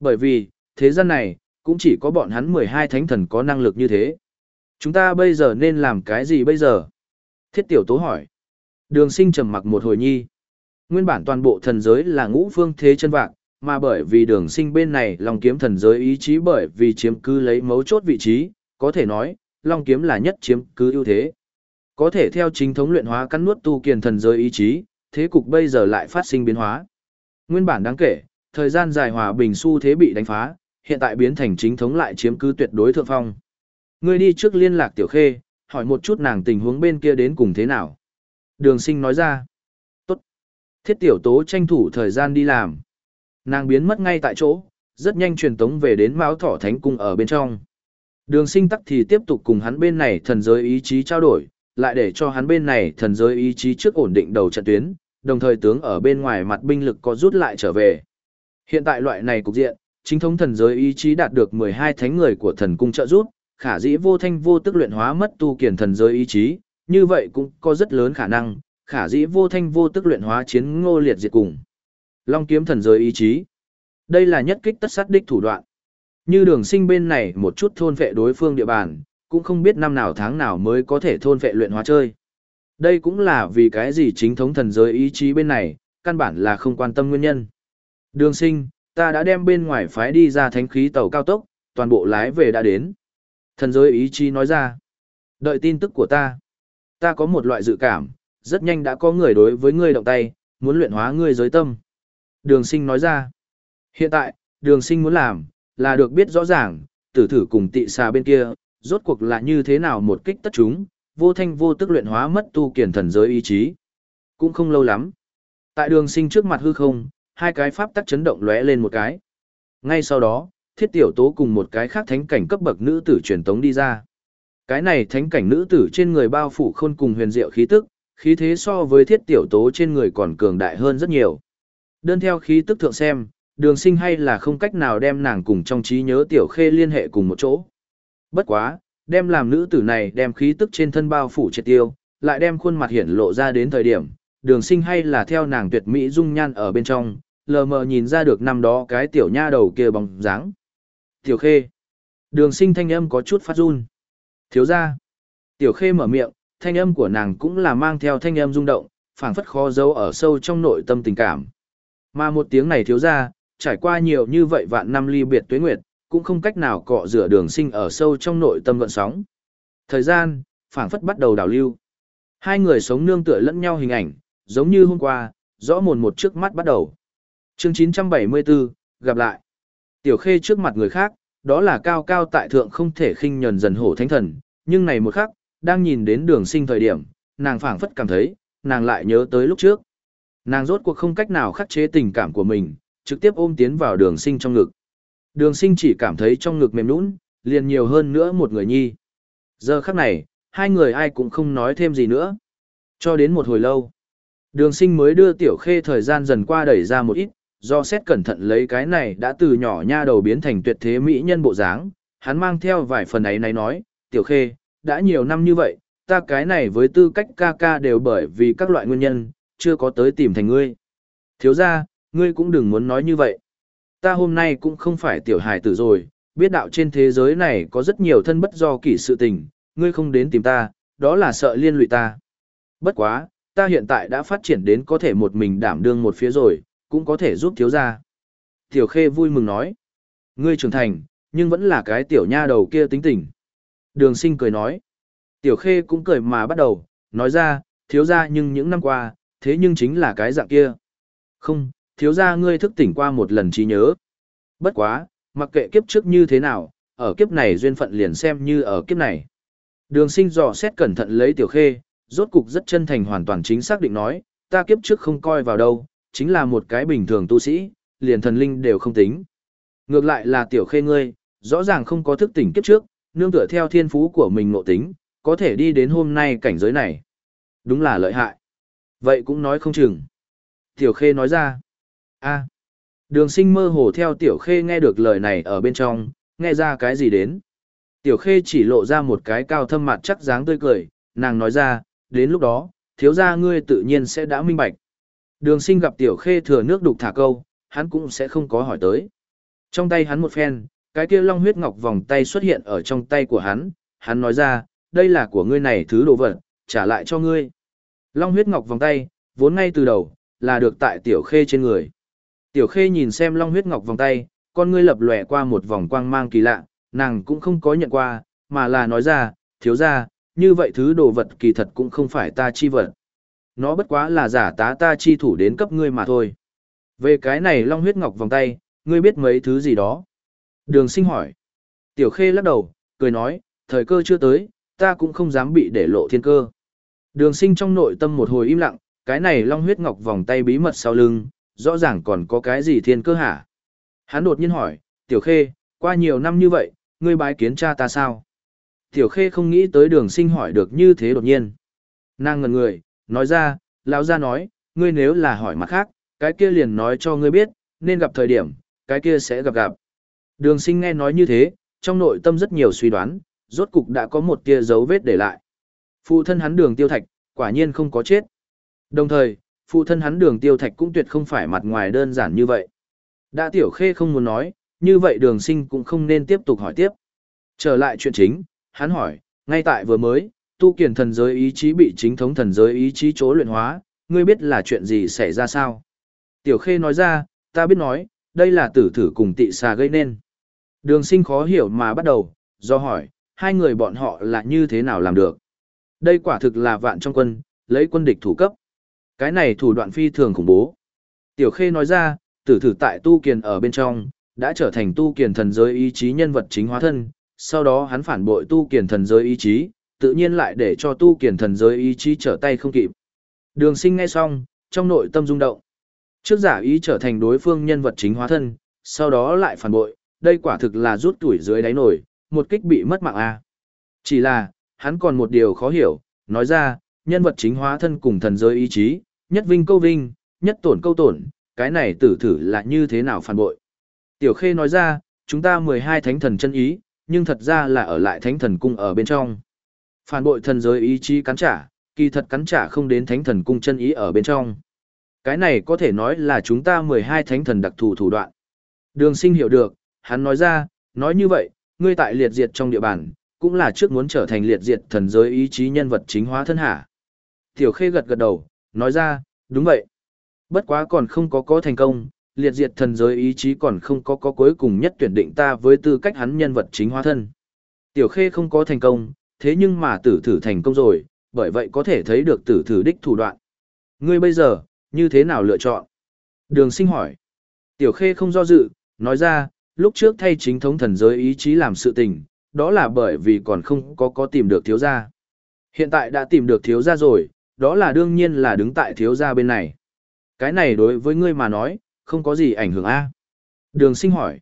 Bởi vì, thế gian này, cũng chỉ có bọn hắn 12 thánh thần có năng lực như thế. Chúng ta bây giờ nên làm cái gì bây giờ? Thiết tiểu tố hỏi. Đường sinh trầm mặc một hồi nhi. Nguyên bản toàn bộ thần giới là ngũ phương thế chân vạn, mà bởi vì đường sinh bên này Long kiếm thần giới ý chí bởi vì chiếm cứ lấy mấu chốt vị trí, có thể nói, Long kiếm là nhất chiếm cứ ưu thế. Có thể theo chính thống luyện hóa cắn nuốt tu kiền thần giới ý chí, thế cục bây giờ lại phát sinh biến hóa. Nguyên bản đáng kể, thời gian dài hòa bình xu thế bị đánh phá, hiện tại biến thành chính thống lại chiếm cứ tuyệt đối thượng phong. Ngươi đi trước liên lạc tiểu khê, hỏi một chút nàng tình huống bên kia đến cùng thế nào. Đường sinh nói ra. Tốt. Thiết tiểu tố tranh thủ thời gian đi làm. Nàng biến mất ngay tại chỗ, rất nhanh truyền tống về đến Mão Thỏ Thánh Cung ở bên trong. Đường sinh tắc thì tiếp tục cùng hắn bên này thần giới ý chí trao đổi, lại để cho hắn bên này thần giới ý chí trước ổn định đầu trận tuyến, đồng thời tướng ở bên ngoài mặt binh lực có rút lại trở về. Hiện tại loại này cục diện, chính thống thần giới ý chí đạt được 12 thánh người của thần cung trợ rút, khả dĩ vô thanh vô tức luyện hóa mất tu kiền thần giới ý chí, như vậy cũng có rất lớn khả năng, khả dĩ vô thanh vô tức luyện hóa chiến ngô liệt diệt cùng. Long kiếm thần giới ý chí. Đây là nhất kích tất sát đích thủ đoạn. Như đường sinh bên này một chút thôn vệ đối phương địa bàn, cũng không biết năm nào tháng nào mới có thể thôn vệ luyện hóa chơi. Đây cũng là vì cái gì chính thống thần giới ý chí bên này, căn bản là không quan tâm nguyên nhân. Đường sinh, ta đã đem bên ngoài phái đi ra thánh khí tàu cao tốc, toàn bộ lái về đã đến. Thần giới ý chí nói ra. Đợi tin tức của ta. Ta có một loại dự cảm, rất nhanh đã có người đối với ngươi động tay, muốn luyện hóa ngươi giới tâm. Đường sinh nói ra. Hiện tại, đường sinh muốn làm, là được biết rõ ràng, tử thử cùng tị xà bên kia, rốt cuộc là như thế nào một kích tất chúng, vô thanh vô tức luyện hóa mất tu kiển thần giới ý chí. Cũng không lâu lắm. Tại đường sinh trước mặt hư không, hai cái pháp tắc chấn động lóe lên một cái. Ngay sau đó, thiết tiểu tố cùng một cái khác thánh cảnh cấp bậc nữ tử truyền tống đi ra. Cái này thánh cảnh nữ tử trên người bao phủ khôn cùng huyền diệu khí tức, khí thế so với thiết tiểu tố trên người còn cường đại hơn rất nhiều. Đơn theo khí tức thượng xem, đường sinh hay là không cách nào đem nàng cùng trong trí nhớ tiểu khê liên hệ cùng một chỗ. Bất quá, đem làm nữ tử này đem khí tức trên thân bao phủ triệt tiêu, lại đem khuôn mặt hiển lộ ra đến thời điểm, đường sinh hay là theo nàng tuyệt mỹ dung nhan ở bên trong, lờ mờ nhìn ra được năm đó cái tiểu nha đầu kia bóng dáng. Tiểu khê. Đường sinh thanh âm có chút phát run. Thiếu ra. Tiểu khê mở miệng, thanh âm của nàng cũng là mang theo thanh âm rung động, phản phất khó giấu ở sâu trong nội tâm tình cảm. Mà một tiếng này thiếu ra, trải qua nhiều như vậy vạn năm ly biệt tuế nguyệt, cũng không cách nào cọ rửa đường sinh ở sâu trong nội tâm gợn sóng. Thời gian, phảng phất bắt đầu đảo lưu. Hai người sống nương tựa lẫn nhau hình ảnh, giống như hôm qua, rõ mồn một trước mắt bắt đầu. chương 974, gặp lại. Tiểu khê trước mặt người khác, đó là cao cao tại thượng không thể khinh nhần dần hổ thánh thần, nhưng này một khắc, đang nhìn đến đường sinh thời điểm, nàng phảng phất cảm thấy, nàng lại nhớ tới lúc trước. Nàng rốt cuộc không cách nào khắc chế tình cảm của mình, trực tiếp ôm tiến vào đường sinh trong ngực. Đường sinh chỉ cảm thấy trong ngực mềm nũng, liền nhiều hơn nữa một người nhi. Giờ khắc này, hai người ai cũng không nói thêm gì nữa. Cho đến một hồi lâu, đường sinh mới đưa tiểu khê thời gian dần qua đẩy ra một ít, do xét cẩn thận lấy cái này đã từ nhỏ nha đầu biến thành tuyệt thế mỹ nhân bộ dáng, hắn mang theo vài phần ấy này nói, tiểu khê, đã nhiều năm như vậy, ta cái này với tư cách ca ca đều bởi vì các loại nguyên nhân, chưa có tới tìm thành ngươi. Thiếu ra, ngươi cũng đừng muốn nói như vậy. Ta hôm nay cũng không phải tiểu hài tử rồi, biết đạo trên thế giới này có rất nhiều thân bất do kỷ sự tình, ngươi không đến tìm ta, đó là sợ liên lụy ta. Bất quá, ta hiện tại đã phát triển đến có thể một mình đảm đương một phía rồi, cũng có thể giúp thiếu gia. Tiểu Khê vui mừng nói, ngươi trưởng thành, nhưng vẫn là cái tiểu nha đầu kia tính tình. Đường sinh cười nói, Tiểu Khê cũng cười mà bắt đầu, nói ra, thiếu gia nhưng những năm qua, thế nhưng chính là cái dạng kia. Không, thiếu gia ngươi thức tỉnh qua một lần trí nhớ. Bất quá, mặc kệ kiếp trước như thế nào, ở kiếp này duyên phận liền xem như ở kiếp này. Đường sinh dò xét cẩn thận lấy tiểu khê, rốt cục rất chân thành hoàn toàn chính xác định nói, ta kiếp trước không coi vào đâu, chính là một cái bình thường tu sĩ, liền thần linh đều không tính. Ngược lại là tiểu khê ngươi, rõ ràng không có thức tỉnh kiếp trước, nương tựa theo thiên phú của mình ngộ tính, có thể đi đến hôm nay cảnh giới này. Đúng là lợi hại. Vậy cũng nói không chừng. Tiểu khê nói ra. a đường sinh mơ hồ theo tiểu khê nghe được lời này ở bên trong, nghe ra cái gì đến. Tiểu khê chỉ lộ ra một cái cao thâm mặt chắc dáng tươi cười, nàng nói ra, đến lúc đó, thiếu gia ngươi tự nhiên sẽ đã minh bạch. Đường sinh gặp tiểu khê thừa nước đục thả câu, hắn cũng sẽ không có hỏi tới. Trong tay hắn một phen, cái kia long huyết ngọc vòng tay xuất hiện ở trong tay của hắn, hắn nói ra, đây là của ngươi này thứ đồ vật, trả lại cho ngươi. Long huyết ngọc vòng tay, vốn ngay từ đầu, là được tại tiểu khê trên người. Tiểu khê nhìn xem long huyết ngọc vòng tay, con ngươi lập lòe qua một vòng quang mang kỳ lạ, nàng cũng không có nhận qua, mà là nói ra, thiếu ra, như vậy thứ đồ vật kỳ thật cũng không phải ta chi vật. Nó bất quá là giả tá ta chi thủ đến cấp ngươi mà thôi. Về cái này long huyết ngọc vòng tay, ngươi biết mấy thứ gì đó? Đường sinh hỏi. Tiểu khê lắc đầu, cười nói, thời cơ chưa tới, ta cũng không dám bị để lộ thiên cơ. Đường sinh trong nội tâm một hồi im lặng, cái này long huyết ngọc vòng tay bí mật sau lưng, rõ ràng còn có cái gì thiên cơ hả? Hắn đột nhiên hỏi, tiểu khê, qua nhiều năm như vậy, ngươi bái kiến cha ta sao? Tiểu khê không nghĩ tới đường sinh hỏi được như thế đột nhiên. Nàng ngần người, nói ra, lão ra nói, ngươi nếu là hỏi mặt khác, cái kia liền nói cho ngươi biết, nên gặp thời điểm, cái kia sẽ gặp gặp. Đường sinh nghe nói như thế, trong nội tâm rất nhiều suy đoán, rốt cục đã có một tia dấu vết để lại. Phụ thân hắn đường tiêu thạch, quả nhiên không có chết. Đồng thời, phụ thân hắn đường tiêu thạch cũng tuyệt không phải mặt ngoài đơn giản như vậy. Đã tiểu khê không muốn nói, như vậy đường sinh cũng không nên tiếp tục hỏi tiếp. Trở lại chuyện chính, hắn hỏi, ngay tại vừa mới, tu kiền thần giới ý chí bị chính thống thần giới ý chí chối luyện hóa, ngươi biết là chuyện gì xảy ra sao? Tiểu khê nói ra, ta biết nói, đây là tử thử cùng tị xà gây nên. Đường sinh khó hiểu mà bắt đầu, do hỏi, hai người bọn họ là như thế nào làm được? Đây quả thực là vạn trong quân, lấy quân địch thủ cấp. Cái này thủ đoạn phi thường khủng bố. Tiểu khê nói ra, tử thử tại tu kiền ở bên trong, đã trở thành tu kiền thần giới ý chí nhân vật chính hóa thân, sau đó hắn phản bội tu kiền thần giới ý chí, tự nhiên lại để cho tu kiền thần giới ý chí trở tay không kịp. Đường sinh nghe xong, trong nội tâm rung động. Trước giả ý trở thành đối phương nhân vật chính hóa thân, sau đó lại phản bội, đây quả thực là rút tuổi dưới đáy nổi, một kích bị mất mạng a. Chỉ là, hắn còn một điều khó hiểu, nói ra, nhân vật chính hóa thân cùng thần giới ý chí, nhất vinh câu vinh, nhất tổn câu tổn, cái này tử thử là như thế nào phản bội. Tiểu Khê nói ra, chúng ta 12 thánh thần chân ý, nhưng thật ra là ở lại thánh thần cung ở bên trong. Phản bội thần giới ý chí cắn trả, kỳ thật cắn trả không đến thánh thần cung chân ý ở bên trong. Cái này có thể nói là chúng ta 12 thánh thần đặc thù thủ đoạn. Đường sinh hiểu được, hắn nói ra, nói như vậy, ngươi tại liệt diệt trong địa bàn, cũng là trước muốn trở thành liệt diệt thần giới ý chí nhân vật chính hóa thân hạ. Tiểu khê gật gật đầu, nói ra, đúng vậy. Bất quá còn không có có thành công, liệt diệt thần giới ý chí còn không có có cuối cùng nhất tuyển định ta với tư cách hắn nhân vật chính hóa thân. Tiểu khê không có thành công, thế nhưng mà tử thử thành công rồi, bởi vậy có thể thấy được tử thử đích thủ đoạn. Ngươi bây giờ, như thế nào lựa chọn? Đường sinh hỏi. Tiểu khê không do dự, nói ra, lúc trước thay chính thống thần giới ý chí làm sự tình, đó là bởi vì còn không có có tìm được thiếu gia. Hiện tại đã tìm được thiếu gia rồi, đó là đương nhiên là đứng tại thiếu gia bên này. Cái này đối với ngươi mà nói, không có gì ảnh hưởng a Đường sinh hỏi.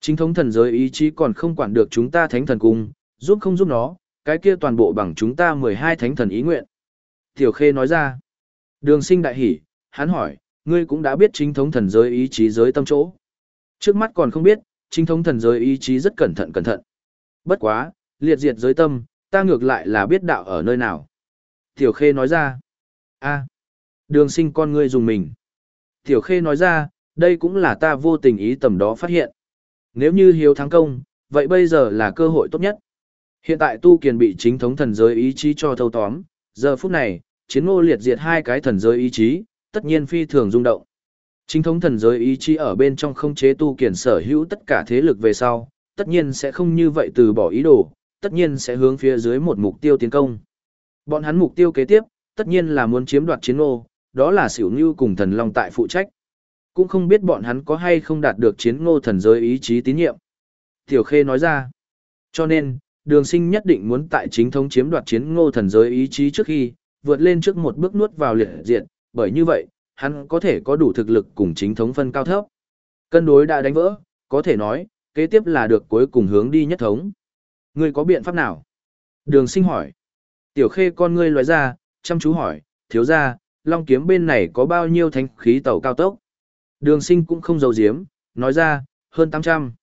Chính thống thần giới ý chí còn không quản được chúng ta thánh thần cung, giúp không giúp nó, cái kia toàn bộ bằng chúng ta 12 thánh thần ý nguyện. Tiểu Khê nói ra. Đường sinh đại hỉ, hắn hỏi, ngươi cũng đã biết chính thống thần giới ý chí giới tâm chỗ. Trước mắt còn không biết, chính thống thần giới ý chí rất cẩn thận cẩn thận. Bất quá, liệt diệt giới tâm, ta ngược lại là biết đạo ở nơi nào. Tiểu Khê nói ra. a đường sinh con ngươi dùng mình. Tiểu Khê nói ra, đây cũng là ta vô tình ý tầm đó phát hiện. Nếu như hiếu thắng công, vậy bây giờ là cơ hội tốt nhất. Hiện tại tu kiền bị chính thống thần giới ý chí cho thâu tóm, giờ phút này, chiến ngô liệt diệt hai cái thần giới ý chí, tất nhiên phi thường rung động. Chính thống thần giới ý chí ở bên trong không chế tu kiền sở hữu tất cả thế lực về sau, tất nhiên sẽ không như vậy từ bỏ ý đồ, tất nhiên sẽ hướng phía dưới một mục tiêu tiến công. Bọn hắn mục tiêu kế tiếp, tất nhiên là muốn chiếm đoạt chiến ngô, đó là xỉu như cùng thần long tại phụ trách. Cũng không biết bọn hắn có hay không đạt được chiến ngô thần giới ý chí tín nhiệm. Tiểu Khê nói ra, cho nên, đường sinh nhất định muốn tại chính thống chiếm đoạt chiến ngô thần giới ý chí trước khi, vượt lên trước một bước nuốt vào liệt diện, bởi như vậy, hắn có thể có đủ thực lực cùng chính thống phân cao thấp. Cân đối đã đánh vỡ, có thể nói, kế tiếp là được cuối cùng hướng đi nhất thống. Ngươi có biện pháp nào? Đường sinh hỏi. Tiểu khê con ngươi loại ra, chăm chú hỏi, thiếu ra, long kiếm bên này có bao nhiêu thánh khí tàu cao tốc? Đường sinh cũng không giấu giếm, nói ra, hơn 800.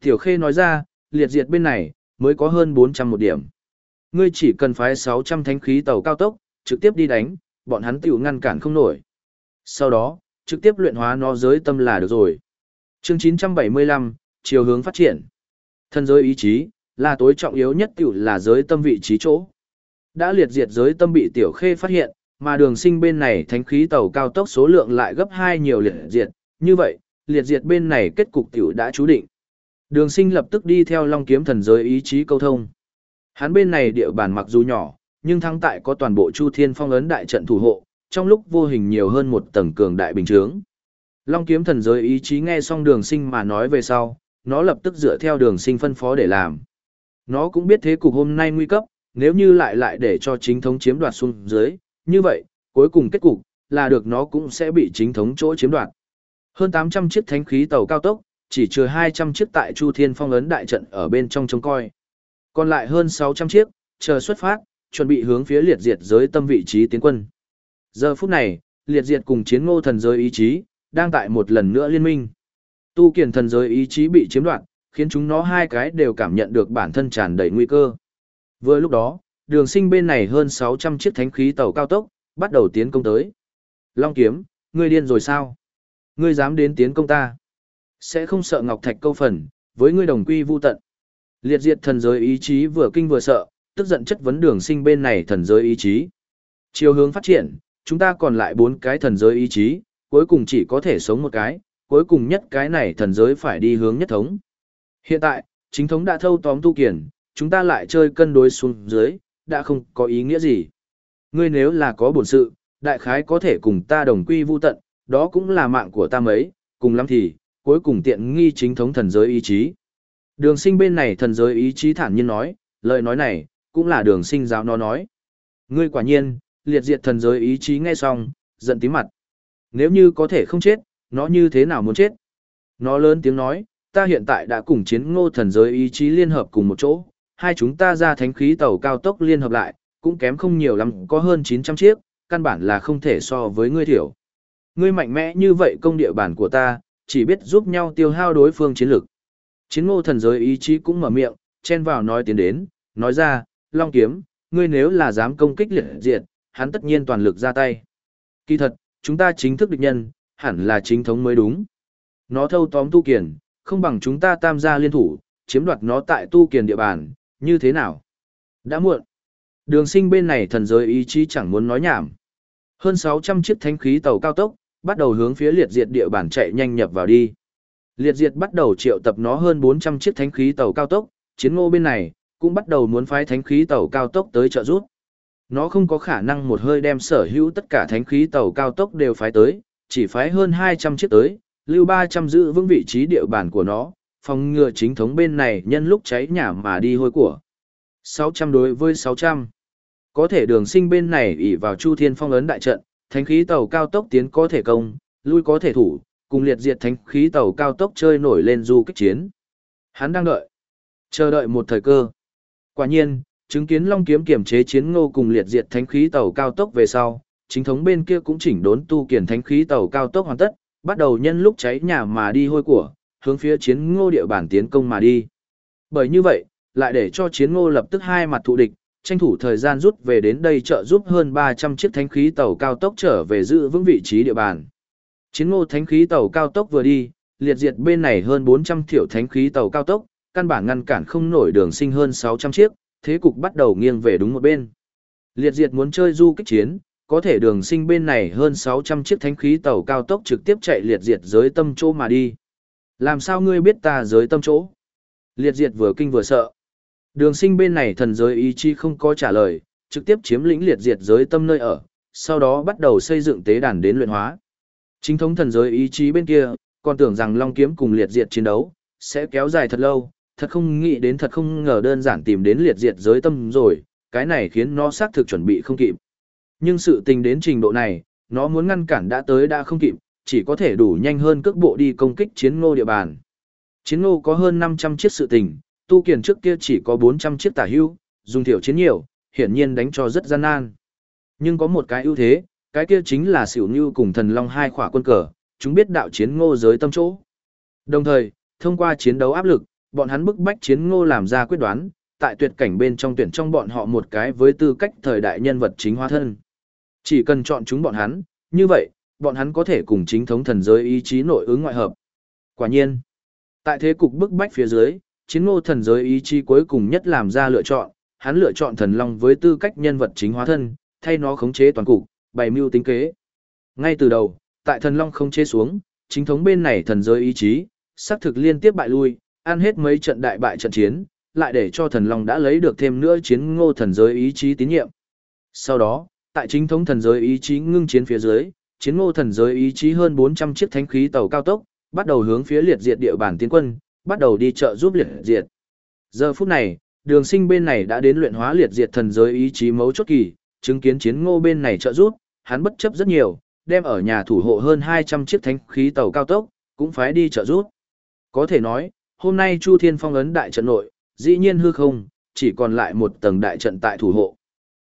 Tiểu khê nói ra, liệt diệt bên này, mới có hơn 400 một điểm. Ngươi chỉ cần phái 600 thánh khí tàu cao tốc, trực tiếp đi đánh, bọn hắn tiểu ngăn cản không nổi. Sau đó, trực tiếp luyện hóa nó giới tâm là được rồi. Chương 975, chiều hướng phát triển. Thân giới ý chí, là tối trọng yếu nhất tiểu là giới tâm vị trí chỗ. Đã liệt diệt giới tâm bị tiểu khê phát hiện, mà đường sinh bên này thánh khí tàu cao tốc số lượng lại gấp 2 nhiều liệt diệt, như vậy, liệt diệt bên này kết cục tiểu đã chú định. Đường sinh lập tức đi theo Long Kiếm thần giới ý chí câu thông. Hắn bên này địa bàn mặc dù nhỏ, nhưng thắng tại có toàn bộ Chu Thiên Phong ấn đại trận thủ hộ, trong lúc vô hình nhiều hơn một tầng cường đại bình chướng. Long Kiếm thần giới ý chí nghe xong đường sinh mà nói về sau, nó lập tức dựa theo đường sinh phân phó để làm. Nó cũng biết thế cục hôm nay nguy cấp, nếu như lại lại để cho chính thống chiếm đoạt xuống dưới, như vậy, cuối cùng kết cục, là được nó cũng sẽ bị chính thống chỗ chiếm đoạt. Hơn 800 chiếc thánh khí tàu cao tốc, chỉ trừ 200 chiếc tại Chu Thiên Phong ấn đại trận ở bên trong trông coi. Còn lại hơn 600 chiếc, chờ xuất phát, chuẩn bị hướng phía liệt diệt giới tâm vị trí tiến quân. Giờ phút này, liệt diệt cùng chiến ngô thần giới ý chí, đang tại một lần nữa liên minh. Tu kiền thần giới ý chí bị chiếm đoạt, khiến chúng nó hai cái đều cảm nhận được bản thân tràn đầy nguy cơ. Vừa lúc đó, đường sinh bên này hơn 600 chiếc thánh khí tàu cao tốc, bắt đầu tiến công tới. Long kiếm, ngươi điên rồi sao? Ngươi dám đến tiến công ta? Sẽ không sợ Ngọc Thạch câu phần, với ngươi đồng quy vu tận. Liệt diệt thần giới ý chí vừa kinh vừa sợ, tức giận chất vấn đường sinh bên này thần giới ý chí. Chiều hướng phát triển, chúng ta còn lại bốn cái thần giới ý chí, cuối cùng chỉ có thể sống một cái, cuối cùng nhất cái này thần giới phải đi hướng nhất thống. Hiện tại, chính thống đã thâu tóm tu kiển, chúng ta lại chơi cân đối xuống dưới, đã không có ý nghĩa gì. Ngươi nếu là có bổn sự, đại khái có thể cùng ta đồng quy vu tận, đó cũng là mạng của ta mấy, cùng lắm thì, cuối cùng tiện nghi chính thống thần giới ý chí. Đường sinh bên này thần giới ý chí thản nhiên nói, lời nói này, cũng là đường sinh giáo nó nói. Ngươi quả nhiên, liệt diệt thần giới ý chí nghe xong, giận tím mặt. Nếu như có thể không chết, nó như thế nào muốn chết? Nó lớn tiếng nói, ta hiện tại đã cùng chiến ngô thần giới ý chí liên hợp cùng một chỗ, hai chúng ta ra thánh khí tàu cao tốc liên hợp lại, cũng kém không nhiều lắm, có hơn 900 chiếc, căn bản là không thể so với ngươi thiểu. Ngươi mạnh mẽ như vậy công địa bản của ta, chỉ biết giúp nhau tiêu hao đối phương chiến lược. Chiến ngô thần giới ý chí cũng mở miệng, chen vào nói tiến đến, nói ra, Long Kiếm, ngươi nếu là dám công kích liệt diệt, hắn tất nhiên toàn lực ra tay. Kỳ thật, chúng ta chính thức địch nhân, hẳn là chính thống mới đúng. Nó thâu tóm tu kiền, không bằng chúng ta tam gia liên thủ, chiếm đoạt nó tại tu kiền địa bàn, như thế nào? Đã muộn. Đường sinh bên này thần giới ý chí chẳng muốn nói nhảm. Hơn 600 chiếc thánh khí tàu cao tốc, bắt đầu hướng phía liệt diệt địa bàn chạy nhanh nhập vào đi. Liệt diệt bắt đầu triệu tập nó hơn 400 chiếc thánh khí tàu cao tốc, chiến ngô bên này, cũng bắt đầu muốn phái thánh khí tàu cao tốc tới trợ rút. Nó không có khả năng một hơi đem sở hữu tất cả thánh khí tàu cao tốc đều phái tới, chỉ phái hơn 200 chiếc tới, lưu 300 giữ vững vị trí địa bàn của nó, phòng ngừa chính thống bên này nhân lúc cháy nhà mà đi hôi của. 600 đối với 600. Có thể đường sinh bên này ỷ vào Chu Thiên Phong ấn đại trận, thánh khí tàu cao tốc tiến có thể công, lui có thể thủ, cùng liệt diệt thánh khí tàu cao tốc chơi nổi lên du kích chiến. Hắn đang đợi, chờ đợi một thời cơ. Quả nhiên, chứng kiến Long kiếm kiểm chế chiến ngô cùng liệt diệt thánh khí tàu cao tốc về sau, chính thống bên kia cũng chỉnh đốn tu kiển thánh khí tàu cao tốc hoàn tất, bắt đầu nhân lúc cháy nhà mà đi hôi của, hướng phía chiến ngô địa bàn tiến công mà đi. Bởi như vậy, lại để cho chiến ngô lập tức hai mặt thụ địch, tranh thủ thời gian rút về đến đây trợ giúp hơn 300 chiếc thánh khí tàu cao tốc trở về giữ vững vị trí địa bàn. Chiến ngô thánh khí tàu cao tốc vừa đi, liệt diệt bên này hơn 400 thiểu thánh khí tàu cao tốc, căn bản ngăn cản không nổi đường sinh hơn 600 chiếc, thế cục bắt đầu nghiêng về đúng một bên. Liệt diệt muốn chơi du kích chiến, có thể đường sinh bên này hơn 600 chiếc thánh khí tàu cao tốc trực tiếp chạy liệt diệt giới tâm chỗ mà đi. Làm sao ngươi biết ta giới tâm chỗ? Liệt diệt vừa kinh vừa sợ. Đường sinh bên này thần giới ý chí không có trả lời, trực tiếp chiếm lĩnh liệt diệt giới tâm nơi ở, sau đó bắt đầu xây dựng tế đàn đến luyện hóa. Chính thống thần giới ý chí bên kia, còn tưởng rằng Long Kiếm cùng liệt diệt chiến đấu, sẽ kéo dài thật lâu, thật không nghĩ đến thật không ngờ đơn giản tìm đến liệt diệt giới tâm rồi, cái này khiến nó xác thực chuẩn bị không kịp. Nhưng sự tình đến trình độ này, nó muốn ngăn cản đã tới đã không kịp, chỉ có thể đủ nhanh hơn cước bộ đi công kích chiến ngô địa bàn. Chiến ngô có hơn 500 chiếc sự tình, tu kiền trước kia chỉ có 400 chiếc tả hưu, dùng thiểu chiến nhiều, hiển nhiên đánh cho rất gian nan. Nhưng có một cái ưu thế, cái kia chính là xỉu như cùng thần long hai khỏa quân cờ, chúng biết đạo chiến ngô giới tâm chỗ. Đồng thời, thông qua chiến đấu áp lực, bọn hắn bức bách chiến ngô làm ra quyết đoán, tại tuyệt cảnh bên trong tuyển trong bọn họ một cái với tư cách thời đại nhân vật chính hóa thân. Chỉ cần chọn chúng bọn hắn, như vậy, bọn hắn có thể cùng chính thống thần giới ý chí nội ứng ngoại hợp. Quả nhiên, tại thế cục bức bách phía dưới, chiến ngô thần giới ý chí cuối cùng nhất làm ra lựa chọn, hắn lựa chọn thần long với tư cách nhân vật chính hóa thân, thay nó khống chế toàn cục, bày mưu tính kế. Ngay từ đầu, tại thần long không chế xuống, chính thống bên này thần giới ý chí, xác thực liên tiếp bại lui, ăn hết mấy trận đại bại trận chiến, lại để cho thần long đã lấy được thêm nữa chiến ngô thần giới ý chí tín nhiệm. Sau đó, tại chính thống thần giới ý chí ngưng chiến phía dưới, chiến ngô thần giới ý chí hơn 400 chiếc thánh khí tàu cao tốc, bắt đầu hướng phía liệt diệt địa bàn tiến quân, bắt đầu đi trợ giúp liệt diệt. Giờ phút này, đường sinh bên này đã đến luyện hóa liệt diệt thần giới ý chí mấu chốt kỳ, chứng kiến chiến ngô bên này trợ giúp, hắn bất chấp rất nhiều, đem ở nhà thủ hộ hơn 200 chiếc thánh khí tàu cao tốc, cũng phải đi trợ giúp. Có thể nói, hôm nay Chu Thiên phong ấn đại trận nội, dĩ nhiên hư không, chỉ còn lại một tầng đại trận tại thủ hộ.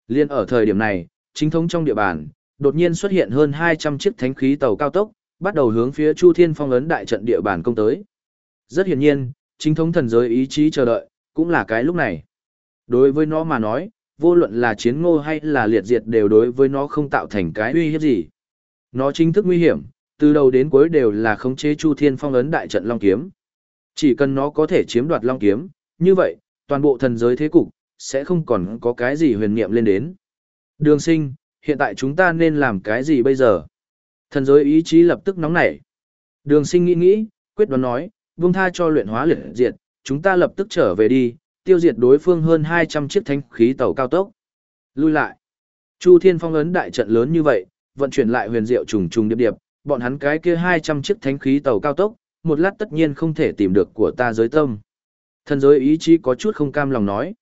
Liên ở thời điểm này, chính thống trong địa bàn, đột nhiên xuất hiện hơn 200 chiếc thánh khí tàu cao tốc, bắt đầu hướng phía Chu Thiên phong ấn đại trận địa bàn công tới. Rất hiển nhiên, chính thống thần giới ý chí chờ đợi, cũng là cái lúc này. Đối với nó mà nói, vô luận là chiến ngô hay là liệt diệt đều đối với nó không tạo thành cái uy hiếp gì. Nó chính thức nguy hiểm, từ đầu đến cuối đều là khống chế Chu Thiên phong ấn đại trận Long Kiếm. Chỉ cần nó có thể chiếm đoạt Long Kiếm, như vậy, toàn bộ thần giới thế cục, sẽ không còn có cái gì huyền niệm lên đến. Đường sinh, hiện tại chúng ta nên làm cái gì bây giờ? Thần giới ý chí lập tức nóng nảy. Đường sinh nghĩ nghĩ, quyết đoán nói, Vương tha cho luyện hóa liệt diệt, chúng ta lập tức trở về đi, tiêu diệt đối phương hơn 200 chiếc thanh khí tàu cao tốc. Lui lại. Chu Thiên Phong ấn đại trận lớn như vậy, vận chuyển lại huyền diệu trùng trùng điệp điệp, bọn hắn cái kia 200 chiếc thánh khí tàu cao tốc, một lát tất nhiên không thể tìm được của ta giới tâm. Thần giới ý chí có chút không cam lòng nói.